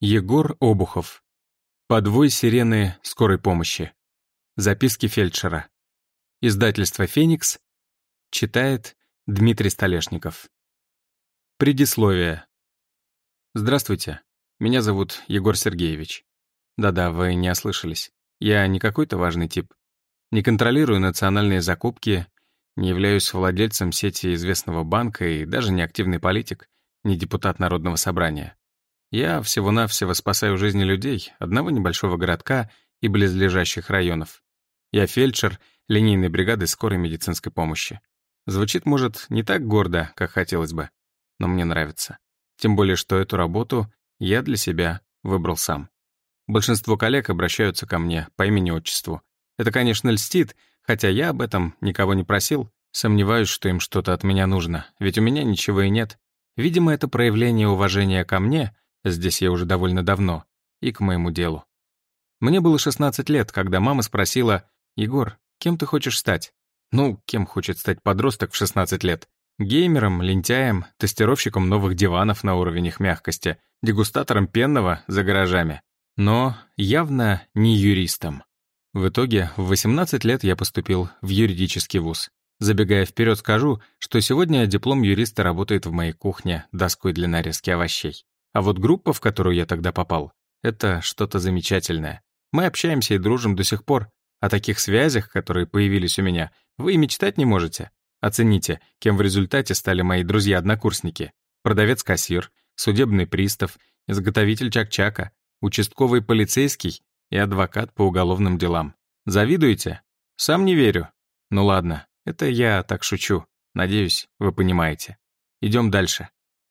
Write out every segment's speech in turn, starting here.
Егор Обухов. Подвой сирены скорой помощи. Записки фельдшера. Издательство «Феникс». Читает Дмитрий Столешников. Предисловие. Здравствуйте. Меня зовут Егор Сергеевич. Да-да, вы не ослышались. Я не какой-то важный тип. Не контролирую национальные закупки, не являюсь владельцем сети известного банка и даже не активный политик, не депутат Народного собрания. Я всего-навсего спасаю жизни людей одного небольшого городка и близлежащих районов. Я фельдшер линейной бригады скорой медицинской помощи. Звучит, может, не так гордо, как хотелось бы, но мне нравится. Тем более, что эту работу я для себя выбрал сам. Большинство коллег обращаются ко мне по имени-отчеству. Это, конечно, льстит, хотя я об этом никого не просил. Сомневаюсь, что им что-то от меня нужно, ведь у меня ничего и нет. Видимо, это проявление уважения ко мне — Здесь я уже довольно давно. И к моему делу. Мне было 16 лет, когда мама спросила, «Егор, кем ты хочешь стать?» Ну, кем хочет стать подросток в 16 лет? Геймером, лентяем, тестировщиком новых диванов на уровень их мягкости, дегустатором пенного за гаражами. Но явно не юристом. В итоге в 18 лет я поступил в юридический вуз. Забегая вперед, скажу, что сегодня диплом юриста работает в моей кухне доской для нарезки овощей. А вот группа, в которую я тогда попал, это что-то замечательное. Мы общаемся и дружим до сих пор. О таких связях, которые появились у меня, вы и мечтать не можете. Оцените, кем в результате стали мои друзья-однокурсники. Продавец-кассир, судебный пристав, изготовитель чак-чака, участковый полицейский и адвокат по уголовным делам. Завидуете? Сам не верю. Ну ладно, это я так шучу. Надеюсь, вы понимаете. Идем дальше.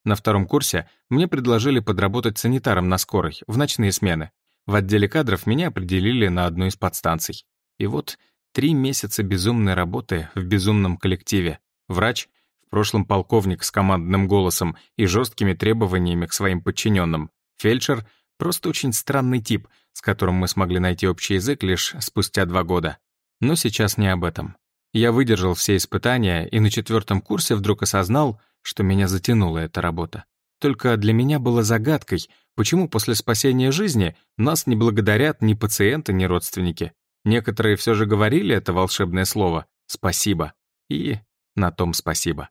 На втором курсе мне предложили подработать санитаром на скорой, в ночные смены. В отделе кадров меня определили на одну из подстанций. И вот три месяца безумной работы в безумном коллективе. Врач, в прошлом полковник с командным голосом и жесткими требованиями к своим подчиненным. Фельдшер — просто очень странный тип, с которым мы смогли найти общий язык лишь спустя два года. Но сейчас не об этом. Я выдержал все испытания и на четвертом курсе вдруг осознал, что меня затянула эта работа. Только для меня было загадкой, почему после спасения жизни нас не благодарят ни пациенты, ни родственники. Некоторые все же говорили это волшебное слово «спасибо». И на том спасибо.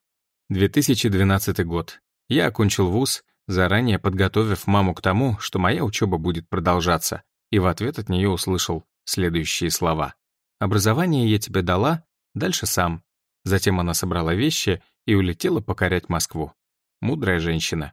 2012 год. Я окончил вуз, заранее подготовив маму к тому, что моя учеба будет продолжаться, и в ответ от нее услышал следующие слова. «Образование я тебе дала, дальше сам». Затем она собрала вещи и улетела покорять Москву. Мудрая женщина.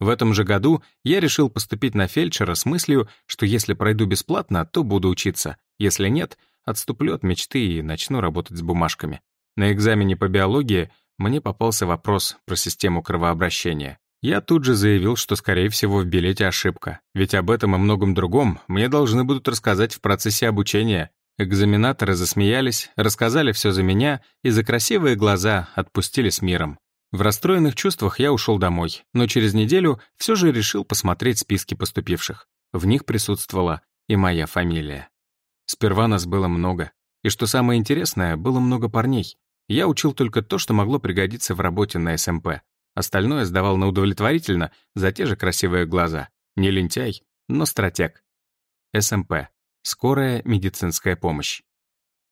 В этом же году я решил поступить на фельдшера с мыслью, что если пройду бесплатно, то буду учиться. Если нет, отступлю от мечты и начну работать с бумажками. На экзамене по биологии мне попался вопрос про систему кровообращения. Я тут же заявил, что, скорее всего, в билете ошибка, ведь об этом и многом другом мне должны будут рассказать в процессе обучения, Экзаменаторы засмеялись, рассказали все за меня и за красивые глаза отпустили с миром. В расстроенных чувствах я ушел домой, но через неделю все же решил посмотреть списки поступивших. В них присутствовала и моя фамилия. Сперва нас было много. И что самое интересное, было много парней. Я учил только то, что могло пригодиться в работе на СМП. Остальное сдавал на удовлетворительно за те же красивые глаза. Не лентяй, но стратег. СМП Скорая медицинская помощь.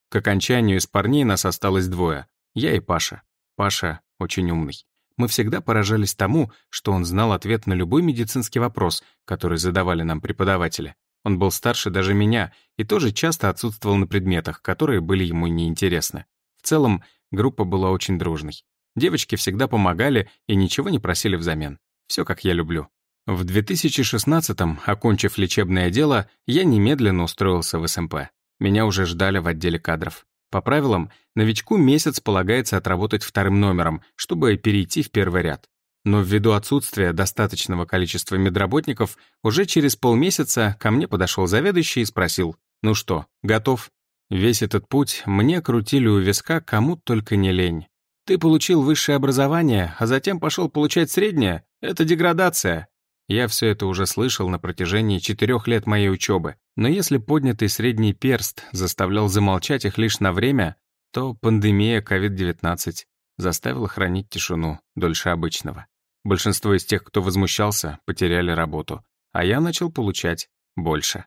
К окончанию из парней нас осталось двое. Я и Паша. Паша очень умный. Мы всегда поражались тому, что он знал ответ на любой медицинский вопрос, который задавали нам преподаватели. Он был старше даже меня и тоже часто отсутствовал на предметах, которые были ему неинтересны. В целом, группа была очень дружной. Девочки всегда помогали и ничего не просили взамен. Все как я люблю. В 2016-м, окончив лечебное дело, я немедленно устроился в СМП. Меня уже ждали в отделе кадров. По правилам, новичку месяц полагается отработать вторым номером, чтобы перейти в первый ряд. Но ввиду отсутствия достаточного количества медработников, уже через полмесяца ко мне подошел заведующий и спросил, «Ну что, готов?» Весь этот путь мне крутили у виска кому только не лень. «Ты получил высшее образование, а затем пошел получать среднее? Это деградация. Я все это уже слышал на протяжении четырех лет моей учебы, но если поднятый средний перст заставлял замолчать их лишь на время, то пандемия COVID-19 заставила хранить тишину дольше обычного. Большинство из тех, кто возмущался, потеряли работу, а я начал получать больше.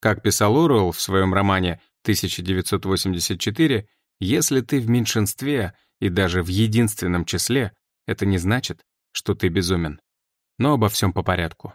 Как писал Оруэлл в своем романе 1984, если ты в меньшинстве и даже в единственном числе, это не значит, что ты безумен. Но обо всем по порядку.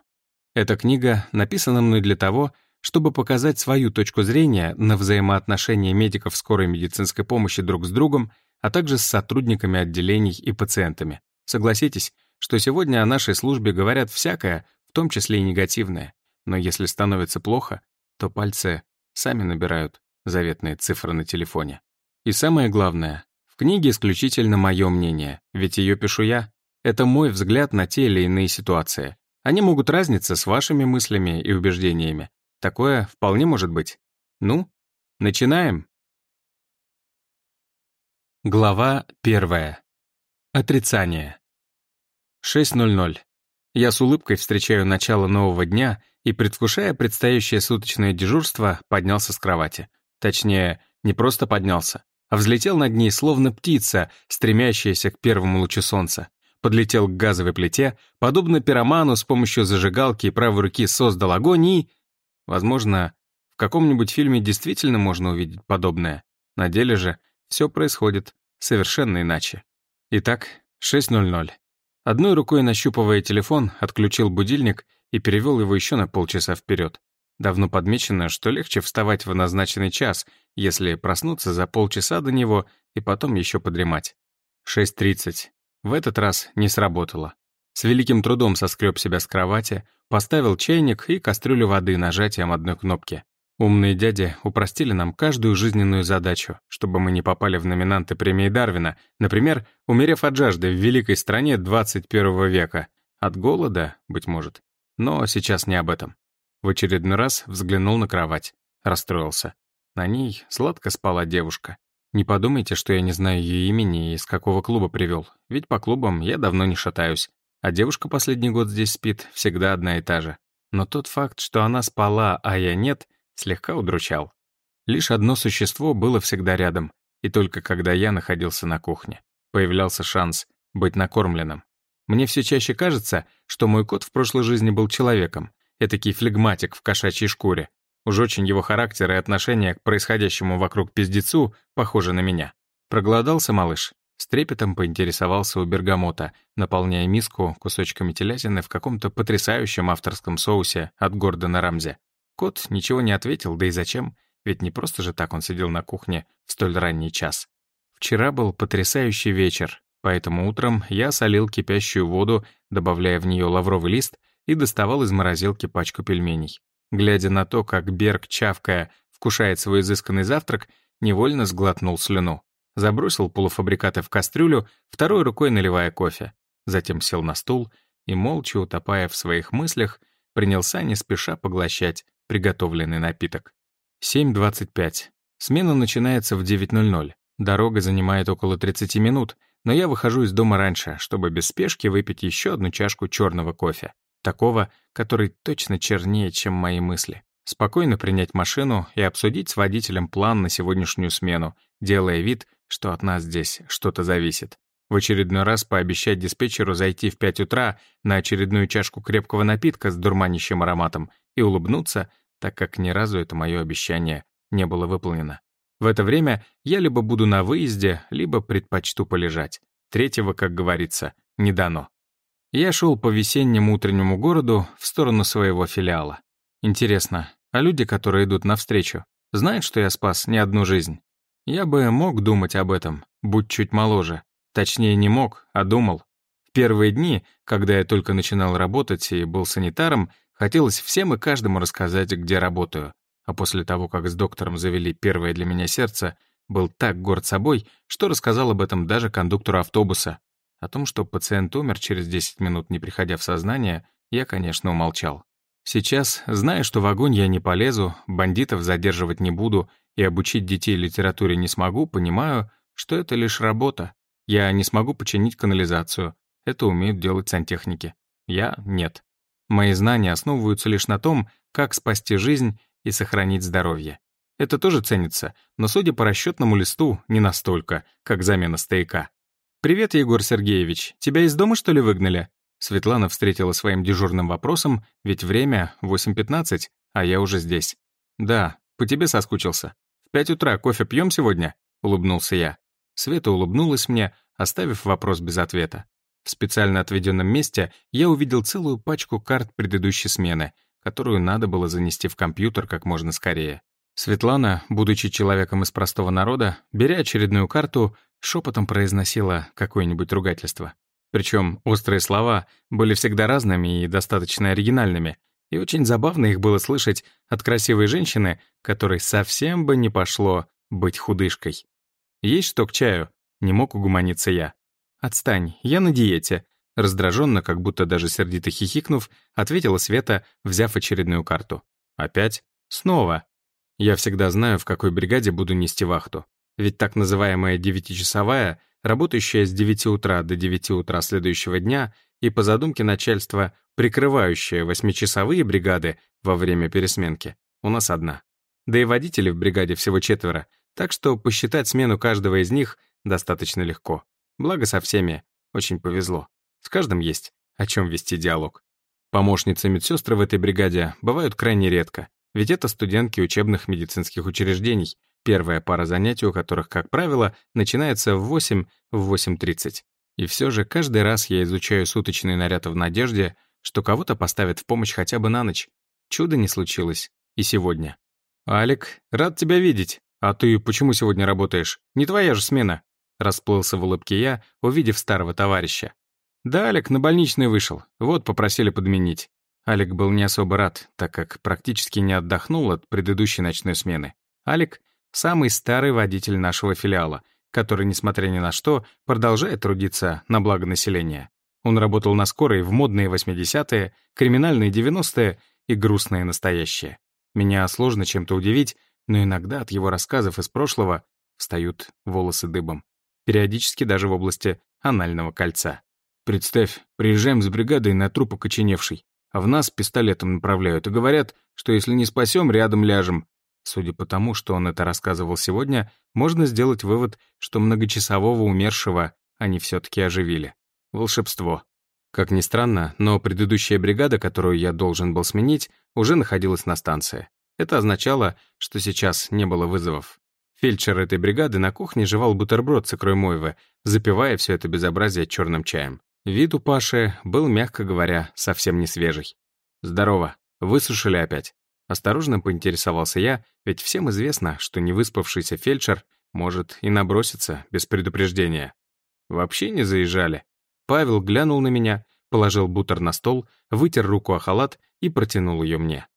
Эта книга написана мной для того, чтобы показать свою точку зрения на взаимоотношения медиков скорой медицинской помощи друг с другом, а также с сотрудниками отделений и пациентами. Согласитесь, что сегодня о нашей службе говорят всякое, в том числе и негативное. Но если становится плохо, то пальцы сами набирают заветные цифры на телефоне. И самое главное, в книге исключительно мое мнение, ведь ее пишу я. Это мой взгляд на те или иные ситуации. Они могут разниться с вашими мыслями и убеждениями. Такое вполне может быть. Ну, начинаем. Глава первая. Отрицание. 6.00. Я с улыбкой встречаю начало нового дня и, предвкушая предстоящее суточное дежурство, поднялся с кровати. Точнее, не просто поднялся, а взлетел над ней, словно птица, стремящаяся к первому лучу солнца. Подлетел к газовой плите, подобно пироману с помощью зажигалки и правой руки создал огонь и... Возможно, в каком-нибудь фильме действительно можно увидеть подобное. На деле же все происходит совершенно иначе. Итак, 6.00. Одной рукой нащупывая телефон, отключил будильник и перевел его еще на полчаса вперед. Давно подмечено, что легче вставать в назначенный час, если проснуться за полчаса до него и потом еще подремать. 6.30. В этот раз не сработало. С великим трудом соскреб себя с кровати, поставил чайник и кастрюлю воды нажатием одной кнопки. Умные дяди упростили нам каждую жизненную задачу, чтобы мы не попали в номинанты премии Дарвина, например, умерев от жажды в великой стране 21 века. От голода, быть может. Но сейчас не об этом. В очередной раз взглянул на кровать. Расстроился. На ней сладко спала девушка. Не подумайте, что я не знаю ее имени и из какого клуба привел, ведь по клубам я давно не шатаюсь. А девушка последний год здесь спит, всегда одна и та же. Но тот факт, что она спала, а я нет — слегка удручал. Лишь одно существо было всегда рядом, и только когда я находился на кухне, появлялся шанс быть накормленным. Мне все чаще кажется, что мой кот в прошлой жизни был человеком, этакий флегматик в кошачьей шкуре. Уж очень его характер и отношение к происходящему вокруг пиздецу похожи на меня. Проголодался малыш. С трепетом поинтересовался у бергамота, наполняя миску кусочками телятины в каком-то потрясающем авторском соусе от Гордона Рамзи. Кот ничего не ответил, да и зачем? Ведь не просто же так он сидел на кухне в столь ранний час. Вчера был потрясающий вечер, поэтому утром я солил кипящую воду, добавляя в нее лавровый лист, и доставал из морозилки пачку пельменей. Глядя на то, как Берг, чавкая, вкушает свой изысканный завтрак, невольно сглотнул слюну. Забросил полуфабрикаты в кастрюлю, второй рукой наливая кофе. Затем сел на стул и, молча утопая в своих мыслях, принялся не спеша поглощать приготовленный напиток. 7.25. Смена начинается в 9.00. Дорога занимает около 30 минут, но я выхожу из дома раньше, чтобы без спешки выпить еще одну чашку черного кофе. Такого, который точно чернее, чем мои мысли. Спокойно принять машину и обсудить с водителем план на сегодняшнюю смену, делая вид, что от нас здесь что-то зависит. В очередной раз пообещать диспетчеру зайти в 5 утра на очередную чашку крепкого напитка с дурманящим ароматом и улыбнуться, так как ни разу это мое обещание не было выполнено. В это время я либо буду на выезде, либо предпочту полежать. Третьего, как говорится, не дано. Я шел по весеннему утреннему городу в сторону своего филиала. Интересно, а люди, которые идут навстречу, знают, что я спас не одну жизнь? Я бы мог думать об этом, будь чуть моложе. Точнее, не мог, а думал. В первые дни, когда я только начинал работать и был санитаром, Хотелось всем и каждому рассказать, где работаю. А после того, как с доктором завели первое для меня сердце, был так горд собой, что рассказал об этом даже кондуктору автобуса. О том, что пациент умер через 10 минут, не приходя в сознание, я, конечно, умолчал. Сейчас, зная, что в огонь я не полезу, бандитов задерживать не буду и обучить детей литературе не смогу, понимаю, что это лишь работа. Я не смогу починить канализацию. Это умеют делать сантехники. Я — нет. Мои знания основываются лишь на том, как спасти жизнь и сохранить здоровье. Это тоже ценится, но, судя по расчетному листу, не настолько, как замена стояка. «Привет, Егор Сергеевич. Тебя из дома, что ли, выгнали?» Светлана встретила своим дежурным вопросом, ведь время 8.15, а я уже здесь. «Да, по тебе соскучился. В пять утра кофе пьем сегодня?» — улыбнулся я. Света улыбнулась мне, оставив вопрос без ответа. В специально отведенном месте я увидел целую пачку карт предыдущей смены, которую надо было занести в компьютер как можно скорее. Светлана, будучи человеком из простого народа, беря очередную карту, шепотом произносила какое-нибудь ругательство. Причем острые слова были всегда разными и достаточно оригинальными, и очень забавно их было слышать от красивой женщины, которой совсем бы не пошло быть худышкой. «Есть что к чаю?» — не мог угуманиться я. «Отстань, я на диете», — раздраженно, как будто даже сердито хихикнув, ответила Света, взяв очередную карту. «Опять? Снова?» «Я всегда знаю, в какой бригаде буду нести вахту. Ведь так называемая девятичасовая работающая с 9 утра до 9 утра следующего дня и по задумке начальства прикрывающая восьмичасовые бригады во время пересменки, у нас одна. Да и водителей в бригаде всего четверо, так что посчитать смену каждого из них достаточно легко. Благо со всеми очень повезло. С каждым есть о чем вести диалог. Помощницы медсестры в этой бригаде бывают крайне редко, ведь это студентки учебных медицинских учреждений, Первая пара занятий у которых, как правило, начинается в 8, в 8.30. И все же каждый раз я изучаю суточный наряд в надежде, что кого-то поставят в помощь хотя бы на ночь. Чудо не случилось. И сегодня. «Алик, рад тебя видеть. А ты почему сегодня работаешь? Не твоя же смена?» Расплылся в улыбке я, увидев старого товарища. «Да, Алик на больничный вышел. Вот, попросили подменить». Алик был не особо рад, так как практически не отдохнул от предыдущей ночной смены. Алик самый старый водитель нашего филиала, который, несмотря ни на что, продолжает трудиться на благо населения. Он работал на скорой в модные 80-е, криминальные 90-е и грустные настоящие. Меня сложно чем-то удивить, но иногда от его рассказов из прошлого встают волосы дыбом. Периодически даже в области анального кольца. Представь, приезжаем с бригадой на труп окоченевший, в нас пистолетом направляют и говорят, что если не спасем, рядом ляжем. Судя по тому, что он это рассказывал сегодня, можно сделать вывод, что многочасового умершего они все-таки оживили. Волшебство. Как ни странно, но предыдущая бригада, которую я должен был сменить, уже находилась на станции. Это означало, что сейчас не было вызовов. Фельдшер этой бригады на кухне жевал бутерброд с икрой мойвы, запивая все это безобразие черным чаем. Вид у Паши был, мягко говоря, совсем не свежий. «Здорово. Высушили опять?» Осторожно поинтересовался я, ведь всем известно, что невыспавшийся фельдшер может и наброситься без предупреждения. Вообще не заезжали. Павел глянул на меня, положил бутер на стол, вытер руку о халат и протянул ее мне.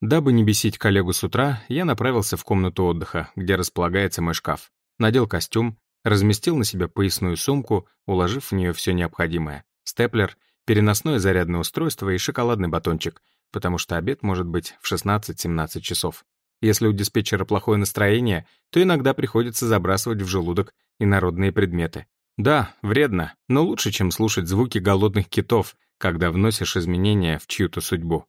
Дабы не бесить коллегу с утра, я направился в комнату отдыха, где располагается мой шкаф. Надел костюм, разместил на себя поясную сумку, уложив в нее все необходимое. Степлер, переносное зарядное устройство и шоколадный батончик — потому что обед может быть в 16-17 часов. Если у диспетчера плохое настроение, то иногда приходится забрасывать в желудок инородные предметы. Да, вредно, но лучше, чем слушать звуки голодных китов, когда вносишь изменения в чью-то судьбу.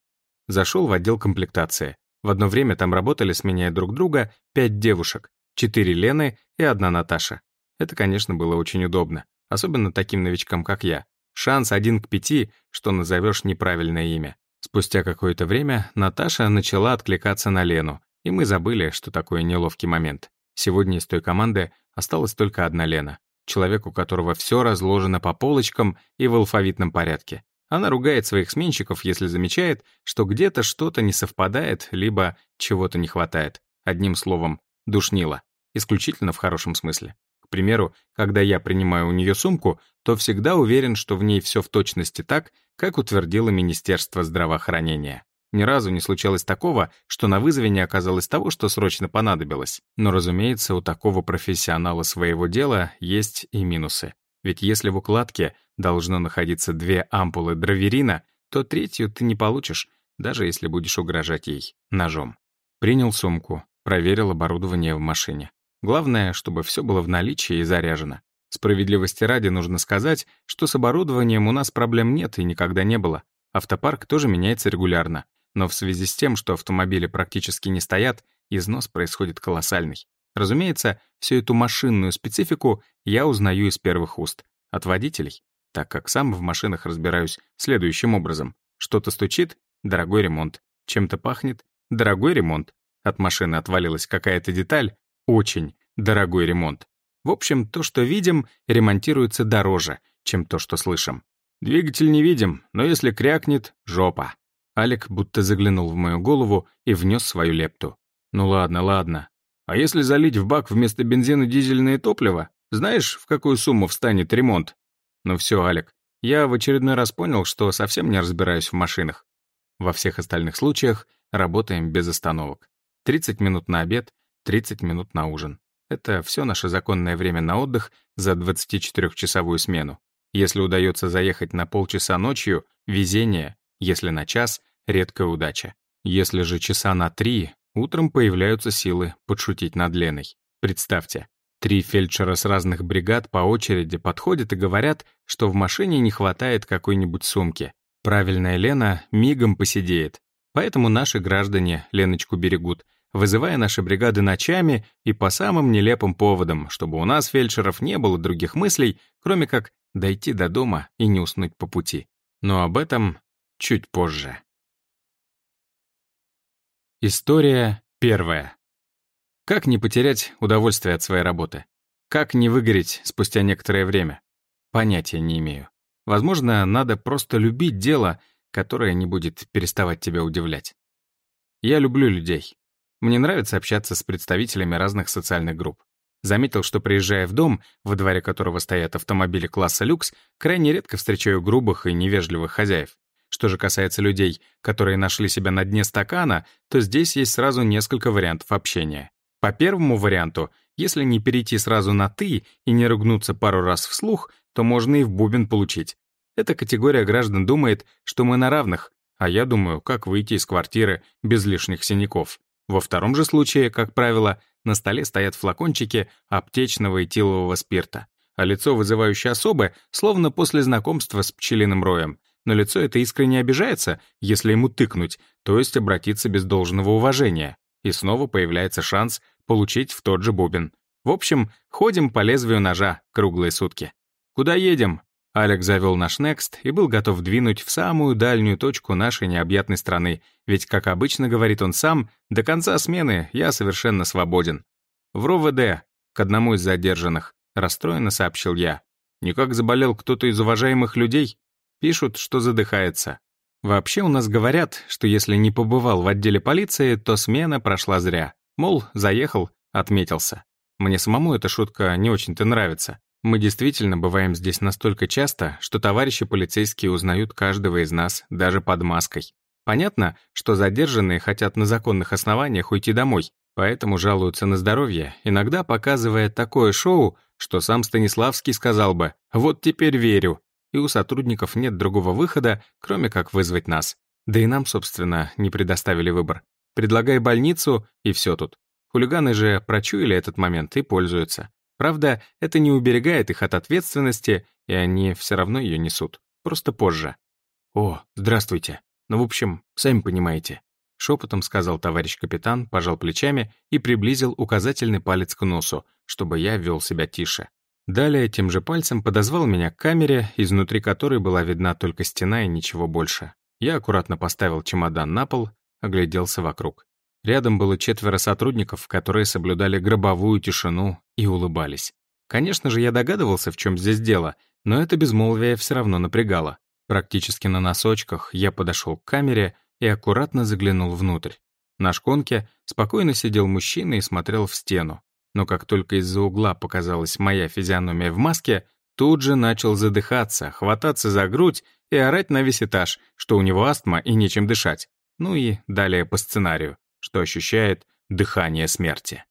Зашел в отдел комплектации. В одно время там работали, сменяя друг друга, пять девушек, четыре Лены и одна Наташа. Это, конечно, было очень удобно, особенно таким новичкам, как я. Шанс один к пяти, что назовешь неправильное имя. Спустя какое-то время Наташа начала откликаться на Лену, и мы забыли, что такое неловкий момент. Сегодня из той команды осталась только одна Лена, человек, у которого все разложено по полочкам и в алфавитном порядке. Она ругает своих сменщиков, если замечает, что где-то что-то не совпадает, либо чего-то не хватает. Одним словом, душнила. Исключительно в хорошем смысле. К примеру, когда я принимаю у нее сумку, то всегда уверен, что в ней все в точности так, как утвердило Министерство здравоохранения. Ни разу не случалось такого, что на вызове не оказалось того, что срочно понадобилось. Но, разумеется, у такого профессионала своего дела есть и минусы. Ведь если в укладке должно находиться две ампулы дроверина, то третью ты не получишь, даже если будешь угрожать ей ножом. Принял сумку, проверил оборудование в машине. Главное, чтобы все было в наличии и заряжено. Справедливости ради нужно сказать, что с оборудованием у нас проблем нет и никогда не было. Автопарк тоже меняется регулярно. Но в связи с тем, что автомобили практически не стоят, износ происходит колоссальный. Разумеется, всю эту машинную специфику я узнаю из первых уст, от водителей. так как сам в машинах разбираюсь следующим образом. Что-то стучит — дорогой ремонт. Чем-то пахнет — дорогой ремонт. От машины отвалилась какая-то деталь — очень дорогой ремонт. В общем, то, что видим, ремонтируется дороже, чем то, что слышим. Двигатель не видим, но если крякнет — жопа. Алик будто заглянул в мою голову и внес свою лепту. «Ну ладно, ладно. А если залить в бак вместо бензина дизельное топливо? Знаешь, в какую сумму встанет ремонт?» «Ну все, Алик, я в очередной раз понял, что совсем не разбираюсь в машинах. Во всех остальных случаях работаем без остановок. 30 минут на обед, 30 минут на ужин. Это все наше законное время на отдых за 24-часовую смену. Если удается заехать на полчаса ночью — везение, если на час — редкая удача. Если же часа на три, утром появляются силы подшутить над Леной. Представьте, три фельдшера с разных бригад по очереди подходят и говорят, что в машине не хватает какой-нибудь сумки. Правильная Лена мигом посидеет. Поэтому наши граждане Леночку берегут, вызывая наши бригады ночами и по самым нелепым поводам, чтобы у нас, фельдшеров, не было других мыслей, кроме как дойти до дома и не уснуть по пути. Но об этом чуть позже. История первая. Как не потерять удовольствие от своей работы? Как не выгореть спустя некоторое время? Понятия не имею. Возможно, надо просто любить дело, которое не будет переставать тебя удивлять. Я люблю людей. Мне нравится общаться с представителями разных социальных групп. Заметил, что приезжая в дом, во дворе которого стоят автомобили класса люкс, крайне редко встречаю грубых и невежливых хозяев. Что же касается людей, которые нашли себя на дне стакана, то здесь есть сразу несколько вариантов общения. По первому варианту, если не перейти сразу на «ты» и не ругнуться пару раз вслух, то можно и в бубен получить. Эта категория граждан думает, что мы на равных, а я думаю, как выйти из квартиры без лишних синяков. Во втором же случае, как правило, на столе стоят флакончики аптечного этилового спирта, а лицо вызывающей особы словно после знакомства с пчелиным роем. Но лицо это искренне обижается, если ему тыкнуть, то есть обратиться без должного уважения. И снова появляется шанс получить в тот же бубен. В общем, ходим по лезвию ножа круглые сутки. «Куда едем?» Алекс завел наш Next и был готов двинуть в самую дальнюю точку нашей необъятной страны, ведь, как обычно говорит он сам, до конца смены я совершенно свободен. В РОВД, к одному из задержанных, расстроенно сообщил я. Никак заболел кто-то из уважаемых людей? Пишут, что задыхается. Вообще у нас говорят, что если не побывал в отделе полиции, то смена прошла зря. Мол, заехал, отметился. Мне самому эта шутка не очень-то нравится. Мы действительно бываем здесь настолько часто, что товарищи полицейские узнают каждого из нас, даже под маской. Понятно, что задержанные хотят на законных основаниях уйти домой, поэтому жалуются на здоровье, иногда показывая такое шоу, что сам Станиславский сказал бы «вот теперь верю», и у сотрудников нет другого выхода, кроме как вызвать нас. Да и нам, собственно, не предоставили выбор. Предлагай больницу, и все тут. Хулиганы же прочуяли этот момент и пользуются. Правда, это не уберегает их от ответственности, и они все равно ее несут. Просто позже. «О, здравствуйте. Ну, в общем, сами понимаете». Шепотом сказал товарищ капитан, пожал плечами и приблизил указательный палец к носу, чтобы я вел себя тише. Далее тем же пальцем подозвал меня к камере, изнутри которой была видна только стена и ничего больше. Я аккуратно поставил чемодан на пол, огляделся вокруг. Рядом было четверо сотрудников, которые соблюдали гробовую тишину и улыбались. Конечно же, я догадывался, в чем здесь дело, но это безмолвие все равно напрягало. Практически на носочках я подошел к камере и аккуратно заглянул внутрь. На шконке спокойно сидел мужчина и смотрел в стену. Но как только из-за угла показалась моя физиономия в маске, тут же начал задыхаться, хвататься за грудь и орать на весь этаж, что у него астма и нечем дышать. Ну и далее по сценарию что ощущает дыхание смерти.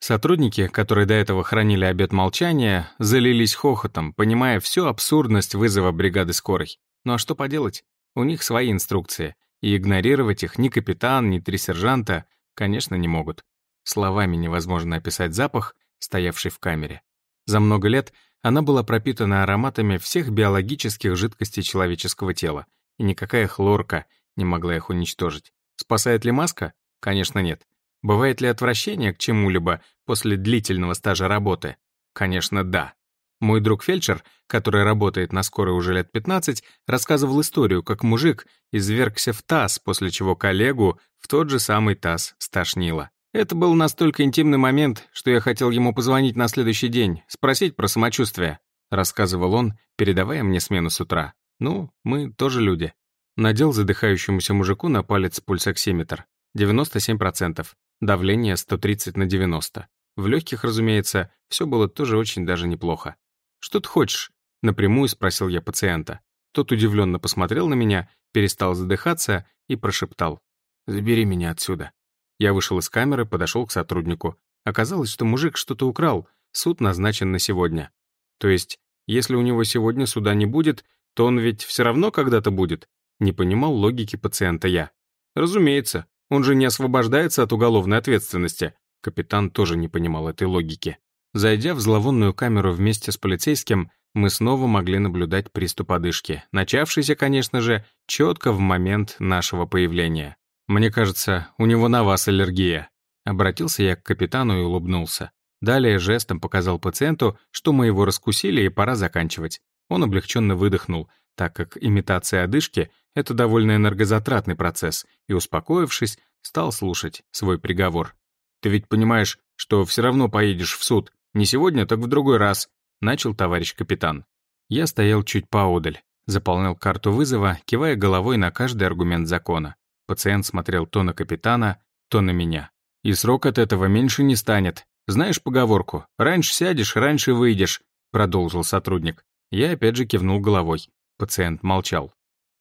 Сотрудники, которые до этого хранили обет молчания, залились хохотом, понимая всю абсурдность вызова бригады скорой. Ну а что поделать? У них свои инструкции, и игнорировать их ни капитан, ни три сержанта, конечно, не могут. Словами невозможно описать запах, стоявший в камере. За много лет она была пропитана ароматами всех биологических жидкостей человеческого тела, и никакая хлорка не могла их уничтожить. Спасает ли маска? Конечно, нет. Бывает ли отвращение к чему-либо после длительного стажа работы? Конечно, да. Мой друг-фельдшер, который работает на скорой уже лет 15, рассказывал историю, как мужик извергся в таз, после чего коллегу в тот же самый таз стошнило. Это был настолько интимный момент, что я хотел ему позвонить на следующий день, спросить про самочувствие. Рассказывал он, передавая мне смену с утра. Ну, мы тоже люди. Надел задыхающемуся мужику на палец пульсоксиметр. 97%. Давление 130 на 90. В легких, разумеется, все было тоже очень даже неплохо. «Что ты хочешь?» — напрямую спросил я пациента. Тот удивленно посмотрел на меня, перестал задыхаться и прошептал. «Забери меня отсюда». Я вышел из камеры, подошел к сотруднику. Оказалось, что мужик что-то украл, суд назначен на сегодня. То есть, если у него сегодня суда не будет, то он ведь все равно когда-то будет. Не понимал логики пациента я. Разумеется, он же не освобождается от уголовной ответственности. Капитан тоже не понимал этой логики. Зайдя в зловонную камеру вместе с полицейским, мы снова могли наблюдать приступ одышки, начавшийся, конечно же, четко в момент нашего появления. «Мне кажется, у него на вас аллергия». Обратился я к капитану и улыбнулся. Далее жестом показал пациенту, что мы его раскусили и пора заканчивать. Он облегченно выдохнул, так как имитация одышки — это довольно энергозатратный процесс, и, успокоившись, стал слушать свой приговор. «Ты ведь понимаешь, что все равно поедешь в суд. Не сегодня, так в другой раз», — начал товарищ капитан. Я стоял чуть поодаль, заполнял карту вызова, кивая головой на каждый аргумент закона. Пациент смотрел то на капитана, то на меня. «И срок от этого меньше не станет. Знаешь поговорку? Раньше сядешь, раньше выйдешь», — продолжил сотрудник. Я опять же кивнул головой. Пациент молчал.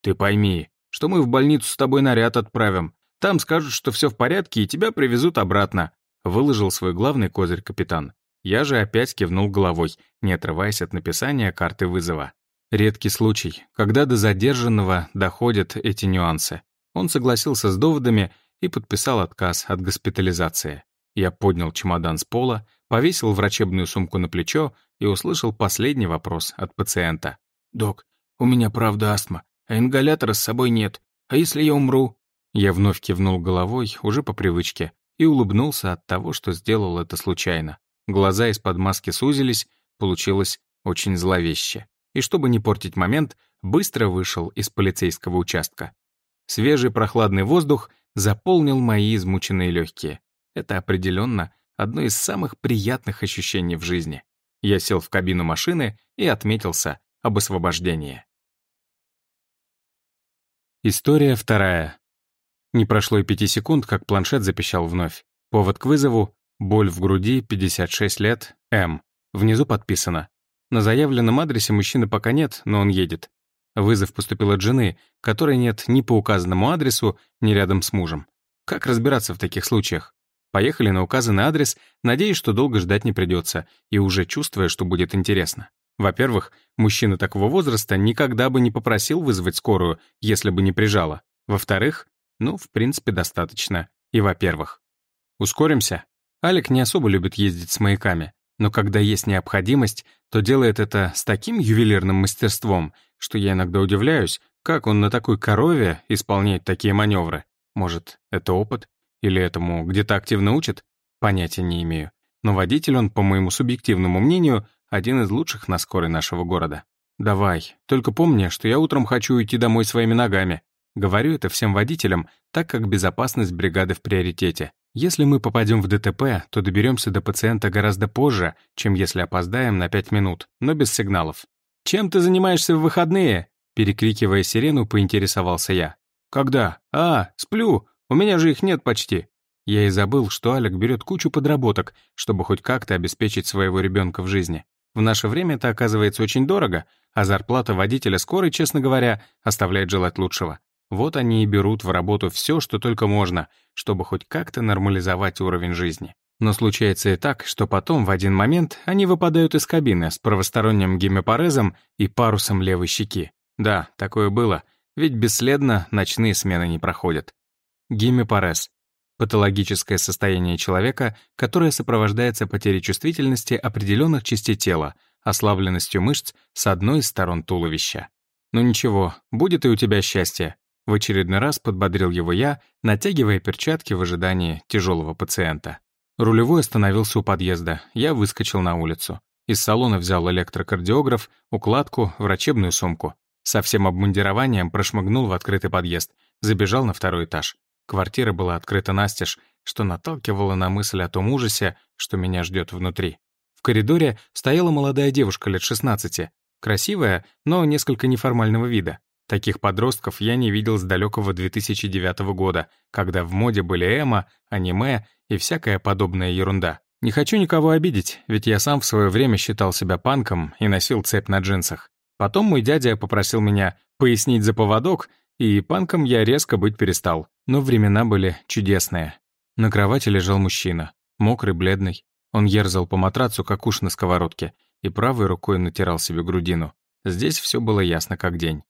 «Ты пойми, что мы в больницу с тобой наряд отправим. Там скажут, что все в порядке, и тебя привезут обратно», — выложил свой главный козырь капитан. Я же опять кивнул головой, не отрываясь от написания карты вызова. Редкий случай, когда до задержанного доходят эти нюансы. Он согласился с доводами и подписал отказ от госпитализации. Я поднял чемодан с пола, повесил врачебную сумку на плечо и услышал последний вопрос от пациента. «Док, у меня правда астма, а ингалятора с собой нет. А если я умру?» Я вновь кивнул головой, уже по привычке, и улыбнулся от того, что сделал это случайно. Глаза из-под маски сузились, получилось очень зловеще. И чтобы не портить момент, быстро вышел из полицейского участка. Свежий прохладный воздух заполнил мои измученные легкие. Это определенно одно из самых приятных ощущений в жизни. Я сел в кабину машины и отметился об освобождении. История вторая. Не прошло и пяти секунд, как планшет запищал вновь. Повод к вызову — боль в груди, 56 лет, М. Внизу подписано. На заявленном адресе мужчины пока нет, но он едет. Вызов поступил от жены, которой нет ни по указанному адресу, ни рядом с мужем. Как разбираться в таких случаях? Поехали на указанный адрес, надеясь, что долго ждать не придется, и уже чувствуя, что будет интересно. Во-первых, мужчина такого возраста никогда бы не попросил вызвать скорую, если бы не прижала. Во-вторых, ну, в принципе, достаточно. И во-первых. Ускоримся. Алик не особо любит ездить с маяками, но когда есть необходимость, то делает это с таким ювелирным мастерством, что я иногда удивляюсь, как он на такой корове исполняет такие маневры. Может, это опыт? Или этому где-то активно учат? Понятия не имею. Но водитель он, по моему субъективному мнению, один из лучших на скорой нашего города. «Давай, только помни, что я утром хочу уйти домой своими ногами». Говорю это всем водителям, так как безопасность бригады в приоритете. Если мы попадем в ДТП, то доберемся до пациента гораздо позже, чем если опоздаем на 5 минут, но без сигналов. «Чем ты занимаешься в выходные?» Перекрикивая сирену, поинтересовался я. «Когда? А, сплю. У меня же их нет почти». Я и забыл, что Алек берет кучу подработок, чтобы хоть как-то обеспечить своего ребенка в жизни. В наше время это оказывается очень дорого, а зарплата водителя скорой, честно говоря, оставляет желать лучшего. Вот они и берут в работу все, что только можно, чтобы хоть как-то нормализовать уровень жизни. Но случается и так, что потом в один момент они выпадают из кабины с правосторонним гемопарезом и парусом левой щеки. Да, такое было, ведь бесследно ночные смены не проходят. Гемопарез — патологическое состояние человека, которое сопровождается потерей чувствительности определенных частей тела, ослабленностью мышц с одной из сторон туловища. Ну ничего, будет и у тебя счастье. В очередной раз подбодрил его я, натягивая перчатки в ожидании тяжелого пациента. Рулевой остановился у подъезда, я выскочил на улицу. Из салона взял электрокардиограф, укладку, врачебную сумку. Со всем обмундированием прошмыгнул в открытый подъезд, забежал на второй этаж. Квартира была открыта настежь, что наталкивало на мысль о том ужасе, что меня ждет внутри. В коридоре стояла молодая девушка лет 16, красивая, но несколько неформального вида. Таких подростков я не видел с далекого 2009 года, когда в моде были эмо, аниме и всякая подобная ерунда. Не хочу никого обидеть, ведь я сам в свое время считал себя панком и носил цепь на джинсах. Потом мой дядя попросил меня пояснить за поводок, и панком я резко быть перестал. Но времена были чудесные. На кровати лежал мужчина, мокрый, бледный. Он ерзал по матрацу, как уж на сковородке, и правой рукой натирал себе грудину. Здесь все было ясно как день.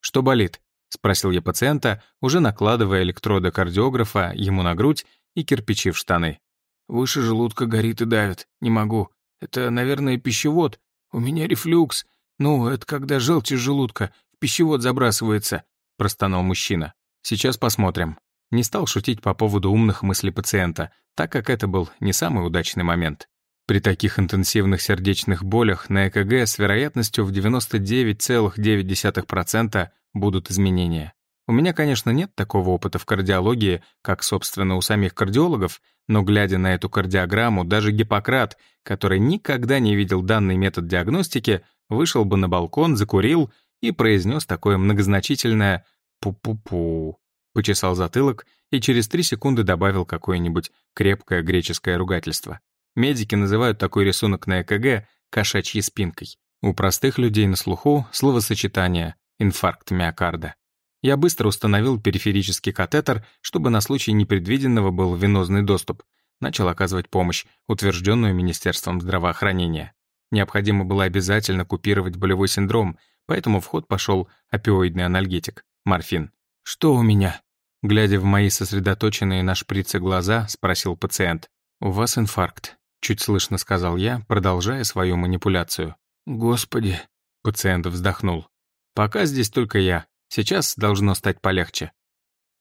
«Что болит?» — спросил я пациента, уже накладывая электроды кардиографа ему на грудь и кирпичи в штаны. Выше желудка горит и давит. Не могу. Это, наверное, пищевод. У меня рефлюкс. Ну, это когда желчь желудка в пищевод забрасывается», — простонал мужчина. «Сейчас посмотрим». Не стал шутить по поводу умных мыслей пациента, так как это был не самый удачный момент. При таких интенсивных сердечных болях на ЭКГ с вероятностью в 99,9% будут изменения. У меня, конечно, нет такого опыта в кардиологии, как, собственно, у самих кардиологов, но глядя на эту кардиограмму, даже Гиппократ, который никогда не видел данный метод диагностики, вышел бы на балкон, закурил и произнес такое многозначительное «пу-пу-пу», почесал затылок и через три секунды добавил какое-нибудь крепкое греческое ругательство. Медики называют такой рисунок на ЭКГ кошачьей спинкой. У простых людей на слуху словосочетание «инфаркт миокарда». Я быстро установил периферический катетер, чтобы на случай непредвиденного был венозный доступ. Начал оказывать помощь, утвержденную Министерством здравоохранения. Необходимо было обязательно купировать болевой синдром, поэтому в ход пошел опиоидный анальгетик — морфин. «Что у меня?» Глядя в мои сосредоточенные на шприце глаза, спросил пациент. «У вас инфаркт», — чуть слышно сказал я, продолжая свою манипуляцию. «Господи!» — пациент вздохнул. «Пока здесь только я. Сейчас должно стать полегче».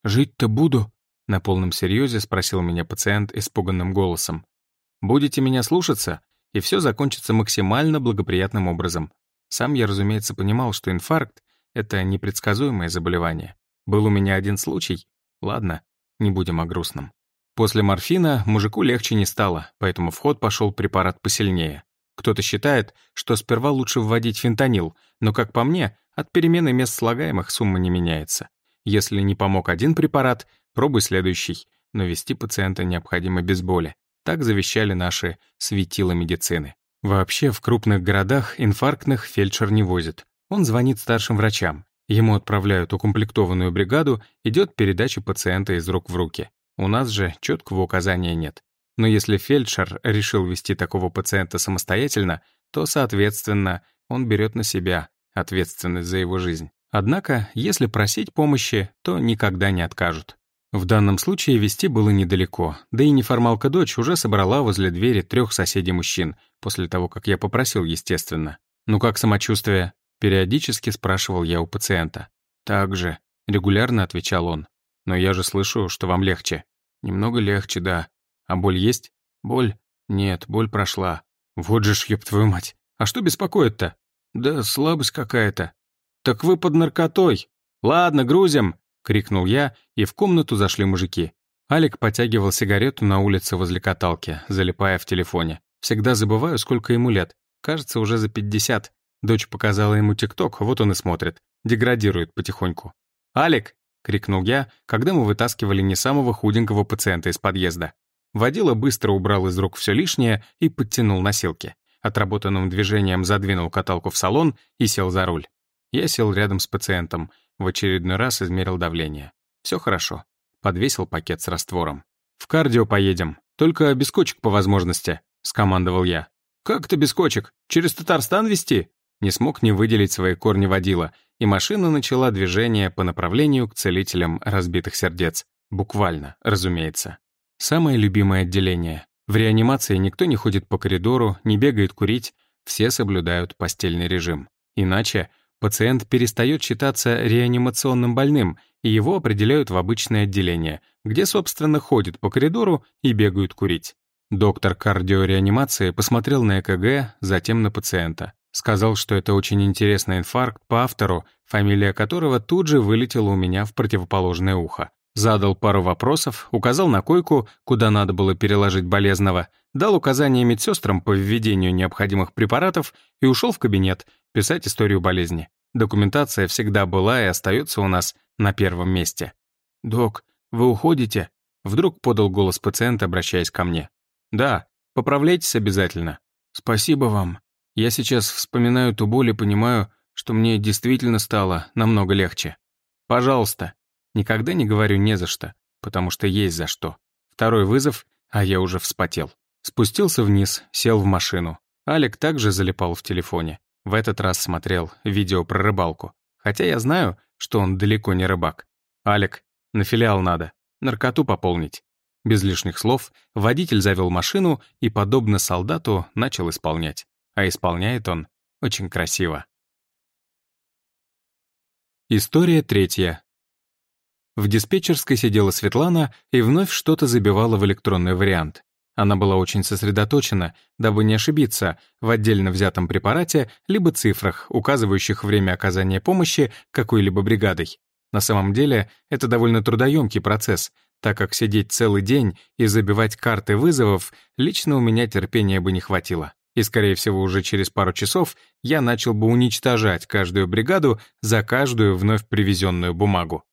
«Жить-то буду?» — на полном серьезе спросил меня пациент испуганным голосом. «Будете меня слушаться, и все закончится максимально благоприятным образом. Сам я, разумеется, понимал, что инфаркт — это непредсказуемое заболевание. Был у меня один случай. Ладно, не будем о грустном. После морфина мужику легче не стало, поэтому в ход пошел препарат посильнее. Кто-то считает, что сперва лучше вводить фентанил, но, как по мне, от перемены мест слагаемых сумма не меняется. Если не помог один препарат, пробуй следующий, но вести пациента необходимо без боли. Так завещали наши светила медицины. Вообще, в крупных городах инфарктных фельдшер не возит. Он звонит старшим врачам. Ему отправляют укомплектованную бригаду, идет передача пациента из рук в руки. У нас же четкого указания нет. Но если фельдшер решил вести такого пациента самостоятельно, то, соответственно, он берет на себя ответственность за его жизнь. Однако, если просить помощи, то никогда не откажут. В данном случае вести было недалеко, да и неформалка-дочь уже собрала возле двери трех соседей-мужчин, после того, как я попросил, естественно. «Ну как самочувствие?» Периодически спрашивал я у пациента. «Так же», — регулярно отвечал он. «Но я же слышу, что вам легче». «Немного легче, да. А боль есть?» «Боль? Нет, боль прошла». «Вот же ж, ёб твою мать! А что беспокоит-то?» «Да слабость какая-то». «Так вы под наркотой!» «Ладно, грузим!» — крикнул я, и в комнату зашли мужики. Алик потягивал сигарету на улице возле каталки, залипая в телефоне. Всегда забываю, сколько ему лет. Кажется, уже за пятьдесят. Дочь показала ему тикток, вот он и смотрит. Деградирует потихоньку. «Алик!» — крикнул я, когда мы вытаскивали не самого худенького пациента из подъезда. Водила быстро убрал из рук все лишнее и подтянул носилки отработанным движением задвинул каталку в салон и сел за руль. Я сел рядом с пациентом, в очередной раз измерил давление. Все хорошо. Подвесил пакет с раствором. «В кардио поедем, только без кочек по возможности», — скомандовал я. «Как то без кочек? Через Татарстан везти?» Не смог не выделить свои корни водила, и машина начала движение по направлению к целителям разбитых сердец. Буквально, разумеется. Самое любимое отделение. В реанимации никто не ходит по коридору, не бегает курить, все соблюдают постельный режим. Иначе пациент перестает считаться реанимационным больным, и его определяют в обычное отделение, где, собственно, ходят по коридору и бегают курить. Доктор кардиореанимации посмотрел на ЭКГ, затем на пациента. Сказал, что это очень интересный инфаркт по автору, фамилия которого тут же вылетела у меня в противоположное ухо. Задал пару вопросов, указал на койку, куда надо было переложить болезного, дал указания медсестрам по введению необходимых препаратов и ушел в кабинет писать историю болезни. Документация всегда была и остается у нас на первом месте. «Док, вы уходите?» Вдруг подал голос пациента, обращаясь ко мне. «Да, поправляйтесь обязательно. Спасибо вам. Я сейчас вспоминаю ту боль и понимаю, что мне действительно стало намного легче. Пожалуйста». Никогда не говорю «не за что», потому что есть за что. Второй вызов, а я уже вспотел. Спустился вниз, сел в машину. Алик также залипал в телефоне. В этот раз смотрел видео про рыбалку. Хотя я знаю, что он далеко не рыбак. «Алик, на филиал надо. Наркоту пополнить». Без лишних слов водитель завел машину и, подобно солдату, начал исполнять. А исполняет он очень красиво. История третья. В диспетчерской сидела Светлана и вновь что-то забивала в электронный вариант. Она была очень сосредоточена, дабы не ошибиться в отдельно взятом препарате либо цифрах, указывающих время оказания помощи какой-либо бригадой. На самом деле, это довольно трудоемкий процесс, так как сидеть целый день и забивать карты вызовов лично у меня терпения бы не хватило. И, скорее всего, уже через пару часов я начал бы уничтожать каждую бригаду за каждую вновь привезенную бумагу.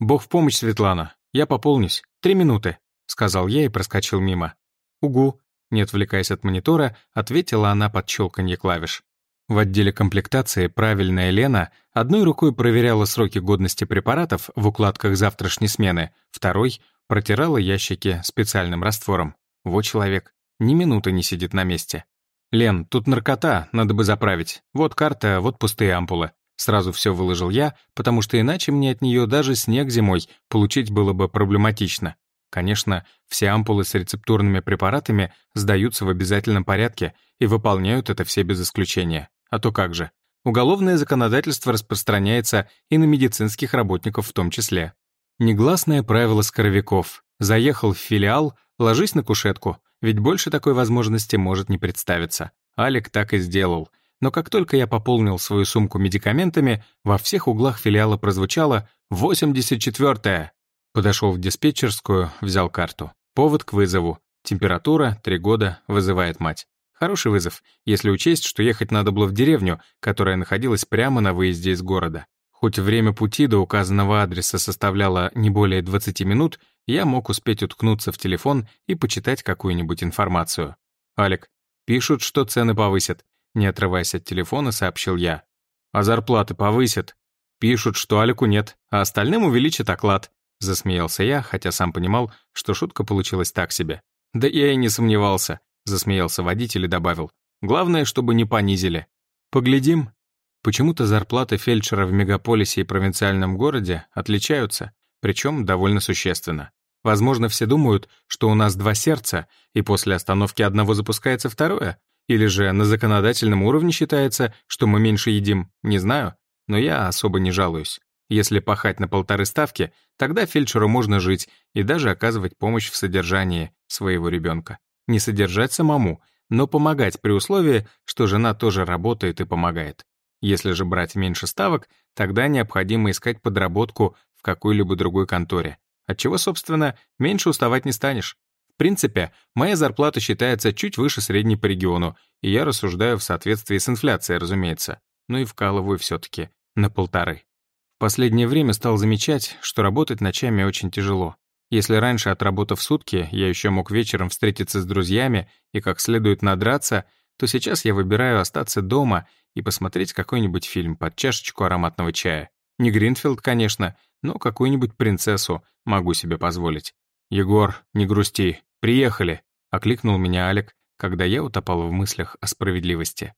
«Бог в помощь, Светлана. Я пополнюсь. Три минуты», — сказал я и проскочил мимо. «Угу», — не отвлекаясь от монитора, ответила она под щелканье клавиш. В отделе комплектации правильная Лена одной рукой проверяла сроки годности препаратов в укладках завтрашней смены, второй протирала ящики специальным раствором. Вот человек. Ни минуты не сидит на месте. «Лен, тут наркота, надо бы заправить. Вот карта, вот пустые ампулы». Сразу все выложил я, потому что иначе мне от нее даже снег зимой получить было бы проблематично. Конечно, все ампулы с рецептурными препаратами сдаются в обязательном порядке и выполняют это все без исключения. А то как же. Уголовное законодательство распространяется и на медицинских работников в том числе. Негласное правило скоровиков. Заехал в филиал, ложись на кушетку, ведь больше такой возможности может не представиться. Алик так и сделал. Но как только я пополнил свою сумку медикаментами, во всех углах филиала прозвучало «84-е». Подошел в диспетчерскую, взял карту. Повод к вызову. Температура, три года, вызывает мать. Хороший вызов, если учесть, что ехать надо было в деревню, которая находилась прямо на выезде из города. Хоть время пути до указанного адреса составляло не более 20 минут, я мог успеть уткнуться в телефон и почитать какую-нибудь информацию. «Алик, пишут, что цены повысят», — не отрываясь от телефона, сообщил я. «А зарплаты повысят?» «Пишут, что Алику нет, а остальным увеличат оклад», — засмеялся я, хотя сам понимал, что шутка получилась так себе. «Да я и не сомневался. Засмеялся водитель и добавил. Главное, чтобы не понизили. Поглядим. Почему-то зарплаты фельдшера в мегаполисе и провинциальном городе отличаются, причем довольно существенно. Возможно, все думают, что у нас два сердца, и после остановки одного запускается второе, или же на законодательном уровне считается, что мы меньше едим, не знаю, но я особо не жалуюсь. Если пахать на полторы ставки, тогда фельдшеру можно жить и даже оказывать помощь в содержании своего ребенка. Не содержать самому, но помогать при условии, что жена тоже работает и помогает. Если же брать меньше ставок, тогда необходимо искать подработку в какой-либо другой конторе. Отчего, собственно, меньше уставать не станешь. В принципе, моя зарплата считается чуть выше средней по региону, и я рассуждаю в соответствии с инфляцией, разумеется. Но и вкалываю все-таки на полторы. В последнее время стал замечать, что работать ночами очень тяжело. Если раньше, отработав сутки, я еще мог вечером встретиться с друзьями и как следует надраться, то сейчас я выбираю остаться дома и посмотреть какой-нибудь фильм под чашечку ароматного чая. Не Гринфилд, конечно, но какую-нибудь принцессу могу себе позволить. «Егор, не грусти, приехали», — окликнул меня Алик, когда я утопал в мыслях о справедливости.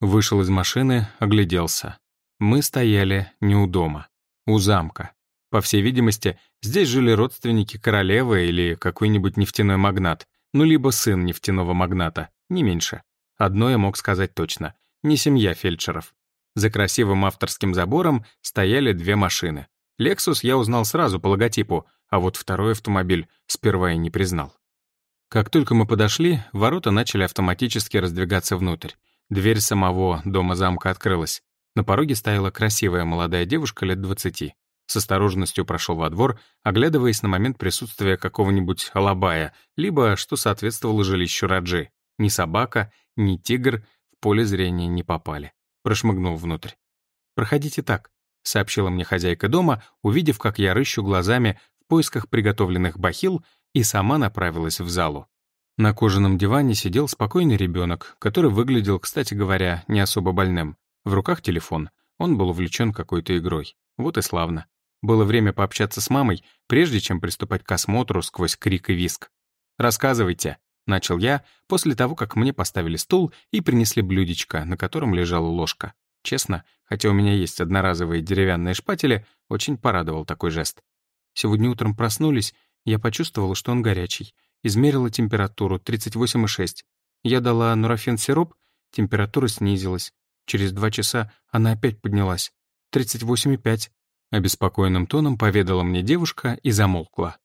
Вышел из машины, огляделся. Мы стояли не у дома, у замка. По всей видимости, здесь жили родственники королевы или какой-нибудь нефтяной магнат, ну либо сын нефтяного магната, не меньше. Одно я мог сказать точно — не семья фельдшеров. За красивым авторским забором стояли две машины. «Лексус» я узнал сразу по логотипу, а вот второй автомобиль сперва и не признал. Как только мы подошли, ворота начали автоматически раздвигаться внутрь. Дверь самого дома замка открылась. На пороге стояла красивая молодая девушка лет двадцати. С осторожностью прошел во двор, оглядываясь на момент присутствия какого-нибудь алабая, либо что соответствовало жилищу Раджи. Ни собака, ни тигр в поле зрения не попали. Прошмыгнул внутрь. «Проходите так», — сообщила мне хозяйка дома, увидев, как я рыщу глазами в поисках приготовленных бахил, и сама направилась в залу. На кожаном диване сидел спокойный ребенок, который выглядел, кстати говоря, не особо больным. В руках телефон. Он был увлечен какой-то игрой. Вот и славно. Было время пообщаться с мамой, прежде чем приступать к осмотру сквозь крик и виск. «Рассказывайте», — начал я, после того, как мне поставили стул и принесли блюдечко, на котором лежала ложка. Честно, хотя у меня есть одноразовые деревянные шпатели, очень порадовал такой жест. Сегодня утром проснулись, я почувствовала, что он горячий. Измерила температуру 38,6. Я дала нурофен-сироп, температура снизилась. Через два часа она опять поднялась. 38,5. Обеспокоенным тоном поведала мне девушка и замолкла.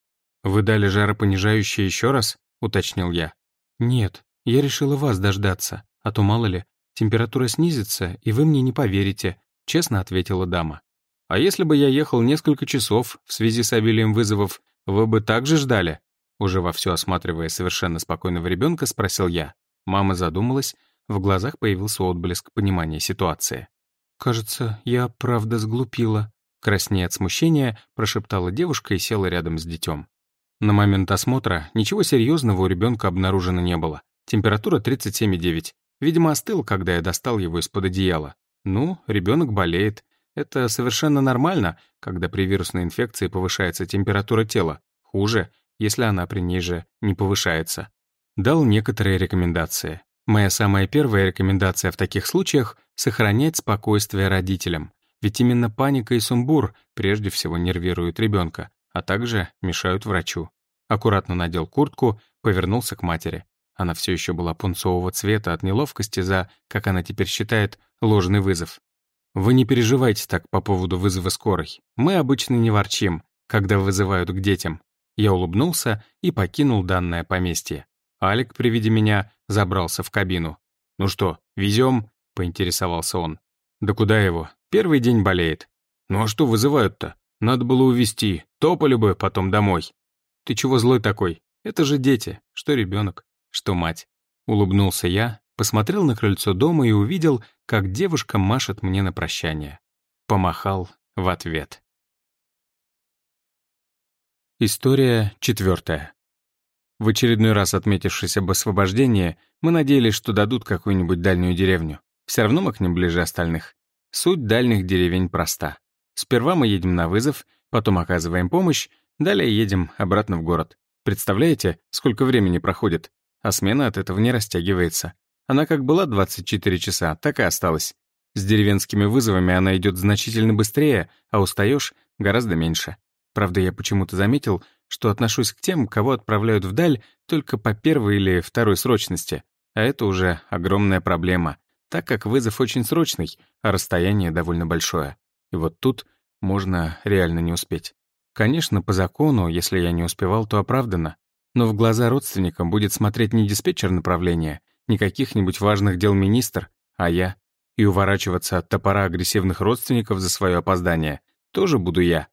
«Вы дали жаропонижающее еще раз?» — уточнил я. «Нет, я решила вас дождаться, а то, мало ли, температура снизится, и вы мне не поверите», — честно ответила дама. «А если бы я ехал несколько часов в связи с обилием вызовов, вы бы также ждали?» Уже вовсю осматривая совершенно спокойного ребенка, спросил я. Мама задумалась, в глазах появился отблеск понимания ситуации. «Кажется, я правда сглупила», — краснея от смущения, прошептала девушка и села рядом с детем. На момент осмотра ничего серьезного у ребенка обнаружено не было. Температура 37,9. Видимо, остыл, когда я достал его из-под одеяла. Ну, ребенок болеет. Это совершенно нормально, когда при вирусной инфекции повышается температура тела. Хуже, если она при ней же не повышается. Дал некоторые рекомендации. Моя самая первая рекомендация в таких случаях — сохранять спокойствие родителям. Ведь именно паника и сумбур прежде всего нервируют ребенка, а также мешают врачу. Аккуратно надел куртку, повернулся к матери. Она все еще была пунцового цвета от неловкости за, как она теперь считает, ложный вызов. «Вы не переживайте так по поводу вызова скорой. Мы обычно не ворчим, когда вызывают к детям. Я улыбнулся и покинул данное поместье. Алик при виде меня забрался в кабину. «Ну что, везем?» — поинтересовался он. «Да куда его? Первый день болеет». «Ну а что вызывают-то? Надо было увезти. Топали бы потом домой». «Ты чего злой такой? Это же дети. Что ребенок, что мать». Улыбнулся я, посмотрел на крыльцо дома и увидел, как девушка машет мне на прощание. Помахал в ответ. История четвертая. В очередной раз отметившись об освобождении, мы надеялись, что дадут какую-нибудь дальнюю деревню. Все равно мы к ним ближе остальных. Суть дальних деревень проста. Сперва мы едем на вызов, потом оказываем помощь, далее едем обратно в город. Представляете, сколько времени проходит? А смена от этого не растягивается. Она как была 24 часа, так и осталась. С деревенскими вызовами она идет значительно быстрее, а устаешь гораздо меньше. Правда, я почему-то заметил, что отношусь к тем, кого отправляют вдаль только по первой или второй срочности. А это уже огромная проблема, так как вызов очень срочный, а расстояние довольно большое. И вот тут можно реально не успеть. Конечно, по закону, если я не успевал, то оправдано. Но в глаза родственникам будет смотреть не диспетчер направления, не каких-нибудь важных дел министр, а я. И уворачиваться от топора агрессивных родственников за свое опоздание тоже буду я.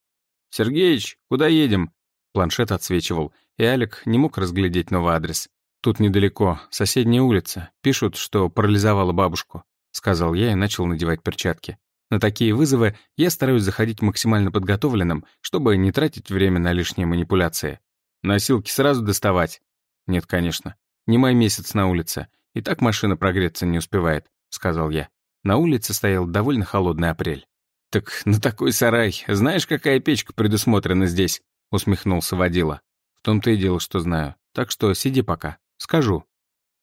«Сергеич, куда едем?» Планшет отсвечивал, и Алик не мог разглядеть новый адрес. «Тут недалеко, соседняя улица. Пишут, что парализовала бабушку», — сказал я и начал надевать перчатки. На такие вызовы я стараюсь заходить максимально подготовленным, чтобы не тратить время на лишние манипуляции. Носилки сразу доставать? Нет, конечно. Не май месяц на улице. И так машина прогреться не успевает, сказал я. На улице стоял довольно холодный апрель. «Так на такой сарай знаешь, какая печка предусмотрена здесь?» — усмехнулся водила. «В том-то и дело, что знаю. Так что сиди пока. Скажу».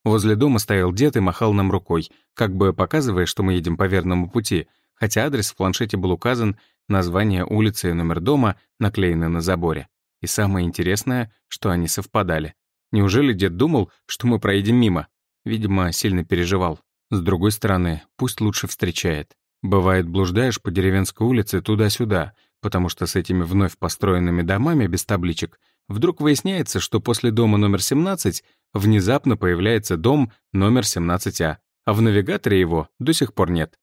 Возле дома стоял дед и махал нам рукой, как бы показывая, что мы едем по верному пути, хотя адрес в планшете был указан, название улицы и номер дома наклеены на заборе. И самое интересное, что они совпадали. Неужели дед думал, что мы проедем мимо? Видимо, сильно переживал. С другой стороны, пусть лучше встречает. Бывает, блуждаешь по деревенской улице туда-сюда, потому что с этими вновь построенными домами без табличек Вдруг выясняется, что после дома номер 17 внезапно появляется дом номер 17А, а в навигаторе его до сих пор нет.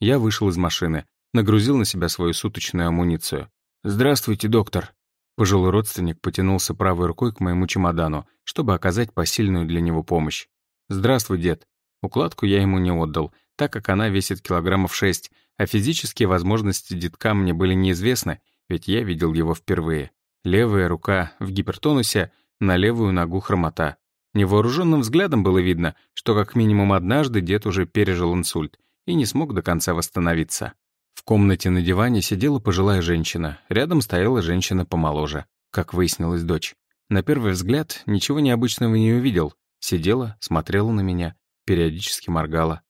Я вышел из машины, нагрузил на себя свою суточную амуницию. «Здравствуйте, доктор». Пожилой родственник потянулся правой рукой к моему чемодану, чтобы оказать посильную для него помощь. «Здравствуй, дед». Укладку я ему не отдал, так как она весит килограммов шесть, а физические возможности детка мне были неизвестны, ведь я видел его впервые. Левая рука в гипертонусе, на левую ногу хромота. Невооруженным взглядом было видно, что как минимум однажды дед уже пережил инсульт и не смог до конца восстановиться. В комнате на диване сидела пожилая женщина, рядом стояла женщина помоложе, как выяснилась дочь. На первый взгляд ничего необычного не увидел. Сидела, смотрела на меня, периодически моргала.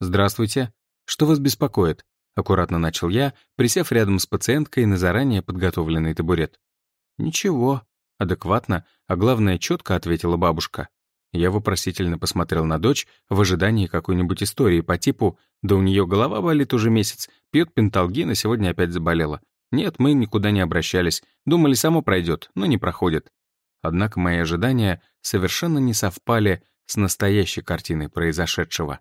«Здравствуйте. Что вас беспокоит?» Аккуратно начал я, присев рядом с пациенткой на заранее подготовленный табурет. «Ничего», — адекватно, а главное, четко ответила бабушка. Я вопросительно посмотрел на дочь в ожидании какой-нибудь истории по типу «Да у нее голова болит уже месяц, пьет пенталгин, а сегодня опять заболела». Нет, мы никуда не обращались, думали, само пройдет, но не проходит. Однако мои ожидания совершенно не совпали с настоящей картиной произошедшего.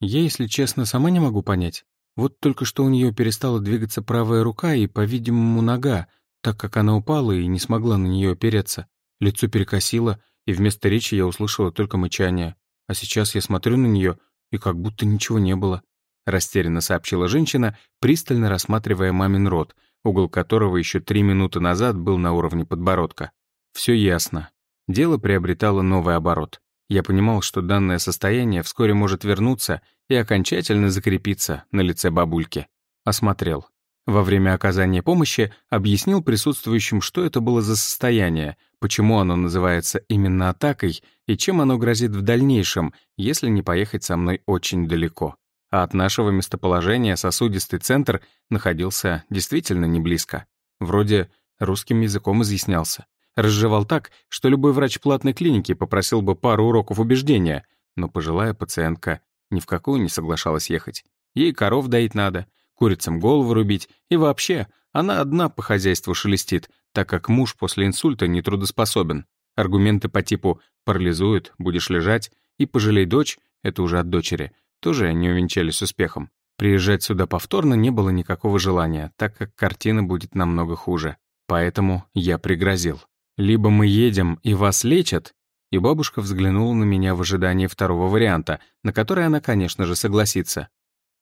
Я, если честно, сама не могу понять. Вот только что у нее перестала двигаться правая рука и, по-видимому, нога, так как она упала и не смогла на нее опереться. Лицо перекосило, и вместо речи я услышала только мычание. А сейчас я смотрю на нее, и как будто ничего не было. Растерянно сообщила женщина, пристально рассматривая мамин рот, угол которого еще три минуты назад был на уровне подбородка. Все ясно. Дело приобретало новый оборот. Я понимал, что данное состояние вскоре может вернуться и окончательно закрепиться на лице бабульки. Осмотрел. Во время оказания помощи объяснил присутствующим, что это было за состояние, почему оно называется именно атакой и чем оно грозит в дальнейшем, если не поехать со мной очень далеко. А от нашего местоположения сосудистый центр находился действительно не близко. Вроде русским языком изъяснялся. Разжевал так, что любой врач платной клиники попросил бы пару уроков убеждения, но пожилая пациентка ни в какую не соглашалась ехать. Ей коров доить надо, курицам голову рубить, и вообще, она одна по хозяйству шелестит, так как муж после инсульта нетрудоспособен. Аргументы по типу «парализует», «будешь лежать» и «пожалей дочь» — это уже от дочери, тоже не увенчались успехом. Приезжать сюда повторно не было никакого желания, так как картина будет намного хуже. Поэтому я пригрозил. Либо мы едем, и вас лечат, и бабушка взглянула на меня в ожидании второго варианта, на который она, конечно же, согласится.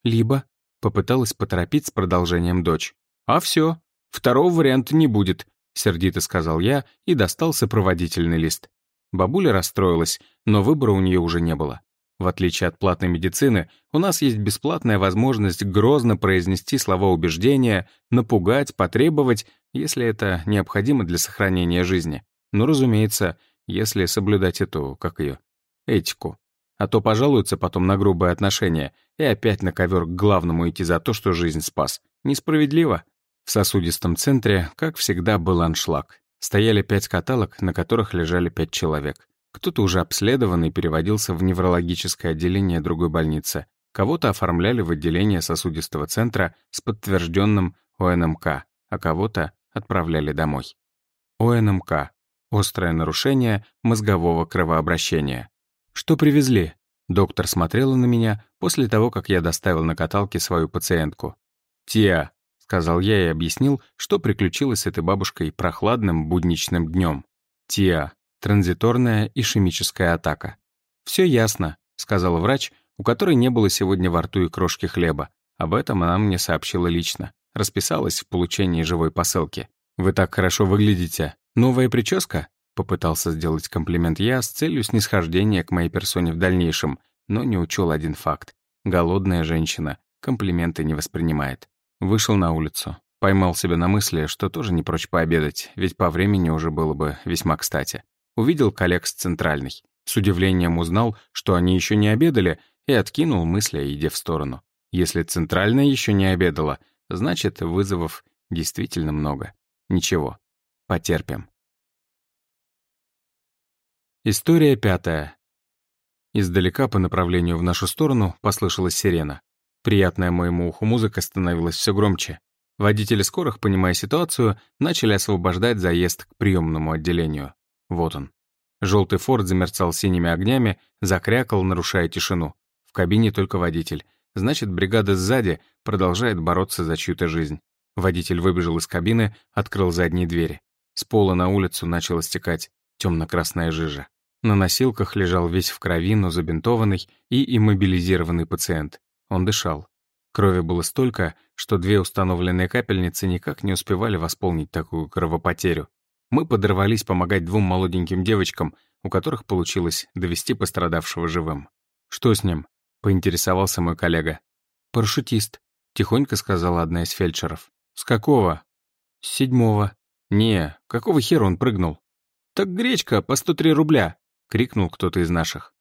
Либо Попыталась поторопить с продолжением дочь. «А все, второго варианта не будет», — сердито сказал я и достал сопроводительный лист. Бабуля расстроилась, но выбора у нее уже не было. В отличие от платной медицины, у нас есть бесплатная возможность грозно произнести слова убеждения, напугать, потребовать, если это необходимо для сохранения жизни. Но, разумеется, если соблюдать эту, как ее, этику. А то пожалуются потом на грубое отношение и опять на ковер к главному идти за то, что жизнь спас. Несправедливо. В сосудистом центре, как всегда, был аншлаг. Стояли пять каталог, на которых лежали пять человек. Кто-то уже обследованный переводился в неврологическое отделение другой больницы. Кого-то оформляли в отделение сосудистого центра с подтвержденным ОНМК, а кого-то отправляли домой. ОНМК — острое нарушение мозгового кровообращения. «Что привезли?» Доктор смотрела на меня после того, как я доставил на каталке свою пациентку. «Тиа», — сказал я и объяснил, что приключилось с этой бабушкой прохладным будничным днем. «Тиа. Транзиторная ишемическая атака». «Все ясно», — сказал врач, у которой не было сегодня во рту и крошки хлеба. Об этом она мне сообщила лично. Расписалась в получении живой посылки. «Вы так хорошо выглядите. Новая прическа?» Попытался сделать комплимент я с целью снисхождения к моей персоне в дальнейшем, но не учел один факт. Голодная женщина комплименты не воспринимает. Вышел на улицу. Поймал себя на мысли, что тоже не прочь пообедать, ведь по времени уже было бы весьма кстати. Увидел коллег с центральной. С удивлением узнал, что они еще не обедали, и откинул мысли о еде в сторону. Если центральная еще не обедала, значит, вызовов действительно много. Ничего, потерпим. История пятая. Издалека по направлению в нашу сторону послышалась сирена. Приятная моему уху музыка становилась все громче. Водители скорых, понимая ситуацию, начали освобождать заезд к приемному отделению. Вот он. Желтый форт замерцал синими огнями, закрякал, нарушая тишину. В кабине только водитель. Значит, бригада сзади продолжает бороться за чью-то жизнь. Водитель выбежал из кабины, открыл задние двери. С пола на улицу начала стекать темно-красная жижа. На носилках лежал весь в крови, но забинтованный и иммобилизированный пациент. Он дышал. Крови было столько, что две установленные капельницы никак не успевали восполнить такую кровопотерю. Мы подорвались помогать двум молоденьким девочкам, у которых получилось довести пострадавшего живым. «Что с ним?» — поинтересовался мой коллега. «Парашютист», — тихонько сказала одна из фельдшеров. «С какого?» «С седьмого». «Не, какого хера он прыгнул?» «Так гречка по 103 рубля», — крикнул кто-то из наших.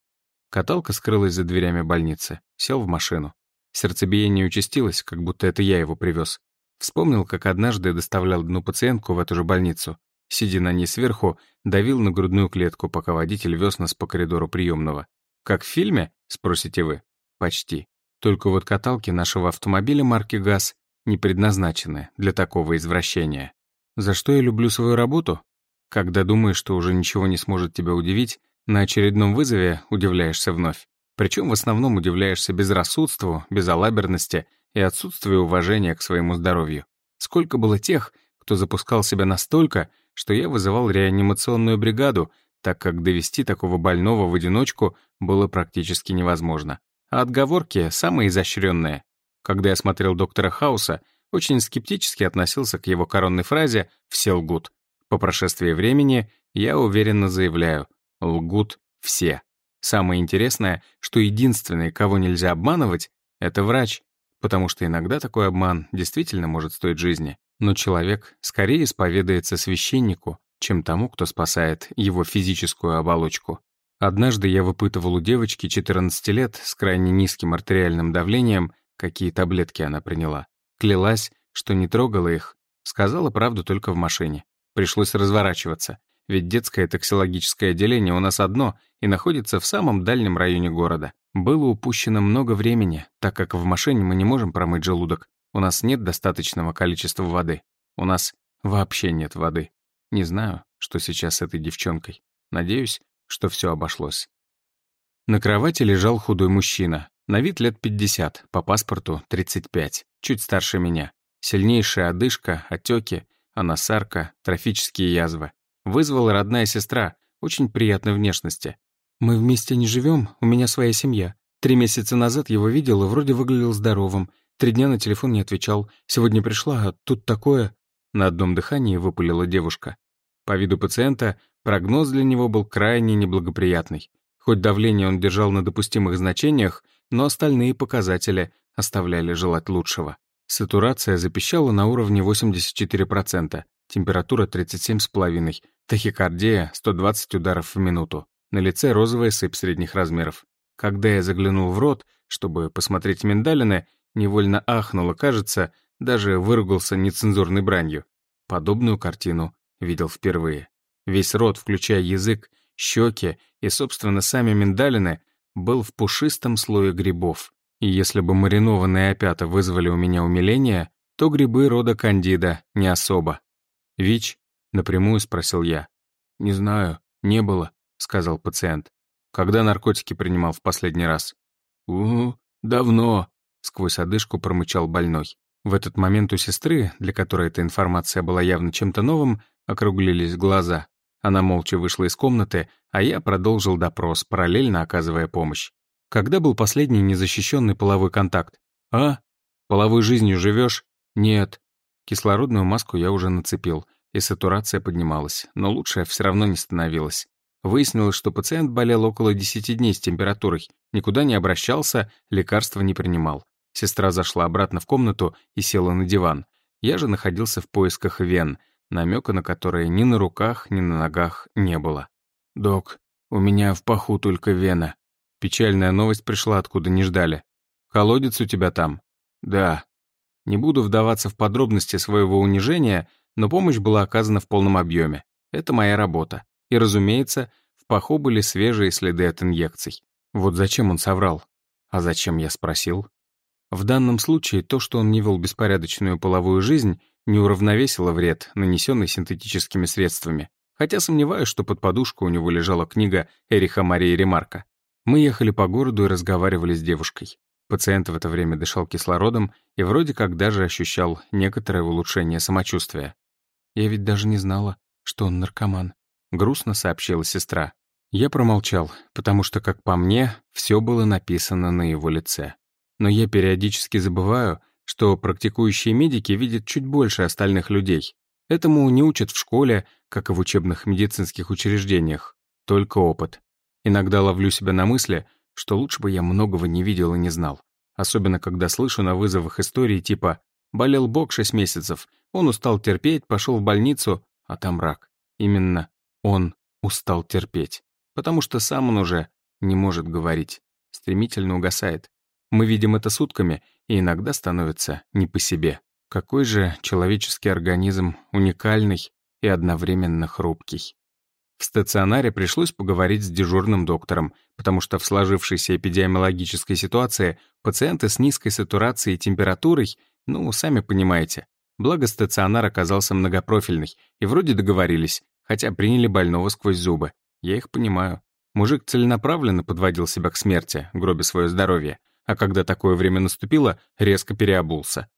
Каталка скрылась за дверями больницы, сел в машину. Сердцебиение участилось, как будто это я его привез. Вспомнил, как однажды доставлял одну пациентку в эту же больницу. Сидя на ней сверху, давил на грудную клетку, пока водитель вез нас по коридору приемного. «Как в фильме?» — спросите вы. «Почти. Только вот каталки нашего автомобиля марки ГАЗ не предназначены для такого извращения. За что я люблю свою работу? Когда думаешь, что уже ничего не сможет тебя удивить, на очередном вызове удивляешься вновь. Причем в основном удивляешься безрассудству, безалаберности и отсутствию уважения к своему здоровью. Сколько было тех, кто запускал себя настолько, что я вызывал реанимационную бригаду, так как довести такого больного в одиночку было практически невозможно. А отговорки самые изощренные. Когда я смотрел доктора Хауса, очень скептически относился к его коронной фразе «все лгут». По прошествии времени я уверенно заявляю «лгут все». Самое интересное, что единственный, кого нельзя обманывать, это врач, потому что иногда такой обман действительно может стоить жизни. Но человек скорее исповедается священнику, чем тому, кто спасает его физическую оболочку. Однажды я выпытывал у девочки 14 лет с крайне низким артериальным давлением, какие таблетки она приняла. Клялась, что не трогала их, сказала правду только в машине. Пришлось разворачиваться ведь детское токсилогическое отделение у нас одно и находится в самом дальнем районе города. Было упущено много времени, так как в машине мы не можем промыть желудок. У нас нет достаточного количества воды. У нас вообще нет воды. Не знаю, что сейчас с этой девчонкой. Надеюсь, что все обошлось. На кровати лежал худой мужчина. На вид лет 50, по паспорту 35, чуть старше меня. Сильнейшая одышка, отеки, анасарка, трофические язвы. Вызвала родная сестра, очень приятной внешности. «Мы вместе не живем, у меня своя семья. Три месяца назад его видел и вроде выглядел здоровым. Три дня на телефон не отвечал. Сегодня пришла, а тут такое...» На одном дыхании выпалила девушка. По виду пациента прогноз для него был крайне неблагоприятный. Хоть давление он держал на допустимых значениях, но остальные показатели оставляли желать лучшего. Сатурация запищала на уровне 84%, температура 37,5%, Тахикардия — 120 ударов в минуту. На лице розовая сыпь средних размеров. Когда я заглянул в рот, чтобы посмотреть миндалины, невольно ахнуло, кажется, даже выругался нецензурной бранью. Подобную картину видел впервые. Весь рот, включая язык, щеки и, собственно, сами миндалины, был в пушистом слое грибов. И если бы маринованные опята вызвали у меня умиление, то грибы рода кандида не особо. ВИЧ Напрямую спросил я. «Не знаю, не было», — сказал пациент. «Когда наркотики принимал в последний раз?» «У, давно», — сквозь одышку промычал больной. В этот момент у сестры, для которой эта информация была явно чем-то новым, округлились глаза. Она молча вышла из комнаты, а я продолжил допрос, параллельно оказывая помощь. Когда был последний незащищенный половой контакт? А? Половой жизнью живешь? Нет. Кислородную маску я уже нацепил и сатурация поднималась, но лучше все равно не становилось. Выяснилось, что пациент болел около 10 дней с температурой, никуда не обращался, лекарства не принимал. Сестра зашла обратно в комнату и села на диван. Я же находился в поисках вен, намека на которые ни на руках, ни на ногах не было. «Док, у меня в паху только вена». Печальная новость пришла, откуда не ждали. «Колодец у тебя там?» «Да». Не буду вдаваться в подробности своего унижения, но помощь была оказана в полном объеме. Это моя работа. И, разумеется, в паху были свежие следы от инъекций. Вот зачем он соврал? А зачем я спросил? В данном случае то, что он не вел беспорядочную половую жизнь, не уравновесило вред, нанесенный синтетическими средствами, хотя сомневаюсь, что под подушку у него лежала книга Эриха Марии Ремарка. Мы ехали по городу и разговаривали с девушкой. Пациент в это время дышал кислородом и вроде как даже ощущал некоторое улучшение самочувствия. «Я ведь даже не знала, что он наркоман», — грустно сообщила сестра. Я промолчал, потому что, как по мне, все было написано на его лице. Но я периодически забываю, что практикующие медики видят чуть больше остальных людей. Этому не учат в школе, как и в учебных медицинских учреждениях. Только опыт. Иногда ловлю себя на мысли, что лучше бы я многого не видел и не знал. Особенно, когда слышу на вызовах истории типа «болел бок шесть месяцев, он устал терпеть, пошел в больницу, а там рак». Именно он устал терпеть, потому что сам он уже не может говорить, стремительно угасает. Мы видим это сутками, и иногда становится не по себе. Какой же человеческий организм уникальный и одновременно хрупкий. В стационаре пришлось поговорить с дежурным доктором, потому что в сложившейся эпидемиологической ситуации пациенты с низкой сатурацией и температурой, ну, сами понимаете. Благо стационар оказался многопрофильный, и вроде договорились, хотя приняли больного сквозь зубы. Я их понимаю. Мужик целенаправленно подводил себя к смерти, гробя свое здоровье, а когда такое время наступило, резко переобулся.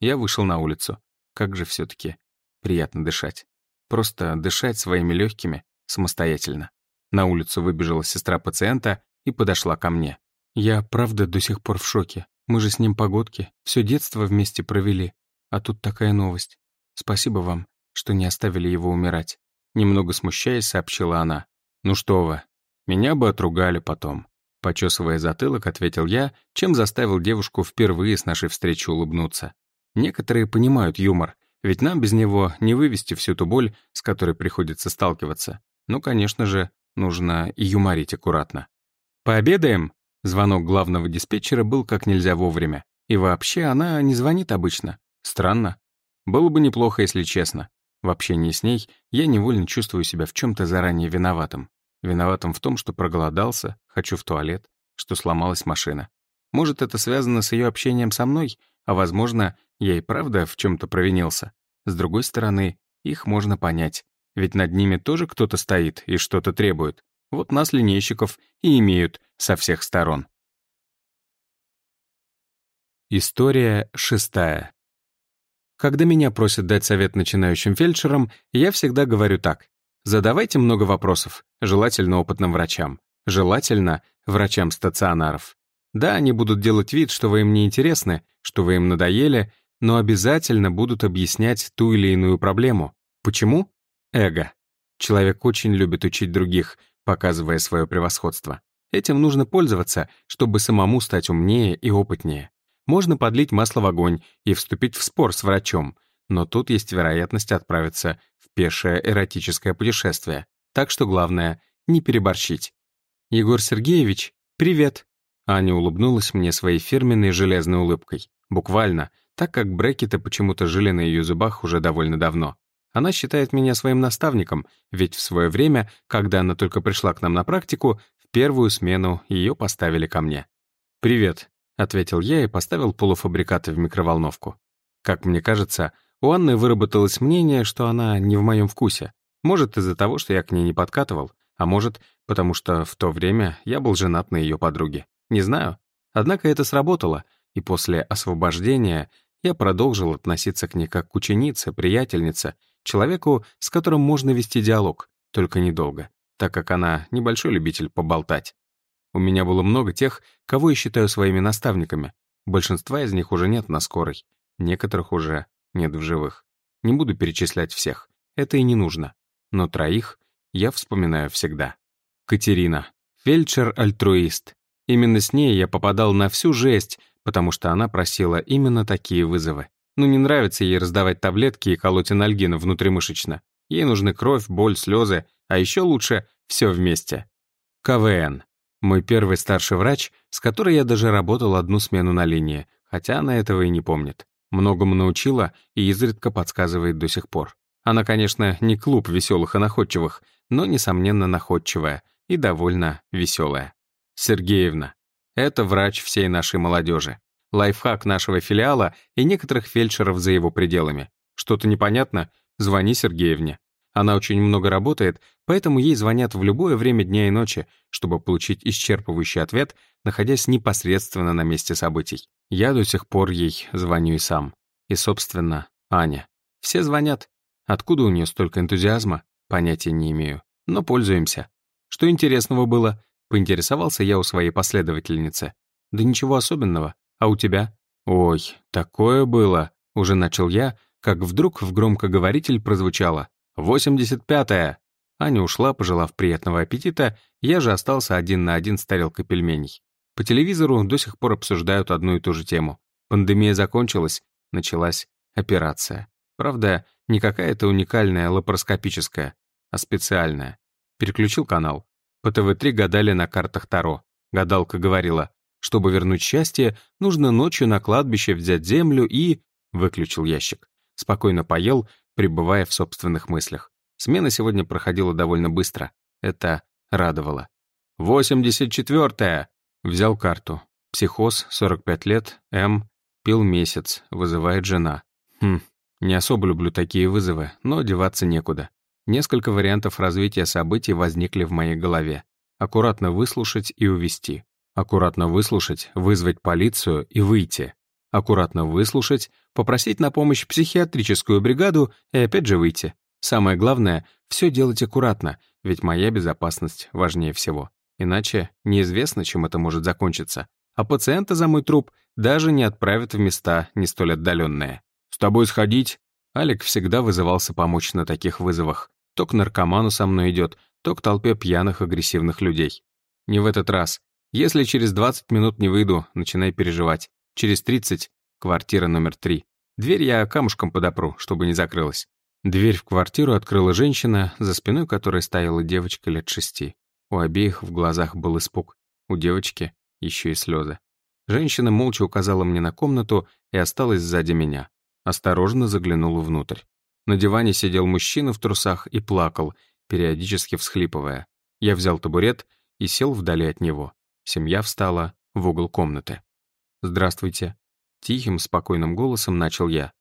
Я вышел на улицу. Как же все таки приятно дышать. Просто дышать своими легкими самостоятельно. На улицу выбежала сестра пациента и подошла ко мне. «Я, правда, до сих пор в шоке. Мы же с ним погодки, все детство вместе провели. А тут такая новость. Спасибо вам, что не оставили его умирать». Немного смущаясь, сообщила она. «Ну что вы, меня бы отругали потом». Почесывая затылок, ответил я, чем заставил девушку впервые с нашей встречи улыбнуться. Некоторые понимают юмор, ведь нам без него не вывести всю ту боль, с которой приходится сталкиваться. Ну, конечно же, нужно и юморить аккуратно. «Пообедаем?» Звонок главного диспетчера был как нельзя вовремя. И вообще она не звонит обычно. Странно. Было бы неплохо, если честно. В общении с ней я невольно чувствую себя в чем то заранее виноватым. Виноватым в том, что проголодался, хочу в туалет, что сломалась машина. Может, это связано с ее общением со мной, а, возможно, я и правда в чем то провинился. С другой стороны, их можно понять. Ведь над ними тоже кто-то стоит и что-то требует. Вот нас, линейщиков, и имеют со всех сторон. История шестая. Когда меня просят дать совет начинающим фельдшерам, я всегда говорю так. Задавайте много вопросов, желательно опытным врачам. Желательно врачам стационаров. Да, они будут делать вид, что вы им не интересны, что вы им надоели, но обязательно будут объяснять ту или иную проблему. Почему? Эго. Человек очень любит учить других, показывая свое превосходство. Этим нужно пользоваться, чтобы самому стать умнее и опытнее. Можно подлить масло в огонь и вступить в спор с врачом, но тут есть вероятность отправиться в пешее эротическое путешествие. Так что главное — не переборщить. «Егор Сергеевич, привет!» Аня улыбнулась мне своей фирменной железной улыбкой. Буквально, так как брекеты почему-то жили на ее зубах уже довольно давно. Она считает меня своим наставником, ведь в свое время, когда она только пришла к нам на практику, в первую смену ее поставили ко мне. «Привет», — ответил я и поставил полуфабрикаты в микроволновку. Как мне кажется, у Анны выработалось мнение, что она не в моем вкусе. Может, из-за того, что я к ней не подкатывал, а может, потому что в то время я был женат на ее подруге. Не знаю. Однако это сработало, и после освобождения я продолжил относиться к ней как к ученице, приятельнице, человеку, с которым можно вести диалог, только недолго, так как она небольшой любитель поболтать. У меня было много тех, кого я считаю своими наставниками. Большинства из них уже нет на скорой, некоторых уже нет в живых. Не буду перечислять всех, это и не нужно. Но троих я вспоминаю всегда. Катерина, фельдшер-альтруист. Именно с ней я попадал на всю жесть, потому что она просила именно такие вызовы. Ну не нравится ей раздавать таблетки и колоть анальгин внутримышечно. Ей нужны кровь, боль, слезы, а еще лучше все вместе. КВН. Мой первый старший врач, с которой я даже работал одну смену на линии, хотя она этого и не помнит. Многому научила и изредка подсказывает до сих пор. Она, конечно, не клуб веселых и находчивых, но, несомненно, находчивая и довольно веселая. Сергеевна. Это врач всей нашей молодежи. Лайфхак нашего филиала и некоторых фельдшеров за его пределами. Что-то непонятно? Звони Сергеевне. Она очень много работает, поэтому ей звонят в любое время дня и ночи, чтобы получить исчерпывающий ответ, находясь непосредственно на месте событий. Я до сих пор ей звоню и сам. И, собственно, Аня. Все звонят. Откуда у нее столько энтузиазма? Понятия не имею. Но пользуемся. Что интересного было? Поинтересовался я у своей последовательницы. Да ничего особенного. А у тебя? Ой, такое было. Уже начал я, как вдруг в громкоговоритель прозвучало. «Восемьдесят пятая!» Аня ушла, пожелав приятного аппетита, я же остался один на один с тарелкой пельменей. По телевизору до сих пор обсуждают одну и ту же тему. Пандемия закончилась, началась операция. Правда, не какая-то уникальная лапароскопическая, а специальная. Переключил канал. По ТВ-3 гадали на картах Таро. Гадалка говорила, чтобы вернуть счастье, нужно ночью на кладбище взять землю и... Выключил ящик. Спокойно поел, пребывая в собственных мыслях. Смена сегодня проходила довольно быстро. Это радовало. «Восемьдесят четвертая!» Взял карту. Психоз, 45 лет, М, пил месяц, вызывает жена. Хм, не особо люблю такие вызовы, но деваться некуда. Несколько вариантов развития событий возникли в моей голове. Аккуратно выслушать и увести. Аккуратно выслушать, вызвать полицию и выйти. Аккуратно выслушать, попросить на помощь психиатрическую бригаду и опять же выйти. Самое главное — все делать аккуратно, ведь моя безопасность важнее всего. Иначе неизвестно, чем это может закончиться. А пациента за мой труп даже не отправят в места не столь отдаленные. «С тобой сходить?» Алик всегда вызывался помочь на таких вызовах. То к наркоману со мной идет, то к толпе пьяных агрессивных людей. Не в этот раз. Если через 20 минут не выйду, начинай переживать. Через 30 — квартира номер 3. Дверь я камушком подопру, чтобы не закрылась. Дверь в квартиру открыла женщина, за спиной которой стояла девочка лет шести. У обеих в глазах был испуг. У девочки еще и слезы. Женщина молча указала мне на комнату и осталась сзади меня. Осторожно заглянула внутрь. На диване сидел мужчина в трусах и плакал, периодически всхлипывая. Я взял табурет и сел вдали от него. Семья встала в угол комнаты. «Здравствуйте». Тихим, спокойным голосом начал я.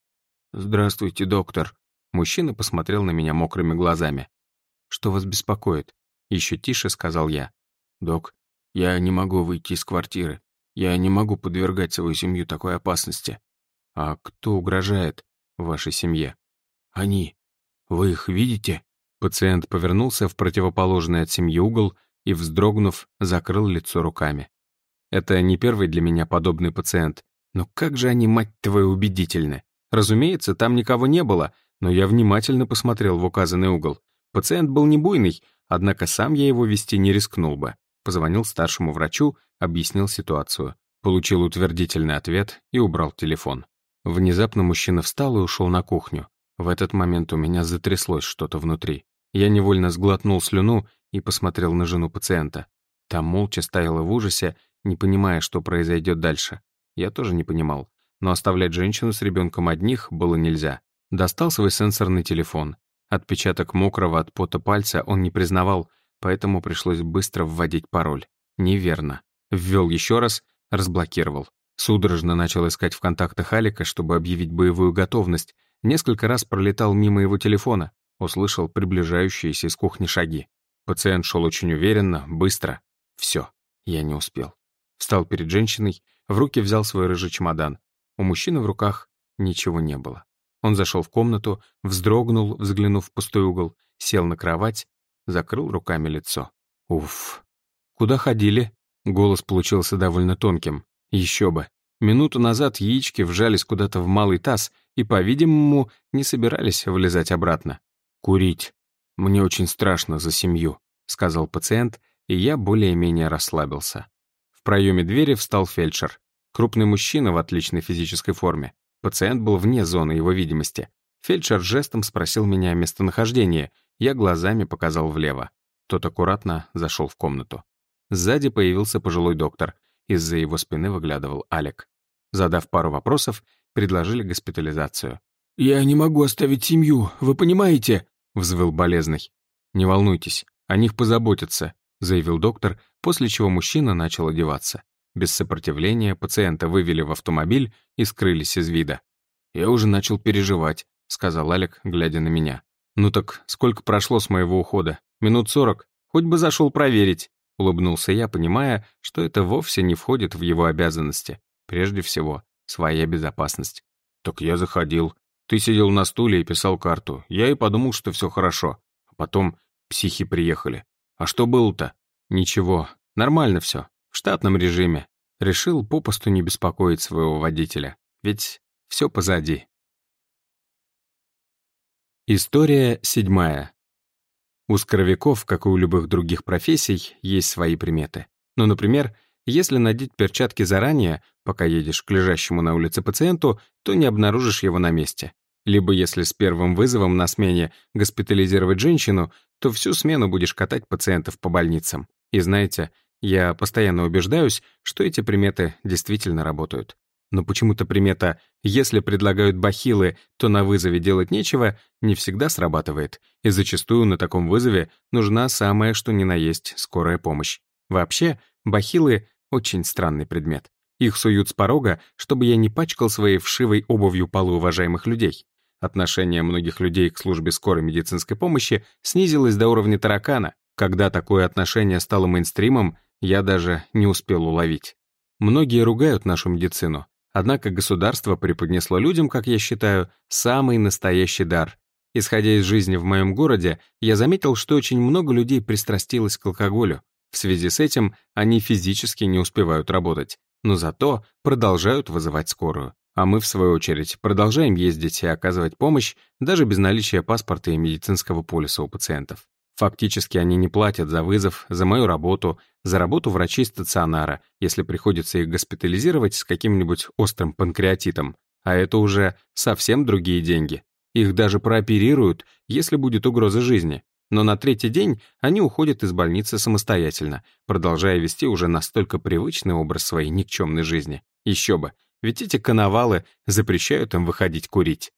«Здравствуйте, доктор», Мужчина посмотрел на меня мокрыми глазами. «Что вас беспокоит?» Еще тише сказал я. «Док, я не могу выйти из квартиры. Я не могу подвергать свою семью такой опасности». «А кто угрожает вашей семье?» «Они. Вы их видите?» Пациент повернулся в противоположный от семьи угол и, вздрогнув, закрыл лицо руками. Это не первый для меня подобный пациент. Но как же они, мать твою, убедительны. Разумеется, там никого не было, но я внимательно посмотрел в указанный угол. Пациент был не буйный, однако сам я его вести не рискнул бы. Позвонил старшему врачу, объяснил ситуацию. Получил утвердительный ответ и убрал телефон. Внезапно мужчина встал и ушел на кухню. В этот момент у меня затряслось что-то внутри. Я невольно сглотнул слюну и посмотрел на жену пациента. Там молча стояла в ужасе, не понимая, что произойдет дальше. Я тоже не понимал, но оставлять женщину с ребенком одних было нельзя. Достал свой сенсорный телефон. Отпечаток мокрого от пота пальца он не признавал, поэтому пришлось быстро вводить пароль. Неверно. Ввел еще раз, разблокировал. Судорожно начал искать в контактах Алика, чтобы объявить боевую готовность. Несколько раз пролетал мимо его телефона. Услышал приближающиеся из кухни шаги. Пациент шел очень уверенно, быстро. Все, я не успел. Встал перед женщиной, в руки взял свой рыжий чемодан. У мужчины в руках ничего не было. Он зашел в комнату, вздрогнул, взглянув в пустой угол, сел на кровать, закрыл руками лицо. Уф. Куда ходили? Голос получился довольно тонким. Еще бы. Минуту назад яички вжались куда-то в малый таз и, по-видимому, не собирались вылезать обратно. «Курить. Мне очень страшно за семью», — сказал пациент, и я более-менее расслабился. В проеме двери встал фельдшер. Крупный мужчина в отличной физической форме. Пациент был вне зоны его видимости. Фельдшер жестом спросил меня о местонахождении. Я глазами показал влево. Тот аккуратно зашел в комнату. Сзади появился пожилой доктор. Из-за его спины выглядывал Алек. Задав пару вопросов, предложили госпитализацию. «Я не могу оставить семью, вы понимаете?» — взвыл болезный. «Не волнуйтесь, о них позаботятся», — заявил доктор, после чего мужчина начал одеваться. Без сопротивления пациента вывели в автомобиль и скрылись из вида. «Я уже начал переживать», — сказал Алик, глядя на меня. «Ну так сколько прошло с моего ухода? Минут сорок? Хоть бы зашел проверить», — улыбнулся я, понимая, что это вовсе не входит в его обязанности. Прежде всего, своя безопасность. «Так я заходил. Ты сидел на стуле и писал карту. Я и подумал, что все хорошо. А потом психи приехали. А что было-то? Ничего. Нормально все. В штатном режиме. Решил попусту не беспокоить своего водителя. Ведь все позади. История седьмая. У скоровиков, как и у любых других профессий, есть свои приметы. Ну, например, если надеть перчатки заранее, пока едешь к лежащему на улице пациенту, то не обнаружишь его на месте. Либо если с первым вызовом на смене госпитализировать женщину, то всю смену будешь катать пациентов по больницам. И знаете, я постоянно убеждаюсь, что эти приметы действительно работают. Но почему-то примета «если предлагают бахилы, то на вызове делать нечего» не всегда срабатывает, и зачастую на таком вызове нужна самая что ни на есть скорая помощь. Вообще, бахилы очень странный предмет. Их суют с порога, чтобы я не пачкал своей вшивой обувью полы уважаемых людей. Отношение многих людей к службе скорой медицинской помощи снизилось до уровня таракана. Когда такое отношение стало мейнстримом, я даже не успел уловить. Многие ругают нашу медицину, однако государство преподнесло людям, как я считаю, самый настоящий дар. Исходя из жизни в моем городе, я заметил, что очень много людей пристрастилось к алкоголю. В связи с этим они физически не успевают работать, но зато продолжают вызывать скорую. А мы, в свою очередь, продолжаем ездить и оказывать помощь даже без наличия паспорта и медицинского полиса у пациентов. Фактически они не платят за вызов, за мою работу, за работу врачей стационара, если приходится их госпитализировать с каким-нибудь острым панкреатитом. А это уже совсем другие деньги. Их даже прооперируют, если будет угроза жизни. Но на третий день они уходят из больницы самостоятельно, продолжая вести уже настолько привычный образ своей никчемной жизни. Еще бы, ведь эти коновалы запрещают им выходить курить.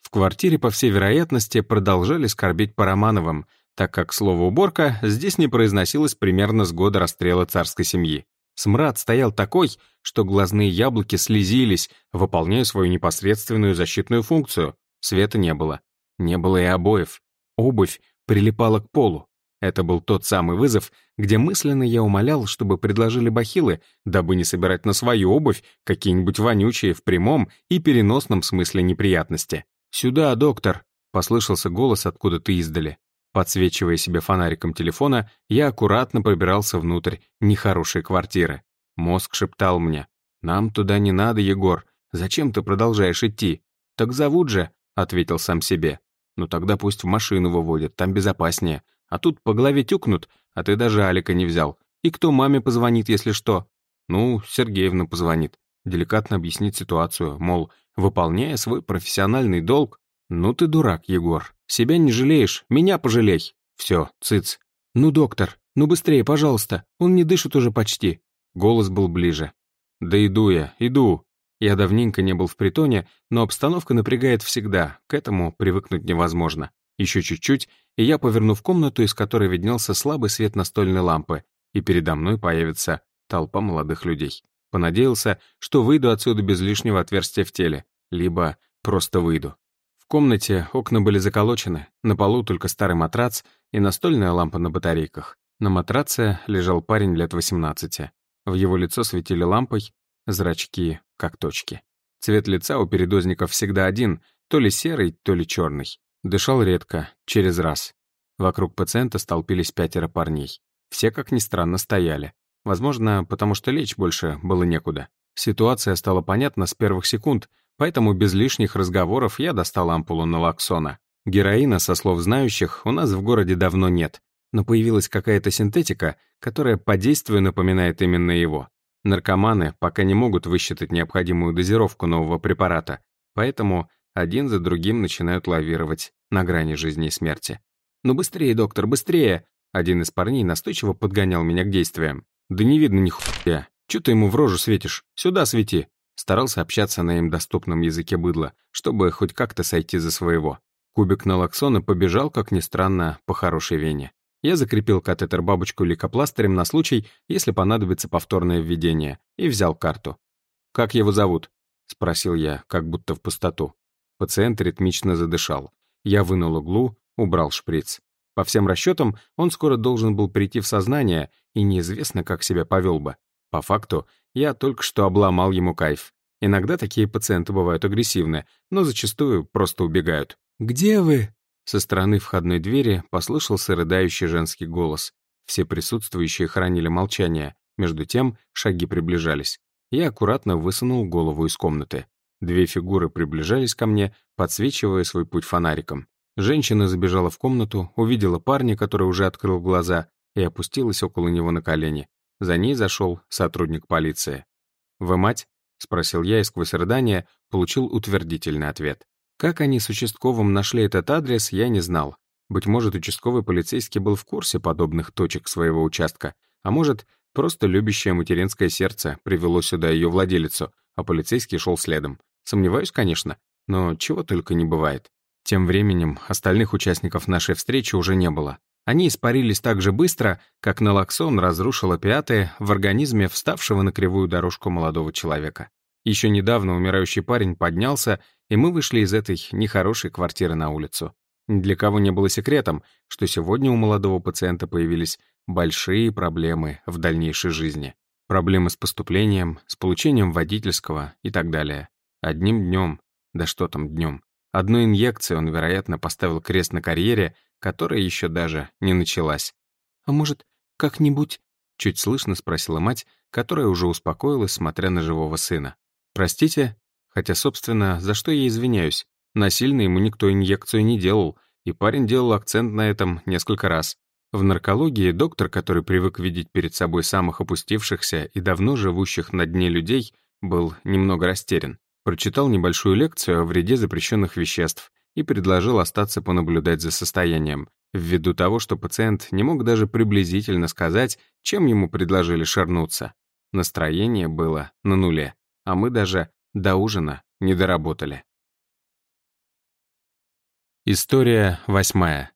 В квартире, по всей вероятности, продолжали скорбеть по Романовым, так как слово «уборка» здесь не произносилось примерно с года расстрела царской семьи. Смрад стоял такой, что глазные яблоки слезились, выполняя свою непосредственную защитную функцию. Света не было. Не было и обоев. Обувь прилипала к полу. Это был тот самый вызов, где мысленно я умолял, чтобы предложили бахилы, дабы не собирать на свою обувь какие-нибудь вонючие в прямом и переносном смысле неприятности. «Сюда, доктор!» — послышался голос откуда-то издали. Подсвечивая себе фонариком телефона, я аккуратно пробирался внутрь нехорошей квартиры. Мозг шептал мне. «Нам туда не надо, Егор. Зачем ты продолжаешь идти?» «Так зовут же», — ответил сам себе. «Ну тогда пусть в машину выводят, там безопаснее. А тут по голове тюкнут, а ты даже Алика не взял. И кто маме позвонит, если что?» «Ну, Сергеевна позвонит. Деликатно объяснить ситуацию, мол, выполняя свой профессиональный долг. Ну ты дурак, Егор. Себя не жалеешь, меня пожалей. Все, цыц. Ну, доктор, ну быстрее, пожалуйста. Он не дышит уже почти. Голос был ближе. Да иду я, иду. Я давненько не был в притоне, но обстановка напрягает всегда, к этому привыкнуть невозможно. Еще чуть-чуть, и я поверну в комнату, из которой виднелся слабый свет настольной лампы, и передо мной появится толпа молодых людей. Понадеялся, что выйду отсюда без лишнего отверстия в теле, либо просто выйду. В комнате окна были заколочены, на полу только старый матрац и настольная лампа на батарейках. На матраце лежал парень лет 18. В его лицо светили лампой, зрачки как точки. Цвет лица у передозников всегда один, то ли серый, то ли черный. Дышал редко, через раз. Вокруг пациента столпились пятеро парней. Все, как ни странно, стояли. Возможно, потому что лечь больше было некуда. Ситуация стала понятна с первых секунд, поэтому без лишних разговоров я достал ампулу налоксона. Героина, со слов знающих, у нас в городе давно нет, но появилась какая-то синтетика, которая по действию напоминает именно его. Наркоманы пока не могут высчитать необходимую дозировку нового препарата, поэтому один за другим начинают лавировать на грани жизни и смерти. «Ну быстрее, доктор, быстрее!» Один из парней настойчиво подгонял меня к действиям. «Да не видно ни хуя. Чё ты ему в рожу светишь? Сюда свети!» Старался общаться на им доступном языке быдла, чтобы хоть как-то сойти за своего. Кубик налоксона побежал, как ни странно, по хорошей вене. Я закрепил катетер-бабочку лейкопластырем на случай, если понадобится повторное введение, и взял карту. «Как его зовут?» — спросил я, как будто в пустоту. Пациент ритмично задышал. Я вынул углу, убрал шприц. По всем расчетам, он скоро должен был прийти в сознание, и неизвестно, как себя повел бы. По факту, я только что обломал ему кайф. Иногда такие пациенты бывают агрессивны, но зачастую просто убегают. «Где вы?» Со стороны входной двери послышался рыдающий женский голос. Все присутствующие хранили молчание. Между тем шаги приближались. Я аккуратно высунул голову из комнаты. Две фигуры приближались ко мне, подсвечивая свой путь фонариком. Женщина забежала в комнату, увидела парня, который уже открыл глаза, и опустилась около него на колени. За ней зашел сотрудник полиции. «Вы мать?» — спросил я и сквозь рыдание получил утвердительный ответ. Как они с участковым нашли этот адрес, я не знал. Быть может, участковый полицейский был в курсе подобных точек своего участка, а может, просто любящее материнское сердце привело сюда ее владелицу, а полицейский шел следом. Сомневаюсь, конечно, но чего только не бывает. Тем временем остальных участников нашей встречи уже не было. Они испарились так же быстро, как налоксон разрушил опиаты в организме вставшего на кривую дорожку молодого человека. Еще недавно умирающий парень поднялся, и мы вышли из этой нехорошей квартиры на улицу. Для кого не было секретом, что сегодня у молодого пациента появились большие проблемы в дальнейшей жизни. Проблемы с поступлением, с получением водительского и так далее. Одним днем, да что там днем, одной инъекцией он, вероятно, поставил крест на карьере, которая еще даже не началась. «А может, как-нибудь...» — чуть слышно спросила мать, которая уже успокоилась, смотря на живого сына. Простите, хотя, собственно, за что я извиняюсь? Насильно ему никто инъекцию не делал, и парень делал акцент на этом несколько раз. В наркологии доктор, который привык видеть перед собой самых опустившихся и давно живущих на дне людей, был немного растерян. Прочитал небольшую лекцию о вреде запрещенных веществ и предложил остаться понаблюдать за состоянием, ввиду того, что пациент не мог даже приблизительно сказать, чем ему предложили шарнуться. Настроение было на нуле а мы даже до ужина не доработали. История восьмая.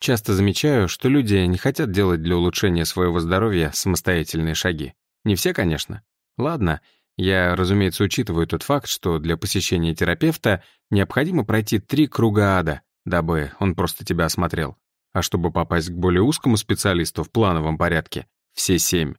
Часто замечаю, что люди не хотят делать для улучшения своего здоровья самостоятельные шаги. Не все, конечно. Ладно, я, разумеется, учитываю тот факт, что для посещения терапевта необходимо пройти три круга ада, дабы он просто тебя осмотрел. А чтобы попасть к более узкому специалисту в плановом порядке, все семь.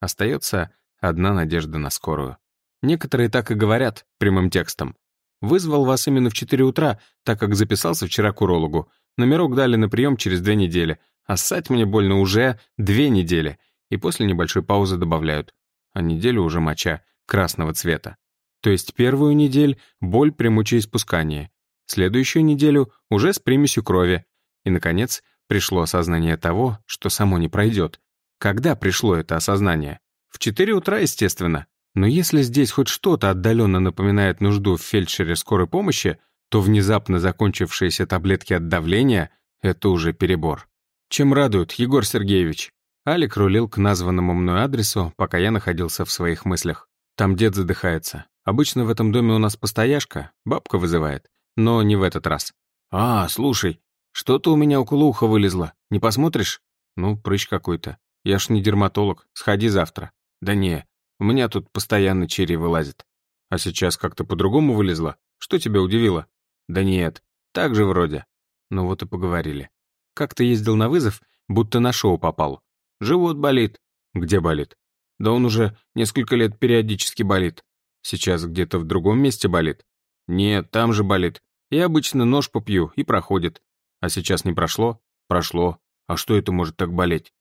Остается одна надежда на скорую. Некоторые так и говорят, прямым текстом. Вызвал вас именно в 4 утра, так как записался вчера к урологу. Номерок дали на прием через две недели. А ссать мне больно уже две недели. И после небольшой паузы добавляют. А неделю уже моча красного цвета. То есть первую неделю боль при мочеиспускании. Следующую неделю уже с примесью крови. И, наконец, пришло осознание того, что само не пройдет. Когда пришло это осознание? В 4 утра, естественно. Но если здесь хоть что-то отдаленно напоминает нужду в фельдшере скорой помощи, то внезапно закончившиеся таблетки от давления — это уже перебор. Чем радует, Егор Сергеевич? Алик рулил к названному мной адресу, пока я находился в своих мыслях. Там дед задыхается. Обычно в этом доме у нас постояшка, бабка вызывает. Но не в этот раз. «А, слушай, что-то у меня около уха вылезло. Не посмотришь?» «Ну, прыщ какой-то. Я ж не дерматолог. Сходи завтра». «Да не, у меня тут постоянно черри вылазит. А сейчас как-то по-другому вылезла? Что тебя удивило? Да нет, так же вроде. Ну вот и поговорили. Как ты ездил на вызов, будто на шоу попал. Живот болит. Где болит? Да он уже несколько лет периодически болит. Сейчас где-то в другом месте болит? Нет, там же болит. Я обычно нож попью, и проходит. А сейчас не прошло? Прошло. А что это может так болеть?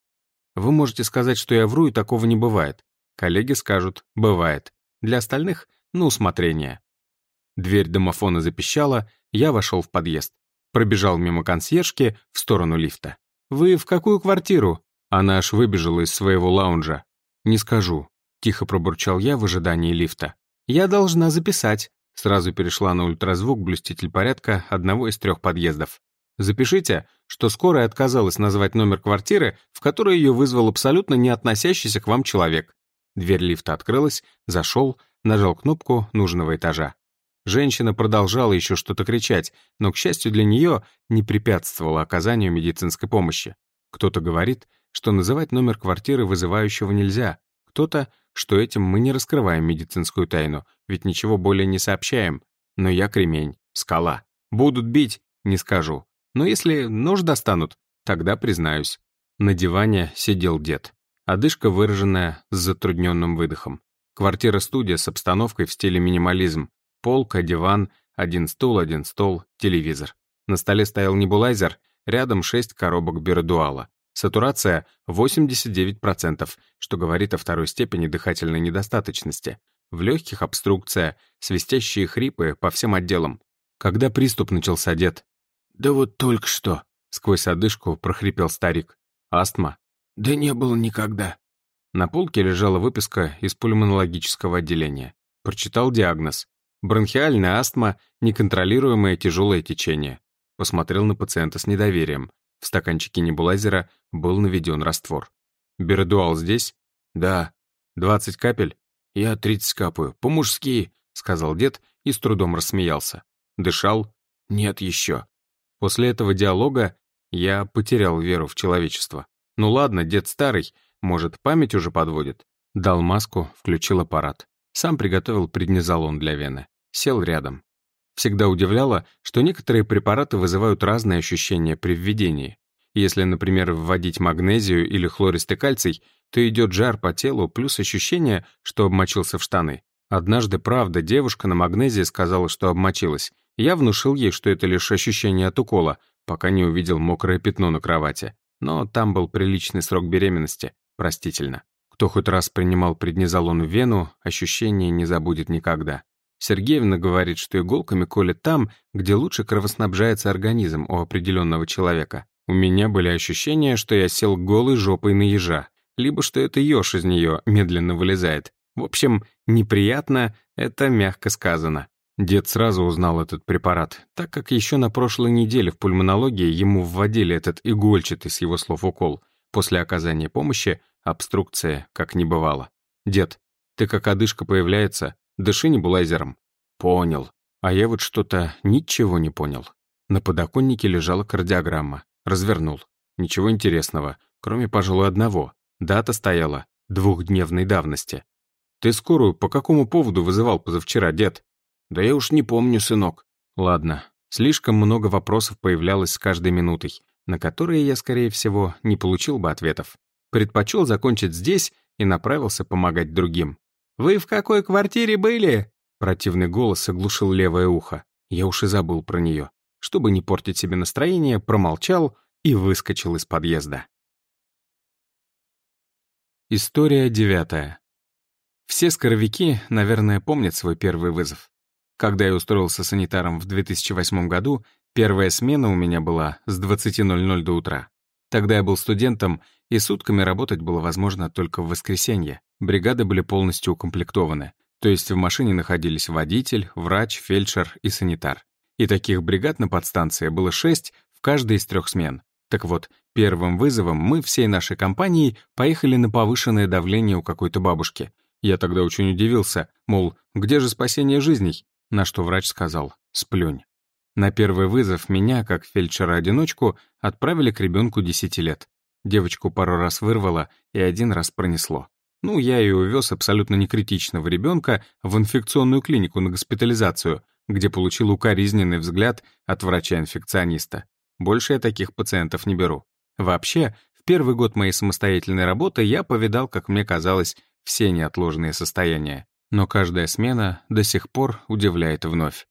Вы можете сказать, что я вру, и такого не бывает. Коллеги скажут «бывает». Для остальных — на усмотрение. Дверь домофона запищала, я вошел в подъезд. Пробежал мимо консьержки в сторону лифта. «Вы в какую квартиру?» Она аж выбежала из своего лаунжа. «Не скажу», — тихо пробурчал я в ожидании лифта. «Я должна записать», — сразу перешла на ультразвук блюститель порядка одного из трех подъездов. «Запишите, что скорая отказалась назвать номер квартиры, в которой ее вызвал абсолютно не относящийся к вам человек. Дверь лифта открылась, зашел, нажал кнопку нужного этажа. Женщина продолжала еще что-то кричать, но, к счастью для нее, не препятствовала оказанию медицинской помощи. Кто-то говорит, что называть номер квартиры вызывающего нельзя, кто-то, что этим мы не раскрываем медицинскую тайну, ведь ничего более не сообщаем. Но я кремень, скала. Будут бить, не скажу. Но если нож достанут, тогда признаюсь. На диване сидел дед. Одышка выраженная с затрудненным выдохом. Квартира-студия с обстановкой в стиле минимализм. Полка, диван, один стул, один стол, телевизор. На столе стоял небулайзер, рядом шесть коробок Бердуала. Сатурация 89%, что говорит о второй степени дыхательной недостаточности. В легких обструкция, свистящие хрипы по всем отделам. Когда приступ начался, дед? «Да вот только что», — сквозь одышку прохрипел старик. «Астма?» «Да не было никогда». На полке лежала выписка из пульмонологического отделения. Прочитал диагноз. Бронхиальная астма, неконтролируемое тяжелое течение. Посмотрел на пациента с недоверием. В стаканчике небулайзера был наведен раствор. «Бередуал здесь?» «Да». «Двадцать капель?» «Я тридцать капаю. По-мужски», — сказал дед и с трудом рассмеялся. «Дышал?» «Нет еще». После этого диалога я потерял веру в человечество. Ну ладно, дед старый, может, память уже подводит. Дал маску, включил аппарат. Сам приготовил преднизолон для вены. Сел рядом. Всегда удивляло, что некоторые препараты вызывают разные ощущения при введении. Если, например, вводить магнезию или хлористый кальций, то идет жар по телу плюс ощущение, что обмочился в штаны. Однажды, правда, девушка на магнезии сказала, что обмочилась. Я внушил ей, что это лишь ощущение от укола, пока не увидел мокрое пятно на кровати. Но там был приличный срок беременности. Простительно. Кто хоть раз принимал преднизолон в вену, ощущение не забудет никогда. Сергеевна говорит, что иголками колет там, где лучше кровоснабжается организм у определенного человека. У меня были ощущения, что я сел голой жопой на ежа, либо что это еж из нее медленно вылезает. В общем, неприятно — это мягко сказано. Дед сразу узнал этот препарат, так как еще на прошлой неделе в пульмонологии ему вводили этот игольчатый, с его слов, укол. После оказания помощи обструкция как не бывало. «Дед, ты как одышка появляется, Дыши небулайзером». «Понял. А я вот что-то ничего не понял». На подоконнике лежала кардиограмма. Развернул. Ничего интересного, кроме, пожалуй, одного. Дата стояла двухдневной давности. «Ты скорую по какому поводу вызывал позавчера, дед?» «Да я уж не помню, сынок». «Ладно. Слишком много вопросов появлялось с каждой минутой, на которые я, скорее всего, не получил бы ответов. Предпочел закончить здесь и направился помогать другим. «Вы в какой квартире были?» Противный голос оглушил левое ухо. Я уж и забыл про нее. Чтобы не портить себе настроение, промолчал и выскочил из подъезда. История девятая. Все скоровики, наверное, помнят свой первый вызов. Когда я устроился санитаром в 2008 году, первая смена у меня была с 20.00 до утра. Тогда я был студентом, и сутками работать было возможно только в воскресенье. Бригады были полностью укомплектованы. То есть в машине находились водитель, врач, фельдшер и санитар. И таких бригад на подстанции было шесть в каждой из трех смен. Так вот, первым вызовом мы всей нашей компанией поехали на повышенное давление у какой-то бабушки. Я тогда очень удивился, мол, где же спасение жизней? На что врач сказал «сплюнь». На первый вызов меня, как фельдшера-одиночку, отправили к ребенку 10 лет. Девочку пару раз вырвало и один раз пронесло. Ну, я и увез абсолютно некритичного ребенка в инфекционную клинику на госпитализацию, где получил укоризненный взгляд от врача-инфекциониста. Больше я таких пациентов не беру. Вообще, в первый год моей самостоятельной работы я повидал, как мне казалось, все неотложные состояния. Но каждая смена до сих пор удивляет вновь.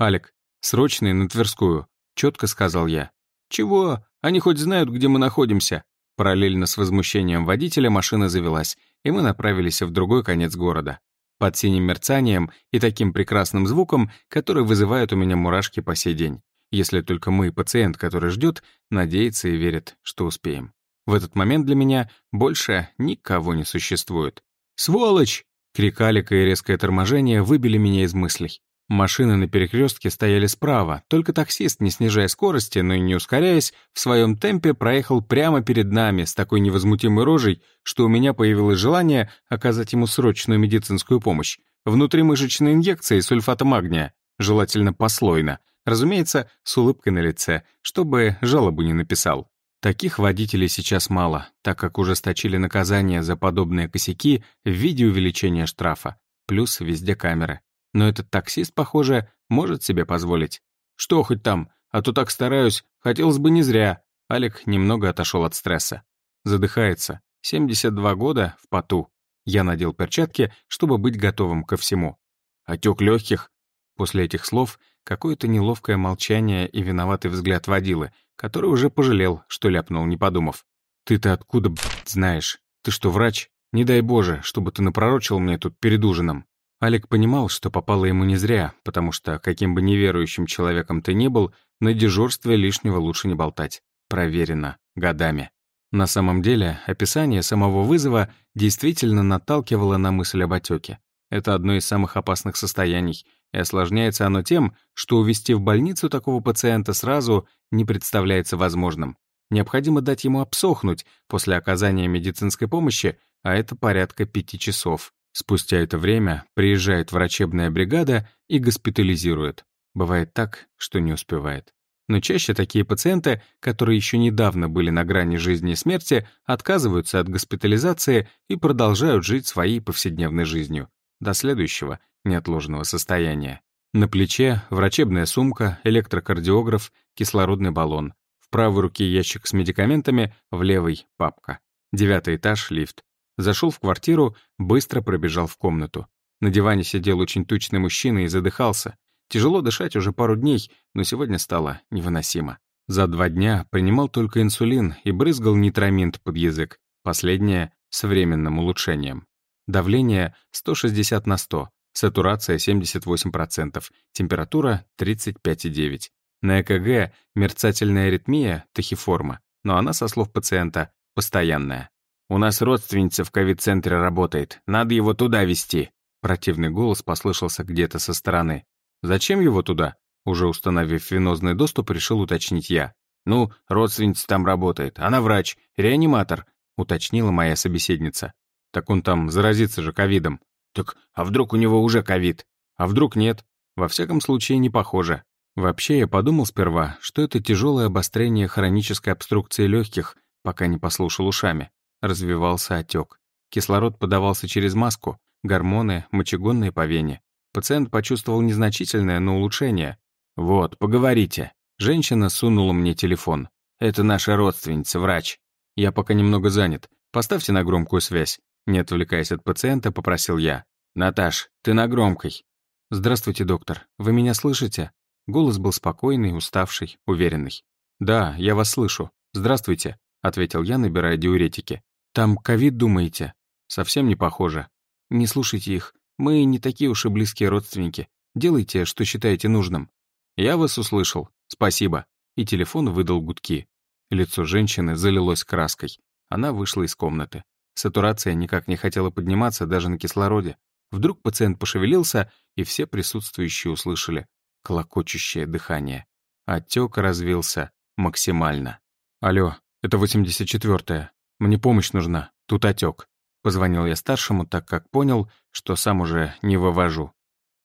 «Алик, «Срочный на Тверскую», — четко сказал я. «Чего? Они хоть знают, где мы находимся?» Параллельно с возмущением водителя машина завелась, и мы направились в другой конец города. Под синим мерцанием и таким прекрасным звуком, который вызывает у меня мурашки по сей день. Если только мы, пациент, который ждет, надеется и верит, что успеем. В этот момент для меня больше никого не существует. «Сволочь!» Крик Алика и резкое торможение выбили меня из мыслей. Машины на перекрестке стояли справа, только таксист, не снижая скорости, но и не ускоряясь, в своем темпе проехал прямо перед нами с такой невозмутимой рожей, что у меня появилось желание оказать ему срочную медицинскую помощь. Внутримышечной инъекции сульфата магния, желательно послойно, разумеется, с улыбкой на лице, чтобы жалобу не написал. Таких водителей сейчас мало, так как ужесточили наказание за подобные косяки в виде увеличения штрафа, плюс везде камеры. Но этот таксист, похоже, может себе позволить. Что хоть там, а то так стараюсь, хотелось бы не зря. Алик немного отошел от стресса. Задыхается. 72 года в поту. Я надел перчатки, чтобы быть готовым ко всему. Отек легких. После этих слов какое-то неловкое молчание и виноватый взгляд водилы, который уже пожалел, что ляпнул, не подумав. «Ты-то откуда, блядь, знаешь? Ты что, врач? Не дай Боже, чтобы ты напророчил мне тут перед ужином». Алик понимал, что попало ему не зря, потому что, каким бы неверующим человеком ты ни был, на дежурстве лишнего лучше не болтать. Проверено. Годами. На самом деле, описание самого вызова действительно наталкивало на мысль об отеке. Это одно из самых опасных состояний, и осложняется оно тем, что увезти в больницу такого пациента сразу не представляется возможным. Необходимо дать ему обсохнуть после оказания медицинской помощи, а это порядка пяти часов. Спустя это время приезжает врачебная бригада и госпитализирует. Бывает так, что не успевает. Но чаще такие пациенты, которые еще недавно были на грани жизни и смерти, отказываются от госпитализации и продолжают жить своей повседневной жизнью до следующего неотложного состояния. На плече врачебная сумка, электрокардиограф, кислородный баллон. В правой руке ящик с медикаментами, в левой — папка. Девятый этаж, лифт. Зашел в квартиру, быстро пробежал в комнату. На диване сидел очень тучный мужчина и задыхался. Тяжело дышать уже пару дней, но сегодня стало невыносимо. За два дня принимал только инсулин и брызгал нитроминт под язык. Последнее — с временным улучшением. Давление 160 на 100, сатурация 78%, температура 35,9. На ЭКГ мерцательная аритмия, тахиформа, но она, со слов пациента, постоянная. «У нас родственница в ковид-центре работает, надо его туда везти». Противный голос послышался где-то со стороны. «Зачем его туда?» Уже установив венозный доступ, решил уточнить я. «Ну, родственница там работает, она врач, реаниматор», уточнила моя собеседница. Так он там заразится же ковидом. Так, а вдруг у него уже ковид? А вдруг нет? Во всяком случае, не похоже. Вообще, я подумал сперва, что это тяжелое обострение хронической обструкции легких, пока не послушал ушами. Развивался отек. Кислород подавался через маску, гормоны, мочегонные по вене. Пациент почувствовал незначительное, но улучшение. «Вот, поговорите». Женщина сунула мне телефон. «Это наша родственница, врач. Я пока немного занят. Поставьте на громкую связь. Не отвлекаясь от пациента, попросил я. «Наташ, ты на громкой». «Здравствуйте, доктор. Вы меня слышите?» Голос был спокойный, уставший, уверенный. «Да, я вас слышу. Здравствуйте», — ответил я, набирая диуретики. «Там ковид, думаете?» «Совсем не похоже». «Не слушайте их. Мы не такие уж и близкие родственники. Делайте, что считаете нужным». «Я вас услышал. Спасибо». И телефон выдал гудки. Лицо женщины залилось краской. Она вышла из комнаты. Сатурация никак не хотела подниматься даже на кислороде. Вдруг пациент пошевелился, и все присутствующие услышали клокочущее дыхание. Отек развился максимально. «Алло, это 84-я. Мне помощь нужна. Тут отек. Позвонил я старшему, так как понял, что сам уже не вывожу.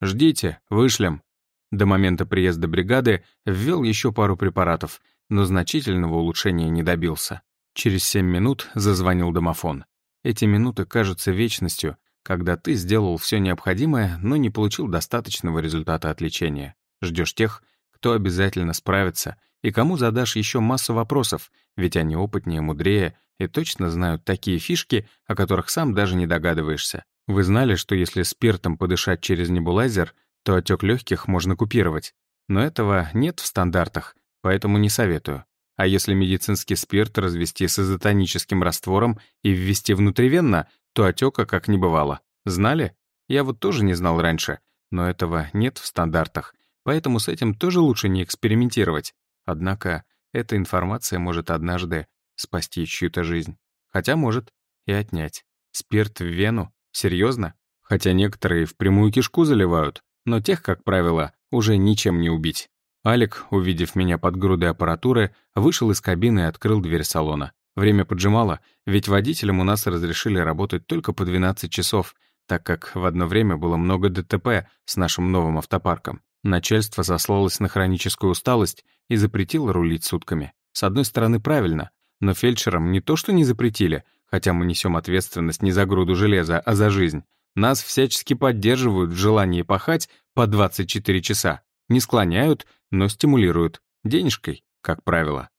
«Ждите, вышлем». До момента приезда бригады ввел еще пару препаратов, но значительного улучшения не добился. Через семь минут зазвонил домофон. Эти минуты кажутся вечностью, когда ты сделал все необходимое, но не получил достаточного результата от лечения. Ждешь тех, кто обязательно справится, и кому задашь еще массу вопросов, ведь они опытнее, мудрее и точно знают такие фишки, о которых сам даже не догадываешься. Вы знали, что если спиртом подышать через небулайзер, то отек легких можно купировать. Но этого нет в стандартах, поэтому не советую. А если медицинский спирт развести с изотоническим раствором и ввести внутривенно, то отека как не бывало. Знали? Я вот тоже не знал раньше, но этого нет в стандартах, поэтому с этим тоже лучше не экспериментировать. Однако эта информация может однажды спасти чью-то жизнь. Хотя может и отнять. Спирт в вену? Серьезно? Хотя некоторые в прямую кишку заливают, но тех, как правило, уже ничем не убить. Алик, увидев меня под грудой аппаратуры, вышел из кабины и открыл дверь салона. Время поджимало, ведь водителям у нас разрешили работать только по 12 часов, так как в одно время было много ДТП с нашим новым автопарком. Начальство сослалось на хроническую усталость и запретило рулить сутками. С одной стороны, правильно. Но фельдшерам не то что не запретили, хотя мы несем ответственность не за груду железа, а за жизнь. Нас всячески поддерживают в желании пахать по 24 часа. Не склоняют, но стимулируют. Денежкой, как правило.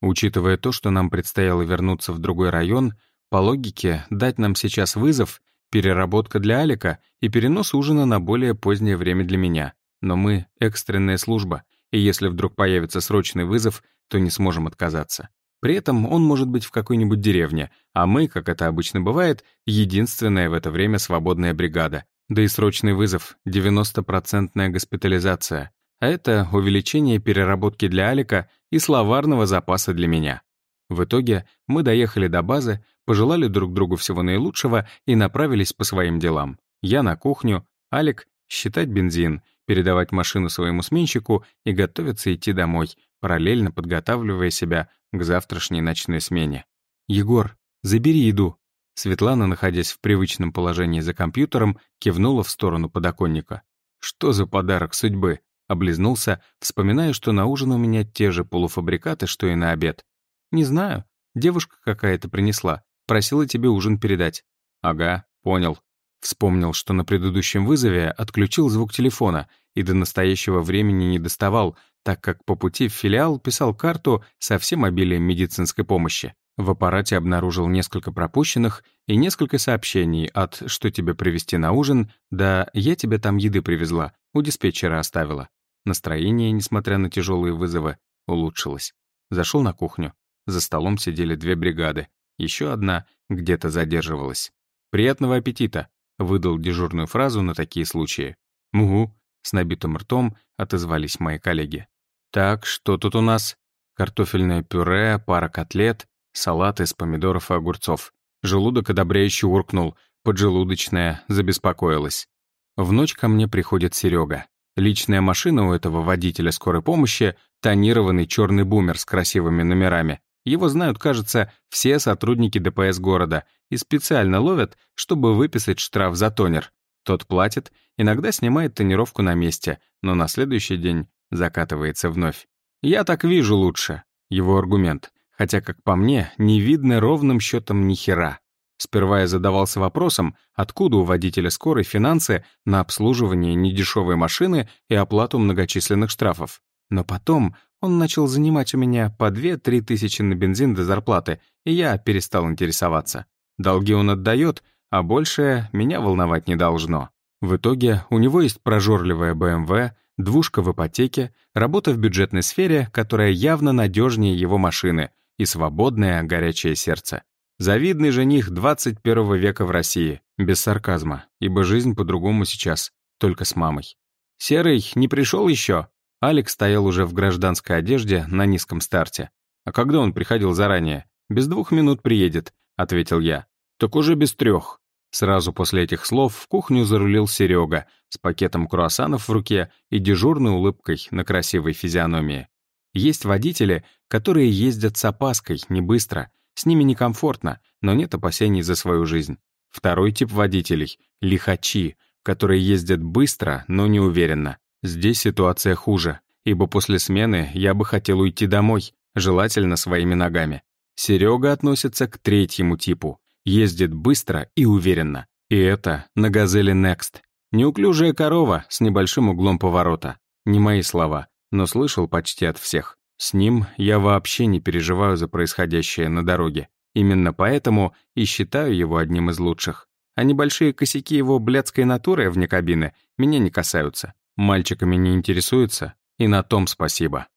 Учитывая то, что нам предстояло вернуться в другой район, по логике, дать нам сейчас вызов — переработка для Алика и перенос ужина на более позднее время для меня. Но мы — экстренная служба, и если вдруг появится срочный вызов, то не сможем отказаться. При этом он может быть в какой-нибудь деревне, а мы, как это обычно бывает, единственная в это время свободная бригада. Да и срочный вызов — 90-процентная госпитализация. А это увеличение переработки для Алика и словарного запаса для меня. В итоге мы доехали до базы, пожелали друг другу всего наилучшего и направились по своим делам. Я на кухню, Алик — считать бензин, передавать машину своему сменщику и готовиться идти домой, параллельно подготавливая себя к завтрашней ночной смене. «Егор, забери еду». Светлана, находясь в привычном положении за компьютером, кивнула в сторону подоконника. «Что за подарок судьбы?» Облизнулся, вспоминая, что на ужин у меня те же полуфабрикаты, что и на обед. «Не знаю. Девушка какая-то принесла. Просила тебе ужин передать». «Ага, понял». Вспомнил, что на предыдущем вызове отключил звук телефона и до настоящего времени не доставал, так как по пути в филиал писал карту со всем обилием медицинской помощи. В аппарате обнаружил несколько пропущенных и несколько сообщений от «что тебе привезти на ужин» да «я тебе там еды привезла», у диспетчера оставила. Настроение, несмотря на тяжелые вызовы, улучшилось. Зашел на кухню. За столом сидели две бригады. Еще одна где-то задерживалась. «Приятного аппетита!» — выдал дежурную фразу на такие случаи. «Угу», — с набитым ртом отозвались мои коллеги. Так, что тут у нас? Картофельное пюре, пара котлет, салат из помидоров и огурцов. Желудок одобряюще уркнул, поджелудочная забеспокоилась. В ночь ко мне приходит Серега. Личная машина у этого водителя скорой помощи — тонированный черный бумер с красивыми номерами. Его знают, кажется, все сотрудники ДПС города и специально ловят, чтобы выписать штраф за тонер. Тот платит, иногда снимает тонировку на месте, но на следующий день закатывается вновь. «Я так вижу лучше», — его аргумент. Хотя, как по мне, не видно ровным счетом ни хера. Сперва я задавался вопросом, откуда у водителя скорой финансы на обслуживание недешевой машины и оплату многочисленных штрафов. Но потом он начал занимать у меня по 2-3 тысячи на бензин до зарплаты, и я перестал интересоваться. Долги он отдает, а большее меня волновать не должно. В итоге у него есть прожорливая БМВ, двушка в ипотеке, работа в бюджетной сфере, которая явно надежнее его машины, и свободное горячее сердце. Завидный жених 21 века в России, без сарказма, ибо жизнь по-другому сейчас, только с мамой. «Серый не пришел еще?» Алекс стоял уже в гражданской одежде на низком старте. «А когда он приходил заранее?» «Без двух минут приедет», — ответил я. «Так уже без трех». Сразу после этих слов в кухню зарулил Серега с пакетом круассанов в руке и дежурной улыбкой на красивой физиономии. Есть водители, которые ездят с опаской, не быстро, с ними некомфортно, но нет опасений за свою жизнь. Второй тип водителей — лихачи, которые ездят быстро, но неуверенно. Здесь ситуация хуже, ибо после смены я бы хотел уйти домой, желательно своими ногами. Серега относится к третьему типу — Ездит быстро и уверенно. И это на «Газели Next». Неуклюжая корова с небольшим углом поворота. Не мои слова, но слышал почти от всех. С ним я вообще не переживаю за происходящее на дороге. Именно поэтому и считаю его одним из лучших. А небольшие косяки его блядской натуры вне кабины меня не касаются. Мальчиками не интересуются, и на том спасибо.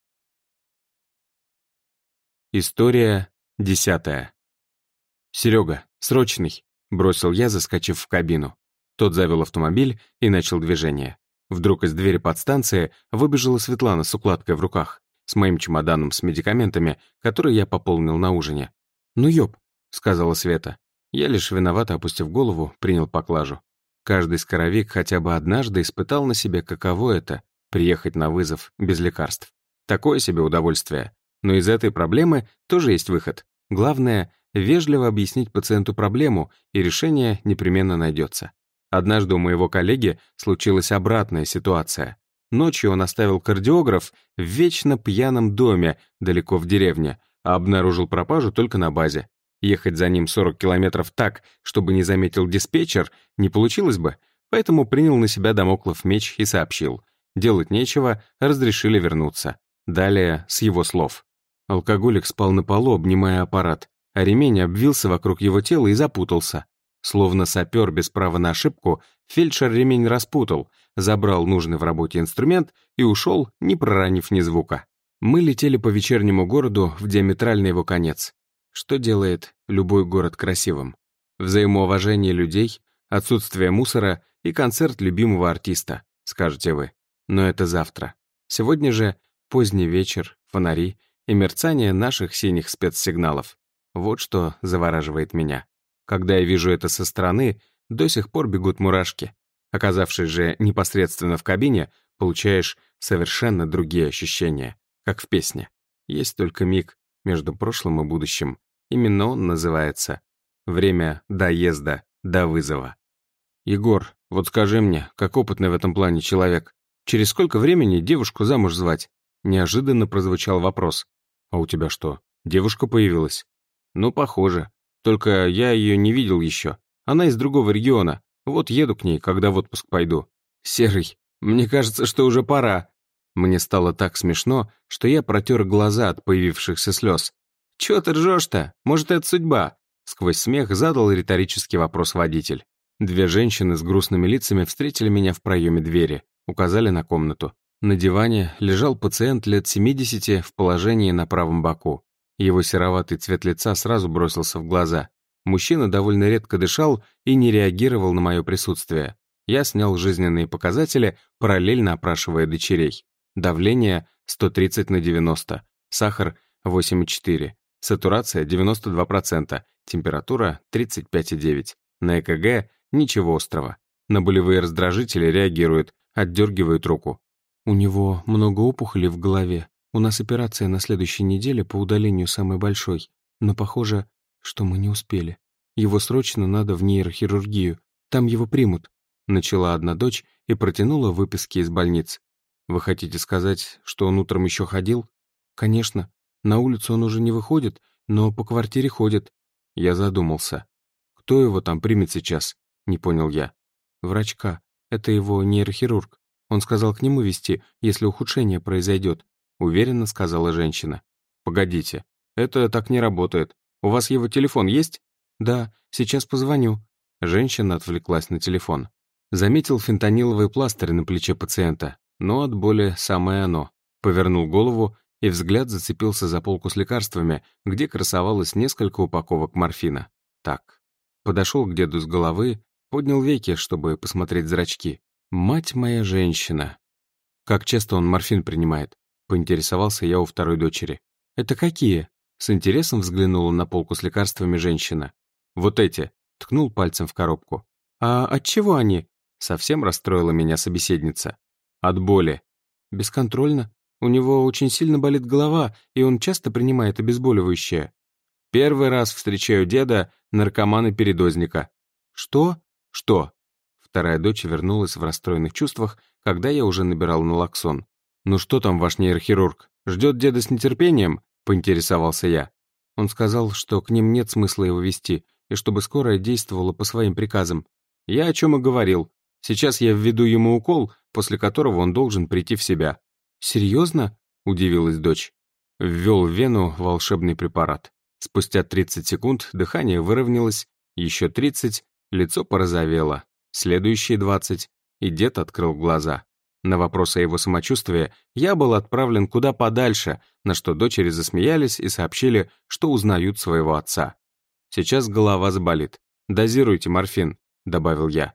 История десятая. Серега, «Срочный», — бросил я, заскочив в кабину. Тот завел автомобиль и начал движение. Вдруг из двери подстанции выбежала Светлана с укладкой в руках, с моим чемоданом с медикаментами, который я пополнил на ужине. «Ну ёб», — сказала Света. Я лишь виновато, опустив голову, принял поклажу. Каждый скоровик хотя бы однажды испытал на себе, каково это — приехать на вызов без лекарств. Такое себе удовольствие. Но из этой проблемы тоже есть выход. Главное вежливо объяснить пациенту проблему, и решение непременно найдется. Однажды у моего коллеги случилась обратная ситуация. Ночью он оставил кардиограф в вечно пьяном доме далеко в деревне, а обнаружил пропажу только на базе. Ехать за ним 40 километров так, чтобы не заметил диспетчер, не получилось бы, поэтому принял на себя домоклов меч и сообщил. Делать нечего, разрешили вернуться. Далее, с его слов. Алкоголик спал на полу, обнимая аппарат, а ремень обвился вокруг его тела и запутался. Словно сапер без права на ошибку, фельдшер ремень распутал, забрал нужный в работе инструмент и ушел, не проронив ни звука. Мы летели по вечернему городу в диаметральный его конец. Что делает любой город красивым? Взаимоуважение людей, отсутствие мусора и концерт любимого артиста, скажете вы. Но это завтра. Сегодня же поздний вечер, фонари и мерцание наших синих спецсигналов. Вот что завораживает меня. Когда я вижу это со стороны, до сих пор бегут мурашки. Оказавшись же непосредственно в кабине, получаешь совершенно другие ощущения, как в песне. Есть только миг между прошлым и будущим. Именно он называется «Время доезда до вызова». «Егор, вот скажи мне, как опытный в этом плане человек, через сколько времени девушку замуж звать?» Неожиданно прозвучал вопрос. «А у тебя что, девушка появилась?» «Ну, похоже. Только я ее не видел еще. Она из другого региона. Вот еду к ней, когда в отпуск пойду. Серый, мне кажется, что уже пора». Мне стало так смешно, что я протер глаза от появившихся слез. «Чё ты ржешь-то? Может, это судьба?» Сквозь смех задал риторический вопрос водитель. Две женщины с грустными лицами встретили меня в проеме двери, указали на комнату. На диване лежал пациент лет 70 в положении на правом боку. Его сероватый цвет лица сразу бросился в глаза. Мужчина довольно редко дышал и не реагировал на мое присутствие. Я снял жизненные показатели, параллельно опрашивая дочерей. Давление 130 на 90, сахар 8,4, сатурация 92%, температура 35,9. На ЭКГ ничего острого. На болевые раздражители реагирует, отдергивает руку. У него много опухолей в голове, у нас операция на следующей неделе по удалению самой большой, но похоже, что мы не успели. Его срочно надо в нейрохирургию, там его примут», — начала одна дочь и протянула выписки из больниц. «Вы хотите сказать, что он утром еще ходил?» «Конечно. На улицу он уже не выходит, но по квартире ходит». Я задумался. «Кто его там примет сейчас?» — не понял я. «Врачка. Это его нейрохирург. Он сказал к нему вести, если ухудшение произойдет. — уверенно сказала женщина. «Погодите, это так не работает. У вас его телефон есть?» «Да, сейчас позвоню». Женщина отвлеклась на телефон. Заметил фентаниловый пластырь на плече пациента, но от боли самое оно. Повернул голову, и взгляд зацепился за полку с лекарствами, где красовалось несколько упаковок морфина. Так. Подошел к деду с головы, поднял веки, чтобы посмотреть зрачки. «Мать моя женщина!» Как часто он морфин принимает? Поинтересовался я у второй дочери. «Это какие?» С интересом взглянула на полку с лекарствами женщина. «Вот эти», — ткнул пальцем в коробку. «А от чего они?» Совсем расстроила меня собеседница. «От боли». «Бесконтрольно. У него очень сильно болит голова, и он часто принимает обезболивающее». «Первый раз встречаю деда, наркомана-передозника». «Что?» «Что?» Вторая дочь вернулась в расстроенных чувствах, когда я уже набирал налоксон. «Ну что там ваш нейрохирург? Ждет деда с нетерпением?» — поинтересовался я. Он сказал, что к ним нет смысла его вести, и чтобы скорая действовала по своим приказам. Я о чем и говорил. Сейчас я введу ему укол, после которого он должен прийти в себя. «Серьезно?» — удивилась дочь. Ввел в вену волшебный препарат. Спустя 30 секунд дыхание выровнялось, еще 30, лицо порозовело, следующие 20, и дед открыл глаза. На вопрос о его самочувствии я был отправлен куда подальше, на что дочери засмеялись и сообщили, что узнают своего отца. «Сейчас голова заболит. Дозируйте морфин», — добавил я.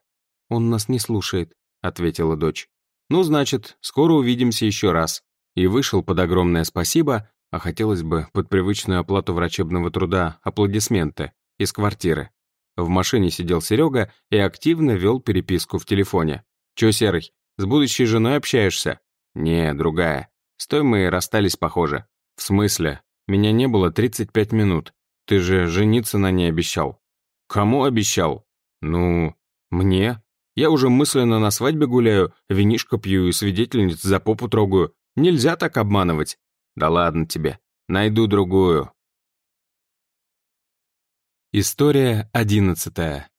«Он нас не слушает», — ответила дочь. «Ну, значит, скоро увидимся еще раз». И вышел под огромное спасибо, а хотелось бы под привычную оплату врачебного труда аплодисменты, из квартиры. В машине сидел Серега и активно вел переписку в телефоне. «Чё, Серый, с будущей женой общаешься?» «Не, другая. С той мы расстались, похоже». «В смысле? Меня не было 35 минут. Ты же жениться на ней обещал». «Кому обещал?» «Ну, мне. Я уже мысленно на свадьбе гуляю, винишко пью и свидетельниц за попу трогаю. Нельзя так обманывать». «Да ладно тебе. Найду другую. История одиннадцатая.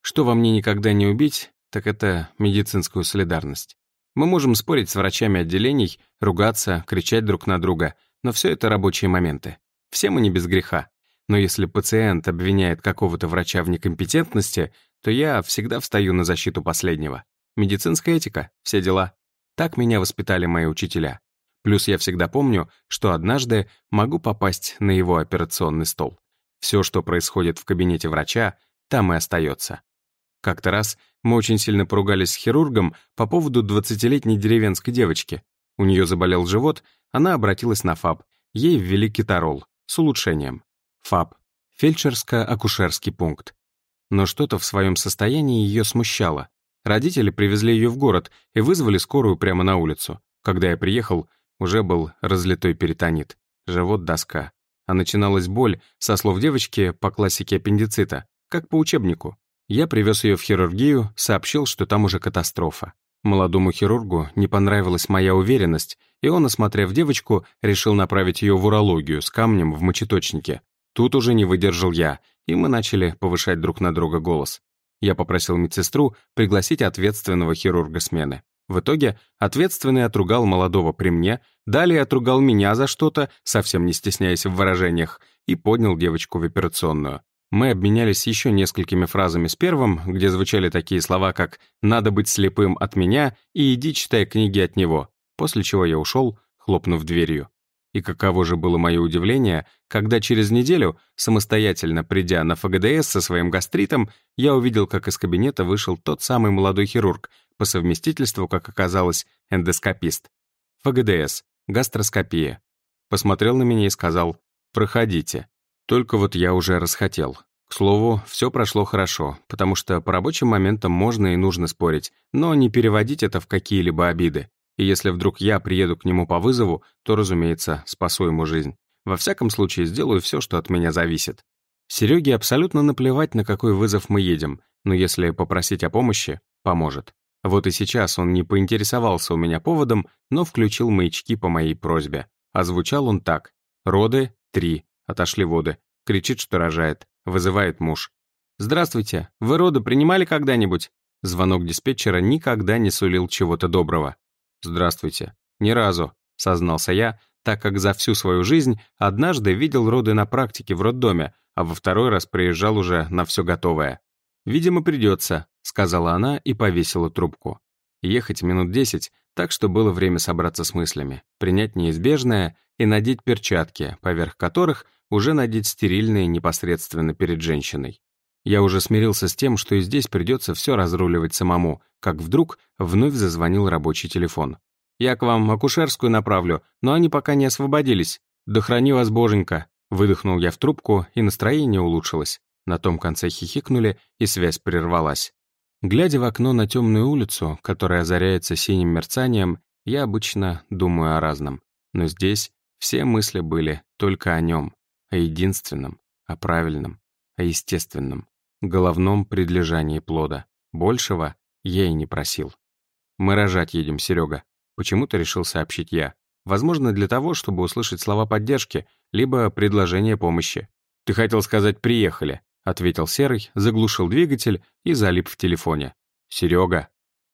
Что во мне никогда не убить, так это медицинскую солидарность. Мы можем спорить с врачами отделений, ругаться, кричать друг на друга, но все это рабочие моменты. Все мы не без греха. Но если пациент обвиняет какого-то врача в некомпетентности, то я всегда встаю на защиту последнего. Медицинская этика, все дела. Так меня воспитали мои учителя. Плюс я всегда помню, что однажды могу попасть на его операционный стол. Все, что происходит в кабинете врача, там и остается. Как-то раз мы очень сильно поругались с хирургом по поводу 20-летней деревенской девочки. У нее заболел живот, она обратилась на ФАБ. Ей ввели кетарол с улучшением. ФАБ — фельдшерско-акушерский пункт. Но что-то в своем состоянии ее смущало. Родители привезли ее в город и вызвали скорую прямо на улицу. Когда я приехал, уже был разлитой перитонит. Живот доска а начиналась боль, со слов девочки, по классике аппендицита, как по учебнику. Я привез ее в хирургию, сообщил, что там уже катастрофа. Молодому хирургу не понравилась моя уверенность, и он, осмотрев девочку, решил направить ее в урологию с камнем в мочеточнике. Тут уже не выдержал я, и мы начали повышать друг на друга голос. Я попросил медсестру пригласить ответственного хирурга смены. В итоге ответственный отругал молодого при мне, далее отругал меня за что-то, совсем не стесняясь в выражениях, и поднял девочку в операционную. Мы обменялись еще несколькими фразами с первым, где звучали такие слова, как «надо быть слепым от меня» и «иди читай книги от него», после чего я ушел, хлопнув дверью. И каково же было мое удивление, когда через неделю, самостоятельно придя на ФГДС со своим гастритом, я увидел, как из кабинета вышел тот самый молодой хирург, по совместительству, как оказалось, эндоскопист. ФГДС, гастроскопия. Посмотрел на меня и сказал «Проходите». Только вот я уже расхотел. К слову, все прошло хорошо, потому что по рабочим моментам можно и нужно спорить, но не переводить это в какие-либо обиды. И если вдруг я приеду к нему по вызову, то, разумеется, спасу ему жизнь. Во всяком случае, сделаю все, что от меня зависит. Сереге абсолютно наплевать, на какой вызов мы едем, но если попросить о помощи, поможет. Вот и сейчас он не поинтересовался у меня поводом, но включил маячки по моей просьбе. Озвучал он так. «Роды — три. Отошли воды. Кричит, что рожает. Вызывает муж. «Здравствуйте. Вы роды принимали когда-нибудь?» Звонок диспетчера никогда не сулил чего-то доброго. «Здравствуйте. Ни разу», — сознался я, так как за всю свою жизнь однажды видел роды на практике в роддоме, а во второй раз приезжал уже на все готовое. «Видимо, придется», — сказала она и повесила трубку. Ехать минут десять, так что было время собраться с мыслями, принять неизбежное и надеть перчатки, поверх которых уже надеть стерильные непосредственно перед женщиной. Я уже смирился с тем, что и здесь придется все разруливать самому, как вдруг вновь зазвонил рабочий телефон. «Я к вам акушерскую направлю, но они пока не освободились. Да храни вас боженька!» Выдохнул я в трубку, и настроение улучшилось. На том конце хихикнули, и связь прервалась. Глядя в окно на темную улицу, которая озаряется синим мерцанием, я обычно думаю о разном. Но здесь все мысли были только о нем, о единственном, о правильном, о естественном головном предлежании плода. Большего я и не просил. «Мы рожать едем, Серега», — почему-то решил сообщить я. Возможно, для того, чтобы услышать слова поддержки, либо предложение помощи. «Ты хотел сказать «приехали», — ответил Серый, заглушил двигатель и залип в телефоне. «Серега».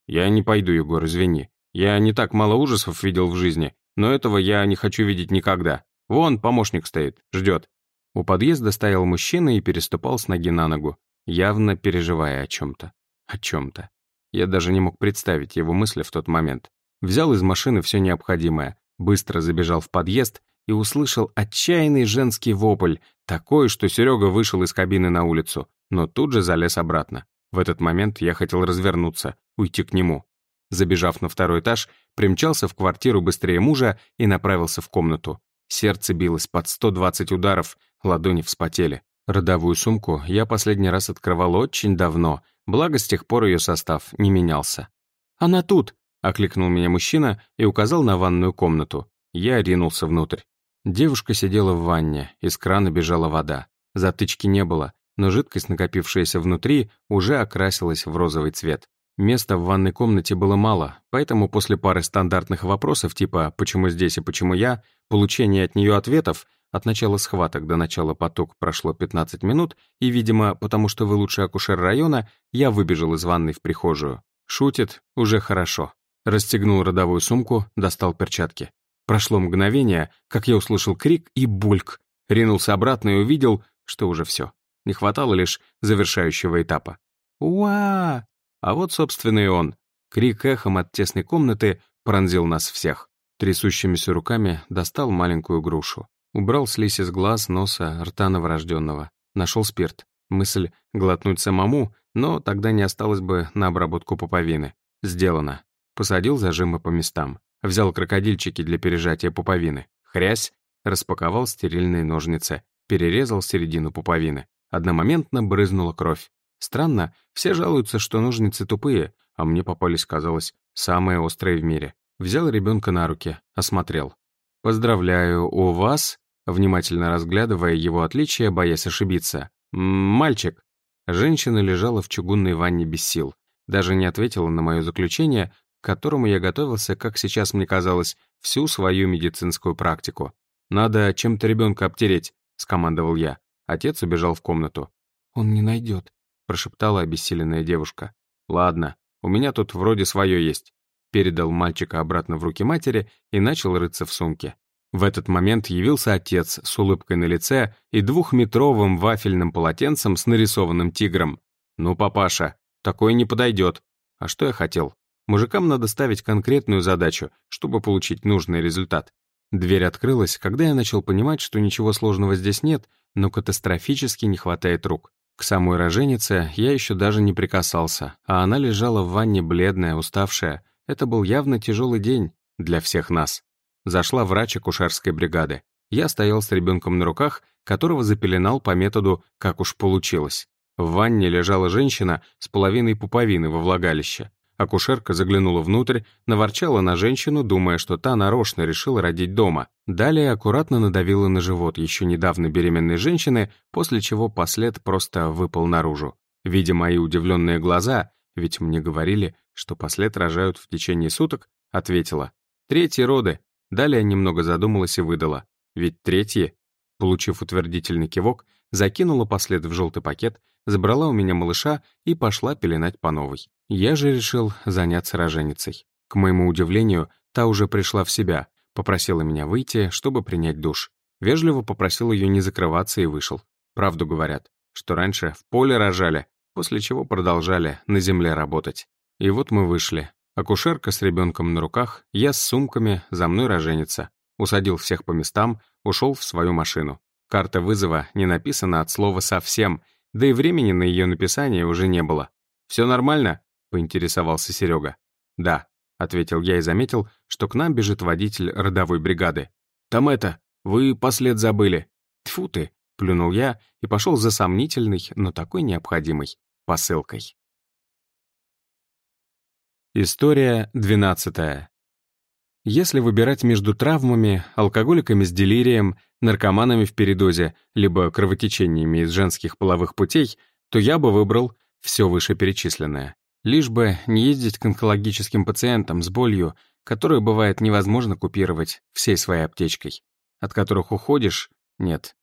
«Я не пойду, Егор, извини. Я не так мало ужасов видел в жизни, но этого я не хочу видеть никогда. Вон, помощник стоит, ждет». У подъезда стоял мужчина и переступал с ноги на ногу явно переживая о чем-то. О чем-то. Я даже не мог представить его мысли в тот момент. Взял из машины все необходимое, быстро забежал в подъезд и услышал отчаянный женский вопль, такой, что Серега вышел из кабины на улицу, но тут же залез обратно. В этот момент я хотел развернуться, уйти к нему. Забежав на второй этаж, примчался в квартиру быстрее мужа и направился в комнату. Сердце билось под 120 ударов, ладони вспотели. Родовую сумку я последний раз открывал очень давно, благо с тех пор ее состав не менялся. «Она тут!» — окликнул меня мужчина и указал на ванную комнату. Я ринулся внутрь. Девушка сидела в ванне, из крана бежала вода. Затычки не было, но жидкость, накопившаяся внутри, уже окрасилась в розовый цвет. Места в ванной комнате было мало, поэтому после пары стандартных вопросов типа «почему здесь и почему я?», получения от нее ответов, от начала схваток до начала поток прошло 15 минут, и, видимо, потому что вы лучший акушер района, я выбежал из ванной в прихожую. Шутит, уже хорошо. Расстегнул родовую сумку, достал перчатки. Прошло мгновение, как я услышал крик и бульк. Ринулся обратно и увидел, что уже все. Не хватало лишь завершающего этапа. «Уа!» А вот, собственно, и он. Крик эхом от тесной комнаты пронзил нас всех. Трясущимися руками достал маленькую грушу. Убрал слизь из глаз, носа, рта новорожденного. Нашел спирт. Мысль глотнуть самому, но тогда не осталось бы на обработку пуповины. Сделано. Посадил зажимы по местам. Взял крокодильчики для пережатия пуповины. Хрясь, распаковал стерильные ножницы. Перерезал середину пуповины. Одномоментно брызнула кровь. Странно, все жалуются, что ножницы тупые, а мне попались, казалось, самые острые в мире. Взял ребенка на руки, осмотрел. «Поздравляю, у вас...» Внимательно разглядывая его отличия, боясь ошибиться. «Мальчик!» Женщина лежала в чугунной ванне без сил. Даже не ответила на мое заключение, которому я готовился, как сейчас мне казалось, всю свою медицинскую практику. «Надо чем-то ребенка обтереть», — скомандовал я. Отец убежал в комнату. «Он не найдет», прошептала обессиленная девушка. «Ладно, у меня тут вроде свое есть». Передал мальчика обратно в руки матери и начал рыться в сумке. В этот момент явился отец с улыбкой на лице и двухметровым вафельным полотенцем с нарисованным тигром. «Ну, папаша, такое не подойдет. А что я хотел? Мужикам надо ставить конкретную задачу, чтобы получить нужный результат. Дверь открылась, когда я начал понимать, что ничего сложного здесь нет, но катастрофически не хватает рук. К самой роженице я еще даже не прикасался, а она лежала в ванне бледная, уставшая. Это был явно тяжелый день для всех нас. Зашла врач акушерской бригады. Я стоял с ребенком на руках, которого запеленал по методу «как уж получилось». В ванне лежала женщина с половиной пуповины во влагалище. Акушерка заглянула внутрь, наворчала на женщину, думая, что та нарочно решила родить дома. Далее аккуратно надавила на живот еще недавно беременной женщины, после чего послед просто выпал наружу. Видя мои удивленные глаза, ведь мне говорили, что послед рожают в течение суток, ответила. «Третьи роды». Далее немного задумалась и выдала. «Ведь третьи». Получив утвердительный кивок, закинула послед в желтый пакет, забрала у меня малыша и пошла пеленать по новой. Я же решил заняться роженицей. К моему удивлению, та уже пришла в себя, попросила меня выйти, чтобы принять душ. Вежливо попросил ее не закрываться и вышел. Правду говорят, что раньше в поле рожали, после чего продолжали на земле работать. И вот мы вышли. Акушерка с ребенком на руках, я с сумками, за мной роженица. Усадил всех по местам, ушел в свою машину. Карта вызова не написана от слова «совсем», да и времени на ее написание уже не было. «Все нормально?» Поинтересовался Серега. «Да», — ответил я и заметил, что к нам бежит водитель родовой бригады. «Там это, вы послед забыли». «Тьфу ты», — плюнул я и пошел за сомнительной, но такой необходимой посылкой. История двенадцатая. Если выбирать между травмами, алкоголиками с делирием, наркоманами в передозе, либо кровотечениями из женских половых путей, то я бы выбрал все вышеперечисленное. Лишь бы не ездить к онкологическим пациентам с болью, которую бывает невозможно купировать всей своей аптечкой, от которых уходишь — нет.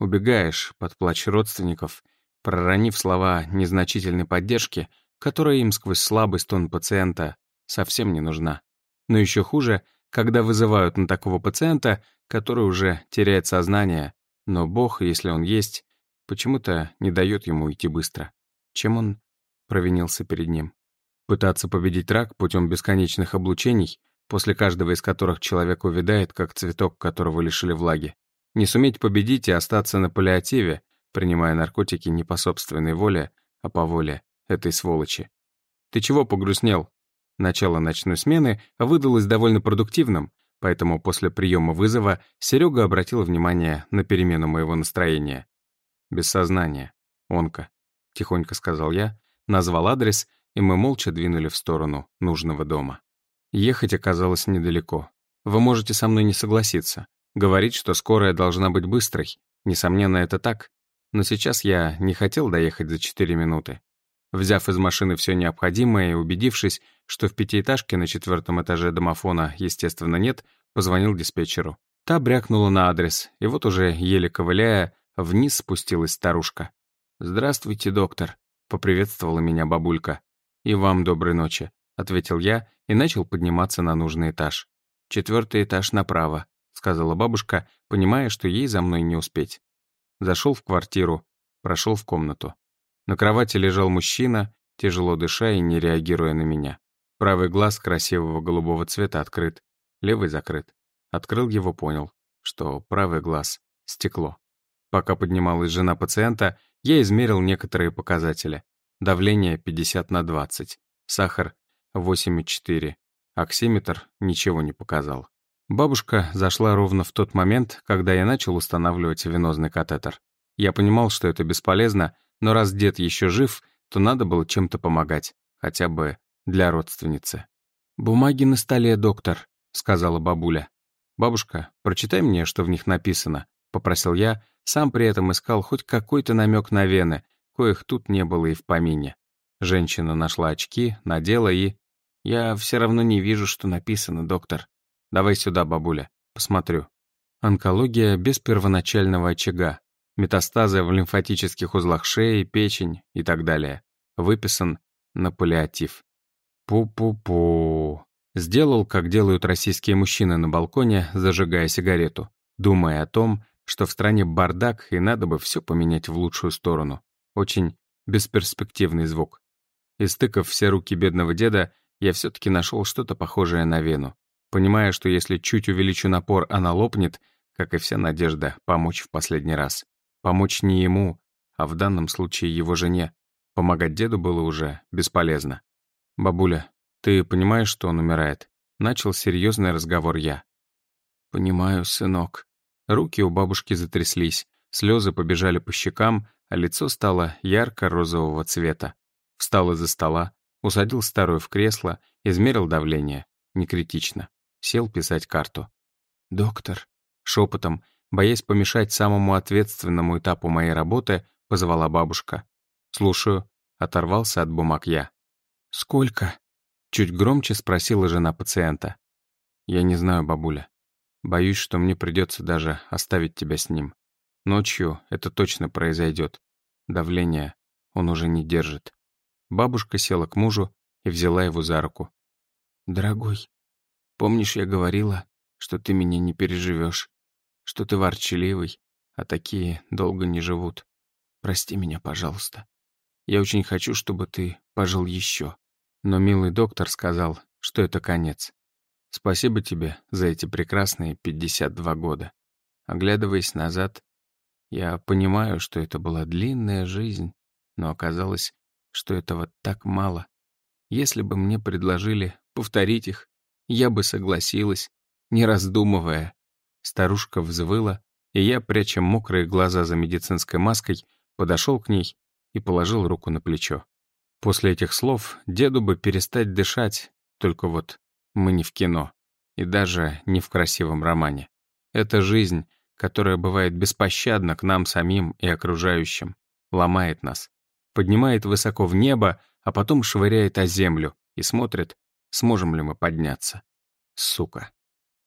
Убегаешь под плач родственников, проронив слова незначительной поддержки, которая им сквозь слабый стон пациента совсем не нужна. Но еще хуже, когда вызывают на такого пациента, который уже теряет сознание, но Бог, если он есть, почему-то не дает ему идти быстро. Чем он провинился перед ним. Пытаться победить рак путем бесконечных облучений, после каждого из которых человек увядает, как цветок, которого лишили влаги. Не суметь победить и остаться на паллиативе, принимая наркотики не по собственной воле, а по воле этой сволочи. «Ты чего погрустнел?» Начало ночной смены выдалось довольно продуктивным, поэтому после приема вызова Серега обратил внимание на перемену моего настроения. «Без сознания. Онка», — тихонько сказал я, назвал адрес, и мы молча двинули в сторону нужного дома. Ехать оказалось недалеко. Вы можете со мной не согласиться. Говорить, что скорая должна быть быстрой. Несомненно, это так. Но сейчас я не хотел доехать за 4 минуты. Взяв из машины все необходимое и убедившись, что в пятиэтажке на четвертом этаже домофона, естественно, нет, позвонил диспетчеру. Та брякнула на адрес, и вот уже, еле ковыляя, вниз спустилась старушка. «Здравствуйте, доктор», — поприветствовала меня бабулька. «И вам доброй ночи», — ответил я и начал подниматься на нужный этаж. «Четвертый этаж направо», — сказала бабушка, понимая, что ей за мной не успеть. Зашел в квартиру, прошел в комнату. На кровати лежал мужчина, тяжело дыша и не реагируя на меня. Правый глаз красивого голубого цвета открыт, левый закрыт. Открыл его, понял, что правый глаз — стекло. Пока поднималась жена пациента, я измерил некоторые показатели. Давление 50 на 20, сахар 8,4, оксиметр ничего не показал. Бабушка зашла ровно в тот момент, когда я начал устанавливать венозный катетер. Я понимал, что это бесполезно, но раз дед еще жив, то надо было чем-то помогать, хотя бы для родственницы. «Бумаги на столе, доктор», — сказала бабуля. «Бабушка, прочитай мне, что в них написано», — попросил я, сам при этом искал хоть какой-то намек на вены, коих тут не было и в помине. Женщина нашла очки, надела и... «Я все равно не вижу, что написано, доктор. Давай сюда, бабуля, посмотрю». Онкология без первоначального очага. Метастазы в лимфатических узлах шеи, печень и так далее. Выписан на паллиатив. Пу-пу-пу. Сделал, как делают российские мужчины на балконе, зажигая сигарету, думая о том, что в стране бардак и надо бы все поменять в лучшую сторону. Очень бесперспективный звук. Истыкав все руки бедного деда, я все-таки нашел что-то похожее на вену. Понимая, что если чуть увеличу напор, она лопнет, как и вся надежда помочь в последний раз. Помочь не ему, а в данном случае его жене. Помогать деду было уже бесполезно. «Бабуля, ты понимаешь, что он умирает?» Начал серьезный разговор я. «Понимаю, сынок». Руки у бабушки затряслись, слезы побежали по щекам, а лицо стало ярко-розового цвета. Встал из-за стола, усадил старую в кресло, измерил давление. Не критично. Сел писать карту. «Доктор», шепотом, боясь помешать самому ответственному этапу моей работы, позвала бабушка. «Слушаю», — оторвался от бумаг я. «Сколько?» — чуть громче спросила жена пациента. «Я не знаю, бабуля. Боюсь, что мне придется даже оставить тебя с ним. Ночью это точно произойдет. Давление он уже не держит». Бабушка села к мужу и взяла его за руку. «Дорогой, помнишь, я говорила, что ты меня не переживешь, что ты ворчливый, а такие долго не живут. Прости меня, пожалуйста. Я очень хочу, чтобы ты пожил еще. Но милый доктор сказал, что это конец. Спасибо тебе за эти прекрасные 52 года. Оглядываясь назад, я понимаю, что это была длинная жизнь, но оказалось, что этого так мало. Если бы мне предложили повторить их, я бы согласилась, не раздумывая. Старушка взвыла, и я, пряча мокрые глаза за медицинской маской, подошел к ней и положил руку на плечо. После этих слов деду бы перестать дышать, только вот мы не в кино, и даже не в красивом романе. Это жизнь, которая бывает беспощадна к нам самим и окружающим, ломает нас, поднимает высоко в небо, а потом швыряет о землю и смотрит, сможем ли мы подняться. Сука.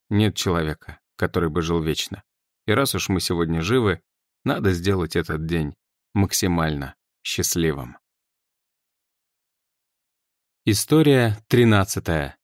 Нет человека, который бы жил вечно. И раз уж мы сегодня живы, надо сделать этот день максимально счастливым. История 13.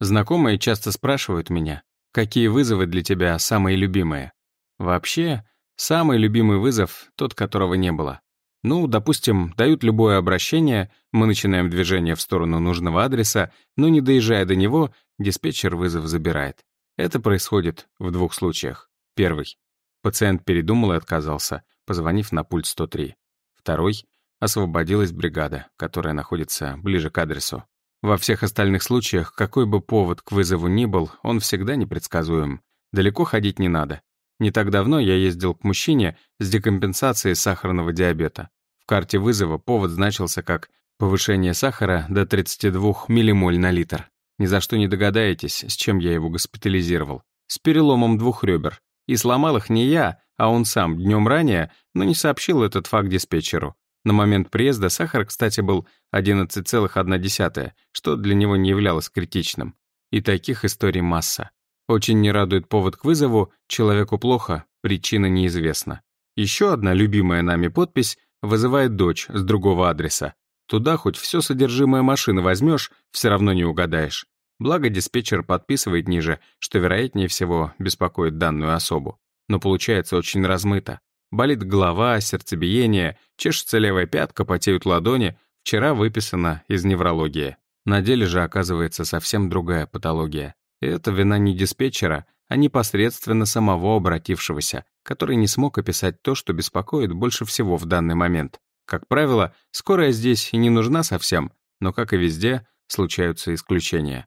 Знакомые часто спрашивают меня, какие вызовы для тебя самые любимые. Вообще, самый любимый вызов — тот, которого не было. Ну, допустим, дают любое обращение, мы начинаем движение в сторону нужного адреса, но не доезжая до него, диспетчер вызов забирает. Это происходит в двух случаях. Первый. Пациент передумал и отказался, позвонив на пульт 103. Второй — освободилась бригада, которая находится ближе к адресу. Во всех остальных случаях, какой бы повод к вызову ни был, он всегда непредсказуем. Далеко ходить не надо. Не так давно я ездил к мужчине с декомпенсацией сахарного диабета. В карте вызова повод значился как повышение сахара до 32 миллимоль на литр. Ни за что не догадаетесь, с чем я его госпитализировал. С переломом двух ребер. И сломал их не я, а он сам днем ранее, но не сообщил этот факт диспетчеру. На момент приезда сахар, кстати, был 11,1, что для него не являлось критичным. И таких историй масса. Очень не радует повод к вызову «человеку плохо, причина неизвестна». Еще одна любимая нами подпись вызывает дочь с другого адреса. Туда хоть все содержимое машины возьмешь, все равно не угадаешь. Благо диспетчер подписывает ниже, что вероятнее всего беспокоит данную особу. Но получается очень размыто. Болит голова, сердцебиение, чешется левая пятка, потеют ладони. Вчера выписано из неврологии. На деле же оказывается совсем другая патология. И это вина не диспетчера, а непосредственно самого обратившегося, который не смог описать то, что беспокоит больше всего в данный момент. Как правило, скорая здесь и не нужна совсем, но, как и везде, случаются исключения.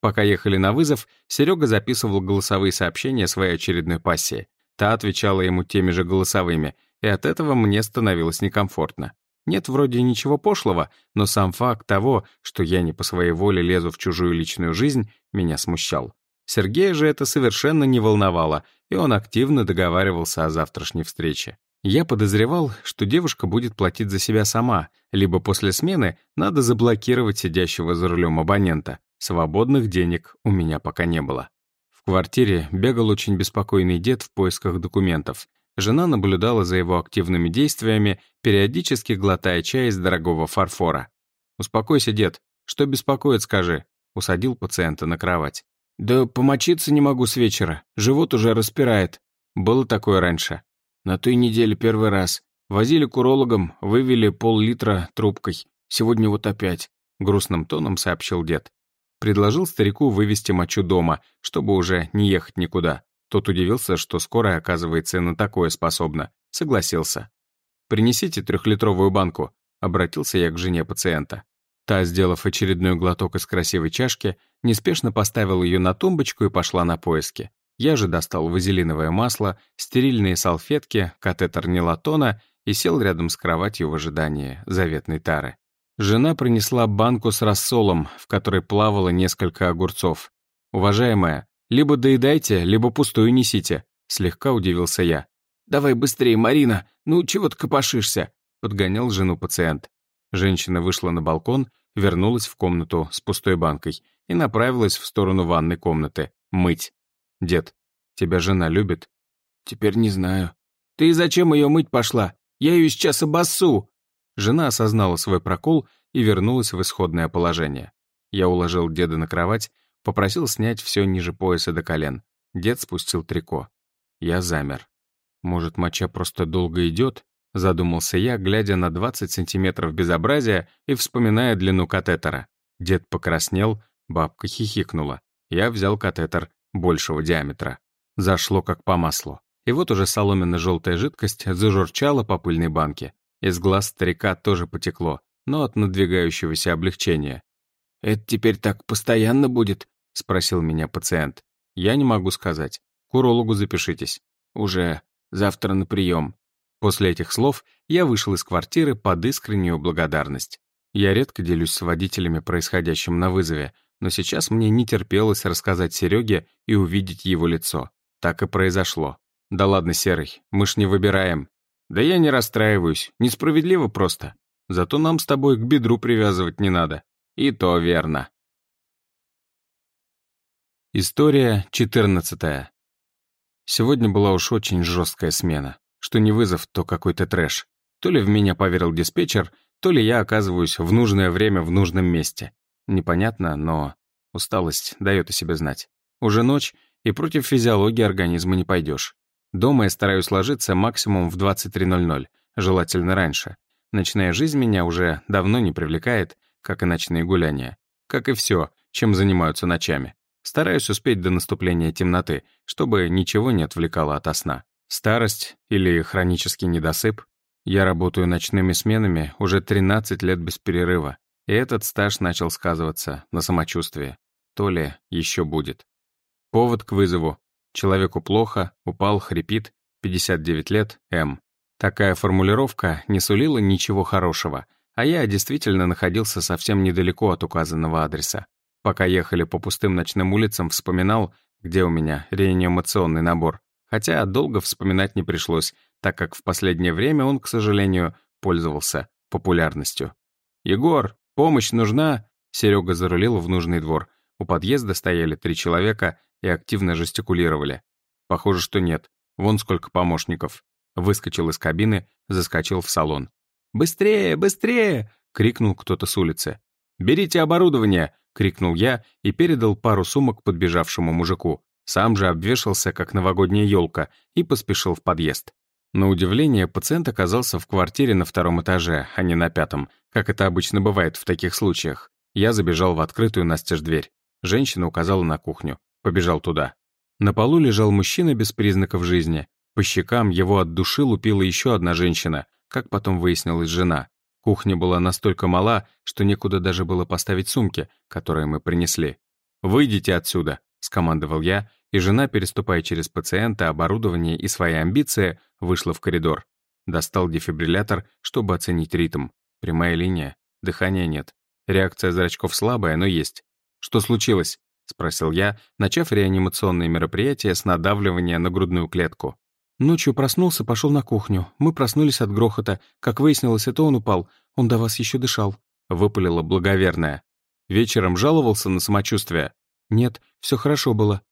Пока ехали на вызов, Серега записывал голосовые сообщения своей очередной пассии. Та отвечала ему теми же голосовыми, и от этого мне становилось некомфортно. Нет вроде ничего пошлого, но сам факт того, что я не по своей воле лезу в чужую личную жизнь, меня смущал. Сергея же это совершенно не волновало, и он активно договаривался о завтрашней встрече. Я подозревал, что девушка будет платить за себя сама, либо после смены надо заблокировать сидящего за рулем абонента. Свободных денег у меня пока не было. Квартире бегал очень беспокойный дед в поисках документов. Жена наблюдала за его активными действиями, периодически глотая чай из дорогого фарфора. «Успокойся, дед. Что беспокоит, скажи?» Усадил пациента на кровать. «Да помочиться не могу с вечера. Живот уже распирает. Было такое раньше. На той неделе первый раз. Возили к урологам, вывели пол-литра трубкой. Сегодня вот опять», — грустным тоном сообщил дед. Предложил старику вывести мочу дома, чтобы уже не ехать никуда. Тот удивился, что скорая, оказывается, на такое способна. Согласился. «Принесите трехлитровую банку», — обратился я к жене пациента. Та, сделав очередной глоток из красивой чашки, неспешно поставила ее на тумбочку и пошла на поиски. Я же достал вазелиновое масло, стерильные салфетки, катетер нелатона и сел рядом с кроватью в ожидании заветной тары. Жена принесла банку с рассолом, в которой плавало несколько огурцов. «Уважаемая, либо доедайте, либо пустую несите», — слегка удивился я. «Давай быстрее, Марина, ну чего ты копошишься?» — подгонял жену пациент. Женщина вышла на балкон, вернулась в комнату с пустой банкой и направилась в сторону ванной комнаты. Мыть. «Дед, тебя жена любит?» «Теперь не знаю». «Ты зачем ее мыть пошла? Я ее сейчас обоссу!» Жена осознала свой прокол и вернулась в исходное положение. Я уложил деда на кровать, попросил снять все ниже пояса до колен. Дед спустил трико. Я замер. Может, моча просто долго идет? Задумался я, глядя на 20 сантиметров безобразия и вспоминая длину катетера. Дед покраснел, бабка хихикнула. Я взял катетер большего диаметра. Зашло как по маслу. И вот уже соломенно-желтая жидкость зажурчала по пыльной банке. Из глаз старика тоже потекло, но от надвигающегося облегчения. «Это теперь так постоянно будет?» — спросил меня пациент. «Я не могу сказать. К урологу запишитесь. Уже завтра на прием». После этих слов я вышел из квартиры под искреннюю благодарность. Я редко делюсь с водителями происходящим на вызове, но сейчас мне не терпелось рассказать Сереге и увидеть его лицо. Так и произошло. «Да ладно, Серый, мы ж не выбираем. Да я не расстраиваюсь, несправедливо просто. Зато нам с тобой к бедру привязывать не надо. И то верно. История 14. Сегодня была уж очень жесткая смена. Что не вызов, то какой-то трэш. То ли в меня поверил диспетчер, то ли я оказываюсь в нужное время в нужном месте. Непонятно, но усталость дает о себе знать. Уже ночь, и против физиологии организма не пойдешь. Дома я стараюсь ложиться максимум в 23.00, желательно раньше. Ночная жизнь меня уже давно не привлекает, как и ночные гуляния. Как и все, чем занимаются ночами. Стараюсь успеть до наступления темноты, чтобы ничего не отвлекало от сна. Старость или хронический недосып. Я работаю ночными сменами уже 13 лет без перерыва, и этот стаж начал сказываться на самочувствии. То ли еще будет. Повод к вызову Человеку плохо, упал, хрипит, 59 лет, М. Такая формулировка не сулила ничего хорошего, а я действительно находился совсем недалеко от указанного адреса. Пока ехали по пустым ночным улицам, вспоминал, где у меня реанимационный набор. Хотя долго вспоминать не пришлось, так как в последнее время он, к сожалению, пользовался популярностью. «Егор, помощь нужна?» Серега зарулил в нужный двор. У подъезда стояли три человека и активно жестикулировали. Похоже, что нет. Вон сколько помощников. Выскочил из кабины, заскочил в салон. «Быстрее, быстрее!» — крикнул кто-то с улицы. «Берите оборудование!» — крикнул я и передал пару сумок подбежавшему мужику. Сам же обвешался, как новогодняя елка, и поспешил в подъезд. На удивление, пациент оказался в квартире на втором этаже, а не на пятом, как это обычно бывает в таких случаях. Я забежал в открытую настежь дверь. Женщина указала на кухню. Побежал туда. На полу лежал мужчина без признаков жизни. По щекам его от души лупила еще одна женщина, как потом выяснилась жена. Кухня была настолько мала, что некуда даже было поставить сумки, которые мы принесли. «Выйдите отсюда», — скомандовал я, и жена, переступая через пациента, оборудование и свои амбиции, вышла в коридор. Достал дефибриллятор, чтобы оценить ритм. Прямая линия, дыхания нет. Реакция зрачков слабая, но есть. «Что случилось?» — спросил я, начав реанимационные мероприятия с надавливания на грудную клетку. Ночью проснулся, пошел на кухню. Мы проснулись от грохота. Как выяснилось, это он упал. Он до вас еще дышал. Выпалила благоверная. Вечером жаловался на самочувствие? Нет, все хорошо было.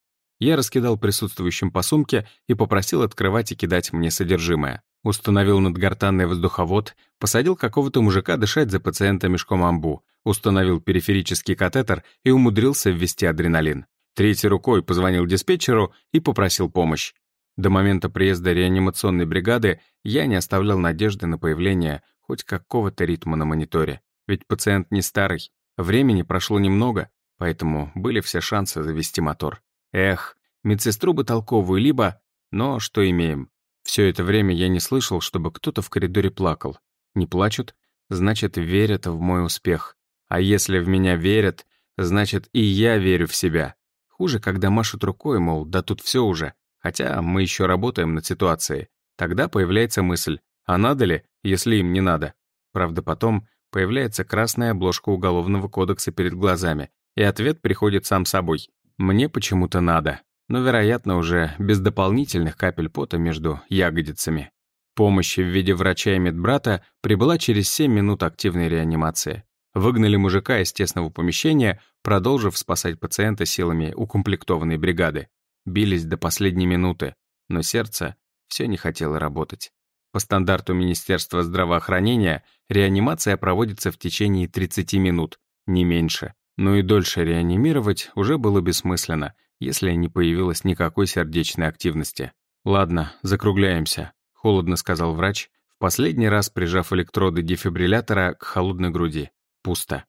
Я раскидал присутствующим по сумке и попросил открывать и кидать мне содержимое. Установил надгортанный воздуховод, посадил какого-то мужика дышать за пациента мешком амбу, установил периферический катетер и умудрился ввести адреналин. Третьей рукой позвонил диспетчеру и попросил помощь. До момента приезда реанимационной бригады я не оставлял надежды на появление хоть какого-то ритма на мониторе. Ведь пациент не старый, времени прошло немного, поэтому были все шансы завести мотор. Эх, медсестру бы толковую либо... Но что имеем? Все это время я не слышал, чтобы кто-то в коридоре плакал. Не плачут, значит, верят в мой успех. А если в меня верят, значит, и я верю в себя. Хуже, когда машут рукой, мол, да тут все уже. Хотя мы еще работаем над ситуацией. Тогда появляется мысль, а надо ли, если им не надо? Правда, потом появляется красная обложка Уголовного кодекса перед глазами, и ответ приходит сам собой. Мне почему-то надо, но, вероятно, уже без дополнительных капель пота между ягодицами. Помощь в виде врача и медбрата прибыла через 7 минут активной реанимации. Выгнали мужика из тесного помещения, продолжив спасать пациента силами укомплектованной бригады. Бились до последней минуты, но сердце все не хотело работать. По стандарту Министерства здравоохранения реанимация проводится в течение 30 минут, не меньше. Но и дольше реанимировать уже было бессмысленно, если не появилось никакой сердечной активности. «Ладно, закругляемся», — холодно сказал врач, в последний раз прижав электроды дефибриллятора к холодной груди. Пусто.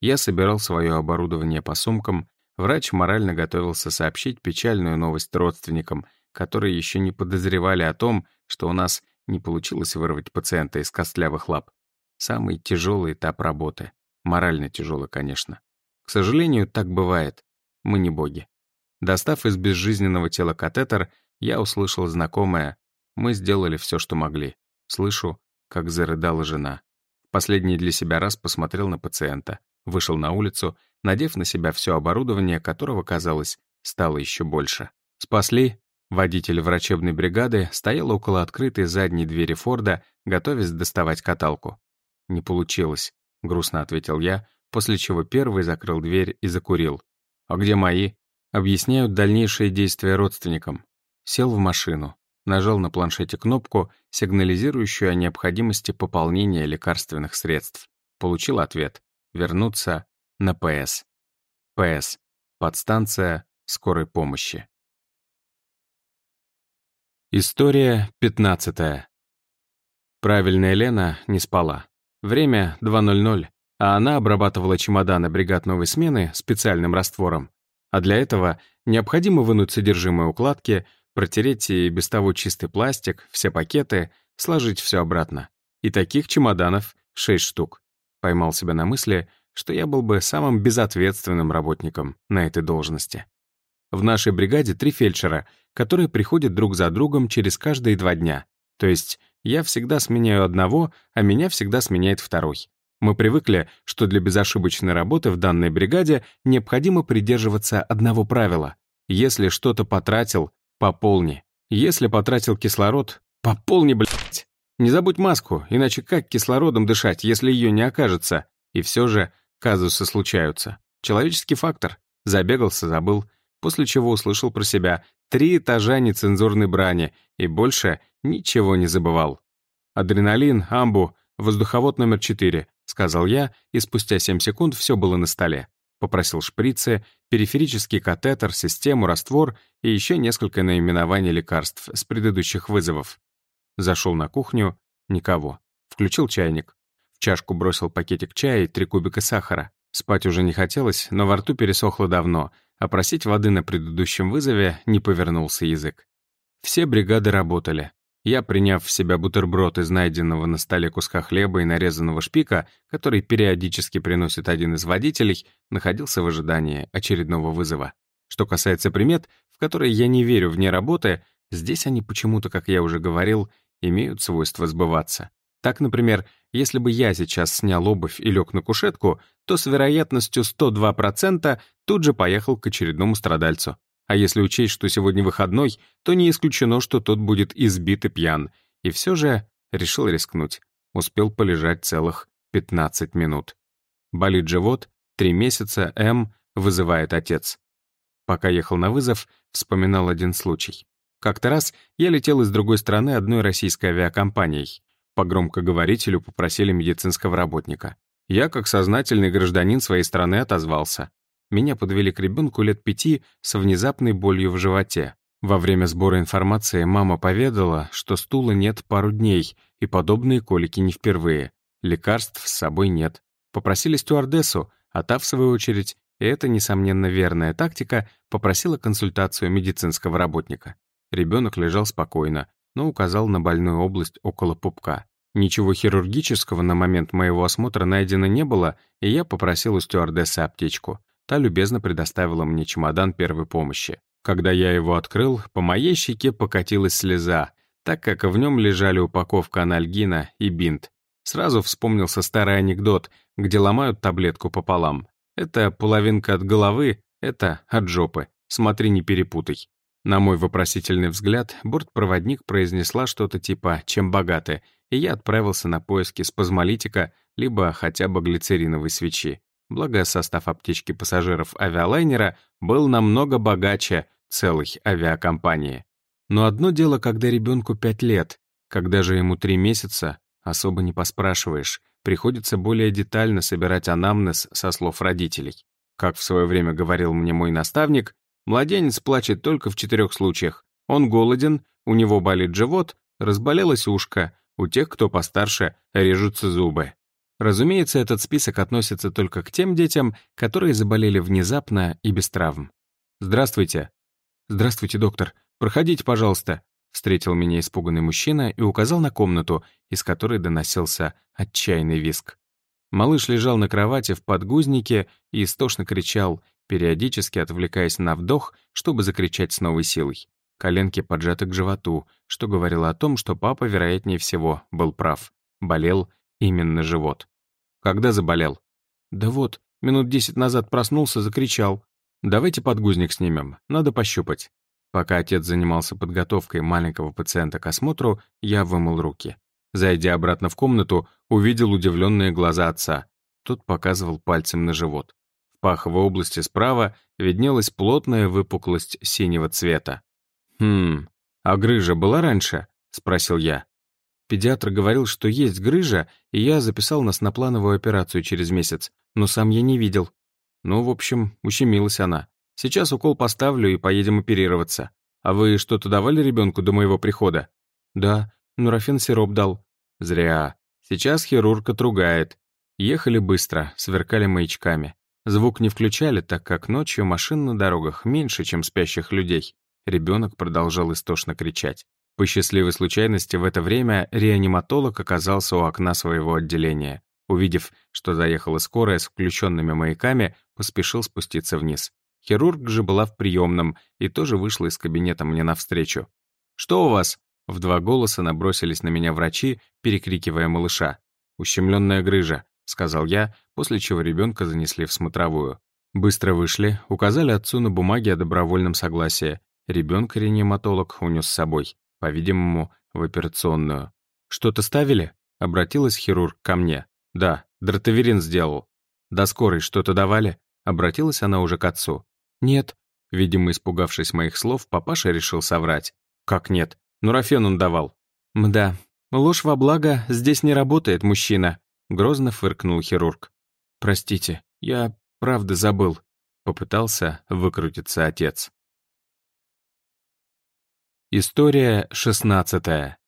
Я собирал свое оборудование по сумкам, врач морально готовился сообщить печальную новость родственникам, которые еще не подозревали о том, что у нас не получилось вырвать пациента из костлявых лап. Самый тяжелый этап работы. Морально тяжелый, конечно. К сожалению, так бывает. Мы не боги. Достав из безжизненного тела катетер, я услышал знакомое «Мы сделали все, что могли». Слышу, как зарыдала жена. Последний для себя раз посмотрел на пациента, вышел на улицу, надев на себя все оборудование, которого, казалось, стало еще больше. Спасли. Водитель врачебной бригады стоял около открытой задней двери Форда, готовясь доставать каталку. «Не получилось», — грустно ответил я, после чего первый закрыл дверь и закурил. «А где мои?» Объясняют дальнейшие действия родственникам. Сел в машину, нажал на планшете кнопку, сигнализирующую о необходимости пополнения лекарственных средств. Получил ответ. Вернуться на ПС. ПС. Подстанция скорой помощи. История 15. Правильная Лена не спала. Время 2.00 а она обрабатывала чемоданы бригад новой смены специальным раствором. А для этого необходимо вынуть содержимое укладки, протереть и без того чистый пластик, все пакеты, сложить все обратно. И таких чемоданов 6 штук. Поймал себя на мысли, что я был бы самым безответственным работником на этой должности. В нашей бригаде три фельдшера, которые приходят друг за другом через каждые два дня. То есть я всегда сменяю одного, а меня всегда сменяет второй. Мы привыкли, что для безошибочной работы в данной бригаде необходимо придерживаться одного правила. Если что-то потратил, пополни. Если потратил кислород, пополни, блядь. Не забудь маску, иначе как кислородом дышать, если ее не окажется? И все же казусы случаются. Человеческий фактор. Забегался, забыл. После чего услышал про себя три этажа нецензурной брани и больше ничего не забывал. «Адреналин, амбу, воздуховод номер четыре», — сказал я, и спустя семь секунд все было на столе. Попросил шприцы, периферический катетер, систему, раствор и еще несколько наименований лекарств с предыдущих вызовов. Зашел на кухню — никого. Включил чайник. В чашку бросил пакетик чая и три кубика сахара. Спать уже не хотелось, но во рту пересохло давно, а просить воды на предыдущем вызове не повернулся язык. Все бригады работали. Я, приняв в себя бутерброд из найденного на столе куска хлеба и нарезанного шпика, который периодически приносит один из водителей, находился в ожидании очередного вызова. Что касается примет, в которые я не верю вне работы, здесь они почему-то, как я уже говорил, имеют свойство сбываться. Так, например, если бы я сейчас снял обувь и лег на кушетку, то с вероятностью 102% тут же поехал к очередному страдальцу. А если учесть, что сегодня выходной, то не исключено, что тот будет избит и пьян. И все же решил рискнуть. Успел полежать целых 15 минут. Болит живот, три месяца, М, вызывает отец. Пока ехал на вызов, вспоминал один случай. Как-то раз я летел из другой страны одной российской авиакомпанией. По громкоговорителю попросили медицинского работника. Я, как сознательный гражданин своей страны, отозвался. Меня подвели к ребенку лет пяти с внезапной болью в животе. Во время сбора информации мама поведала, что стула нет пару дней, и подобные колики не впервые. Лекарств с собой нет. Попросили стюардессу, а та, в свою очередь, и это, несомненно, верная тактика, попросила консультацию медицинского работника. Ребенок лежал спокойно, но указал на больную область около пупка. Ничего хирургического на момент моего осмотра найдено не было, и я попросил у стюардессы аптечку. Та любезно предоставила мне чемодан первой помощи. Когда я его открыл, по моей щеке покатилась слеза, так как в нем лежали упаковка анальгина и бинт. Сразу вспомнился старый анекдот, где ломают таблетку пополам. Это половинка от головы, это от жопы. Смотри, не перепутай. На мой вопросительный взгляд, бортпроводник произнесла что-то типа «чем богаты», и я отправился на поиски спазмолитика либо хотя бы глицериновой свечи. Благо, состав аптечки пассажиров авиалайнера был намного богаче целой авиакомпании. Но одно дело, когда ребенку 5 лет, когда же ему 3 месяца, особо не поспрашиваешь, приходится более детально собирать анамнез со слов родителей. Как в свое время говорил мне мой наставник, Младенец плачет только в четырех случаях. Он голоден, у него болит живот, разболелось ушко, у тех, кто постарше, режутся зубы. Разумеется, этот список относится только к тем детям, которые заболели внезапно и без травм. «Здравствуйте». «Здравствуйте, доктор. Проходите, пожалуйста», — встретил меня испуганный мужчина и указал на комнату, из которой доносился отчаянный виск. Малыш лежал на кровати в подгузнике и истошно кричал, периодически отвлекаясь на вдох, чтобы закричать с новой силой. Коленки поджаты к животу, что говорило о том, что папа, вероятнее всего, был прав. Болел именно живот. Когда заболел? Да вот, минут десять назад проснулся, закричал. Давайте подгузник снимем, надо пощупать. Пока отец занимался подготовкой маленького пациента к осмотру, я вымыл руки. Зайдя обратно в комнату, увидел удивленные глаза отца. Тот показывал пальцем на живот паховой области справа виднелась плотная выпуклость синего цвета. «Хм, а грыжа была раньше?» — спросил я. Педиатр говорил, что есть грыжа, и я записал нас на плановую операцию через месяц, но сам я не видел. Ну, в общем, ущемилась она. Сейчас укол поставлю и поедем оперироваться. А вы что-то давали ребенку до моего прихода? Да, нурофен сироп дал. Зря. Сейчас хирург отругает. Ехали быстро, сверкали маячками. Звук не включали, так как ночью машин на дорогах меньше, чем спящих людей. Ребенок продолжал истошно кричать. По счастливой случайности в это время реаниматолог оказался у окна своего отделения. Увидев, что заехала скорая с включенными маяками, поспешил спуститься вниз. Хирург же была в приемном и тоже вышла из кабинета мне навстречу. «Что у вас?» В два голоса набросились на меня врачи, перекрикивая малыша. «Ущемленная грыжа. — сказал я, после чего ребенка занесли в смотровую. Быстро вышли, указали отцу на бумаге о добровольном согласии. Ребенка реаниматолог унес с собой, по-видимому, в операционную. «Что-то ставили?» — обратилась хирург ко мне. «Да, дротаверин сделал». «До скорой что-то давали?» — обратилась она уже к отцу. «Нет». Видимо, испугавшись моих слов, папаша решил соврать. «Как нет? Нурофен он давал». «Мда, ложь во благо здесь не работает, мужчина», — грозно фыркнул хирург. «Простите, я правда забыл», — попытался выкрутиться отец. История шестнадцатая.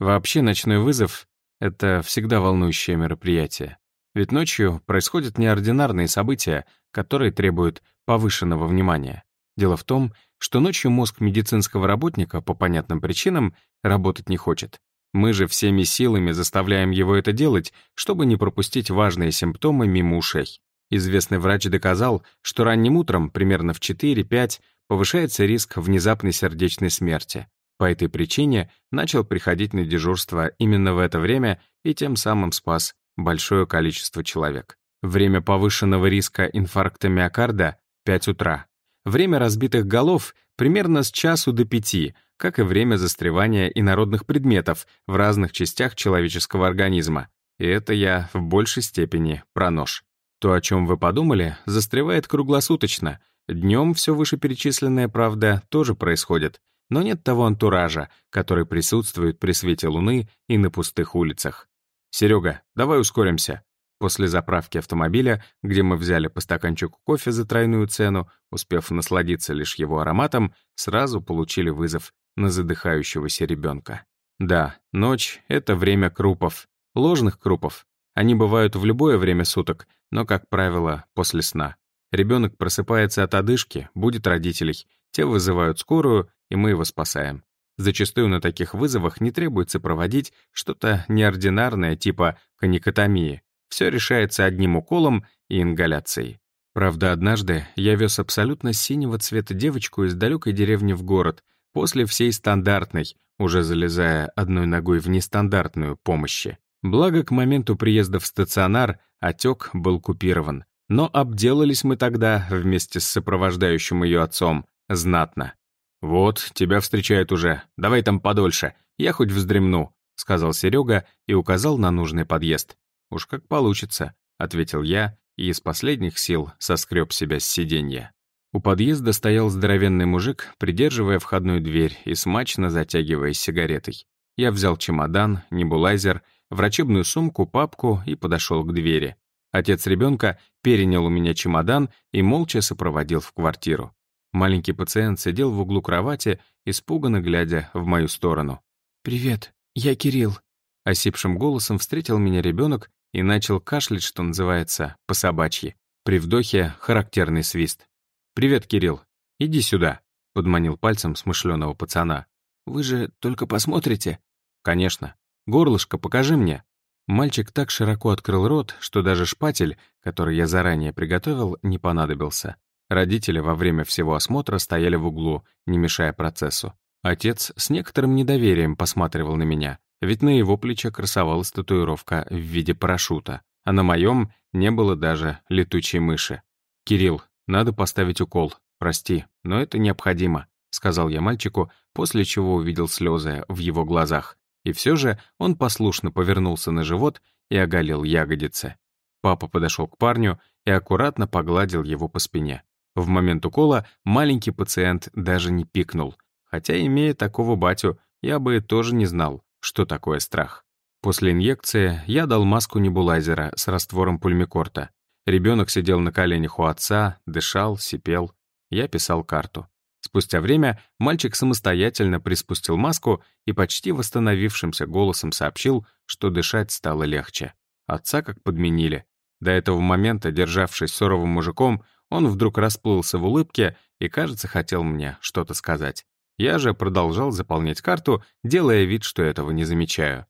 Вообще ночной вызов — это всегда волнующее мероприятие. Ведь ночью происходят неординарные события, которые требуют повышенного внимания. Дело в том, что ночью мозг медицинского работника по понятным причинам работать не хочет. Мы же всеми силами заставляем его это делать, чтобы не пропустить важные симптомы мимо ушей. Известный врач доказал, что ранним утром, примерно в 4-5, повышается риск внезапной сердечной смерти. По этой причине начал приходить на дежурство именно в это время и тем самым спас большое количество человек. Время повышенного риска инфаркта миокарда — 5 утра. Время разбитых голов — примерно с часу до пяти, как и время застревания инородных предметов в разных частях человеческого организма. И это я в большей степени про нож. То, о чем вы подумали, застревает круглосуточно — Днем все вышеперечисленное, правда, тоже происходит, но нет того антуража, который присутствует при свете луны и на пустых улицах. Серега, давай ускоримся. После заправки автомобиля, где мы взяли по стаканчику кофе за тройную цену, успев насладиться лишь его ароматом, сразу получили вызов на задыхающегося ребенка. Да, ночь — это время крупов, ложных крупов. Они бывают в любое время суток, но, как правило, после сна. Ребенок просыпается от одышки, будет родителей, те вызывают скорую, и мы его спасаем. Зачастую на таких вызовах не требуется проводить что-то неординарное типа каникотомии. Все решается одним уколом и ингаляцией. Правда, однажды я вез абсолютно синего цвета девочку из далекой деревни в город, после всей стандартной, уже залезая одной ногой в нестандартную помощи. Благо, к моменту приезда в стационар отек был купирован. Но обделались мы тогда вместе с сопровождающим ее отцом знатно. «Вот, тебя встречают уже. Давай там подольше. Я хоть вздремну», — сказал Серега и указал на нужный подъезд. «Уж как получится», — ответил я и из последних сил соскреб себя с сиденья. У подъезда стоял здоровенный мужик, придерживая входную дверь и смачно затягиваясь сигаретой. Я взял чемодан, небулайзер, врачебную сумку, папку и подошел к двери. Отец ребенка перенял у меня чемодан и молча сопроводил в квартиру. Маленький пациент сидел в углу кровати, испуганно глядя в мою сторону. «Привет, я Кирилл», — осипшим голосом встретил меня ребенок и начал кашлять, что называется, по собачьи. При вдохе характерный свист. «Привет, Кирилл, иди сюда», — подманил пальцем смышленого пацана. «Вы же только посмотрите?» «Конечно. Горлышко покажи мне», Мальчик так широко открыл рот, что даже шпатель, который я заранее приготовил, не понадобился. Родители во время всего осмотра стояли в углу, не мешая процессу. Отец с некоторым недоверием посматривал на меня, ведь на его плече красовалась татуировка в виде парашюта, а на моем не было даже летучей мыши. «Кирилл, надо поставить укол. Прости, но это необходимо», — сказал я мальчику, после чего увидел слезы в его глазах. И все же он послушно повернулся на живот и оголил ягодицы. Папа подошел к парню и аккуратно погладил его по спине. В момент укола маленький пациент даже не пикнул, хотя, имея такого батю, я бы тоже не знал, что такое страх. После инъекции я дал маску небулайзера с раствором пульмикорта. Ребенок сидел на коленях у отца, дышал, сипел. Я писал карту. Спустя время мальчик самостоятельно приспустил маску и почти восстановившимся голосом сообщил, что дышать стало легче. Отца как подменили. До этого момента, державшись суровым мужиком, он вдруг расплылся в улыбке и, кажется, хотел мне что-то сказать. Я же продолжал заполнять карту, делая вид, что этого не замечаю.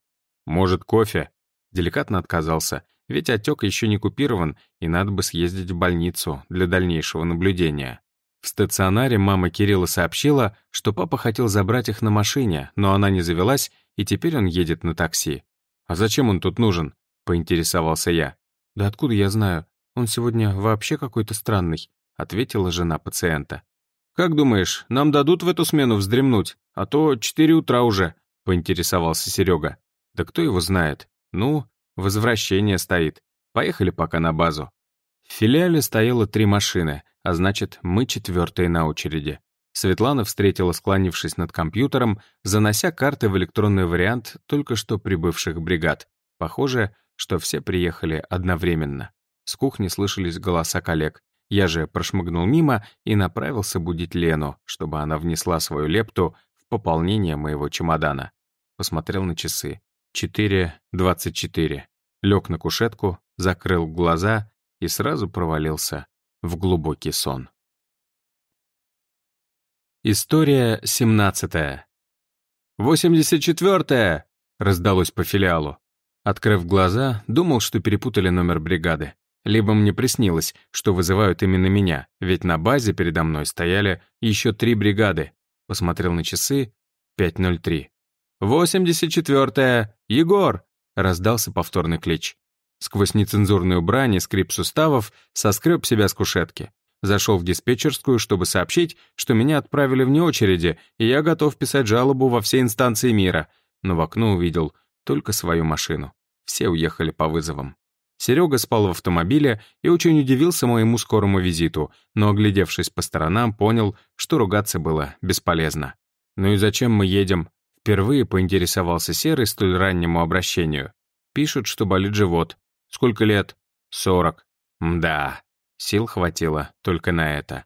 «Может, кофе?» Деликатно отказался, ведь отек еще не купирован, и надо бы съездить в больницу для дальнейшего наблюдения. В стационаре мама Кирилла сообщила, что папа хотел забрать их на машине, но она не завелась, и теперь он едет на такси. «А зачем он тут нужен?» — поинтересовался я. «Да откуда я знаю? Он сегодня вообще какой-то странный», — ответила жена пациента. «Как думаешь, нам дадут в эту смену вздремнуть? А то четыре утра уже», — поинтересовался Серега. Да кто его знает? Ну, возвращение стоит. Поехали пока на базу. В филиале стояло три машины, а значит, мы четвертые на очереди. Светлана встретила, склонившись над компьютером, занося карты в электронный вариант только что прибывших бригад. Похоже, что все приехали одновременно. С кухни слышались голоса коллег. Я же прошмыгнул мимо и направился будить Лену, чтобы она внесла свою лепту в пополнение моего чемодана. Посмотрел на часы. 4.24. Лег на кушетку, закрыл глаза и сразу провалился в глубокий сон. История 17. «84-я!» — раздалось по филиалу. Открыв глаза, думал, что перепутали номер бригады. Либо мне приснилось, что вызывают именно меня, ведь на базе передо мной стояли еще три бригады. Посмотрел на часы — 5.03. «84-я! Егор!» — раздался повторный клич. Сквозь нецензурную брань и скрип суставов соскреб себя с кушетки. Зашел в диспетчерскую, чтобы сообщить, что меня отправили вне очереди, и я готов писать жалобу во все инстанции мира. Но в окно увидел только свою машину. Все уехали по вызовам. Серега спал в автомобиле и очень удивился моему скорому визиту, но, оглядевшись по сторонам, понял, что ругаться было бесполезно. «Ну и зачем мы едем?» Впервые поинтересовался Серый столь раннему обращению. Пишут, что болит живот. Сколько лет? Сорок. Мда. Сил хватило только на это.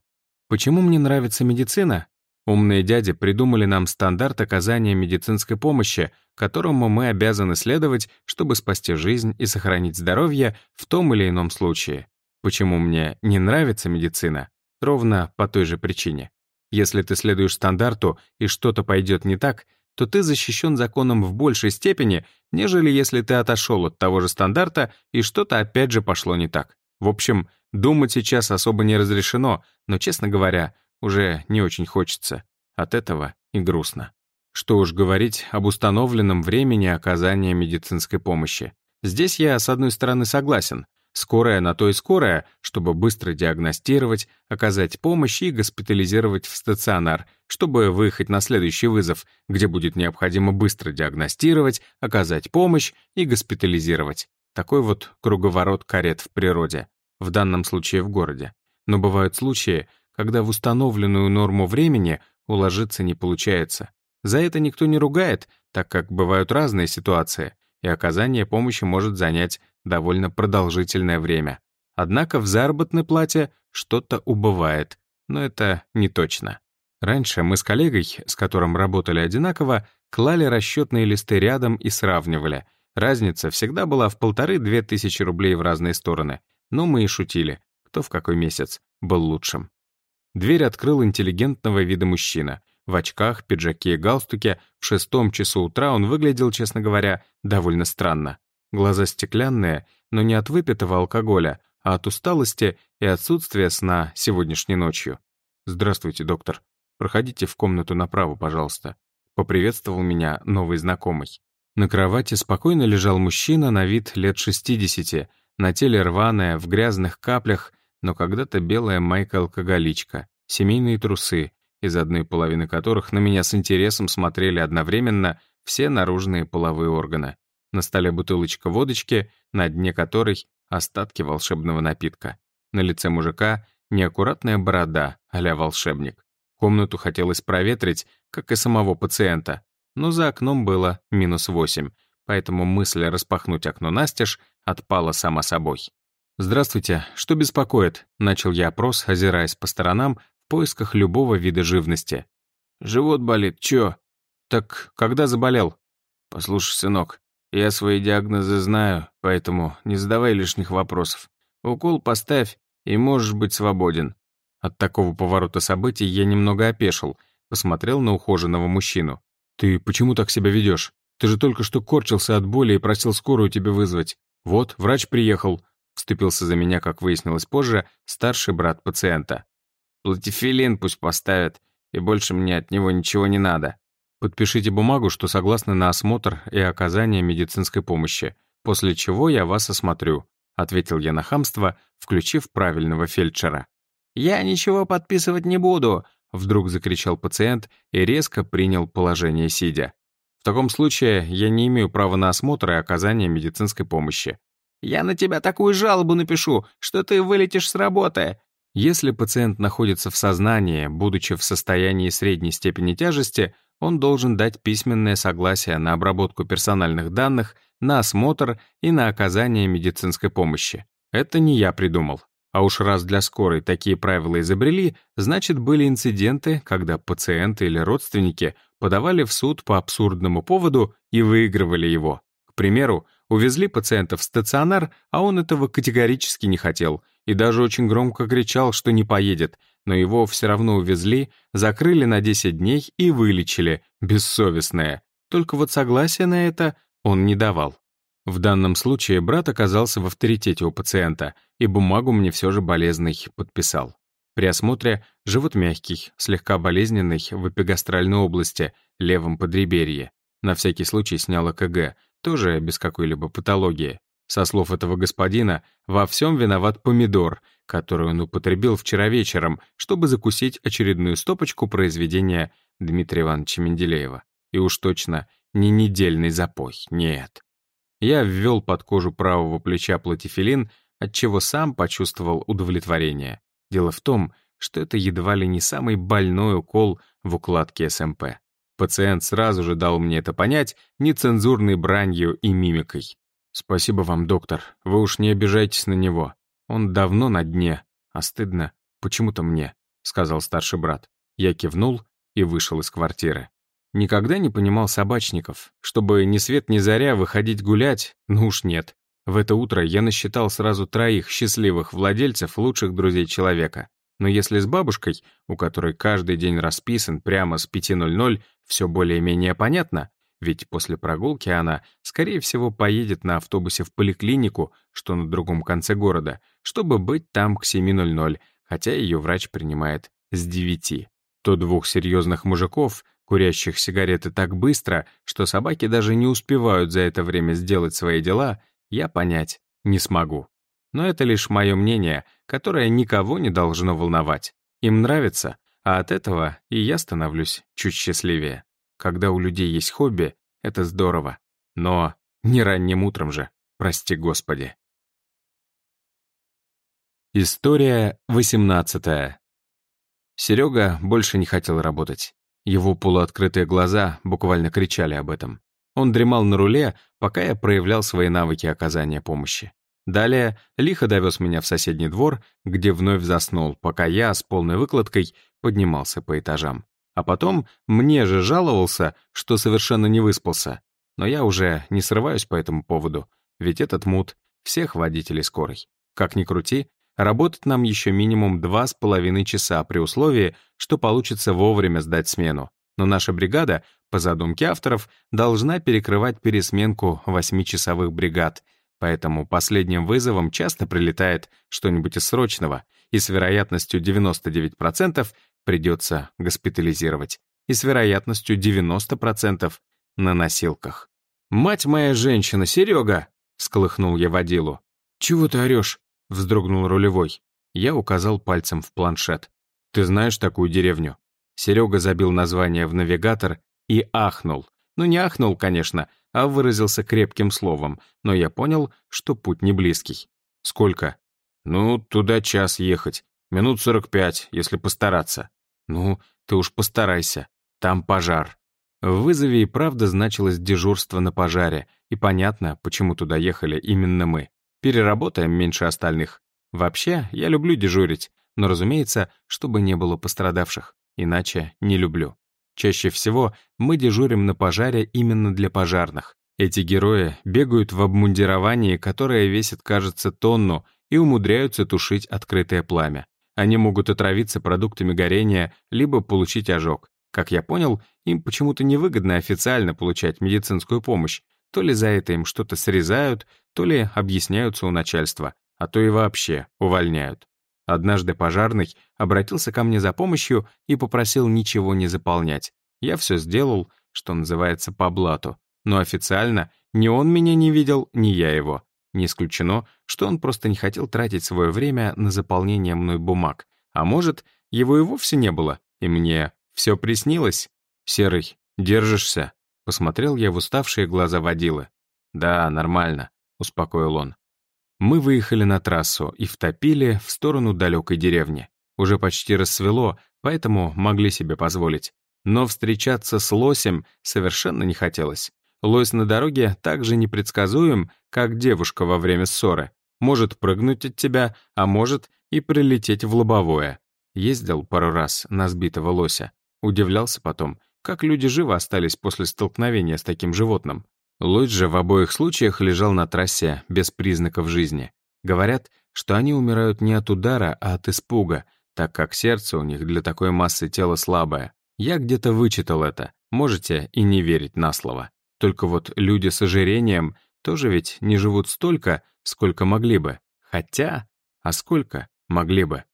Почему мне нравится медицина? Умные дяди придумали нам стандарт оказания медицинской помощи, которому мы обязаны следовать, чтобы спасти жизнь и сохранить здоровье в том или ином случае. Почему мне не нравится медицина? Ровно по той же причине. Если ты следуешь стандарту и что-то пойдет не так, то ты защищен законом в большей степени, нежели если ты отошел от того же стандарта и что-то опять же пошло не так. В общем, думать сейчас особо не разрешено, но, честно говоря, уже не очень хочется. От этого и грустно. Что уж говорить об установленном времени оказания медицинской помощи. Здесь я, с одной стороны, согласен. Скорая на то и скорая, чтобы быстро диагностировать, оказать помощь и госпитализировать в стационар, чтобы выехать на следующий вызов, где будет необходимо быстро диагностировать, оказать помощь и госпитализировать. Такой вот круговорот карет в природе, в данном случае в городе. Но бывают случаи, когда в установленную норму времени уложиться не получается. За это никто не ругает, так как бывают разные ситуации, и оказание помощи может занять довольно продолжительное время. Однако в заработной плате что-то убывает, но это не точно. Раньше мы с коллегой, с которым работали одинаково, клали расчетные листы рядом и сравнивали — Разница всегда была в полторы-две тысячи рублей в разные стороны, но мы и шутили, кто в какой месяц был лучшим. Дверь открыл интеллигентного вида мужчина. В очках, пиджаке и галстуке в шестом часу утра он выглядел, честно говоря, довольно странно. Глаза стеклянные, но не от выпитого алкоголя, а от усталости и отсутствия сна сегодняшней ночью. «Здравствуйте, доктор. Проходите в комнату направо, пожалуйста», — поприветствовал меня новый знакомый. На кровати спокойно лежал мужчина на вид лет 60, на теле рваная, в грязных каплях, но когда-то белая майка-алкоголичка, семейные трусы, из одной половины которых на меня с интересом смотрели одновременно все наружные половые органы. На столе бутылочка водочки, на дне которой остатки волшебного напитка. На лице мужика неаккуратная борода а волшебник. Комнату хотелось проветрить, как и самого пациента, но за окном было минус восемь, поэтому мысль распахнуть окно настежь отпала сама собой. «Здравствуйте, что беспокоит?» — начал я опрос, озираясь по сторонам в поисках любого вида живности. «Живот болит, чё?» «Так когда заболел?» «Послушай, сынок, я свои диагнозы знаю, поэтому не задавай лишних вопросов. Укол поставь, и можешь быть свободен». От такого поворота событий я немного опешил, посмотрел на ухоженного мужчину. «Ты почему так себя ведешь? Ты же только что корчился от боли и просил скорую тебе вызвать. Вот, врач приехал», — вступился за меня, как выяснилось позже, старший брат пациента. «Платифилин пусть поставят, и больше мне от него ничего не надо». «Подпишите бумагу, что согласны на осмотр и оказание медицинской помощи, после чего я вас осмотрю», — ответил я на хамство, включив правильного фельдшера. «Я ничего подписывать не буду», Вдруг закричал пациент и резко принял положение сидя. В таком случае я не имею права на осмотр и оказание медицинской помощи. Я на тебя такую жалобу напишу, что ты вылетишь с работы. Если пациент находится в сознании, будучи в состоянии средней степени тяжести, он должен дать письменное согласие на обработку персональных данных, на осмотр и на оказание медицинской помощи. Это не я придумал. А уж раз для скорой такие правила изобрели, значит, были инциденты, когда пациенты или родственники подавали в суд по абсурдному поводу и выигрывали его. К примеру, увезли пациента в стационар, а он этого категорически не хотел и даже очень громко кричал, что не поедет, но его все равно увезли, закрыли на 10 дней и вылечили, бессовестное. Только вот согласия на это он не давал. В данном случае брат оказался в авторитете у пациента, и бумагу мне все же болезный подписал. При осмотре живот мягкий, слегка болезненный в эпигастральной области, левом подреберье. На всякий случай снял ЭКГ, тоже без какой-либо патологии. Со слов этого господина, во всем виноват помидор, который он употребил вчера вечером, чтобы закусить очередную стопочку произведения Дмитрия Ивановича Менделеева. И уж точно не недельный запой, нет. Я ввел под кожу правого плеча платифилин, отчего сам почувствовал удовлетворение. Дело в том, что это едва ли не самый больной укол в укладке СМП. Пациент сразу же дал мне это понять нецензурной бранью и мимикой. «Спасибо вам, доктор. Вы уж не обижайтесь на него. Он давно на дне. А стыдно почему-то мне», — сказал старший брат. Я кивнул и вышел из квартиры. Никогда не понимал собачников. Чтобы ни свет ни заря выходить гулять, ну уж нет. В это утро я насчитал сразу троих счастливых владельцев лучших друзей человека. Но если с бабушкой, у которой каждый день расписан прямо с 5.00, все более-менее понятно, ведь после прогулки она, скорее всего, поедет на автобусе в поликлинику, что на другом конце города, чтобы быть там к 7.00, хотя ее врач принимает с 9. То двух серьезных мужиков — курящих сигареты так быстро, что собаки даже не успевают за это время сделать свои дела, я понять не смогу. Но это лишь мое мнение, которое никого не должно волновать. Им нравится, а от этого и я становлюсь чуть счастливее. Когда у людей есть хобби, это здорово. Но не ранним утром же, прости господи. История 18. Серега больше не хотел работать. Его полуоткрытые глаза буквально кричали об этом. Он дремал на руле, пока я проявлял свои навыки оказания помощи. Далее лихо довез меня в соседний двор, где вновь заснул, пока я с полной выкладкой поднимался по этажам. А потом мне же жаловался, что совершенно не выспался. Но я уже не срываюсь по этому поводу, ведь этот мут всех водителей скорой. Как ни крути, Работать нам еще минимум два с половиной часа при условии, что получится вовремя сдать смену. Но наша бригада, по задумке авторов, должна перекрывать пересменку восьмичасовых бригад, поэтому последним вызовом часто прилетает что-нибудь из срочного, и с вероятностью 99% придется госпитализировать, и с вероятностью 90% на носилках. «Мать моя женщина, Серега!» — сколыхнул я водилу. «Чего ты орешь?» — вздрогнул рулевой. Я указал пальцем в планшет. «Ты знаешь такую деревню?» Серега забил название в навигатор и ахнул. Ну, не ахнул, конечно, а выразился крепким словом, но я понял, что путь не близкий. «Сколько?» «Ну, туда час ехать. Минут сорок пять, если постараться». «Ну, ты уж постарайся. Там пожар». В вызове и правда значилось дежурство на пожаре, и понятно, почему туда ехали именно мы. Переработаем меньше остальных. Вообще, я люблю дежурить, но, разумеется, чтобы не было пострадавших. Иначе не люблю. Чаще всего мы дежурим на пожаре именно для пожарных. Эти герои бегают в обмундировании, которое весит, кажется, тонну, и умудряются тушить открытое пламя. Они могут отравиться продуктами горения, либо получить ожог. Как я понял, им почему-то невыгодно официально получать медицинскую помощь, то ли за это им что-то срезают, то ли объясняются у начальства, а то и вообще увольняют. Однажды пожарный обратился ко мне за помощью и попросил ничего не заполнять. Я все сделал, что называется, по блату. Но официально ни он меня не видел, ни я его. Не исключено, что он просто не хотел тратить свое время на заполнение мной бумаг. А может, его и вовсе не было, и мне все приснилось. «Серый, держишься?» Посмотрел я в уставшие глаза водилы. «Да, нормально», — успокоил он. Мы выехали на трассу и втопили в сторону далекой деревни. Уже почти рассвело, поэтому могли себе позволить. Но встречаться с лосем совершенно не хотелось. Лось на дороге так же непредсказуем, как девушка во время ссоры. Может прыгнуть от тебя, а может и прилететь в лобовое. Ездил пару раз на сбитого лося. Удивлялся потом, как люди живы остались после столкновения с таким животным. Лось же в обоих случаях лежал на трассе без признаков жизни. Говорят, что они умирают не от удара, а от испуга, так как сердце у них для такой массы тела слабое. Я где-то вычитал это, можете и не верить на слово. Только вот люди с ожирением тоже ведь не живут столько, сколько могли бы. Хотя, а сколько могли бы?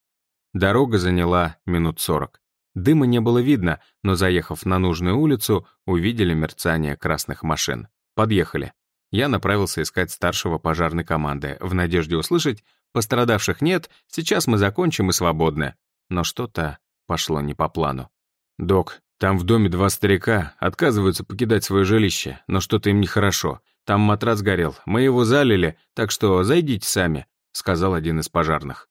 Дорога заняла минут сорок. Дыма не было видно, но, заехав на нужную улицу, увидели мерцание красных машин. Подъехали. Я направился искать старшего пожарной команды, в надежде услышать «Пострадавших нет, сейчас мы закончим и свободны». Но что-то пошло не по плану. «Док, там в доме два старика отказываются покидать свое жилище, но что-то им нехорошо. Там матрас горел, мы его залили, так что зайдите сами», — сказал один из пожарных.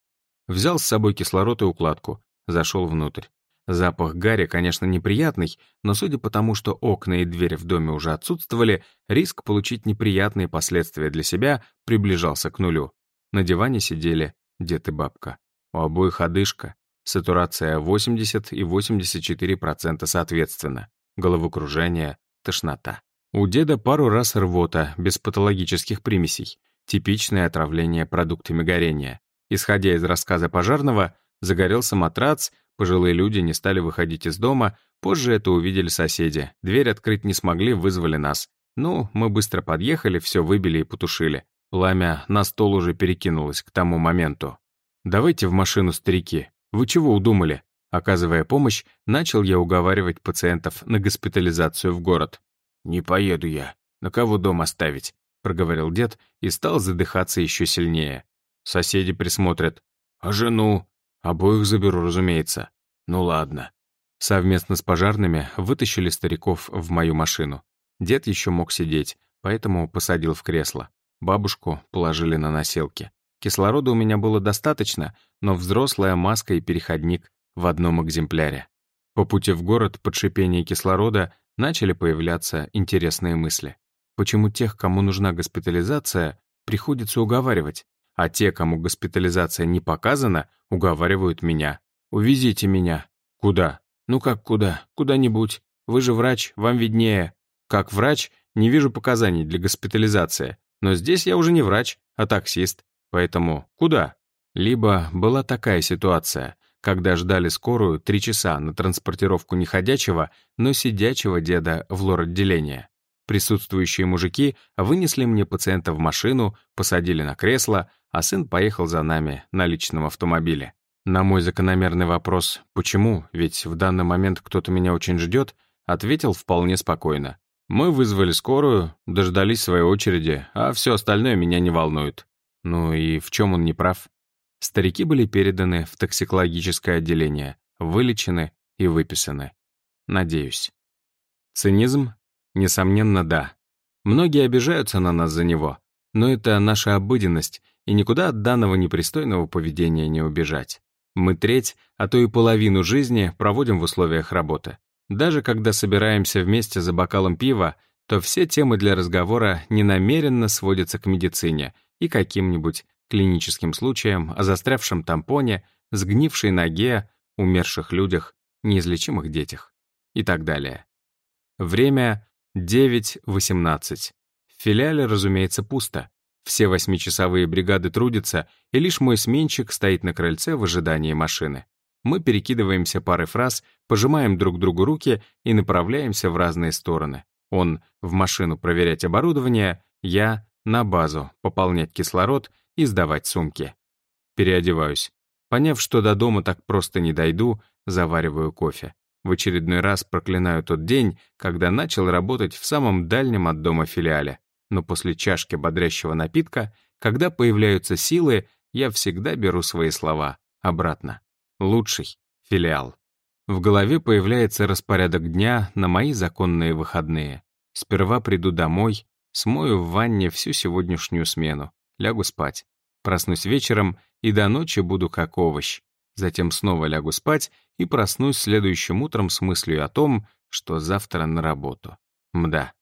Взял с собой кислород и укладку, зашел внутрь. Запах гари, конечно, неприятный, но судя по тому, что окна и двери в доме уже отсутствовали, риск получить неприятные последствия для себя приближался к нулю. На диване сидели дед и бабка. У обоих одышка, сатурация 80 и 84% соответственно, головокружение, тошнота. У деда пару раз рвота, без патологических примесей, типичное отравление продуктами горения. Исходя из рассказа пожарного, загорелся матрац, пожилые люди не стали выходить из дома, позже это увидели соседи. Дверь открыть не смогли, вызвали нас. Ну, мы быстро подъехали, все выбили и потушили. Пламя на стол уже перекинулось к тому моменту. «Давайте в машину, старики. Вы чего удумали?» Оказывая помощь, начал я уговаривать пациентов на госпитализацию в город. «Не поеду я. На кого дом оставить?» — проговорил дед и стал задыхаться еще сильнее. Соседи присмотрят. А жену? Обоих заберу, разумеется. Ну ладно. Совместно с пожарными вытащили стариков в мою машину. Дед еще мог сидеть, поэтому посадил в кресло. Бабушку положили на носилки. Кислорода у меня было достаточно, но взрослая маска и переходник в одном экземпляре. По пути в город под шипение кислорода начали появляться интересные мысли. Почему тех, кому нужна госпитализация, приходится уговаривать? А те, кому госпитализация не показана, уговаривают меня. «Увезите меня». «Куда?» «Ну как куда? Куда-нибудь. Вы же врач, вам виднее». «Как врач, не вижу показаний для госпитализации. Но здесь я уже не врач, а таксист. Поэтому куда?» Либо была такая ситуация, когда ждали скорую три часа на транспортировку не ходячего, но сидячего деда в лор-отделение. Присутствующие мужики вынесли мне пациента в машину, посадили на кресло, а сын поехал за нами на личном автомобиле. На мой закономерный вопрос «почему?», ведь в данный момент кто-то меня очень ждет, ответил вполне спокойно. Мы вызвали скорую, дождались своей очереди, а все остальное меня не волнует. Ну и в чем он не прав? Старики были переданы в токсикологическое отделение, вылечены и выписаны. Надеюсь. Цинизм? Несомненно, да. Многие обижаются на нас за него, но это наша обыденность, и никуда от данного непристойного поведения не убежать. Мы треть, а то и половину жизни проводим в условиях работы. Даже когда собираемся вместе за бокалом пива, то все темы для разговора ненамеренно сводятся к медицине и каким-нибудь клиническим случаям о застрявшем тампоне, сгнившей ноге, умерших людях, неизлечимых детях и так далее. Время 9.18. В филиале, разумеется, пусто. Все восьмичасовые бригады трудятся, и лишь мой сменщик стоит на крыльце в ожидании машины. Мы перекидываемся парой фраз, пожимаем друг другу руки и направляемся в разные стороны. Он в машину проверять оборудование, я на базу пополнять кислород и сдавать сумки. Переодеваюсь. Поняв, что до дома так просто не дойду, завариваю кофе. В очередной раз проклинаю тот день, когда начал работать в самом дальнем от дома филиале но после чашки бодрящего напитка, когда появляются силы, я всегда беру свои слова обратно. Лучший филиал. В голове появляется распорядок дня на мои законные выходные. Сперва приду домой, смою в ванне всю сегодняшнюю смену, лягу спать. Проснусь вечером и до ночи буду как овощ. Затем снова лягу спать и проснусь следующим утром с мыслью о том, что завтра на работу. Мда,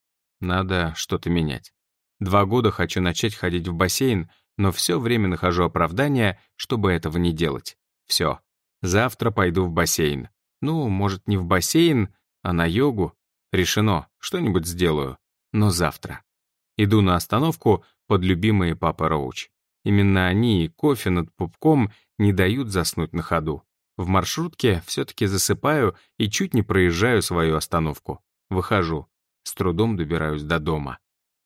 надо что-то менять. Два года хочу начать ходить в бассейн, но все время нахожу оправдание, чтобы этого не делать. Все. Завтра пойду в бассейн. Ну, может, не в бассейн, а на йогу. Решено, что-нибудь сделаю. Но завтра. Иду на остановку под любимые Папа Роуч. Именно они и кофе над пупком не дают заснуть на ходу. В маршрутке все-таки засыпаю и чуть не проезжаю свою остановку. Выхожу. С трудом добираюсь до дома.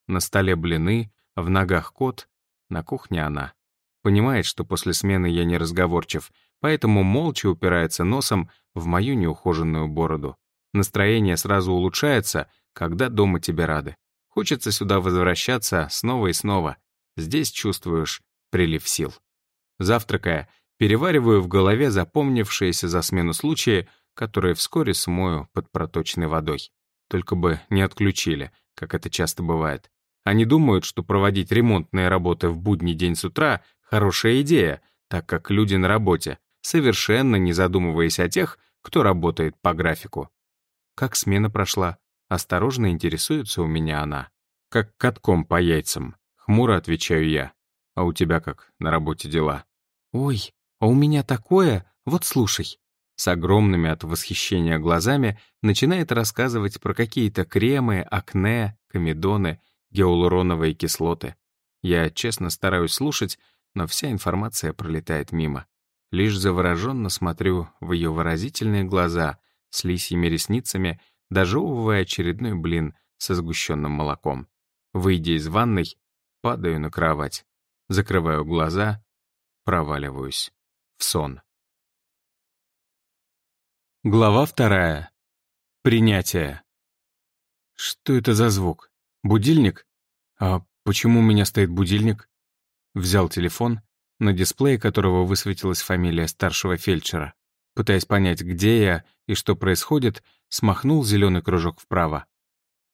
На столе блины, в ногах кот, на кухне она. Понимает, что после смены я не разговорчив, поэтому молча упирается носом в мою неухоженную бороду. Настроение сразу улучшается, когда дома тебе рады. Хочется сюда возвращаться снова и снова. Здесь чувствуешь прилив сил. Завтракая, перевариваю в голове запомнившиеся за смену случаи, которые вскоре смою под проточной водой. Только бы не отключили, как это часто бывает. Они думают, что проводить ремонтные работы в будний день с утра — хорошая идея, так как люди на работе, совершенно не задумываясь о тех, кто работает по графику. Как смена прошла? Осторожно интересуется у меня она. Как катком по яйцам. Хмуро отвечаю я. А у тебя как на работе дела? Ой, а у меня такое, вот слушай. С огромными от восхищения глазами начинает рассказывать про какие-то кремы, акне, комедоны, гиалуроновые кислоты. Я честно стараюсь слушать, но вся информация пролетает мимо. Лишь завороженно смотрю в ее выразительные глаза с лисьими ресницами, дожевывая очередной блин со сгущенным молоком. Выйдя из ванной, падаю на кровать, закрываю глаза, проваливаюсь сон. Глава вторая. Принятие. Что это за звук? Будильник? А почему у меня стоит будильник? Взял телефон, на дисплее которого высветилась фамилия старшего фельдшера. Пытаясь понять, где я и что происходит, смахнул зеленый кружок вправо.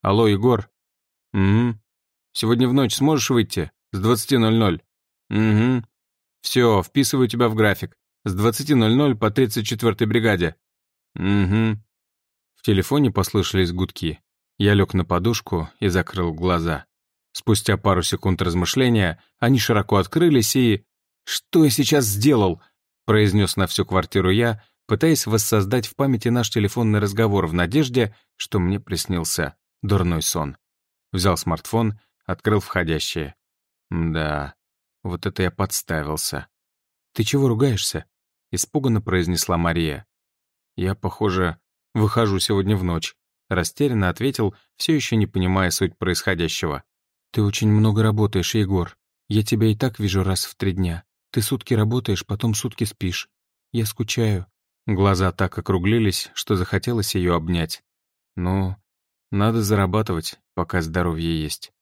«Алло, Егор?» «Угу. Сегодня в ночь сможешь выйти? С 20.00?» «Угу. Все, вписываю тебя в график. С 20.00 по 34-й бригаде». «Угу». В телефоне послышались гудки. Я лег на подушку и закрыл глаза. Спустя пару секунд размышления они широко открылись и... «Что я сейчас сделал?» — произнес на всю квартиру я, пытаясь воссоздать в памяти наш телефонный разговор в надежде, что мне приснился дурной сон. Взял смартфон, открыл входящее. Да, вот это я подставился. «Ты чего ругаешься?» — испуганно произнесла Мария. «Я, похоже, выхожу сегодня в ночь», — растерянно ответил, все еще не понимая суть происходящего. «Ты очень много работаешь, Егор. Я тебя и так вижу раз в три дня. Ты сутки работаешь, потом сутки спишь. Я скучаю». Глаза так округлились, что захотелось ее обнять. «Ну, надо зарабатывать, пока здоровье есть».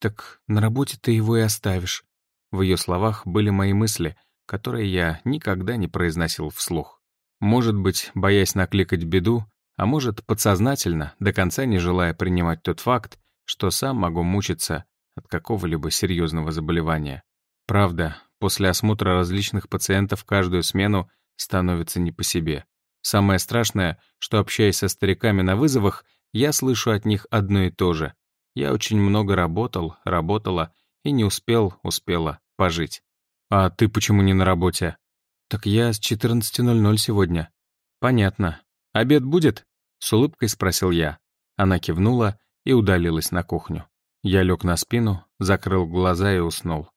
«Так на работе ты его и оставишь». В ее словах были мои мысли, которые я никогда не произносил вслух. Может быть, боясь накликать беду, а может, подсознательно, до конца не желая принимать тот факт, что сам могу мучиться от какого-либо серьезного заболевания. Правда, после осмотра различных пациентов каждую смену становится не по себе. Самое страшное, что общаясь со стариками на вызовах, я слышу от них одно и то же. Я очень много работал, работала и не успел, успела пожить. А ты почему не на работе? Так я с 14.00 сегодня. Понятно. Обед будет? С улыбкой спросил я. Она кивнула и удалилась на кухню. Я лег на спину, закрыл глаза и уснул.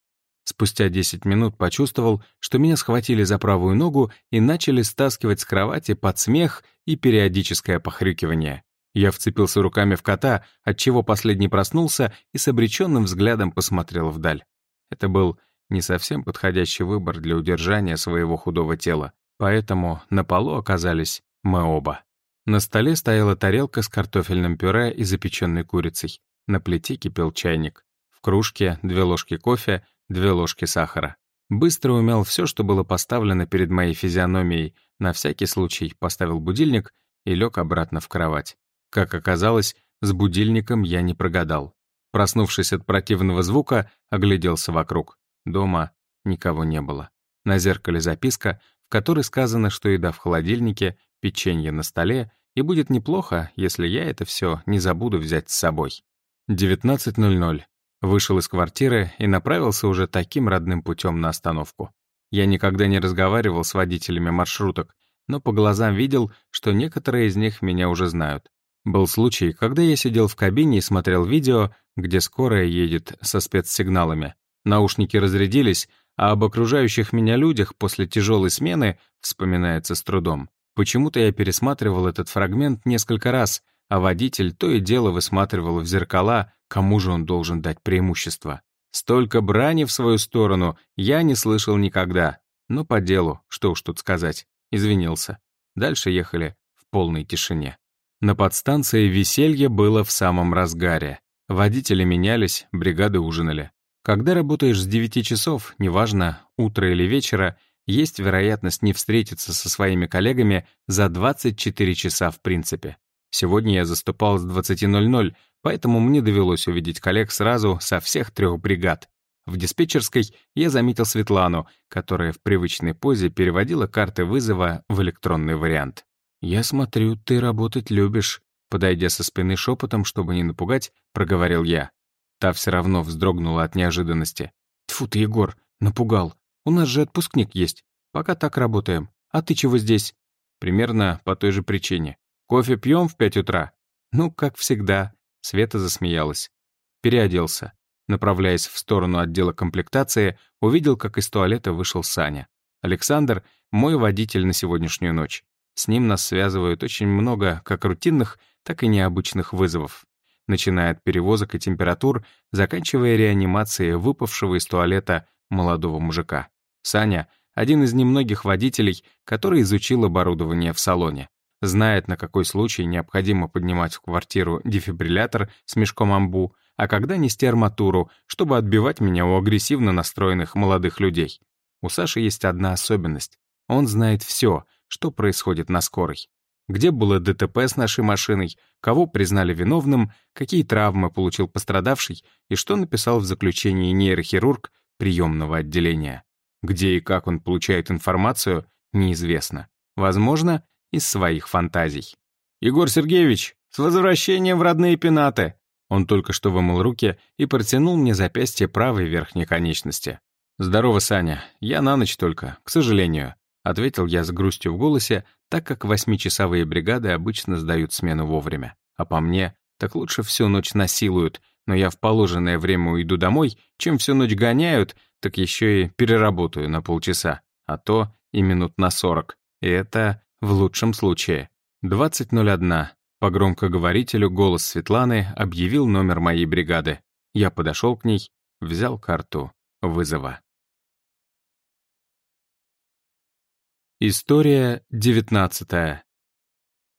Спустя 10 минут почувствовал, что меня схватили за правую ногу и начали стаскивать с кровати под смех и периодическое похрюкивание. Я вцепился руками в кота, отчего последний проснулся и с обреченным взглядом посмотрел вдаль. Это был не совсем подходящий выбор для удержания своего худого тела, поэтому на полу оказались мы оба. На столе стояла тарелка с картофельным пюре и запеченной курицей. На плите кипел чайник. В кружке две ложки кофе, две ложки сахара. Быстро умел все, что было поставлено перед моей физиономией, на всякий случай поставил будильник и лег обратно в кровать. Как оказалось, С будильником я не прогадал. Проснувшись от противного звука, огляделся вокруг. Дома никого не было. На зеркале записка, в которой сказано, что еда в холодильнике, печенье на столе, и будет неплохо, если я это все не забуду взять с собой. 19.00. Вышел из квартиры и направился уже таким родным путем на остановку. Я никогда не разговаривал с водителями маршруток, но по глазам видел, что некоторые из них меня уже знают. Был случай, когда я сидел в кабине и смотрел видео, где скорая едет со спецсигналами. Наушники разрядились, а об окружающих меня людях после тяжелой смены вспоминается с трудом. Почему-то я пересматривал этот фрагмент несколько раз, а водитель то и дело высматривал в зеркала, кому же он должен дать преимущество. Столько брани в свою сторону я не слышал никогда. Но по делу, что уж тут сказать, извинился. Дальше ехали в полной тишине. На подстанции веселье было в самом разгаре. Водители менялись, бригады ужинали. Когда работаешь с 9 часов, неважно, утро или вечера, есть вероятность не встретиться со своими коллегами за 24 часа в принципе. Сегодня я заступал с 20.00, поэтому мне довелось увидеть коллег сразу со всех трех бригад. В диспетчерской я заметил Светлану, которая в привычной позе переводила карты вызова в электронный вариант. «Я смотрю, ты работать любишь», подойдя со спины шепотом, чтобы не напугать, проговорил я. Та все равно вздрогнула от неожиданности. «Тьфу ты, Егор, напугал. У нас же отпускник есть. Пока так работаем. А ты чего здесь?» Примерно по той же причине. «Кофе пьем в пять утра?» «Ну, как всегда», — Света засмеялась. Переоделся. Направляясь в сторону отдела комплектации, увидел, как из туалета вышел Саня. Александр — мой водитель на сегодняшнюю ночь. С ним нас связывают очень много как рутинных, так и необычных вызовов. Начиная от перевозок и температур, заканчивая реанимацией выпавшего из туалета молодого мужика. Саня — один из немногих водителей, который изучил оборудование в салоне. Знает, на какой случай необходимо поднимать в квартиру дефибриллятор с мешком амбу, а когда нести арматуру, чтобы отбивать меня у агрессивно настроенных молодых людей. У Саши есть одна особенность. Он знает все, что происходит на скорой. Где было ДТП с нашей машиной, кого признали виновным, какие травмы получил пострадавший и что написал в заключении нейрохирург приемного отделения. Где и как он получает информацию, неизвестно. Возможно, из своих фантазий. «Егор Сергеевич, с возвращением в родные пенаты!» Он только что вымыл руки и протянул мне запястье правой верхней конечности. «Здорово, Саня. Я на ночь только, к сожалению», — ответил я с грустью в голосе, так как восьмичасовые бригады обычно сдают смену вовремя. А по мне, так лучше всю ночь насилуют, но я в положенное время уйду домой, чем всю ночь гоняют, так еще и переработаю на полчаса, а то и минут на сорок. И это в лучшем случае. 20.01. По громкоговорителю голос Светланы объявил номер моей бригады. Я подошел к ней, взял карту вызова. История 19.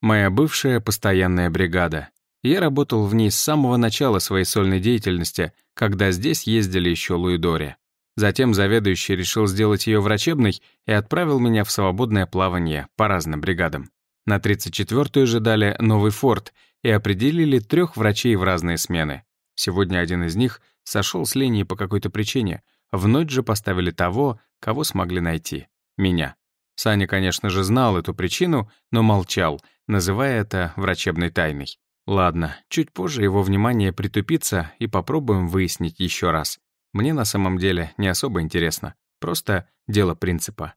Моя бывшая постоянная бригада. Я работал в ней с самого начала своей сольной деятельности, когда здесь ездили еще Луидори. Затем заведующий решил сделать ее врачебной и отправил меня в свободное плавание по разным бригадам. На 34-ю же дали новый форт и определили трех врачей в разные смены. Сегодня один из них сошел с линии по какой-то причине. В ночь же поставили того, кого смогли найти — меня. Саня, конечно же, знал эту причину, но молчал, называя это врачебной тайной. Ладно, чуть позже его внимание притупится и попробуем выяснить еще раз. Мне на самом деле не особо интересно. Просто дело принципа.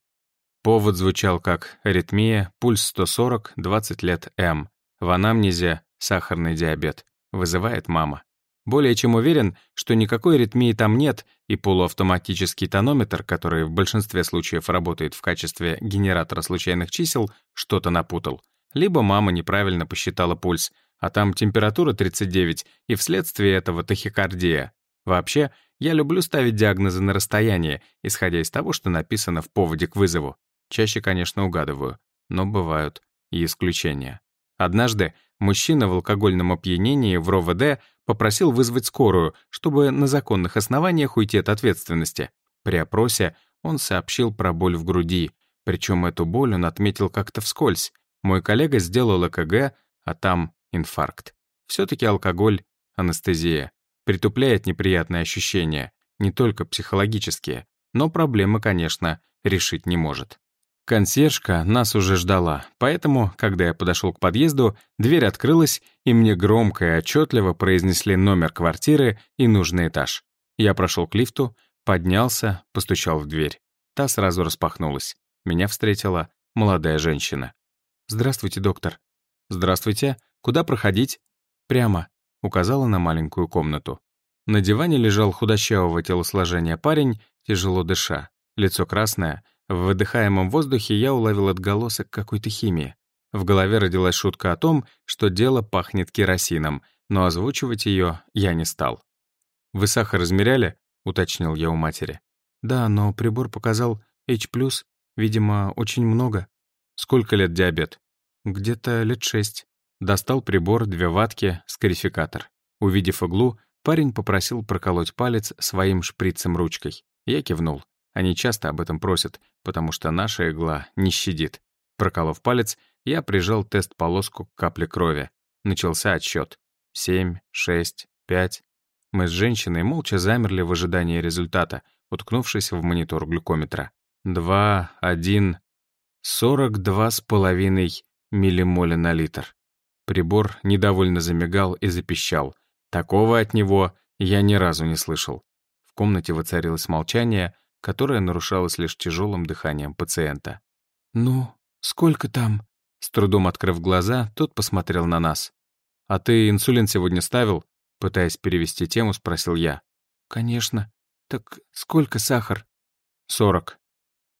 Повод звучал как аритмия, пульс 140, 20 лет М. В анамнезе сахарный диабет. Вызывает мама. Более чем уверен, что никакой аритмии там нет, и полуавтоматический тонометр, который в большинстве случаев работает в качестве генератора случайных чисел, что-то напутал. Либо мама неправильно посчитала пульс, а там температура 39, и вследствие этого тахикардия. Вообще, я люблю ставить диагнозы на расстояние, исходя из того, что написано в поводе к вызову. Чаще, конечно, угадываю, но бывают и исключения. Однажды мужчина в алкогольном опьянении в РОВД попросил вызвать скорую, чтобы на законных основаниях уйти от ответственности. При опросе он сообщил про боль в груди, причем эту боль он отметил как-то вскользь. Мой коллега сделал ЭКГ, а там инфаркт. все таки алкоголь — анестезия. Притупляет неприятные ощущения, не только психологические, но проблемы, конечно, решить не может. Консьержка нас уже ждала, поэтому, когда я подошел к подъезду, дверь открылась, и мне громко и отчетливо произнесли номер квартиры и нужный этаж. Я прошел к лифту, поднялся, постучал в дверь. Та сразу распахнулась. Меня встретила молодая женщина. «Здравствуйте, доктор». «Здравствуйте. Куда проходить?» «Прямо», — указала на маленькую комнату. На диване лежал худощавого телосложения парень, тяжело дыша. Лицо красное, в выдыхаемом воздухе я уловил отголосок какой-то химии. В голове родилась шутка о том, что дело пахнет керосином, но озвучивать ее я не стал. «Вы сахар измеряли?» — уточнил я у матери. «Да, но прибор показал H+, видимо, очень много». «Сколько лет диабет?» «Где-то лет шесть». Достал прибор, две ватки, скарификатор. Увидев иглу, парень попросил проколоть палец своим шприцем-ручкой. Я кивнул. Они часто об этом просят, потому что наша игла не щадит. Проколов палец, я прижал тест-полоску к капле крови. Начался отсчет. Семь, шесть, пять. Мы с женщиной молча замерли в ожидании результата, уткнувшись в монитор глюкометра. Два, один, сорок два с половиной миллимоля на литр. Прибор недовольно замигал и запищал. Такого от него я ни разу не слышал. В комнате воцарилось молчание, которое нарушалось лишь тяжелым дыханием пациента. «Ну, сколько там?» С трудом открыв глаза, тот посмотрел на нас. «А ты инсулин сегодня ставил?» Пытаясь перевести тему, спросил я. «Конечно. Так сколько сахар?» «Сорок».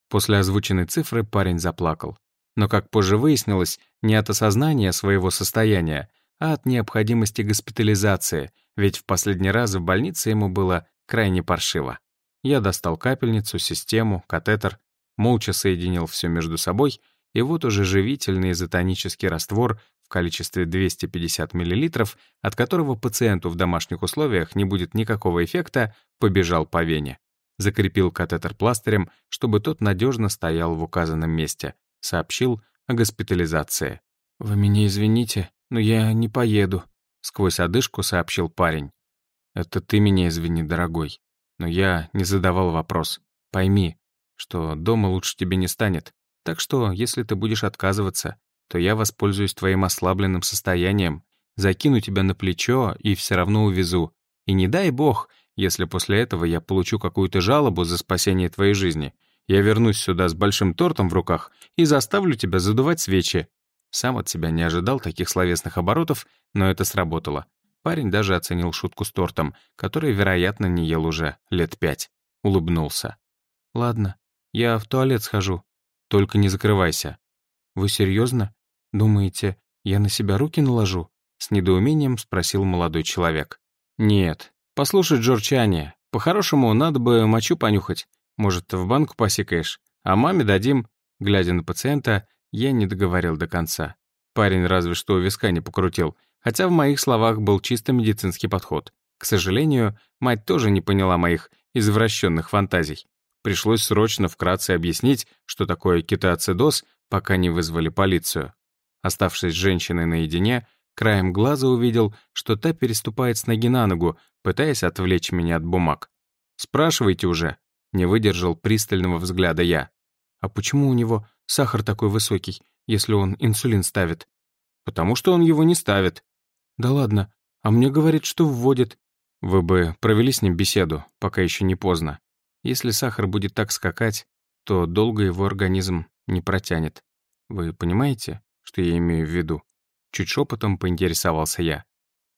После озвученной цифры парень заплакал. Но, как позже выяснилось, не от осознания своего состояния, а от необходимости госпитализации, ведь в последний раз в больнице ему было крайне паршиво. Я достал капельницу, систему, катетер, молча соединил все между собой, и вот уже живительный изотонический раствор в количестве 250 мл, от которого пациенту в домашних условиях не будет никакого эффекта, побежал по вене. Закрепил катетер пластырем, чтобы тот надежно стоял в указанном месте. Сообщил о госпитализации. «Вы меня извините, но я не поеду», — сквозь одышку сообщил парень. «Это ты меня извини, дорогой но я не задавал вопрос. Пойми, что дома лучше тебе не станет. Так что, если ты будешь отказываться, то я воспользуюсь твоим ослабленным состоянием, закину тебя на плечо и все равно увезу. И не дай бог, если после этого я получу какую-то жалобу за спасение твоей жизни. Я вернусь сюда с большим тортом в руках и заставлю тебя задувать свечи. Сам от себя не ожидал таких словесных оборотов, но это сработало. Парень даже оценил шутку с тортом, который, вероятно, не ел уже лет пять. Улыбнулся. «Ладно, я в туалет схожу. Только не закрывайся». «Вы серьезно? Думаете, я на себя руки наложу?» С недоумением спросил молодой человек. «Нет. Послушай, Джорчани, по-хорошему, надо бы мочу понюхать. Может, в банку посикаешь? А маме дадим...» Глядя на пациента, я не договорил до конца. Парень разве что виска не покрутил — хотя в моих словах был чисто медицинский подход. К сожалению, мать тоже не поняла моих извращенных фантазий. Пришлось срочно вкратце объяснить, что такое кетоацидоз, пока не вызвали полицию. Оставшись с женщиной наедине, краем глаза увидел, что та переступает с ноги на ногу, пытаясь отвлечь меня от бумаг. «Спрашивайте уже», — не выдержал пристального взгляда я. «А почему у него сахар такой высокий, если он инсулин ставит?» «Потому что он его не ставит», «Да ладно, а мне говорит, что вводит». «Вы бы провели с ним беседу, пока еще не поздно. Если сахар будет так скакать, то долго его организм не протянет. Вы понимаете, что я имею в виду?» Чуть шепотом поинтересовался я.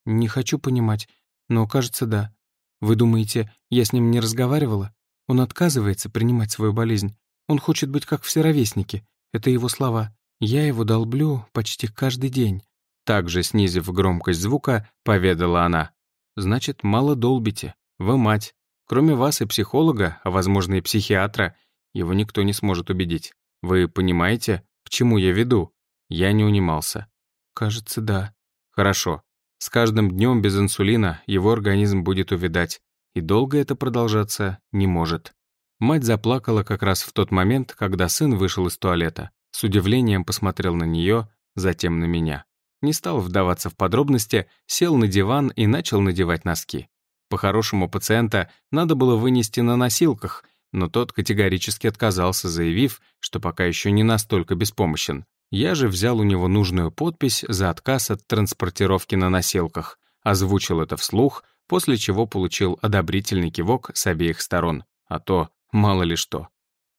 «Не хочу понимать, но, кажется, да. Вы думаете, я с ним не разговаривала? Он отказывается принимать свою болезнь. Он хочет быть как все ровесники. Это его слова. Я его долблю почти каждый день. Также снизив громкость звука, поведала она. «Значит, мало долбите. Вы мать. Кроме вас и психолога, а, возможно, и психиатра, его никто не сможет убедить. Вы понимаете, к чему я веду?» Я не унимался. «Кажется, да». «Хорошо. С каждым днем без инсулина его организм будет увядать, и долго это продолжаться не может». Мать заплакала как раз в тот момент, когда сын вышел из туалета. С удивлением посмотрел на нее, затем на меня. не стал вдаваться в подробности, сел на диван и начал надевать носки. По-хорошему пациента надо было вынести на носилках, но тот категорически отказался, заявив, что пока еще не настолько беспомощен. Я же взял у него нужную подпись за отказ от транспортировки на носилках, озвучил это вслух, после чего получил одобрительный кивок с обеих сторон. А то мало ли что.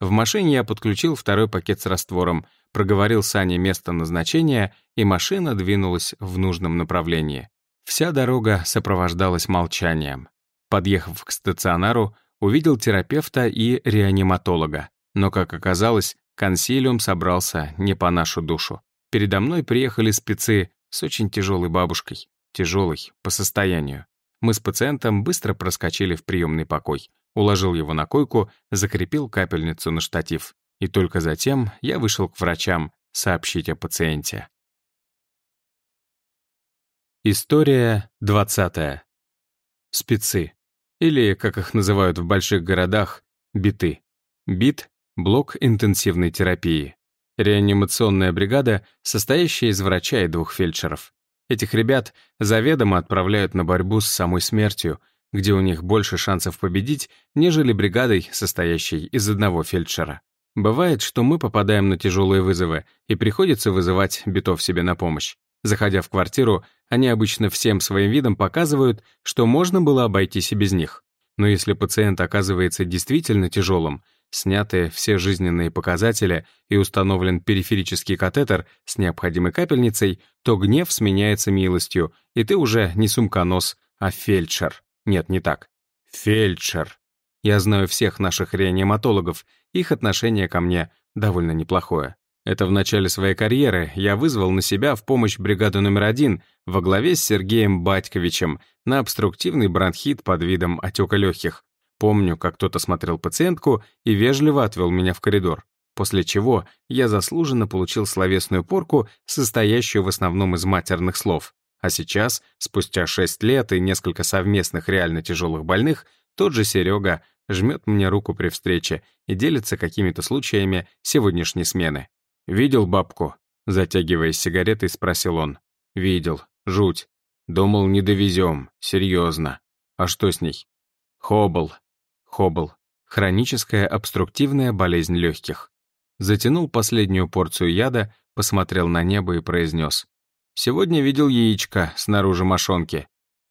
В машине я подключил второй пакет с раствором, проговорил Сане место назначения, и машина двинулась в нужном направлении. Вся дорога сопровождалась молчанием. Подъехав к стационару, увидел терапевта и реаниматолога. Но, как оказалось, консилиум собрался не по нашу душу. Передо мной приехали спецы с очень тяжелой бабушкой. Тяжелой по состоянию. Мы с пациентом быстро проскочили в приемный покой. Уложил его на койку, закрепил капельницу на штатив. И только затем я вышел к врачам сообщить о пациенте. История 20. Спецы. Или, как их называют в больших городах, биты. БИТ — блок интенсивной терапии. Реанимационная бригада, состоящая из врача и двух фельдшеров. Этих ребят заведомо отправляют на борьбу с самой смертью, где у них больше шансов победить, нежели бригадой, состоящей из одного фельдшера. Бывает, что мы попадаем на тяжелые вызовы, и приходится вызывать битов себе на помощь. Заходя в квартиру, они обычно всем своим видом показывают, что можно было обойтись и без них. Но если пациент оказывается действительно тяжелым, сняты все жизненные показатели и установлен периферический катетер с необходимой капельницей, то гнев сменяется милостью, и ты уже не сумконос, а фельдшер. Нет, не так. Фельдшер. Я знаю всех наших реаниматологов, их отношение ко мне довольно неплохое. Это в начале своей карьеры я вызвал на себя в помощь бригаду номер один во главе с Сергеем Батьковичем на обструктивный бронхит под видом отека легких. Помню, как кто-то смотрел пациентку и вежливо отвел меня в коридор. После чего я заслуженно получил словесную порку, состоящую в основном из матерных слов. А сейчас, спустя шесть лет и несколько совместных реально тяжелых больных, тот же Серега жмет мне руку при встрече и делится какими-то случаями сегодняшней смены. «Видел бабку?» Затягиваясь сигаретой, спросил он. «Видел. Жуть. Думал, не довезем. Серьезно. А что с ней?» «Хобл». «Хобл. Хроническая обструктивная болезнь легких». Затянул последнюю порцию яда, посмотрел на небо и произнес. «Сегодня видел яичко снаружи мошонки.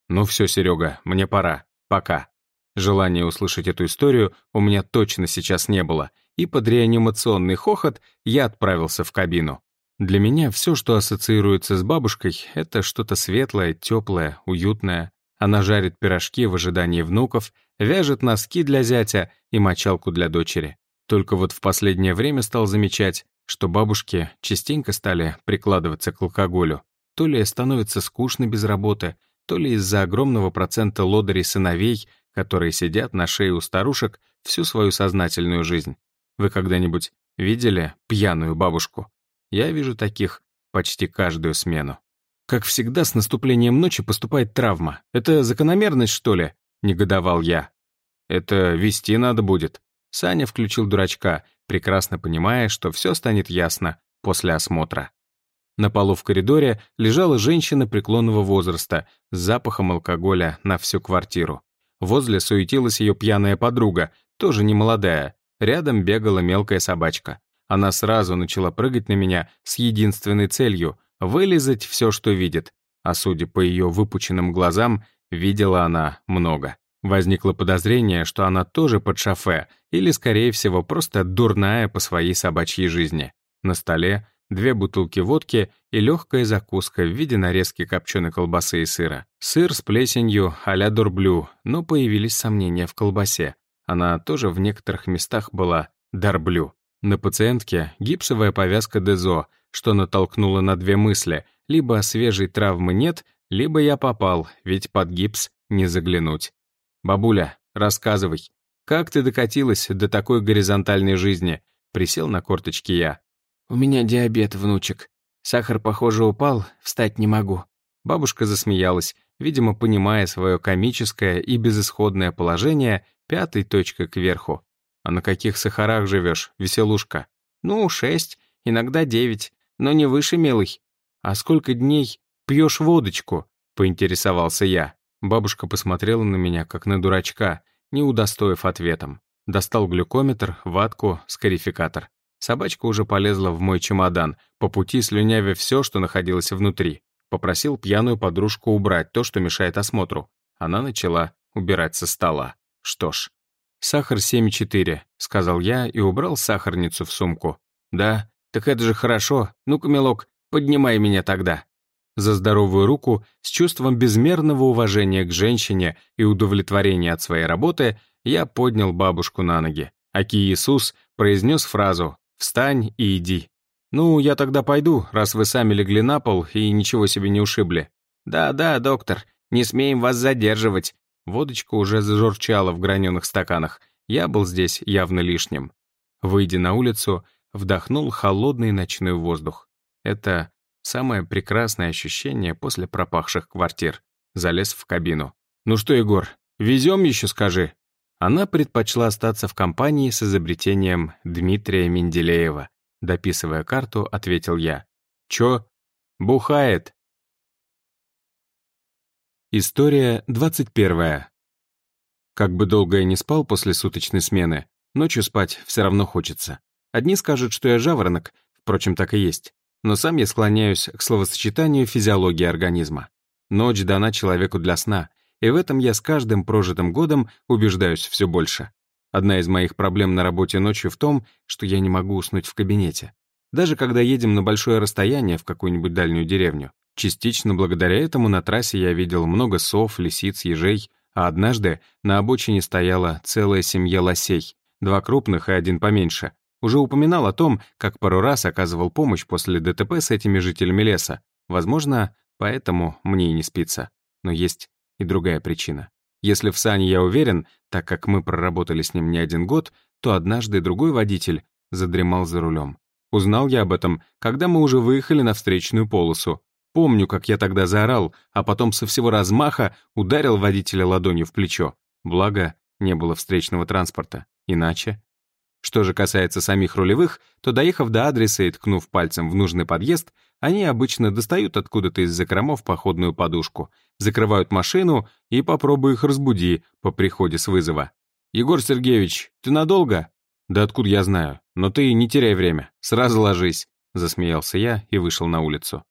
Ну все, Серега, мне пора. Пока». Желания услышать эту историю у меня точно сейчас не было, и под реанимационный хохот я отправился в кабину. Для меня все, что ассоциируется с бабушкой, это что-то светлое, теплое, уютное. Она жарит пирожки в ожидании внуков, вяжет носки для зятя и мочалку для дочери. Только вот в последнее время стал замечать, что бабушки частенько стали прикладываться к алкоголю. То ли становится скучно без работы, то ли из-за огромного процента лодырей сыновей, которые сидят на шее у старушек всю свою сознательную жизнь. Вы когда-нибудь видели пьяную бабушку? Я вижу таких почти каждую смену. Как всегда, с наступлением ночи поступает травма. Это закономерность, что ли? Негодовал я. Это вести надо будет. Саня включил дурачка, прекрасно понимая, что все станет ясно после осмотра. На полу в коридоре лежала женщина преклонного возраста с запахом алкоголя на всю квартиру. Возле суетилась ее пьяная подруга, тоже не молодая. Рядом бегала мелкая собачка. Она сразу начала прыгать на меня с единственной целью — вылезать все, что видит. А судя по ее выпученным глазам, видела она много. Возникло подозрение, что она тоже под шофе, или, скорее всего, просто дурная по своей собачьей жизни. На столе две бутылки водки и легкая закуска в виде нарезки копченой колбасы и сыра. Сыр с плесенью а-ля дурблю, но появились сомнения в колбасе. Она тоже в некоторых местах была дорблю. На пациентке гипсовая повязка Дезо, что натолкнуло на две мысли. Либо свежей травмы нет, либо я попал, ведь под гипс не заглянуть. «Бабуля, рассказывай, как ты докатилась до такой горизонтальной жизни?» Присел на корточки я. «У меня диабет, внучек. Сахар, похоже, упал, встать не могу». Бабушка засмеялась, видимо, понимая свое комическое и безысходное положение, пятой точкой кверху. «А на каких сахарах живешь, веселушка?» «Ну, шесть, иногда девять, но не выше, милый». «А сколько дней пьешь водочку?» — поинтересовался я. Бабушка посмотрела на меня, как на дурачка, не удостоив ответом. Достал глюкометр, ватку, скарификатор. Собачка уже полезла в мой чемодан, по пути слюнявя все, что находилось внутри. Попросил пьяную подружку убрать то, что мешает осмотру. Она начала убирать со стола. Что ж, «Сахар 7,4», — сказал я и убрал сахарницу в сумку. «Да, так это же хорошо. Ну-ка, милок, поднимай меня тогда». За здоровую руку, с чувством безмерного уважения к женщине и удовлетворения от своей работы, я поднял бабушку на ноги. Аки Иисус произнес фразу «Встань и иди». «Ну, я тогда пойду, раз вы сами легли на пол и ничего себе не ушибли». «Да-да, доктор, не смеем вас задерживать. Водочка уже зажурчала в граненых стаканах. Я был здесь явно лишним. Выйдя на улицу, вдохнул холодный ночной воздух. Это самое прекрасное ощущение после пропахших квартир. Залез в кабину. «Ну что, Егор, везем еще, скажи?» Она предпочла остаться в компании с изобретением Дмитрия Менделеева. Дописывая карту, ответил я. «Чё?» «Бухает», История 21. Как бы долго я не спал после суточной смены, ночью спать все равно хочется. Одни скажут, что я жаворонок, впрочем, так и есть. Но сам я склоняюсь к словосочетанию физиологии организма. Ночь дана человеку для сна, и в этом я с каждым прожитым годом убеждаюсь все больше. Одна из моих проблем на работе ночью в том, что я не могу уснуть в кабинете. Даже когда едем на большое расстояние в какую-нибудь дальнюю деревню. Частично благодаря этому на трассе я видел много сов, лисиц, ежей, а однажды на обочине стояла целая семья лосей, два крупных и один поменьше. Уже упоминал о том, как пару раз оказывал помощь после ДТП с этими жителями леса. Возможно, поэтому мне и не спится. Но есть и другая причина. Если в Сане я уверен, так как мы проработали с ним не один год, то однажды другой водитель задремал за рулем. Узнал я об этом, когда мы уже выехали на встречную полосу. Помню, как я тогда заорал, а потом со всего размаха ударил водителя ладонью в плечо. Благо, не было встречного транспорта. Иначе... Что же касается самих рулевых, то, доехав до адреса и ткнув пальцем в нужный подъезд, они обычно достают откуда-то из закромов походную подушку, закрывают машину и попробуй их разбуди по приходе с вызова. «Егор Сергеевич, ты надолго?» «Да откуда я знаю? Но ты не теряй время, сразу ложись», — засмеялся я и вышел на улицу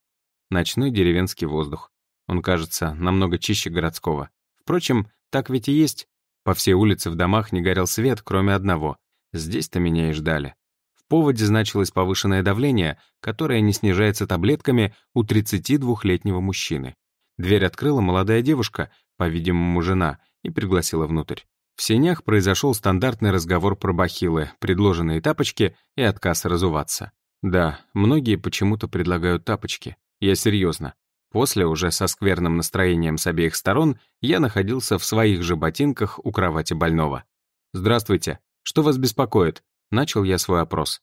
ночной деревенский воздух. Он кажется намного чище городского. Впрочем, так ведь и есть. По всей улице в домах не горел свет, кроме одного. Здесь-то меня и ждали. Поводе значилось повышенное давление, которое не снижается таблетками у 32-летнего мужчины. Дверь открыла молодая девушка, по-видимому, жена, и пригласила внутрь. В сенях произошел стандартный разговор про бахилы, предложенные тапочки и отказ разуваться. Да, многие почему-то предлагают тапочки. Я серьезно. После, уже со скверным настроением с обеих сторон, я находился в своих же ботинках у кровати больного. «Здравствуйте. Что вас беспокоит?» Начал я свой опрос.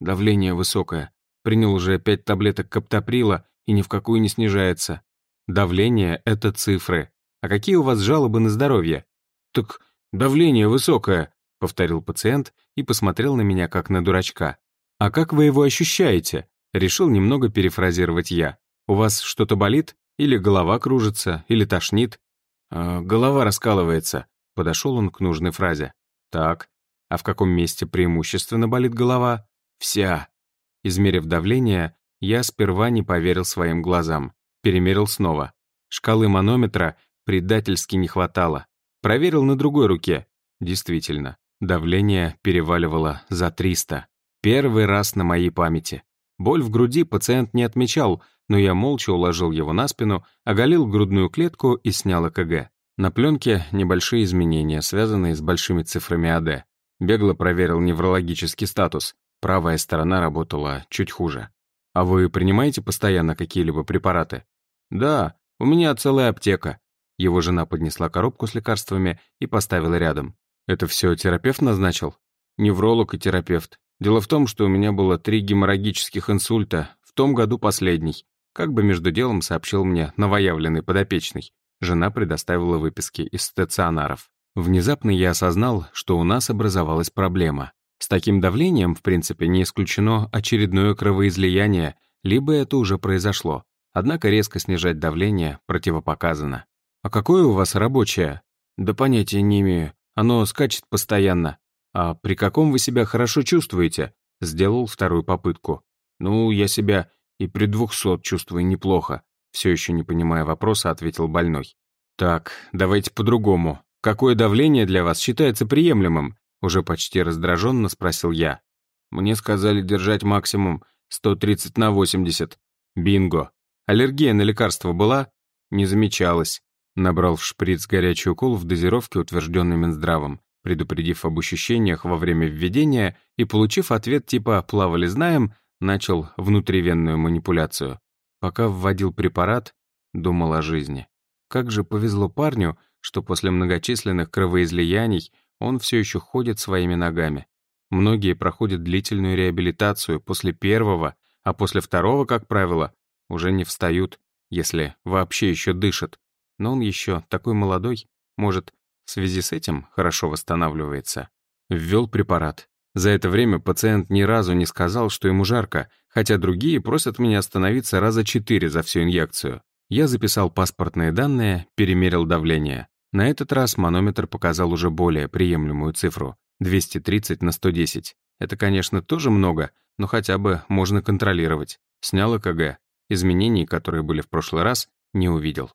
«Давление высокое. Принял уже пять таблеток каптоприла и ни в какую не снижается. Давление — это цифры. А какие у вас жалобы на здоровье?» «Так давление высокое», — повторил пациент и посмотрел на меня как на дурачка. «А как вы его ощущаете?» Решил немного перефразировать я. У вас что-то болит? Или голова кружится? Или тошнит? Э, голова раскалывается. Подошел он к нужной фразе. Так. А в каком месте преимущественно болит голова? Вся. Измерив давление, я сперва не поверил своим глазам. Перемерил снова. Шкалы манометра предательски не хватало. Проверил на другой руке. Действительно, давление переваливало за 300. Первый раз на моей памяти. Боль в груди пациент не отмечал, но я молча уложил его на спину, оголил грудную клетку и снял ЭКГ. На пленке небольшие изменения, связанные с большими цифрами АД. Бегло проверил неврологический статус. Правая сторона работала чуть хуже. «А вы принимаете постоянно какие-либо препараты?» «Да, у меня целая аптека». Его жена поднесла коробку с лекарствами и поставила рядом. «Это все терапевт назначил?» «Невролог и терапевт. Дело в том, что у меня было три геморрагических инсульта, в том году последний. Как бы между делом сообщил мне новоявленный подопечный. Жена предоставила выписки из стационаров. Внезапно я осознал, что у нас образовалась проблема. С таким давлением, в принципе, не исключено очередное кровоизлияние, либо это уже произошло. Однако резко снижать давление противопоказано. «А какое у вас рабочее?» «Да понятия не имею. Оно скачет постоянно». «А при каком вы себя хорошо чувствуете?» Сделал вторую попытку. «Ну, я себя и при двухсот чувствую неплохо», все еще не понимая вопроса, ответил больной. «Так, давайте по-другому. Какое давление для вас считается приемлемым?» Уже почти раздраженно спросил я. «Мне сказали держать максимум 130 на 80. Бинго. Аллергия на лекарство была? Не замечалась. Набрал в шприц горячий укол в дозировке, утвержденной Минздравом, предупредив об ощущениях во время введения и, получив ответ типа «плавали знаем», начал внутривенную манипуляцию. Пока вводил препарат, думал о жизни. Как же повезло парню, что после многочисленных кровоизлияний он все еще ходит своими ногами. Многие проходят длительную реабилитацию после первого, а после второго, как правило, уже не встают, если вообще еще дышат. Но он еще такой молодой, может, в связи с этим хорошо восстанавливается. Ввел препарат. За это время пациент ни разу не сказал, что ему жарко, хотя другие просят меня остановиться раза четыре за всю инъекцию. Я записал паспортные данные, перемерил давление. На этот раз манометр показал уже более приемлемую цифру — 230 на 110. Это, конечно, тоже много, но хотя бы можно контролировать. Снял ЭКГ. Изменений, которые были в прошлый раз, не увидел.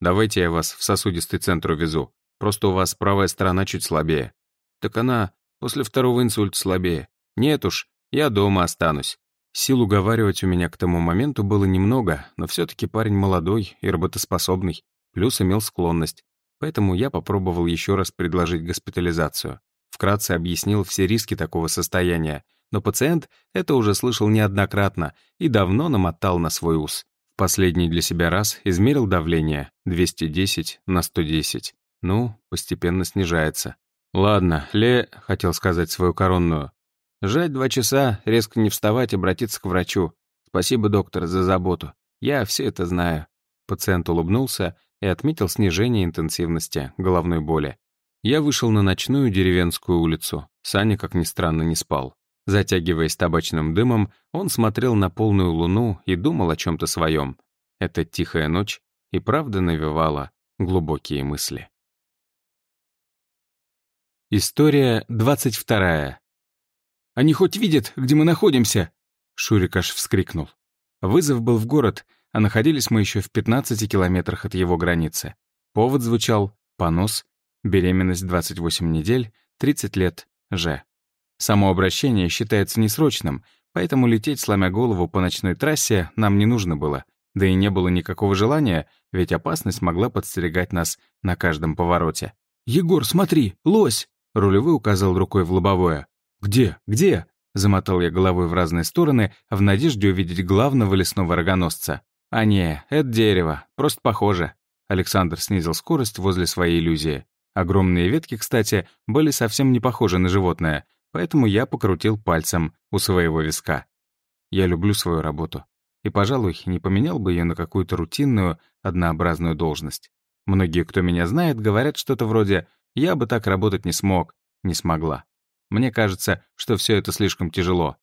Давайте я вас в сосудистый центр увезу. Просто у вас правая сторона чуть слабее. Так она после второго инсульта слабее. Нет уж, я дома останусь. Сил уговаривать у меня к тому моменту было немного, но все-таки парень молодой и работоспособный, плюс имел склонность. Поэтому я попробовал еще раз предложить госпитализацию. Вкратце объяснил все риски такого состояния, но пациент это уже слышал неоднократно и давно намотал на свой ус. В последний для себя раз измерил давление 210 на 110. Ну, постепенно снижается. «Ладно, Ле...» — хотел сказать свою коронную. «Жать два часа, резко не вставать, обратиться к врачу. Спасибо, доктор, за заботу. Я все это знаю». Пациент улыбнулся и отметил снижение интенсивности головной боли. Я вышел на ночную деревенскую улицу. Саня, как ни странно, не спал. Затягиваясь табачным дымом, он смотрел на полную луну и думал о чем-то своем. Эта тихая ночь и правда навевала глубокие мысли. История двадцать вторая. «Они хоть видят, где мы находимся?» Шурик аж вскрикнул. Вызов был в город, а находились мы еще в 15 километрах от его границы. Повод звучал «Понос», беременность 28 недель, 30 лет, Ж. Само обращение считается несрочным, поэтому лететь, сломя голову по ночной трассе, нам не нужно было. Да и не было никакого желания, ведь опасность могла подстерегать нас на каждом повороте. «Егор, смотри, лось!» Рулевой указал рукой в лобовое. «Где? Где?» Замотал я головой в разные стороны, в надежде увидеть главного лесного рогоносца. «А не, это дерево, просто похоже». Александр снизил скорость возле своей иллюзии. Огромные ветки, кстати, были совсем не похожи на животное, поэтому я покрутил пальцем у своего виска. Я люблю свою работу. И, пожалуй, не поменял бы ее на какую-то рутинную, однообразную должность. Многие, кто меня знает, говорят что-то вроде «я бы так работать не смог, не смогла». Мне кажется, что все это слишком тяжело.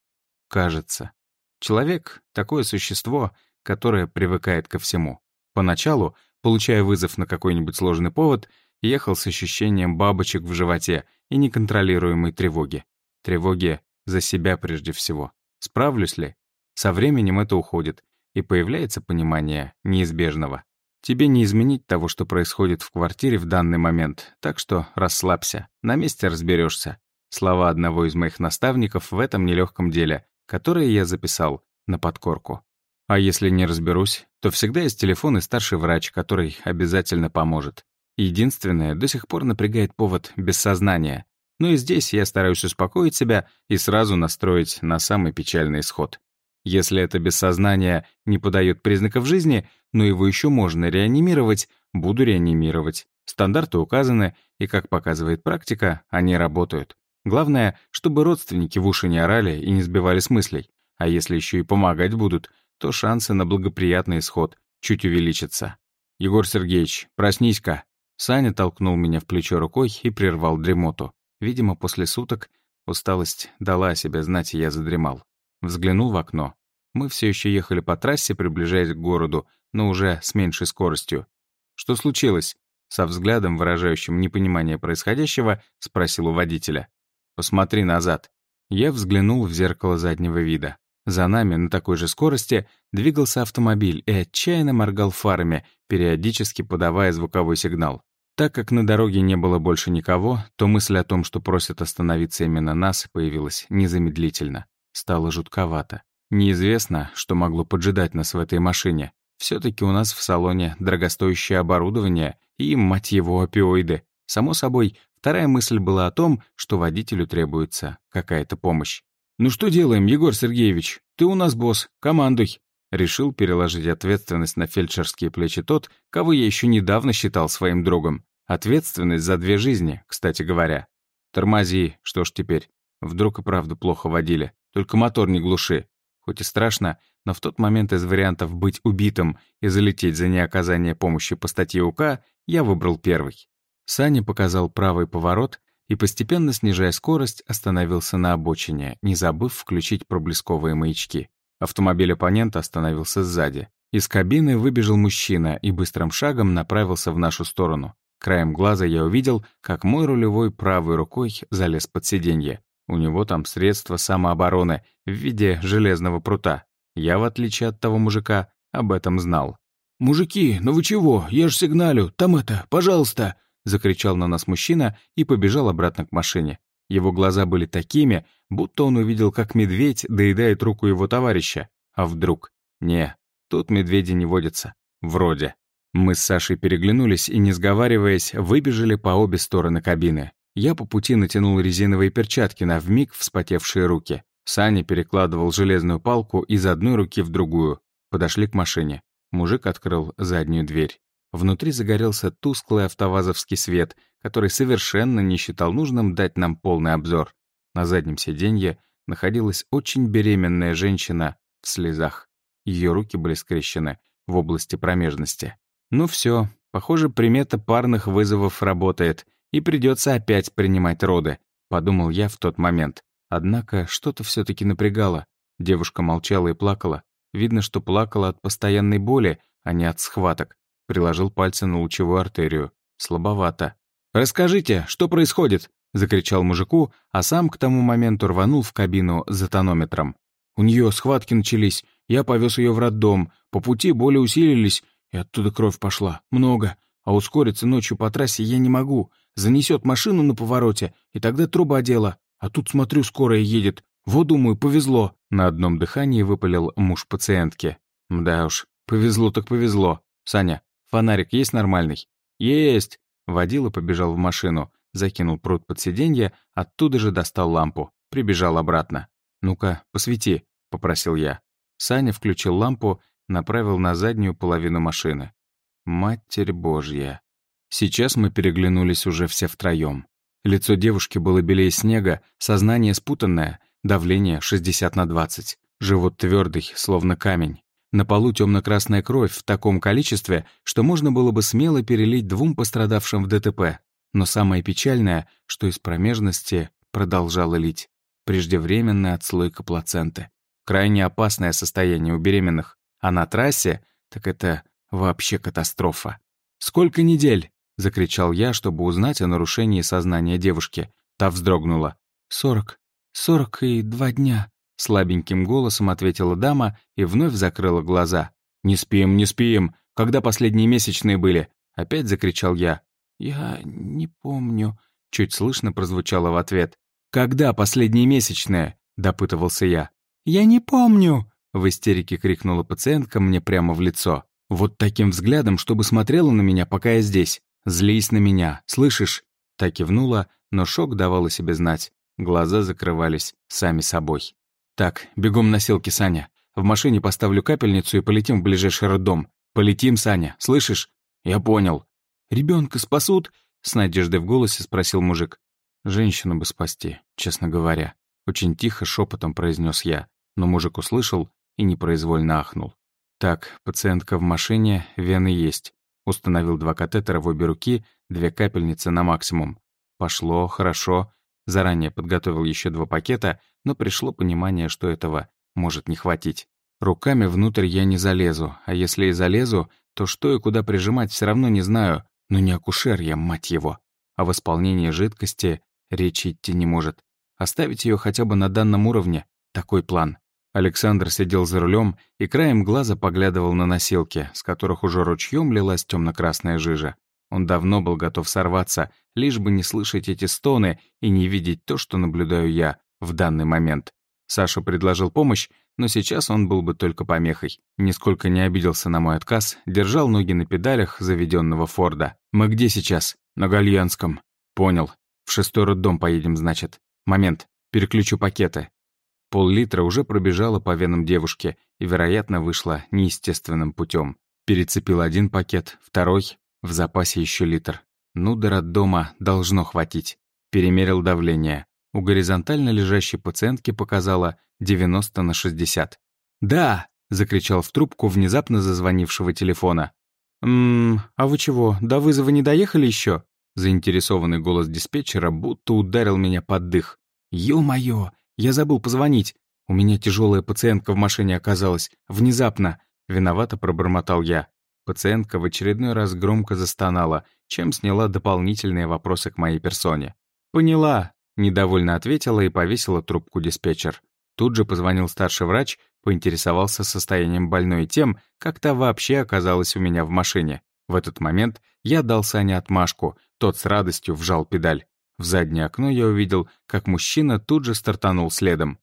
Кажется. Человек — такое существо, которое привыкает ко всему. Поначалу, получая вызов на какой-нибудь сложный повод, ехал с ощущением бабочек в животе и неконтролируемой тревоги. Тревоги за себя прежде всего. Справлюсь ли? Со временем это уходит, и появляется понимание неизбежного. Тебе не изменить того, что происходит в квартире в данный момент, так что расслабься, на месте разберешься. Слова одного из моих наставников в этом нелегком деле, которые я записал на подкорку. А если не разберусь, то всегда есть телефон и старший врач, который обязательно поможет. Единственное, до сих пор напрягает повод бессознания. Но и здесь я стараюсь успокоить себя и сразу настроить на самый печальный исход. Если это бессознание не подает признаков жизни, но его еще можно реанимировать, буду реанимировать. Стандарты указаны, и, как показывает практика, они работают. Главное, чтобы родственники в уши не орали и не сбивали с мыслей. А если еще и помогать будут, то шансы на благоприятный исход чуть увеличатся. «Егор Сергеевич, проснись-ка!» Саня толкнул меня в плечо рукой и прервал дремоту. Видимо, после суток усталость дала о себе знать, и я задремал. Взглянул в окно. Мы все еще ехали по трассе, приближаясь к городу, но уже с меньшей скоростью. «Что случилось?» Со взглядом, выражающим непонимание происходящего, спросил у водителя. «Посмотри назад». Я взглянул в зеркало заднего вида. За нами на такой же скорости двигался автомобиль и отчаянно моргал фарами, периодически подавая звуковой сигнал. Так как на дороге не было больше никого, то мысль о том, что просят остановиться именно нас, появилась незамедлительно. Стало жутковато. Неизвестно, что могло поджидать нас в этой машине. все таки у нас в салоне дорогостоящее оборудование и, мать его, опиоиды. Само собой, вторая мысль была о том, что водителю требуется какая-то помощь. «Ну что делаем, Егор Сергеевич? Ты у нас босс, командуй!» Решил переложить ответственность на фельдшерские плечи тот, кого я еще недавно считал своим другом. Ответственность за две жизни, кстати говоря. Тормози, что ж теперь. Вдруг и правда плохо водили. Только мотор не глуши. Хоть и страшно, но в тот момент из вариантов быть убитым и залететь за неоказание помощи по статье УК я выбрал первый. Саня показал правый поворот и, постепенно снижая скорость, остановился на обочине, не забыв включить проблесковые маячки. Автомобиль оппонента остановился сзади. Из кабины выбежал мужчина и быстрым шагом направился в нашу сторону. Краем глаза я увидел, как мой рулевой правой рукой залез под сиденье. У него там средства самообороны в виде железного прута. Я, в отличие от того мужика, об этом знал. «Мужики, ну вы чего? Я ж сигналю. Там это, пожалуйста!» Закричал на нас мужчина и побежал обратно к машине. Его глаза были такими, будто он увидел, как медведь доедает руку его товарища. А вдруг? Не, тут медведи не водятся. Вроде. Мы с Сашей переглянулись и, не сговариваясь, выбежали по обе стороны кабины. Я по пути натянул резиновые перчатки на вмиг вспотевшие руки. Саня перекладывал железную палку из одной руки в другую. Подошли к машине. Мужик открыл заднюю дверь. Внутри загорелся тусклый автовазовский свет, который совершенно не считал нужным дать нам полный обзор. На заднем сиденье находилась очень беременная женщина в слезах. Ее руки были скрещены в области промежности. Ну все, похоже, примета парных вызовов работает, и придется опять принимать роды, подумал я в тот момент. Однако что-то все таки напрягало. Девушка молчала и плакала. Видно, что плакала от постоянной боли, а не от схваток. Приложил пальцы на лучевую артерию. Слабовато. «Расскажите, что происходит?» — закричал мужику, а сам к тому моменту рванул в кабину за тонометром. «У нее схватки начались. Я повез ее в роддом. По пути боли усилились, и оттуда кровь пошла. Много. А ускориться ночью по трассе я не могу. Занесет машину на повороте, и тогда труба дела. А тут, смотрю, скорая едет. Вот, думаю, повезло». На одном дыхании выпалил муж пациентки. «Да уж, повезло так повезло. Саня, Фонарик есть нормальный?» «Есть!» Водила побежал в машину, закинул пруд под сиденье, оттуда же достал лампу, прибежал обратно. «Ну-ка, посвети», — попросил я. Саня включил лампу, направил на заднюю половину машины. «Матерь Божья!» Сейчас мы переглянулись уже все втроем. Лицо девушки было белее снега, сознание спутанное, давление 60 на 20, живот твердый, словно камень. На полу темно-красная кровь в таком количестве, что можно было бы смело перелить двум пострадавшим в ДТП. Но самое печальное, что из промежности продолжало лить. Преждевременная отслойка плаценты. Крайне опасное состояние у беременных. А на трассе, так это вообще катастрофа. «Сколько недель?» — закричал я, чтобы узнать о нарушении сознания девушки. Та вздрогнула. «Сорок. Сорок и два дня», Слабеньким голосом ответила дама и вновь закрыла глаза. «Не спим, не спим! Когда последние месячные были?» Опять закричал я. «Я не помню», — чуть слышно прозвучало в ответ. «Когда последние месячные?» — допытывался я. «Я не помню!» — в истерике крикнула пациентка мне прямо в лицо. «Вот таким взглядом, чтобы смотрела на меня, пока я здесь. Злись на меня, слышишь?» Так кивнула, но шок давал о себе знать. Глаза закрывались сами собой. «Так, бегом носилки, Саня. В машине поставлю капельницу и полетим в ближайший роддом. Полетим, Саня, слышишь?» «Я понял». «Ребенка спасут?» — с надеждой в голосе спросил мужик. «Женщину бы спасти, честно говоря». Очень тихо, шепотом произнес я, но мужик услышал и непроизвольно ахнул. «Так, пациентка в машине, вены есть». Установил два катетера в обе руки, две капельницы на максимум. Пошло, хорошо. Заранее подготовил еще два пакета, но пришло понимание, что этого может не хватить. Руками внутрь я не залезу, а если и залезу, то что и куда прижимать все равно не знаю. Но не акушер я, мать его. А в исполнении жидкости речи идти не может. Оставить ее хотя бы на данном уровне — такой план. Александр сидел за рулем и краем глаза поглядывал на носилки, с которых уже ручьем лилась темно-красная жижа. Он давно был готов сорваться, лишь бы не слышать эти стоны и не видеть то, что наблюдаю я в данный момент. Саша предложил помощь, но сейчас он был бы только помехой. Нисколько не обиделся на мой отказ, держал ноги на педалях заведенного Форда. «Мы где сейчас?» «На Гальянском». «Понял. В шестой роддом поедем, значит. Момент. Переключу пакеты». Пол-литра уже пробежала по венам девушки и, вероятно, вышла неестественным путем. Перецепил один пакет, второй, в запасе еще литр. Ну, до роддома должно хватить. Перемерил давление. У горизонтально лежащей пациентки показало 90 на 60. «Да!» — закричал в трубку внезапно зазвонившего телефона. «Ммм, а вы чего, до вызова не доехали еще? Заинтересованный голос диспетчера будто ударил меня под дых. «Ё-моё, я забыл позвонить. У меня тяжелая пациентка в машине оказалась. Внезапно!» Виновато пробормотал я. Пациентка в очередной раз громко застонала, чем сняла дополнительные вопросы к моей персоне. «Поняла», — недовольно ответила и повесила трубку диспетчер. Тут же позвонил старший врач, поинтересовался состоянием больной и тем, как та вообще оказалась у меня в машине. В этот момент я дал Сане отмашку, тот с радостью вжал педаль. В заднее окно я увидел, как мужчина тут же стартанул следом.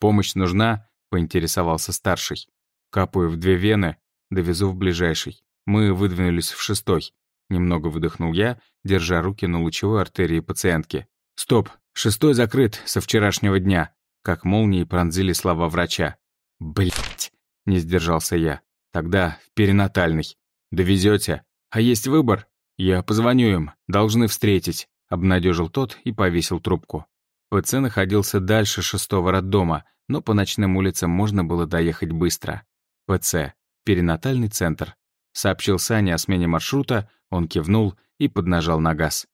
«Помощь нужна?» — поинтересовался старший. «Капаю в две вены, довезу в ближайший». Мы выдвинулись в шестой. Немного выдохнул я, держа руки на лучевой артерии пациентки. «Стоп! Шестой закрыт со вчерашнего дня!» Как молнией пронзили слова врача. Блять! не сдержался я. «Тогда в перинатальный. Довезете? А есть выбор? Я позвоню им, должны встретить», — обнадежил тот и повесил трубку. ПЦ находился дальше шестого роддома, но по ночным улицам можно было доехать быстро. ПЦ. Перинатальный центр. Сообщил Сане о смене маршрута, он кивнул и поднажал на газ.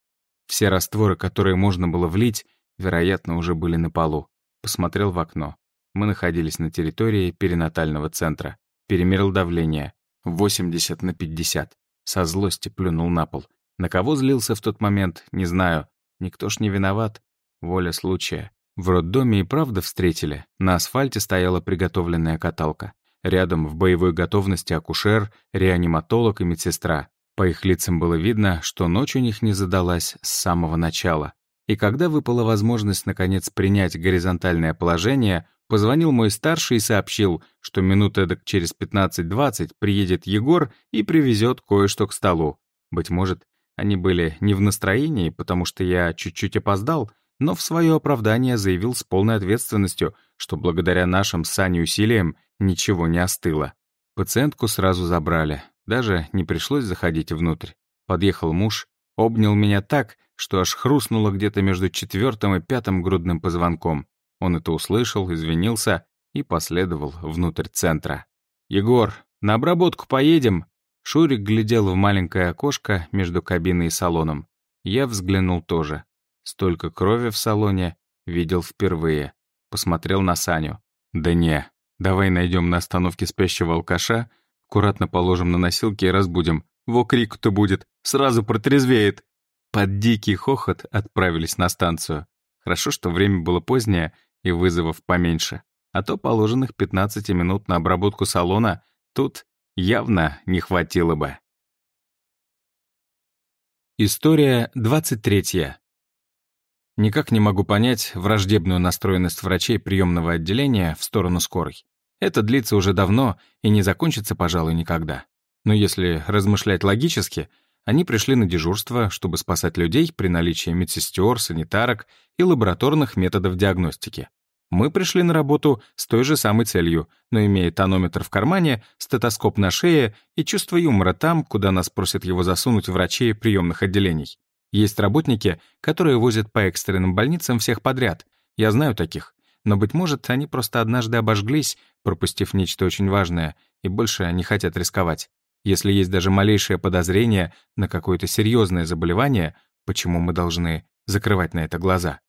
Все растворы, которые можно было влить, вероятно, уже были на полу. Посмотрел в окно. Мы находились на территории перинатального центра. Перемерил давление. 80 на 50. Со злости плюнул на пол. На кого злился в тот момент, не знаю. Никто ж не виноват. Воля случая. В роддоме и правда встретили. На асфальте стояла приготовленная каталка. Рядом в боевой готовности акушер, реаниматолог и медсестра. По их лицам было видно, что ночь у них не задалась с самого начала. И когда выпала возможность наконец принять горизонтальное положение, позвонил мой старший и сообщил, что минут эдак через 15-20 приедет Егор и привезет кое-что к столу. Быть может, они были не в настроении, потому что я чуть-чуть опоздал, но в свое оправдание заявил с полной ответственностью, что благодаря нашим с Саней усилиям ничего не остыло. Пациентку сразу забрали, даже не пришлось заходить внутрь. Подъехал муж, обнял меня так, что аж хрустнуло где-то между четвертым и пятым грудным позвонком. Он это услышал, извинился и последовал внутрь центра. «Егор, на обработку поедем?» Шурик глядел в маленькое окошко между кабиной и салоном. Я взглянул тоже. Столько крови в салоне видел впервые. Посмотрел на Саню. «Да не, давай найдем на остановке спящего алкаша, аккуратно положим на носилки и разбудим. Во крику-то будет, сразу протрезвеет». Под дикий хохот отправились на станцию. Хорошо, что время было позднее и вызовов поменьше. А то положенных 15 минут на обработку салона тут явно не хватило бы. История 23. Никак не могу понять враждебную настроенность врачей приемного отделения в сторону скорой. Это длится уже давно и не закончится, пожалуй, никогда. Но если размышлять логически, они пришли на дежурство, чтобы спасать людей при наличии медсестер, санитарок и лабораторных методов диагностики. Мы пришли на работу с той же самой целью, но имея тонометр в кармане, стетоскоп на шее и чувство юмора там, куда нас просят его засунуть врачи приемных отделений. Есть работники, которые возят по экстренным больницам всех подряд. Я знаю таких. Но, быть может, они просто однажды обожглись, пропустив нечто очень важное, и больше не хотят рисковать. Если есть даже малейшее подозрение на какое-то серьезное заболевание, почему мы должны закрывать на это глаза?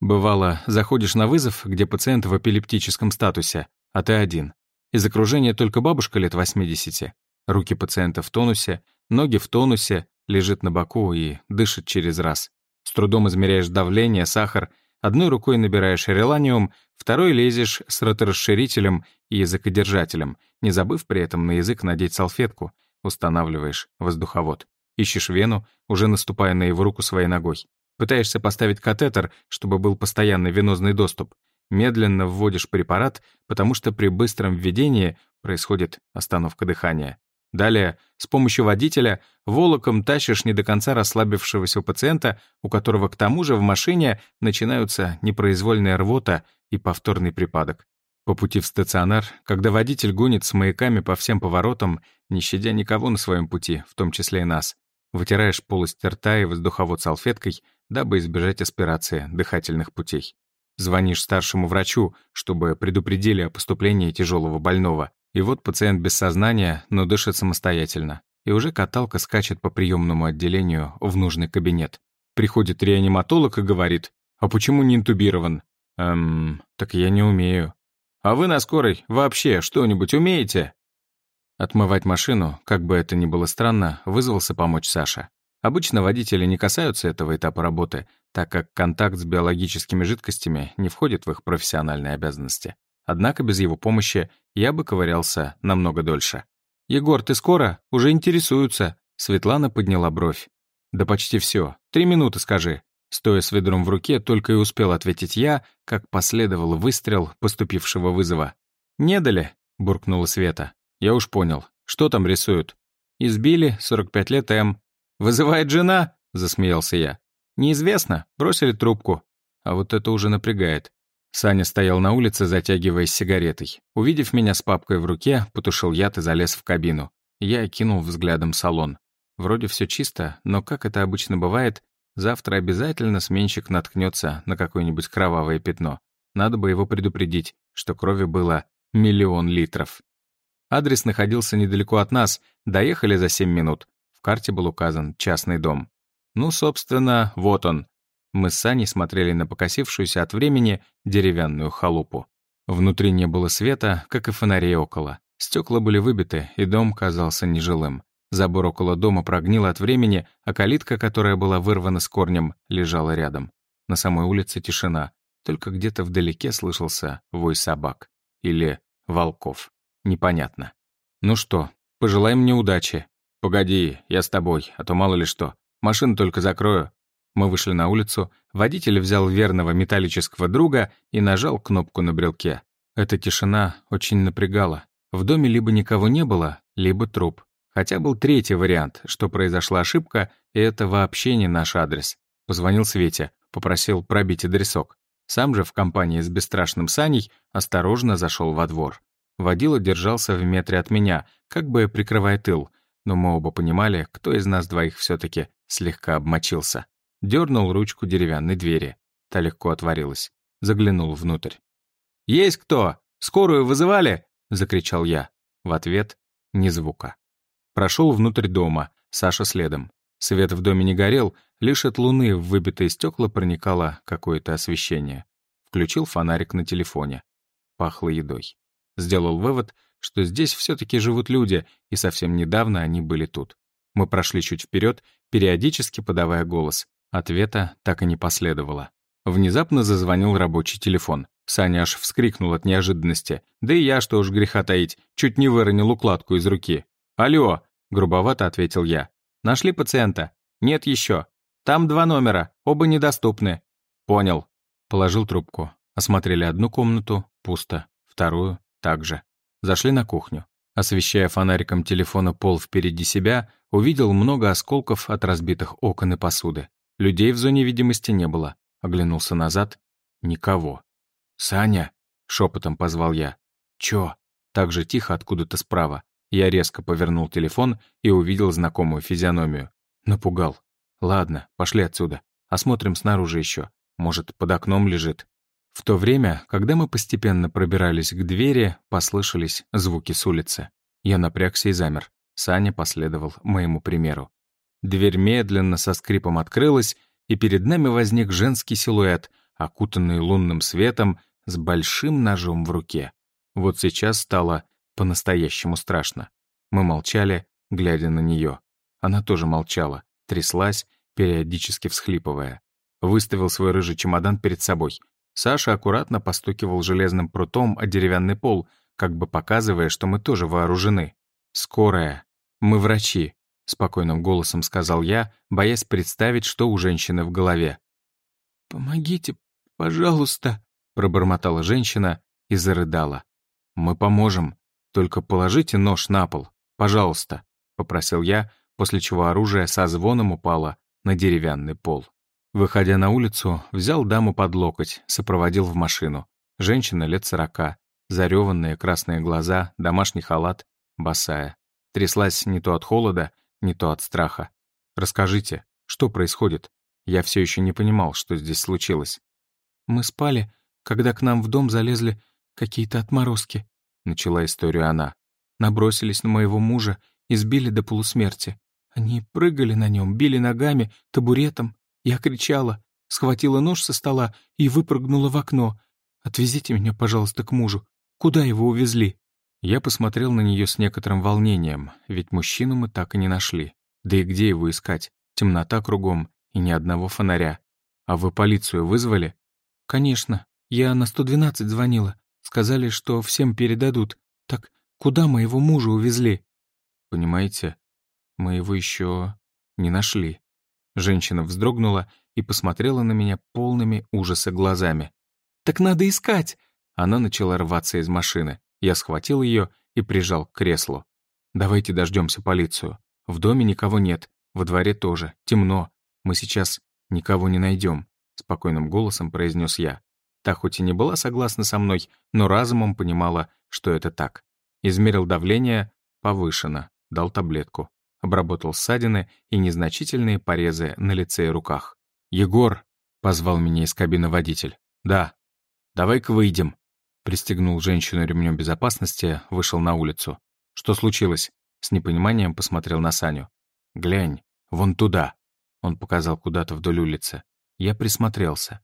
Бывало, заходишь на вызов, где пациент в эпилептическом статусе, а ты один. Из окружения только бабушка лет 80. Руки пациента в тонусе, ноги в тонусе, лежит на боку и дышит через раз. С трудом измеряешь давление, сахар, одной рукой набираешь реланиум, второй лезешь с роторасширителем и языкодержателем, не забыв при этом на язык надеть салфетку, устанавливаешь воздуховод. Ищешь вену, уже наступая на его руку своей ногой. Пытаешься поставить катетер, чтобы был постоянный венозный доступ. Медленно вводишь препарат, потому что при быстром введении происходит остановка дыхания. Далее, с помощью водителя, волоком тащишь не до конца расслабившегося пациента, у которого к тому же в машине начинаются непроизвольная рвота и повторный припадок. По пути в стационар, когда водитель гонит с маяками по всем поворотам, не щадя никого на своем пути, в том числе и нас, вытираешь полость рта и воздуховод салфеткой, дабы избежать аспирации дыхательных путей. Звонишь старшему врачу, чтобы предупредили о поступлении тяжелого больного. И вот пациент без сознания, но дышит самостоятельно. И уже каталка скачет по приемному отделению в нужный кабинет. Приходит реаниматолог и говорит, «А почему не интубирован?» «Эм, так я не умею». «А вы на скорой вообще что-нибудь умеете?» Отмывать машину, как бы это ни было странно, вызвался помочь Саша. Обычно водители не касаются этого этапа работы, так как контакт с биологическими жидкостями не входит в их профессиональные обязанности. Однако без его помощи я бы ковырялся намного дольше. «Егор, ты скоро? Уже интересуются». Светлана подняла бровь. «Да почти все. Три минуты, скажи». Стоя с ведром в руке, только и успел ответить я, как последовал выстрел поступившего вызова. «Не дали?» — буркнула Света. «Я уж понял. Что там рисуют?» «Избили, 45 лет М». «Вызывает жена?» — засмеялся я. «Неизвестно. Бросили трубку». А вот это уже напрягает. Саня стоял на улице, затягиваясь сигаретой. Увидев меня с папкой в руке, потушил яд и залез в кабину. Я окинул взглядом салон. Вроде все чисто, но, как это обычно бывает, завтра обязательно сменщик наткнется на какое-нибудь кровавое пятно. Надо бы его предупредить, что крови было миллион литров. Адрес находился недалеко от нас, доехали за 7 минут. В карте был указан частный дом. Ну, собственно, вот он, мы с Саней смотрели на покосившуюся от времени деревянную халупу. Внутри не было света, как и фонарей около. Стекла были выбиты, и дом казался нежилым. Забор около дома прогнил от времени, а калитка, которая была вырвана с корнем, лежала рядом. На самой улице тишина, только где-то вдалеке слышался вой собак. Или волков. Непонятно. «Ну что, пожелай мне удачи». «Погоди, я с тобой, а то мало ли что. Машину только закрою. Мы вышли на улицу, водитель взял верного металлического друга и нажал кнопку на брелке. Эта тишина очень напрягала. В доме либо никого не было, либо труп. Хотя был третий вариант, что произошла ошибка, и это вообще не наш адрес. Позвонил Свете, попросил пробить адресок. Сам же в компании с бесстрашным Саней осторожно зашел во двор. Водила держался в метре от меня, как бы прикрывая тыл, но мы оба понимали, кто из нас двоих все таки слегка обмочился. Дернул ручку деревянной двери. Та легко отворилась. Заглянул внутрь. «Есть кто? Скорую вызывали?» — закричал я. В ответ — ни звука. Прошел внутрь дома, Саша следом. Свет в доме не горел, лишь от луны в выбитые стекла проникало какое-то освещение. Включил фонарик на телефоне. Пахло едой. Сделал вывод, что здесь все таки живут люди, и совсем недавно они были тут. Мы прошли чуть вперед, периодически подавая голос. Ответа так и не последовало. Внезапно зазвонил рабочий телефон. Саня аж вскрикнул от неожиданности. Да и я, что уж греха таить, чуть не выронил укладку из руки. «Алло!» — грубовато ответил я. «Нашли пациента?» «Нет еще. Там два номера, оба недоступны». «Понял». Положил трубку. Осмотрели одну комнату, пусто. Вторую — также. Зашли на кухню. Освещая фонариком телефона пол впереди себя, увидел много осколков от разбитых окон и посуды. Людей в зоне видимости не было. Оглянулся назад. Никого. «Саня!» — шепотом позвал я. «Чё?» Так же тихо откуда-то справа. Я резко повернул телефон и увидел знакомую физиономию. Напугал. «Ладно, пошли отсюда. Осмотрим снаружи еще. Может, под окном лежит». В то время, когда мы постепенно пробирались к двери, послышались звуки с улицы. Я напрягся и замер. Саня последовал моему примеру. Дверь медленно со скрипом открылась, и перед нами возник женский силуэт, окутанный лунным светом, с большим ножом в руке. Вот сейчас стало по-настоящему страшно. Мы молчали, глядя на нее. Она тоже молчала, тряслась, периодически всхлипывая. Выставил свой рыжий чемодан перед собой. Саша аккуратно постукивал железным прутом о деревянный пол, как бы показывая, что мы тоже вооружены. «Скорая. Мы врачи», — спокойным голосом сказал я, боясь представить, что у женщины в голове. «Помогите, пожалуйста», — пробормотала женщина и зарыдала. «Мы поможем. Только положите нож на пол, пожалуйста», — попросил я, после чего оружие со звоном упало на деревянный пол. Выходя на улицу, взял даму под локоть, сопроводил в машину. Женщина лет сорока, зареванные красные глаза, домашний халат, босая. Тряслась не то от холода, не то от страха. «Расскажите, что происходит?» Я все еще не понимал, что здесь случилось. «Мы спали, когда к нам в дом залезли какие-то отморозки», — начала историю она. «Набросились на моего мужа и сбили до полусмерти. Они прыгали на нем, били ногами, табуретом. Я кричала, схватила нож со стола и выпрыгнула в окно. «Отвезите меня, пожалуйста, к мужу. Куда его увезли?» Я посмотрел на нее с некоторым волнением, ведь мужчину мы так и не нашли. Да и где его искать? Темнота кругом и ни одного фонаря. А вы полицию вызвали? Конечно. Я на 112 звонила. Сказали, что всем передадут. Так куда моего мужа увезли? Понимаете, мы его еще не нашли. Женщина вздрогнула и посмотрела на меня полными ужаса глазами. «Так надо искать!» Она начала рваться из машины. Я схватил ее и прижал к креслу. «Давайте дождемся полицию. В доме никого нет, во дворе тоже, темно. Мы сейчас никого не найдем», — спокойным голосом произнес я. Та хоть и не была согласна со мной, но разумом понимала, что это так. Измерил давление, повышено, дал таблетку. Обработал ссадины и незначительные порезы на лице и руках. «Егор!» — позвал меня из кабины водитель. «Да. Давай-ка выйдем». Пристегнул женщину ремнем безопасности, вышел на улицу. «Что случилось?» С непониманием посмотрел на Саню. «Глянь, вон туда». Он показал куда-то вдоль улицы. Я присмотрелся.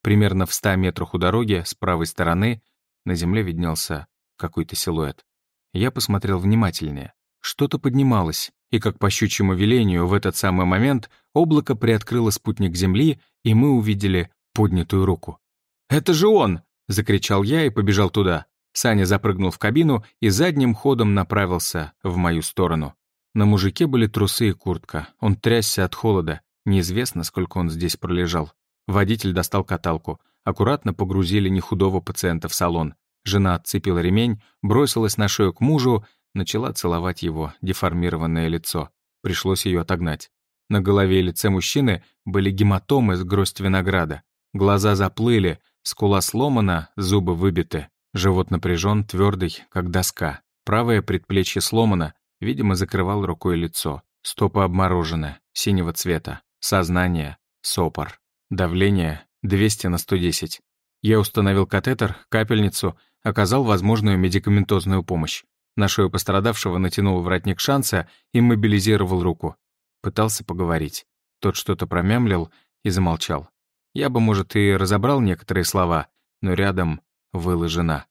Примерно в ста метрах у дороги, с правой стороны, на земле виднелся какой-то силуэт. Я посмотрел внимательнее. Что-то поднималось, и как по щучьему велению в этот самый момент облако приоткрыло спутник Земли, и мы увидели поднятую руку. «Это же он!» — закричал я и побежал туда. Саня запрыгнул в кабину и задним ходом направился в мою сторону. На мужике были трусы и куртка. Он трясся от холода. Неизвестно, сколько он здесь пролежал. Водитель достал каталку. Аккуратно погрузили нехудого пациента в салон. Жена отцепила ремень, бросилась на шею к мужу, начала целовать его деформированное лицо. Пришлось ее отогнать. На голове и лице мужчины были гематомы с гроздь винограда. Глаза заплыли, скула сломана, зубы выбиты. Живот напряжен, твердый, как доска. Правое предплечье сломано, видимо, закрывал рукой лицо. Стопы обморожены, синего цвета. Сознание, сопор. Давление 200 на 110. Я установил катетер, капельницу, оказал возможную медикаментозную помощь. На пострадавшего натянул воротник шанса и мобилизировал руку. Пытался поговорить. Тот что-то промямлил и замолчал. Я бы, может, и разобрал некоторые слова, но рядом выла жена.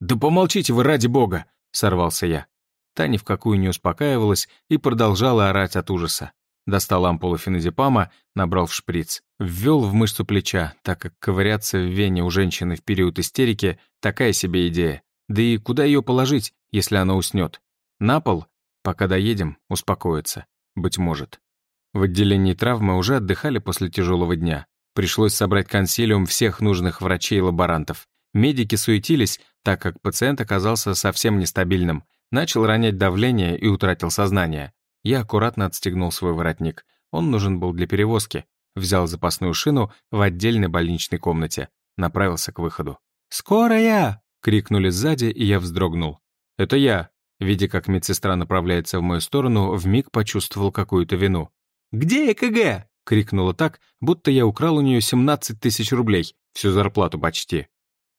«Да помолчите вы, ради бога!» — сорвался я. Та ни в какую не успокаивалась и продолжала орать от ужаса. Достал ампулу феназепама, набрал в шприц. Ввел в мышцу плеча, так как ковыряться в вене у женщины в период истерики — такая себе идея. Да и куда ее положить, если она уснет? На пол? Пока доедем, успокоится. Быть может. В отделении травмы уже отдыхали после тяжелого дня. Пришлось собрать консилиум всех нужных врачей и лаборантов. Медики суетились, так как пациент оказался совсем нестабильным. Начал ронять давление и утратил сознание. Я аккуратно отстегнул свой воротник. Он нужен был для перевозки. Взял запасную шину в отдельной больничной комнате. Направился к выходу. «Скорая!» — крикнули сзади, и я вздрогнул. «Это я!» Видя, как медсестра направляется в мою сторону, вмиг почувствовал какую-то вину. «Где ЭКГ?» — крикнула так, будто я украл у нее 17 тысяч рублей, всю зарплату почти.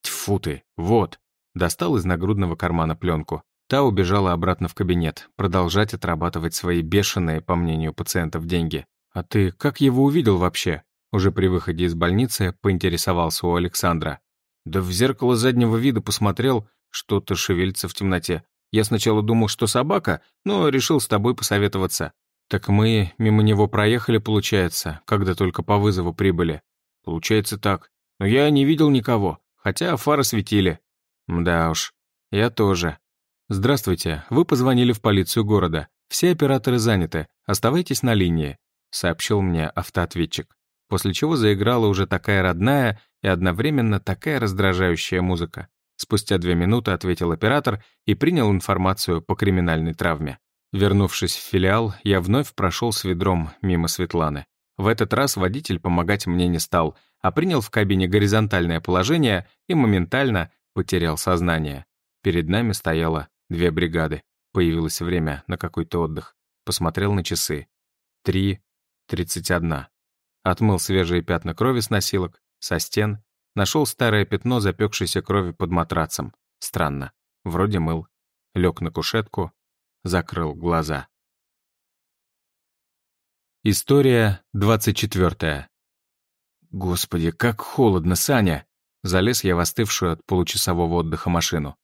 Тьфу ты, вот. Достал из нагрудного кармана пленку. Та убежала обратно в кабинет, продолжать отрабатывать свои бешеные, по мнению пациентов, деньги. «А ты как его увидел вообще?» Уже при выходе из больницы поинтересовался у Александра. Да в зеркало заднего вида посмотрел, что-то шевелится в темноте. Я сначала думал, что собака, но решил с тобой посоветоваться. Так мы мимо него проехали, получается, когда только по вызову прибыли. Получается так. Но я не видел никого, хотя фары светили. Да уж, я тоже. Здравствуйте, вы позвонили в полицию города. Все операторы заняты, оставайтесь на линии, сообщил мне автоответчик. После чего заиграла уже такая родная и одновременно такая раздражающая музыка. Спустя две минуты ответил оператор и принял информацию по криминальной травме. Вернувшись в филиал, я вновь прошел с ведром мимо Светланы. В этот раз водитель помогать мне не стал, а принял в кабине горизонтальное положение и моментально потерял сознание. Перед нами стояло две бригады. Появилось время на какой-то отдых. Посмотрел на часы. Три, тридцать одна. Отмыл свежие пятна крови с носилок, со стен, нашел старое пятно запекшейся крови под матрацем. Странно. Вроде мыл. Лег на кушетку, закрыл глаза. История двадцать четвертая. Господи, как холодно, Саня! Залез я в остывшую от получасового отдыха машину.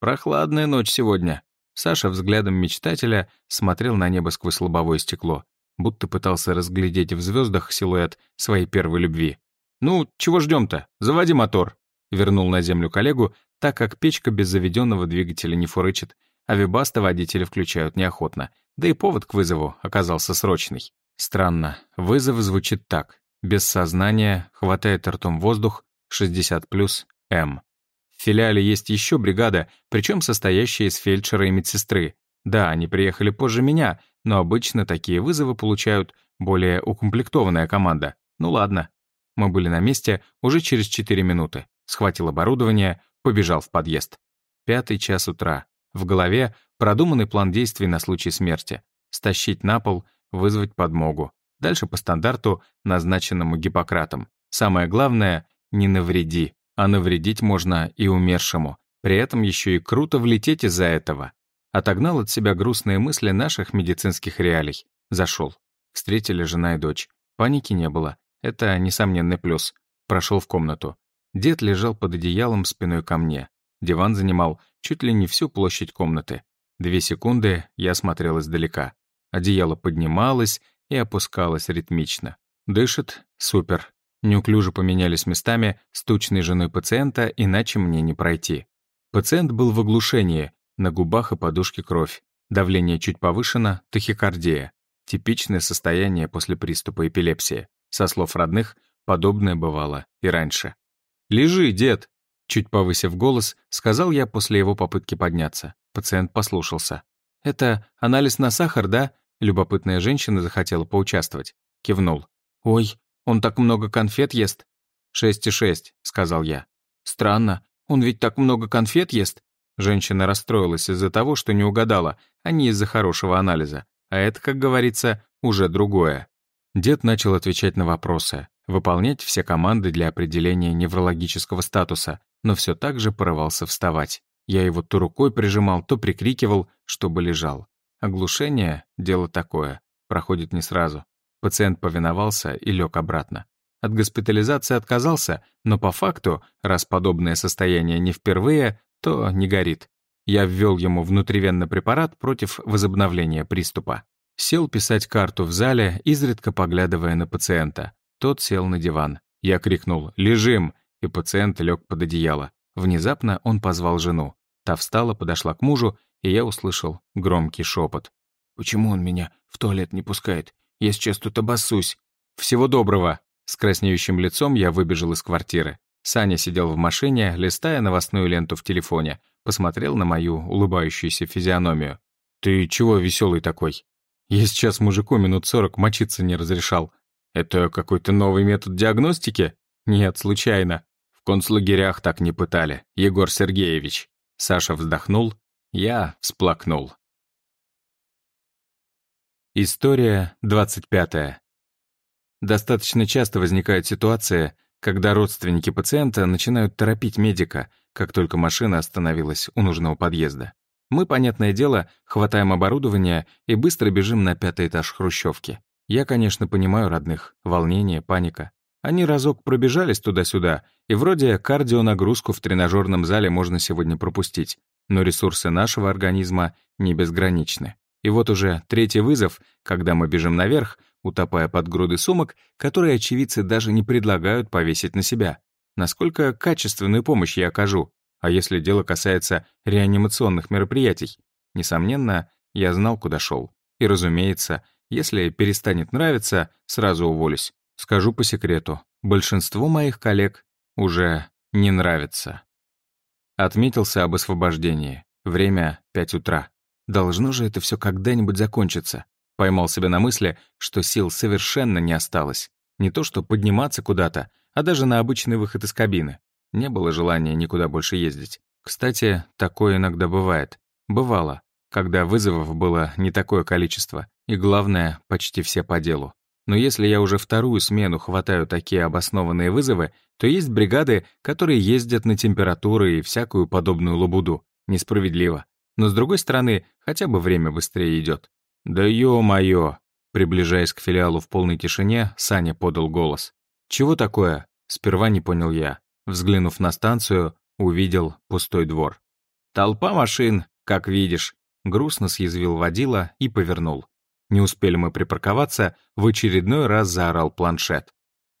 Прохладная ночь сегодня. Саша взглядом мечтателя смотрел на небо сквозь лобовое стекло, будто пытался разглядеть в звездах силуэт своей первой любви. «Ну, чего ждем-то? Заводи мотор!» Вернул на землю коллегу, так как печка без заведенного двигателя не фурычит, а вибаста водители включают неохотно, да и повод к вызову оказался срочный. Странно, вызов звучит так. Без сознания, хватает ртом воздух, 60 плюс, М. В филиале есть еще бригада, причем состоящая из фельдшера и медсестры. Да, они приехали позже меня, но обычно такие вызовы получают более укомплектованная команда. Ну ладно. Мы были на месте уже через 4 минуты. Схватил оборудование, побежал в подъезд. Пятый час утра. В голове продуманный план действий на случай смерти. Стащить на пол, вызвать подмогу. Дальше по стандарту, назначенному Гиппократом. Самое главное — не навреди. А навредить можно и умершему. При этом еще и круто влететь из-за этого. Отогнал от себя грустные мысли наших медицинских реалий. Зашел. Встретили жена и дочь. Паники не было. Это несомненный плюс. Прошел в комнату. Дед лежал под одеялом спиной ко мне. Диван занимал чуть ли не всю площадь комнаты. Две секунды я смотрел издалека. Одеяло поднималось и опускалось ритмично. Дышит? Супер. Неуклюже поменялись местами с тучной женой пациента, иначе мне не пройти. Пациент был в оглушении, на губах и подушке кровь. Давление чуть повышено, тахикардия. Типичное состояние после приступа эпилепсии. Со слов родных, подобное бывало и раньше. «Лежи, дед!» Чуть повысив голос, сказал я после его попытки подняться. Пациент послушался. «Это анализ на сахар, да?» Любопытная женщина захотела поучаствовать. Кивнул. «Ой, он так много конфет ест?» «Шесть и шесть», — сказал я. «Странно, он ведь так много конфет ест?» Женщина расстроилась из-за того, что не угадала, а не из-за хорошего анализа. А это, как говорится, уже другое. Дед начал отвечать на вопросы, выполнять все команды для определения неврологического статуса, но все так же порывался вставать. Я его то рукой прижимал, то прикрикивал, чтобы лежал. Оглушение — дело такое, проходит не сразу. Пациент повиновался и лег обратно. От госпитализации отказался, но по факту, раз подобное состояние не впервые, то не горит. Я ввел ему внутривенный препарат против возобновления приступа. Сел писать карту в зале, изредка поглядывая на пациента. Тот сел на диван. Я крикнул «Лежим!» и пациент лег под одеяло. Внезапно он позвал жену. Та встала, подошла к мужу, и я услышал громкий шепот. «Почему он меня в туалет не пускает? Я сейчас тут обоссусь». «Всего доброго!» С краснеющим лицом я выбежал из квартиры. Саня сидел в машине, листая новостную ленту в телефоне, посмотрел на мою улыбающуюся физиономию. «Ты чего веселый такой?» «Я сейчас мужику минут сорок мочиться не разрешал. Это какой-то новый метод диагностики?» «Нет, случайно. В концлагерях так не пытали, Егор Сергеевич». Саша вздохнул, я всплакнул. История 25. Достаточно часто возникает ситуация, когда родственники пациента начинают торопить медика, как только машина остановилась у нужного подъезда. Мы, понятное дело, хватаем оборудование и быстро бежим на пятый этаж хрущевки. Я, конечно, понимаю родных, волнение, паника. Они разок пробежались туда-сюда, и вроде кардионагрузку в тренажерном зале можно сегодня пропустить. но ресурсы нашего организма не безграничны. И вот уже третий вызов, когда мы бежим наверх, утопая под груды сумок, которые очевидцы даже не предлагают повесить на себя. Насколько качественную помощь я окажу? А если дело касается реанимационных мероприятий? Несомненно, я знал, куда шел. И, разумеется, если перестанет нравиться, сразу уволюсь. Скажу по секрету, большинству моих коллег уже не нравится. Отметился об освобождении. Время — пять утра. Должно же это все когда-нибудь закончиться. Поймал себя на мысли, что сил совершенно не осталось. Не то что подниматься куда-то, а даже на обычный выход из кабины. Не было желания никуда больше ездить. Кстати, такое иногда бывает. Бывало, когда вызовов было не такое количество, и главное, почти все по делу. Но если я уже вторую смену хватаю такие обоснованные вызовы, то есть бригады, которые ездят на температуры и всякую подобную лабуду. Несправедливо. Но с другой стороны, хотя бы время быстрее идет. «Да ё-моё!» Приближаясь к филиалу в полной тишине, Саня подал голос. «Чего такое?» Сперва не понял я. Взглянув на станцию, увидел пустой двор. «Толпа машин, как видишь», — грустно съязвил водила и повернул. Не успели мы припарковаться, в очередной раз заорал планшет.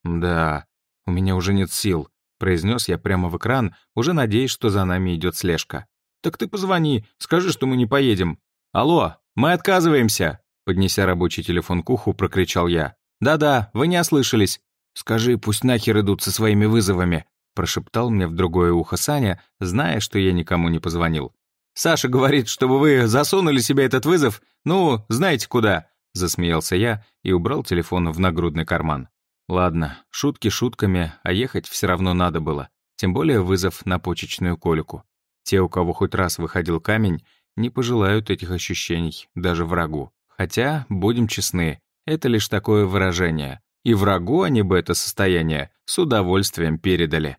«Да, у меня уже нет сил», — произнес я прямо в экран, уже надеясь, что за нами идет слежка. «Так ты позвони, скажи, что мы не поедем». «Алло, мы отказываемся!» Поднеся рабочий телефон к уху, прокричал я. «Да-да, вы не ослышались. «Скажи, пусть нахер идут со своими вызовами», прошептал мне в другое ухо Саня, зная, что я никому не позвонил. «Саша говорит, чтобы вы засунули себе этот вызов, ну, знаете куда», засмеялся я и убрал телефон в нагрудный карман. Ладно, шутки шутками, а ехать все равно надо было. Тем более вызов на почечную колику. Те, у кого хоть раз выходил камень, не пожелают этих ощущений даже врагу. Хотя, будем честны, это лишь такое выражение и врагу они бы это состояние с удовольствием передали.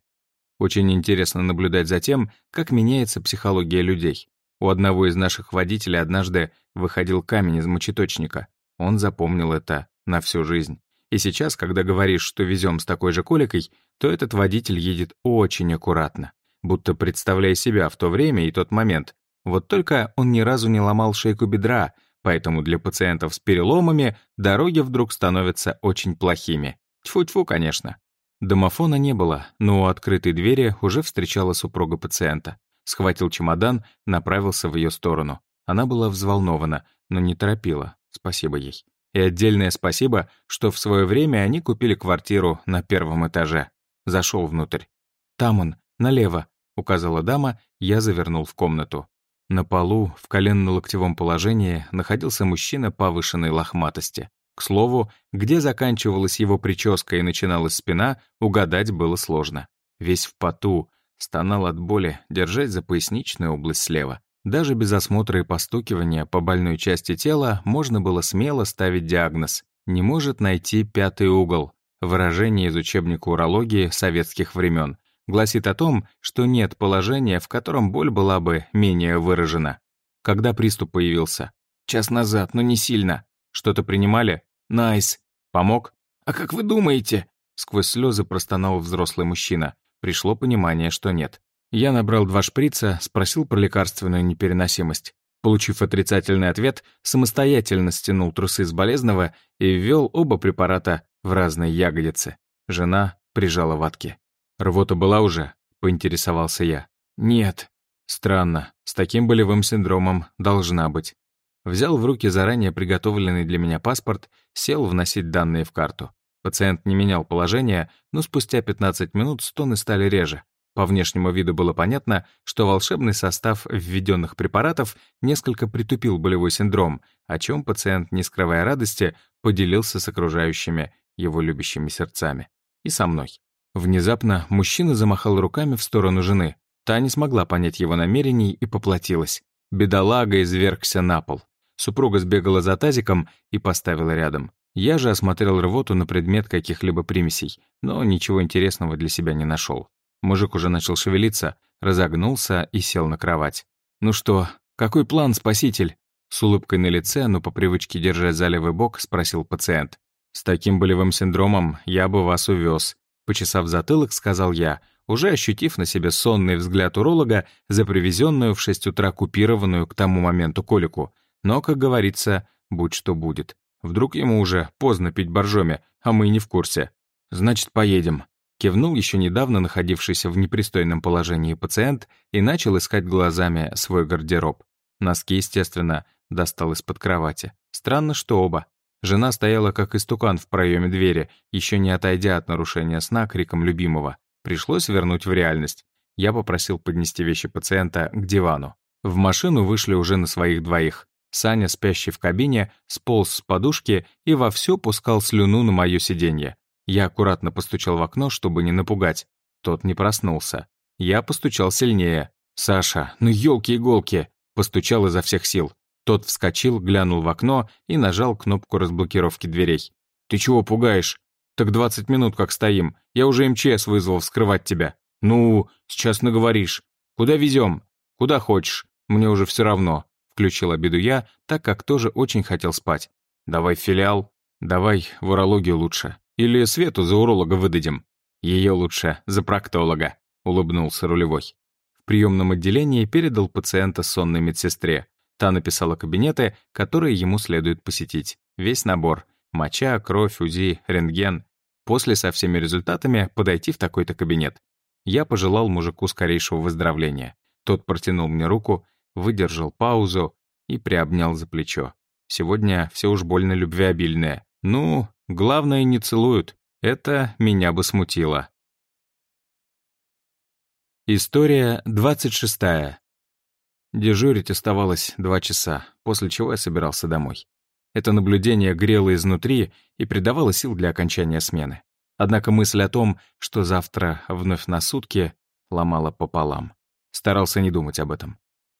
Очень интересно наблюдать за тем, как меняется психология людей. У одного из наших водителей однажды выходил камень из мочеточника. Он запомнил это на всю жизнь. И сейчас, когда говоришь, что везем с такой же коликой, то этот водитель едет очень аккуратно, будто представляя себя в то время и тот момент. Вот только он ни разу не ломал шейку бедра, Поэтому для пациентов с переломами дороги вдруг становятся очень плохими. Тьфу-тьфу, конечно. Домофона не было, но у открытой двери уже встречала супруга пациента. Схватил чемодан, направился в ее сторону. Она была взволнована, но не торопила. Спасибо ей. И отдельное спасибо, что в свое время они купили квартиру на первом этаже. Зашел внутрь. «Там он, налево», — указала дама, я завернул в комнату. На полу, в коленно-локтевом положении, находился мужчина повышенной лохматости. К слову, где заканчивалась его прическа и начиналась спина, угадать было сложно. Весь в поту, стонал от боли, держась за поясничную область слева. Даже без осмотра и постукивания по больной части тела можно было смело ставить диагноз. Не может найти пятый угол. Выражение из учебника урологии советских времен гласит о том, что нет положения, в котором боль была бы менее выражена. Когда приступ появился? Час назад, но не сильно. Что-то принимали? Найз. Помог? А как вы думаете? Сквозь слезы простонал взрослый мужчина. Пришло понимание, что нет. Я набрал два шприца, спросил про лекарственную непереносимость. Получив отрицательный ответ, самостоятельно стянул трусы с болезного и ввел оба препарата в разные ягодицы. Жена прижала ватки. «Рвота была уже?» — поинтересовался я. «Нет». «Странно. С таким болевым синдромом должна быть». Взял в руки заранее приготовленный для меня паспорт, сел вносить данные в карту. Пациент не менял положение, но спустя 15 минут стоны стали реже. По внешнему виду было понятно, что волшебный состав введенных препаратов несколько притупил болевой синдром, о чем пациент, не скрывая радости, поделился с окружающими его любящими сердцами. И со мной. Внезапно мужчина замахал руками в сторону жены. Та не смогла понять его намерений и поплатилась. Бедолага извергся на пол. Супруга сбегала за тазиком и поставила рядом. Я же осмотрел рвоту на предмет каких-либо примесей, но ничего интересного для себя не нашел. Мужик уже начал шевелиться, разогнулся и сел на кровать. «Ну что, какой план, спаситель?» С улыбкой на лице, но по привычке держать за левый бок, спросил пациент. «С таким болевым синдромом я бы вас увез. Почесав затылок, сказал я, уже ощутив на себе сонный взгляд уролога за привезенную в 6 утра купированную к тому моменту колику. Но, как говорится, будь что будет. Вдруг ему уже поздно пить боржоми, а мы не в курсе. «Значит, поедем», — кивнул еще недавно находившийся в непристойном положении пациент и начал искать глазами свой гардероб. Носки, естественно, достал из-под кровати. Странно, что оба. Жена стояла как истукан в проеме двери, еще не отойдя от нарушения сна криком любимого. Пришлось вернуть в реальность. Я попросил поднести вещи пациента к дивану. В машину вышли уже на своих двоих. Саня, спящий в кабине, сполз с подушки и вовсю пускал слюну на мое сиденье. Я аккуратно постучал в окно, чтобы не напугать. Тот не проснулся. Я постучал сильнее. «Саша, ну елки-иголки!» Постучал изо всех сил. Тот вскочил, глянул в окно и нажал кнопку разблокировки дверей. «Ты чего пугаешь? Так 20 минут как стоим. Я уже МЧС вызвал вскрывать тебя. Ну, сейчас наговоришь. Куда везем? Куда хочешь. Мне уже все равно. Включил обиду я, так как тоже очень хотел спать. Давай филиал. Давай в урологию лучше. Или Свету за уролога выдадим. Ее лучше за проктолога, улыбнулся рулевой. В приемном отделении передал пациента сонной медсестре. Та написала кабинеты, которые ему следует посетить. Весь набор. Моча, кровь, УЗИ, рентген. После со всеми результатами подойти в такой-то кабинет. Я пожелал мужику скорейшего выздоровления. Тот протянул мне руку, выдержал паузу и приобнял за плечо. Сегодня все уж больно любвеобильное. Ну, главное, не целуют. Это меня бы смутило. История 26. Дежурить оставалось два часа, после чего я собирался домой. Это наблюдение грело изнутри и придавало сил для окончания смены. Однако мысль о том, что завтра вновь на сутки, ломала пополам. Старался не думать об этом.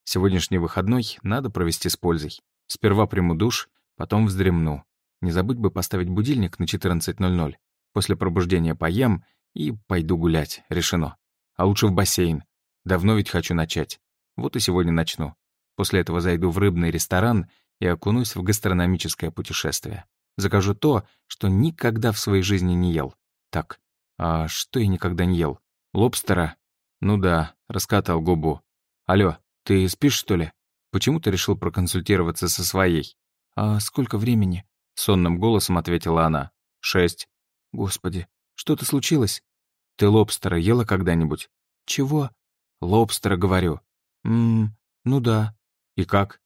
Сегодняшний выходной надо провести с пользой. Сперва приму душ, потом вздремну. Не забыть бы поставить будильник на 14.00. После пробуждения поем и пойду гулять, решено. А лучше в бассейн. Давно ведь хочу начать. Вот и сегодня начну. После этого зайду в рыбный ресторан и окунусь в гастрономическое путешествие. Закажу то, что никогда в своей жизни не ел. Так, а что я никогда не ел? Лобстера? Ну да, раскатал губу. Алло, «Ты спишь, что ли? Почему ты решил проконсультироваться со своей?» «А сколько времени?» — сонным голосом ответила она. «Шесть». «Господи, что-то случилось?» «Ты лобстера ела когда-нибудь?» «Чего?» «Лобстера, говорю». «Ммм, ну да». «И как?»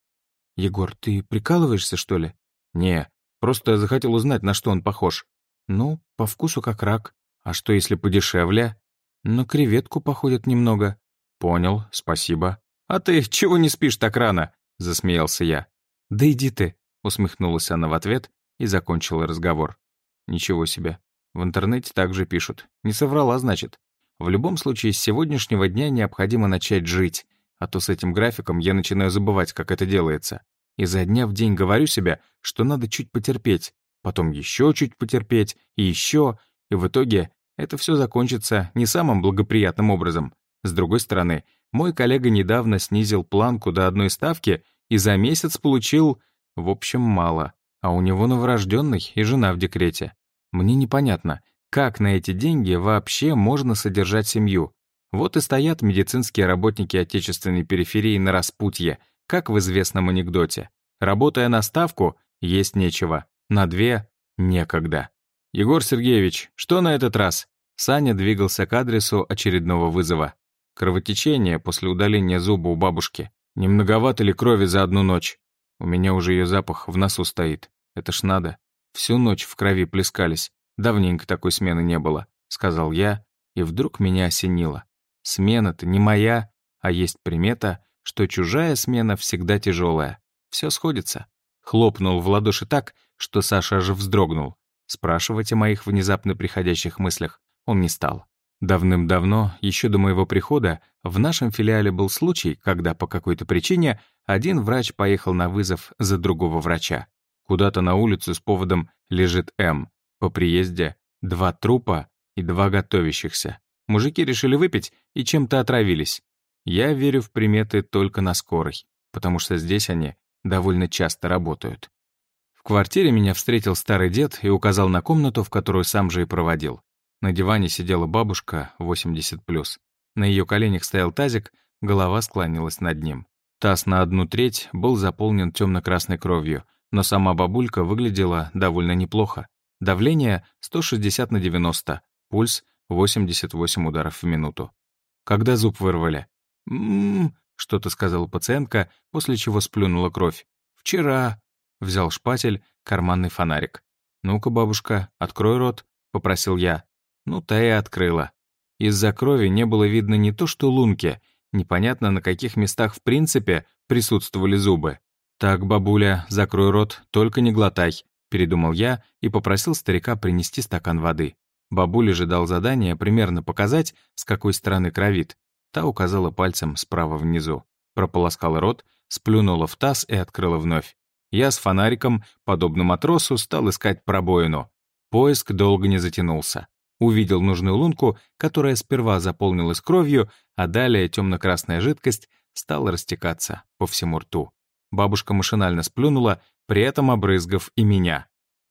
«Егор, ты прикалываешься, что ли?» «Не, просто захотел узнать, на что он похож». «Ну, по вкусу как рак. А что, если подешевле?» «На креветку походит немного». «Понял, спасибо». «А ты чего не спишь так рано?» — засмеялся я. «Да иди ты», — усмехнулась она в ответ и закончила разговор. «Ничего себе. В интернете также пишут. Не соврала, значит. В любом случае, с сегодняшнего дня необходимо начать жить, а то с этим графиком я начинаю забывать, как это делается. И за дня в день говорю себе, что надо чуть потерпеть, потом еще чуть потерпеть, и еще, и в итоге это все закончится не самым благоприятным образом. С другой стороны, мой коллега недавно снизил планку до одной ставки и за месяц получил, в общем, мало. А у него новорожденный и жена в декрете. Мне непонятно, как на эти деньги вообще можно содержать семью. Вот и стоят медицинские работники отечественной периферии на распутье, как в известном анекдоте. Работая на ставку, есть нечего, на две — некогда. «Егор Сергеевич, что на этот раз?» Саня двигался к адресу очередного вызова. Кровотечение после удаления зуба у бабушки. Не многовато ли крови за одну ночь? У меня уже ее запах в носу стоит. Это ж надо. Всю ночь в крови плескались. Давненько такой смены не было, сказал я, и вдруг меня осенило. Смена-то не моя, а есть примета, что чужая смена всегда тяжелая. Все сходится. Хлопнул в ладоши так, что Саша аж вздрогнул. Спрашивать о моих внезапно приходящих мыслях он не стал. Давным-давно, еще до моего прихода, в нашем филиале был случай, когда по какой-то причине один врач поехал на вызов за другого врача. Куда-то на улицу с поводом «лежит М». По приезде два трупа и два готовящихся. Мужики решили выпить и чем-то отравились. Я верю в приметы только на скорой, потому что здесь они довольно часто работают. В квартире меня встретил старый дед и указал на комнату, в которую сам же и проводил. На диване сидела бабушка, 80+. На ее коленях стоял тазик, голова склонилась над ним. Таз на одну треть был заполнен темно-красной кровью, но сама бабулька выглядела довольно неплохо. Давление 160 на 90, пульс 88 ударов в минуту. Когда зуб вырвали? «М-м-м», что-то сказала пациентка, после чего сплюнула кровь. «Вчера». Взял шпатель, карманный фонарик. «Ну-ка, бабушка, открой рот», — попросил я. Ну, та и открыла. Из-за крови не было видно не то что лунки, непонятно на каких местах в принципе присутствовали зубы. «Так, бабуля, закрой рот, только не глотай», — передумал я и попросил старика принести стакан воды. Бабуля же дал задание примерно показать, с какой стороны кровит. Та указала пальцем справа внизу. Прополоскала рот, сплюнула в таз и открыла вновь. Я с фонариком, подобно матросу, стал искать пробоину. Поиск долго не затянулся. Увидел нужную лунку, которая сперва заполнилась кровью, а далее темно-красная жидкость стала растекаться по всему рту. Бабушка машинально сплюнула, при этом обрызгав и меня.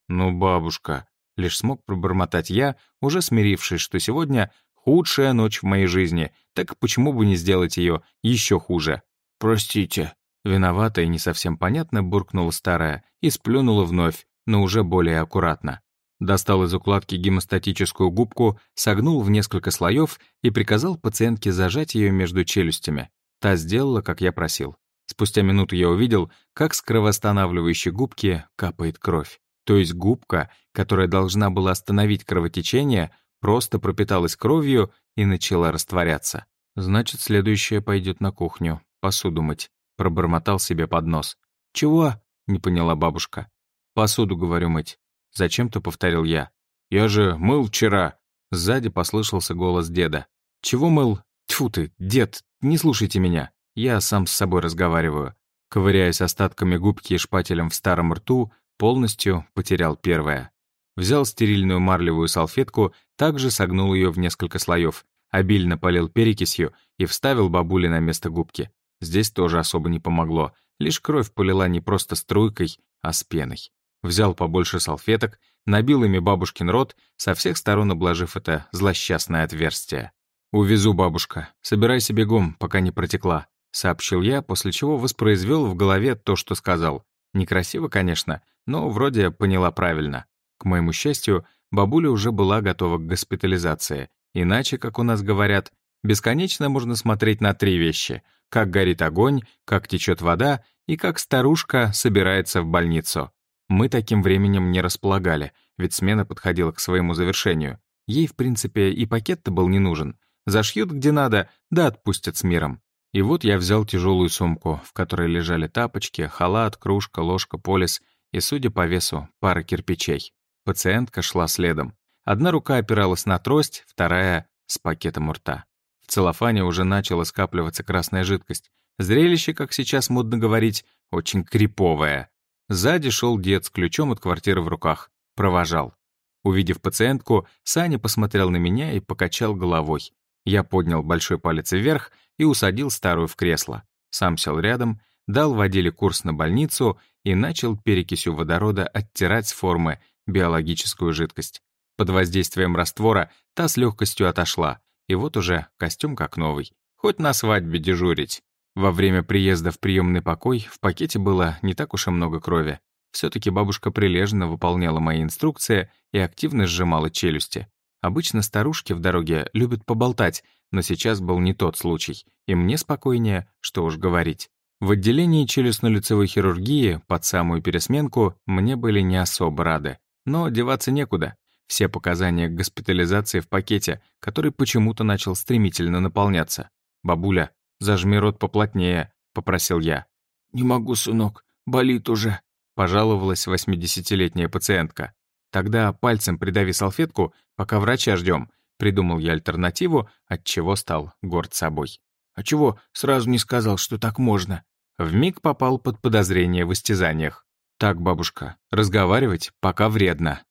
«Ну, бабушка», — лишь смог пробормотать я, уже смирившись, что сегодня худшая ночь в моей жизни, так почему бы не сделать ее еще хуже? «Простите». Виновата и не совсем понятно буркнула старая и сплюнула вновь, но уже более аккуратно. Достал из укладки гемостатическую губку, согнул в несколько слоев и приказал пациентке зажать ее между челюстями. Та сделала, как я просил. Спустя минуту я увидел, как с кровоостанавливающей губки капает кровь. То есть губка, которая должна была остановить кровотечение, просто пропиталась кровью и начала растворяться. Значит, следующее пойдет на кухню, посуду мыть. Пробормотал себе под нос. «Чего?» — не поняла бабушка. «Посуду, говорю, мыть». Зачем-то повторил я. «Я же мыл вчера!» Сзади послышался голос деда. «Чего мыл? Тьфу ты, дед, не слушайте меня. Я сам с собой разговариваю». Ковыряясь остатками губки и шпателем в старом рту, полностью потерял первое. Взял стерильную марлевую салфетку, также согнул ее в несколько слоев, обильно полил перекисью и вставил бабуле на место губки. Здесь тоже особо не помогло, лишь кровь полила не просто струйкой, а с пеной. Взял побольше салфеток, набил ими бабушкин рот, со всех сторон обложив это злосчастное отверстие. «Увезу, бабушка. Собирайся бегом, пока не протекла», — сообщил я, после чего воспроизвел в голове то, что сказал. Некрасиво, конечно, но вроде поняла правильно. К моему счастью, бабуля уже была готова к госпитализации. Иначе, как у нас говорят, бесконечно можно смотреть на три вещи — как горит огонь, как течет вода и как старушка собирается в больницу. Мы таким временем не располагали, ведь смена подходила к своему завершению. Ей, в принципе, и пакет-то был не нужен. Зашьют где надо, да отпустят с миром. И вот я взял тяжелую сумку, в которой лежали тапочки, халат, кружка, ложка, полис и, судя по весу, пара кирпичей. Пациентка шла следом. Одна рука опиралась на трость, вторая — с пакетом у рта. В целлофане уже начала скапливаться красная жидкость. Зрелище, как сейчас модно говорить, очень криповое. Сзади шел дед с ключом от квартиры в руках. Провожал. Увидев пациентку, Саня посмотрел на меня и покачал головой. Я поднял большой палец вверх и усадил старую в кресло. Сам сел рядом, дал водиле курс на больницу и начал перекисью водорода оттирать с формы биологическую жидкость. Под воздействием раствора та с легкостью отошла, и вот уже костюм как новый. Хоть на свадьбе дежурить. Во время приезда в приемный покой в пакете было не так уж и много крови. все таки бабушка прилежно выполняла мои инструкции и активно сжимала челюсти. Обычно старушки в дороге любят поболтать, но сейчас был не тот случай, и мне спокойнее, что уж говорить. В отделении челюстно-лицевой хирургии под самую пересменку мне были не особо рады. Но деваться некуда. Все показания к госпитализации в пакете, который почему-то начал стремительно наполняться. Бабуля «Зажми рот поплотнее», — попросил я. «Не могу, сынок, болит уже», — пожаловалась восьмидесятилетняя пациентка. «Тогда пальцем придави салфетку, пока врача ждем», — придумал я альтернативу, от чего стал горд собой. «А чего сразу не сказал, что так можно?» Вмиг попал под подозрение в истязаниях. «Так, бабушка, разговаривать пока вредно».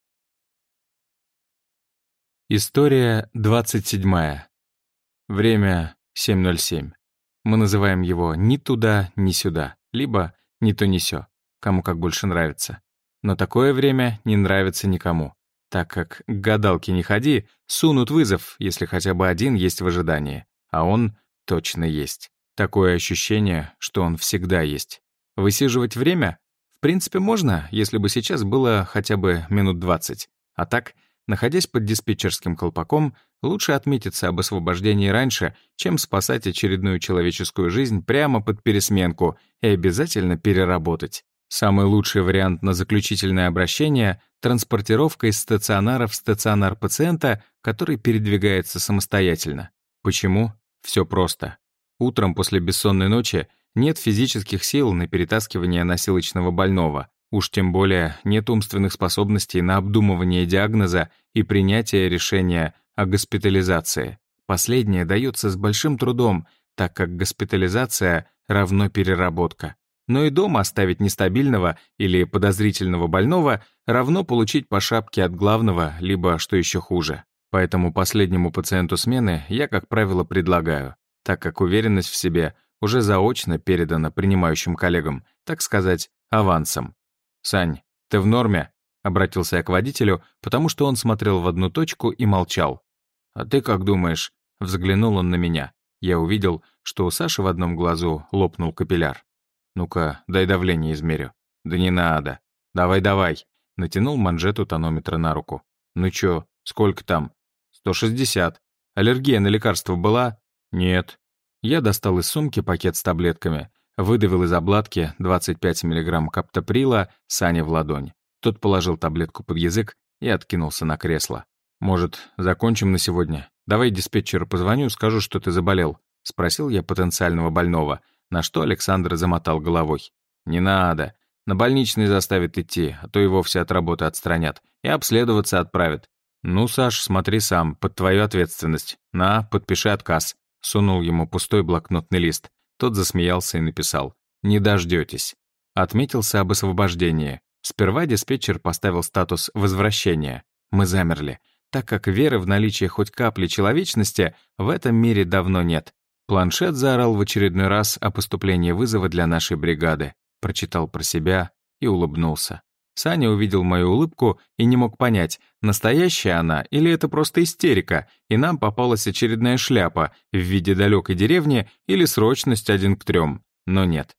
История двадцать седьмая. Время 7.07. Мы называем его ни туда, ни сюда, либо ни то, ни сё, кому как больше нравится. Но такое время не нравится никому. так как к гадалке не ходи, сунут вызов, если хотя бы один есть в ожидании. А он точно есть. Такое ощущение, что он всегда есть. Высиживать время? В принципе, можно, если бы сейчас было хотя бы минут 20. А так, находясь под диспетчерским колпаком, лучше отметиться об освобождении раньше, чем спасать очередную человеческую жизнь прямо под пересменку и обязательно переработать. Самый лучший вариант на заключительное обращение — транспортировка из стационара в стационар пациента, который передвигается самостоятельно. Почему? Все просто. Утром после бессонной ночи нет физических сил на перетаскивание носилочного больного, уж тем более нет умственных способностей на обдумывание диагноза и принятие решения о госпитализации. Последнее дается с большим трудом, так как госпитализация равно переработка. Но и дома оставить нестабильного или подозрительного больного равно получить по шапке от главного, либо, что еще хуже. Поэтому последнему пациенту смены я, как правило, предлагаю, так как уверенность в себе уже заочно передана принимающим коллегам, так сказать, авансом. «Сань, ты в норме?» — обратился я к водителю, потому что он смотрел в одну точку и молчал. «А ты как думаешь?» — взглянул он на меня. Я увидел, что у Саши в одном глазу лопнул капилляр. «Ну-ка, дай давление измерю». «Да не надо. Давай-давай». Натянул манжету тонометра на руку. «Ну чё, сколько там?» «160. Аллергия на лекарство была?» «Нет». Я достал из сумки пакет с таблетками, выдавил из обладки 25 мг каптоприла Сане в ладонь. Тот положил таблетку под язык и откинулся на кресло. «Может, закончим на сегодня? Давай диспетчеру позвоню, скажу, что ты заболел», — спросил я потенциального больного, на что Александр замотал головой. «Не надо. На больничный заставят идти, а то и вовсе от работы отстранят. И обследоваться отправят. «Ну, Саш, смотри сам, под твою ответственность. На, подпиши отказ». Сунул ему пустой блокнотный лист. Тот засмеялся и написал. «Не дождетесь». Отметился об освобождении. Сперва диспетчер поставил статус «возвращение». Мы замерли, так как веры в наличие хоть капли человечности в этом мире давно нет. Планшет заорал в очередной раз о поступлении вызова для нашей бригады. Прочитал про себя и улыбнулся. Саня увидел мою улыбку и не мог понять, настоящая она или это просто истерика, и нам попалась очередная шляпа в виде далекой деревни или срочность один к трем. Но нет.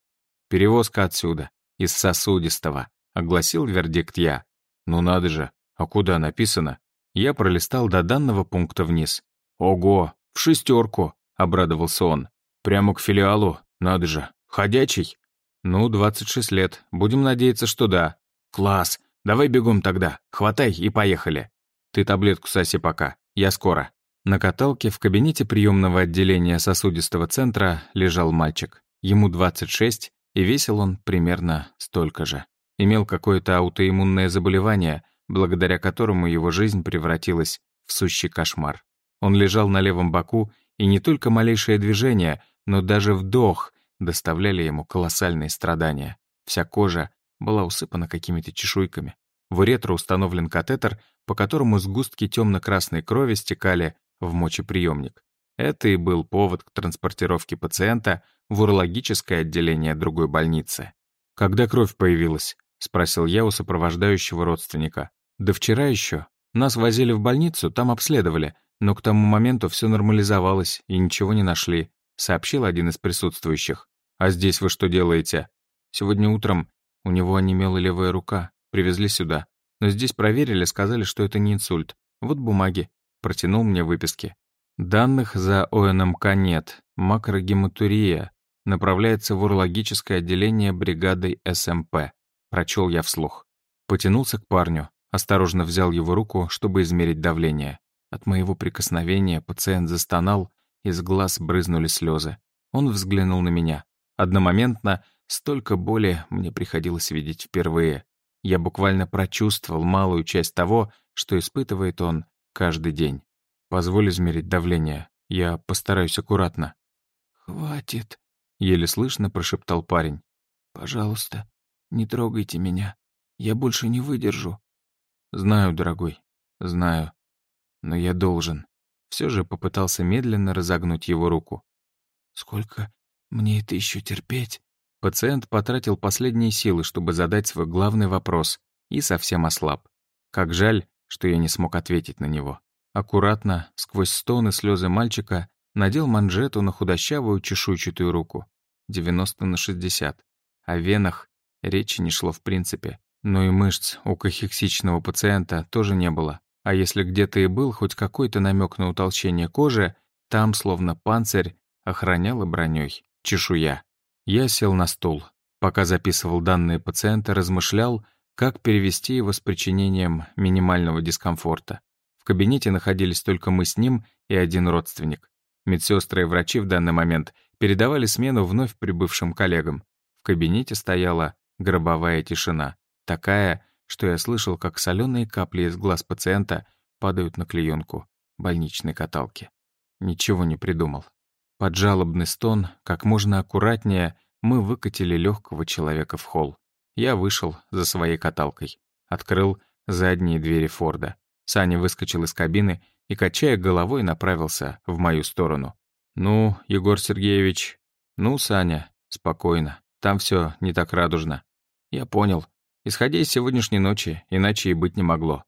Перевозка отсюда, из сосудистого, огласил вердикт я. Ну надо же, а куда написано? Я пролистал до данного пункта вниз. Ого, в шестерку, обрадовался он. Прямо к филиалу, надо же, ходячий. Ну, 26 лет, будем надеяться, что да. «Класс! Давай бегом тогда. Хватай и поехали. Ты таблетку соси пока. Я скоро». На каталке в кабинете приемного отделения сосудистого центра лежал мальчик. Ему 26, и весил он примерно столько же. Имел какое-то аутоиммунное заболевание, благодаря которому его жизнь превратилась в сущий кошмар. Он лежал на левом боку, и не только малейшее движение, но даже вдох доставляли ему колоссальные страдания. Вся кожа была усыпана какими-то чешуйками. В уретру установлен катетер, по которому сгустки темно-красной крови стекали в мочеприемник. Это и был повод к транспортировке пациента в урологическое отделение другой больницы. «Когда кровь появилась?» — спросил я у сопровождающего родственника. «Да вчера еще. Нас возили в больницу, там обследовали, но к тому моменту все нормализовалось и ничего не нашли», — сообщил один из присутствующих. «А здесь вы что делаете?» «Сегодня утром у него онемела левая рука. Привезли сюда. Но здесь проверили, сказали, что это не инсульт. Вот бумаги. Протянул мне выписки. Данных за ОНМК нет. Макрогематурия. Направляется в урологическое отделение бригадой СМП. Прочел я вслух. Потянулся к парню. Осторожно взял его руку, чтобы измерить давление. От моего прикосновения пациент застонал, из глаз брызнули слезы. Он взглянул на меня. Одномоментно Столько боли мне приходилось видеть впервые. Я буквально прочувствовал малую часть того, что испытывает он каждый день. Позволь измерить давление. Я постараюсь аккуратно. «Хватит», — еле слышно прошептал парень. «Пожалуйста, не трогайте меня. Я больше не выдержу». «Знаю, дорогой, знаю. Но я должен». Все же попытался медленно разогнуть его руку. «Сколько мне это еще терпеть?» Пациент потратил последние силы, чтобы задать свой главный вопрос, и совсем ослаб. Как жаль, что я не смог ответить на него. Аккуратно, сквозь стоны слезы мальчика, надел манжету на худощавую чешуйчатую руку. 90 на 60. О венах речи не шло в принципе. Но и мышц у кахексичного пациента тоже не было. А если где-то и был хоть какой-то намек на утолщение кожи, там, словно панцирь, охраняла броней чешуя. Я сел на стул. Пока записывал данные пациента, размышлял, как перевести его с причинением минимального дискомфорта. В кабинете находились только мы с ним и один родственник. Медсестры и врачи в данный момент передавали смену вновь прибывшим коллегам. В кабинете стояла гробовая тишина, такая, что я слышал, как соленые капли из глаз пациента падают на клеенку больничной каталки. Ничего не придумал. Под жалобный стон, как можно аккуратнее, мы выкатили легкого человека в холл. Я вышел за своей каталкой, открыл задние двери Форда. Саня выскочил из кабины и, качая головой, направился в мою сторону. «Ну, Егор Сергеевич, ну, Саня, спокойно, там все не так радужно. Я понял, исходя из сегодняшней ночи, иначе и быть не могло».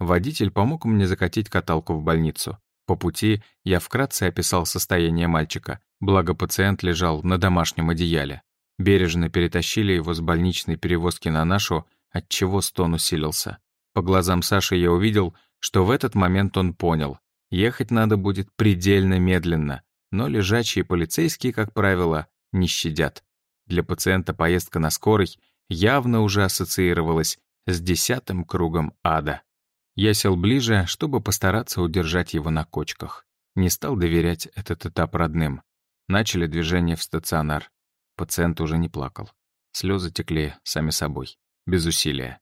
Водитель помог мне закатить каталку в больницу. По пути я вкратце описал состояние мальчика, благо пациент лежал на домашнем одеяле. Бережно перетащили его с больничной перевозки на нашу, отчего стон усилился. По глазам Саши я увидел, что в этот момент он понял. Ехать надо будет предельно медленно, но лежачие полицейские, как правило, не щадят. Для пациента поездка на скорой явно уже ассоциировалась с десятым кругом ада. Я сел ближе, чтобы постараться удержать его на кочках. Не стал доверять этот этап родным. Начали движение в стационар. Пациент уже не плакал. Слезы текли сами собой, без усилия.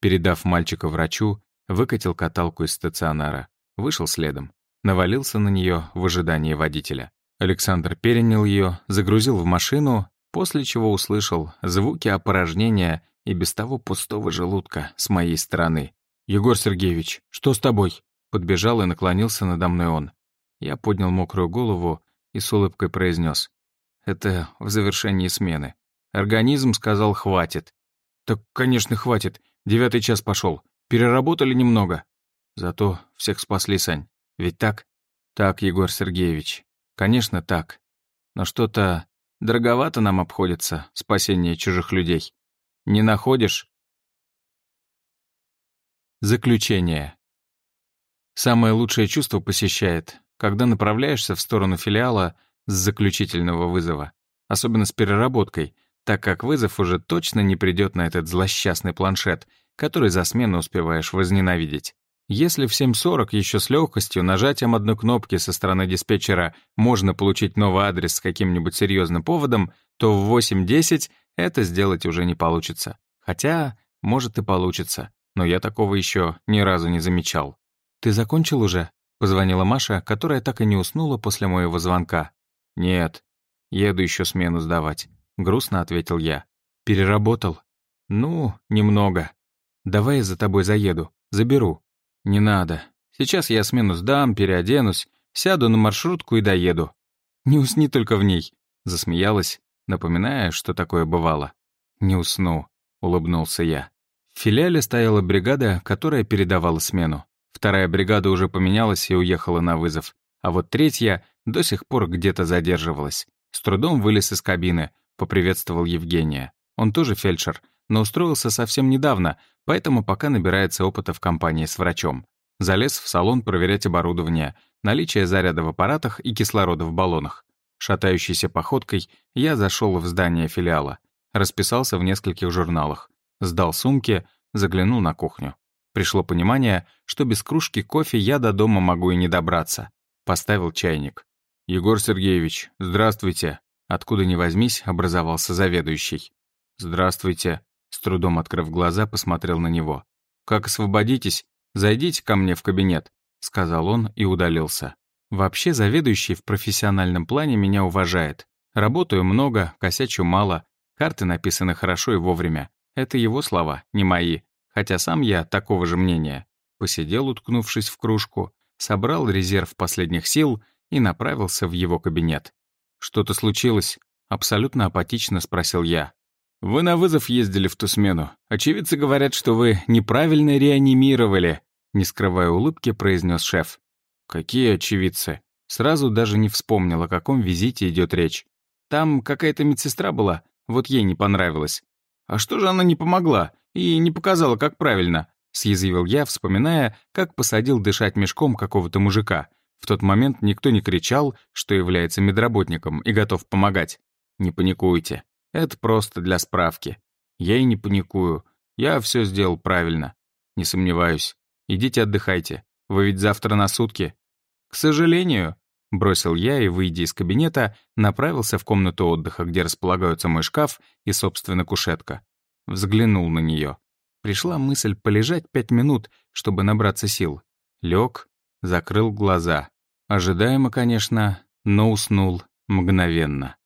Передав мальчика врачу, выкатил каталку из стационара, вышел следом, навалился на нее в ожидании водителя. Александр перенял ее, загрузил в машину, после чего услышал звуки опорожнения и без того пустого желудка с моей стороны. «Егор Сергеевич, что с тобой?» Подбежал и наклонился надо мной он. Я поднял мокрую голову и с улыбкой произнес: «Это в завершении смены. Организм сказал «хватит». «Так, конечно, хватит. Девятый час пошел. Переработали немного. Зато всех спасли, Сань. Ведь так? Так, Егор Сергеевич. Конечно, так. Но что-то дороговато нам обходится спасение чужих людей. Не находишь? Заключение. Самое лучшее чувство посещает, когда направляешься в сторону филиала с заключительного вызова. Особенно с переработкой, так как вызов уже точно не придет на этот злосчастный планшет, который за смену успеваешь возненавидеть. Если в 7.40 еще с легкостью нажатием одной кнопки со стороны диспетчера можно получить новый адрес с каким-нибудь серьезным поводом, то в 8.10 это сделать уже не получится. Хотя, может и получится, но я такого еще ни разу не замечал. «Ты закончил уже?» — позвонила Маша, которая так и не уснула после моего звонка. «Нет, еду еще смену сдавать. — грустно ответил я. «Переработал?» «Ну, немного. Давай я за тобой заеду, заберу». «Не надо. Сейчас я смену сдам, переоденусь, сяду на маршрутку и доеду». «Не усни только в ней», — засмеялась, напоминая, что такое бывало. «Не усну», — улыбнулся я. В филиале стояла бригада, которая передавала смену. Вторая бригада уже поменялась и уехала на вызов. А вот третья до сих пор где-то задерживалась. С трудом вылез из кабины, поприветствовал Евгения. Он тоже фельдшер, но устроился совсем недавно, поэтому пока набирается опыта в компании с врачом. Залез в салон проверять оборудование, наличие заряда в аппаратах и кислорода в баллонах. Шатающейся походкой я зашел в здание филиала. Расписался в нескольких журналах. Сдал сумки, заглянул на кухню. Пришло понимание, что без кружки кофе я до дома могу и не добраться. Поставил чайник. «Егор Сергеевич, здравствуйте!» Откуда ни возьмись, образовался заведующий. «Здравствуйте», — с трудом открыв глаза, посмотрел на него. «Как освободитесь, зайдите ко мне в кабинет», — сказал он и удалился. Вообще заведующий в профессиональном плане меня уважает. Работаю много, косячу мало, карты написаны хорошо и вовремя. Это его слова, не мои. Хотя сам я такого же мнения. Посидел, уткнувшись в кружку, собрал резерв последних сил и направился в его кабинет. «Что-то случилось?» — абсолютно апатично спросил я. «Вы на вызов ездили в ту смену. Очевидцы говорят, что вы неправильно реанимировали». Не скрывая улыбки, произнес шеф. «Какие очевидцы?» Сразу даже не вспомнил, о каком визите идет речь. Там какая-то медсестра была, вот ей не понравилось. А что же она не помогла и не показала, как правильно? Съязвил я, вспоминая, как посадил дышать мешком какого-то мужика. В тот момент никто не кричал, что является медработником и готов помогать. Не паникуйте. Это просто для справки. Я и не паникую. Я все сделал правильно. Не сомневаюсь. Идите отдыхайте. Вы ведь завтра на сутки. К сожалению, Бросил я и, выйдя из кабинета, направился в комнату отдыха, где располагаются мой шкаф и, собственно, кушетка. Взглянул на нее. Пришла мысль полежать пять минут, чтобы набраться сил. Лег, закрыл глаза. Ожидаемо, конечно, но уснул мгновенно.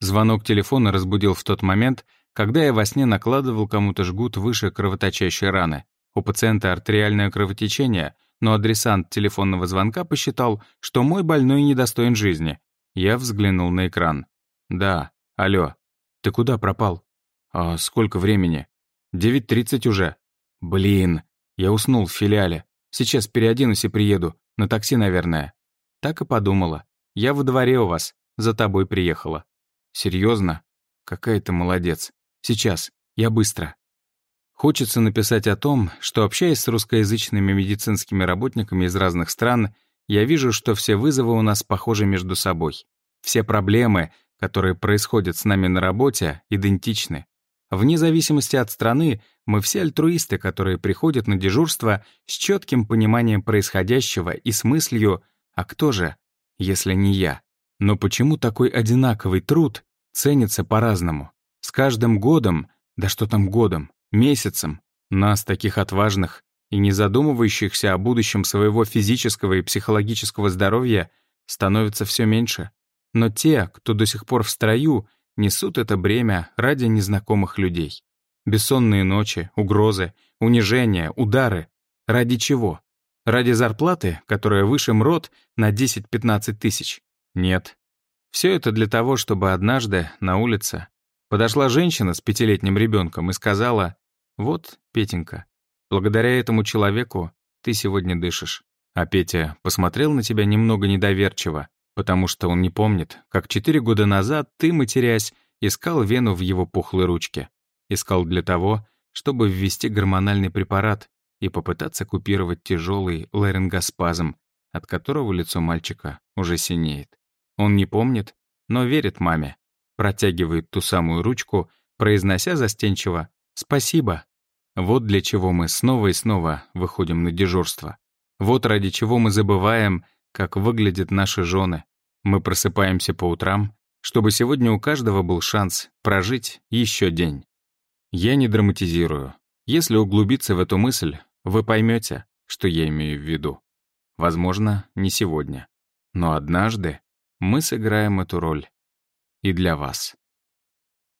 Звонок телефона разбудил в тот момент, когда я во сне накладывал кому-то жгут выше кровоточащей раны. У пациента артериальное кровотечение — но адресант телефонного звонка посчитал, что мой больной недостоин жизни. Я взглянул на экран. «Да, алло. Ты куда пропал?» «А сколько времени?» «Девять тридцать уже». «Блин, я уснул в филиале. Сейчас переоденусь и приеду. На такси, наверное». Так и подумала. «Я во дворе у вас. За тобой приехала». «Серьезно? Какая ты молодец. Сейчас. Я быстро». Хочется написать о том, что, общаясь с русскоязычными медицинскими работниками из разных стран, я вижу, что все вызовы у нас похожи между собой. Все проблемы, которые происходят с нами на работе, идентичны. Вне зависимости от страны, мы все альтруисты, которые приходят на дежурство с четким пониманием происходящего и с мыслью «А кто же, если не я?» Но почему такой одинаковый труд ценится по-разному? С каждым годом, да что там годом, месяцем. Нас, таких отважных и не задумывающихся о будущем своего физического и психологического здоровья, становится все меньше. Но те, кто до сих пор в строю, несут это бремя ради незнакомых людей. Бессонные ночи, угрозы, унижения, удары. Ради чего? Ради зарплаты, которая выше МРОД на 10-15 тысяч? Нет. Все это для того, чтобы однажды на улице подошла женщина с пятилетним ребенком и сказала, «Вот, Петенька, благодаря этому человеку ты сегодня дышишь». А Петя посмотрел на тебя немного недоверчиво, потому что он не помнит, как четыре года назад ты, матерясь, искал вену в его пухлой ручке. Искал для того, чтобы ввести гормональный препарат и попытаться купировать тяжелый ларингоспазм, от которого лицо мальчика уже синеет. Он не помнит, но верит маме. Протягивает ту самую ручку, произнося застенчиво Спасибо. Вот для чего мы снова и снова выходим на дежурство. Вот ради чего мы забываем, как выглядят наши жены. Мы просыпаемся по утрам, чтобы сегодня у каждого был шанс прожить еще день. Я не драматизирую. Если углубиться в эту мысль, вы поймете, что я имею в виду. Возможно, не сегодня. Но однажды мы сыграем эту роль и для вас.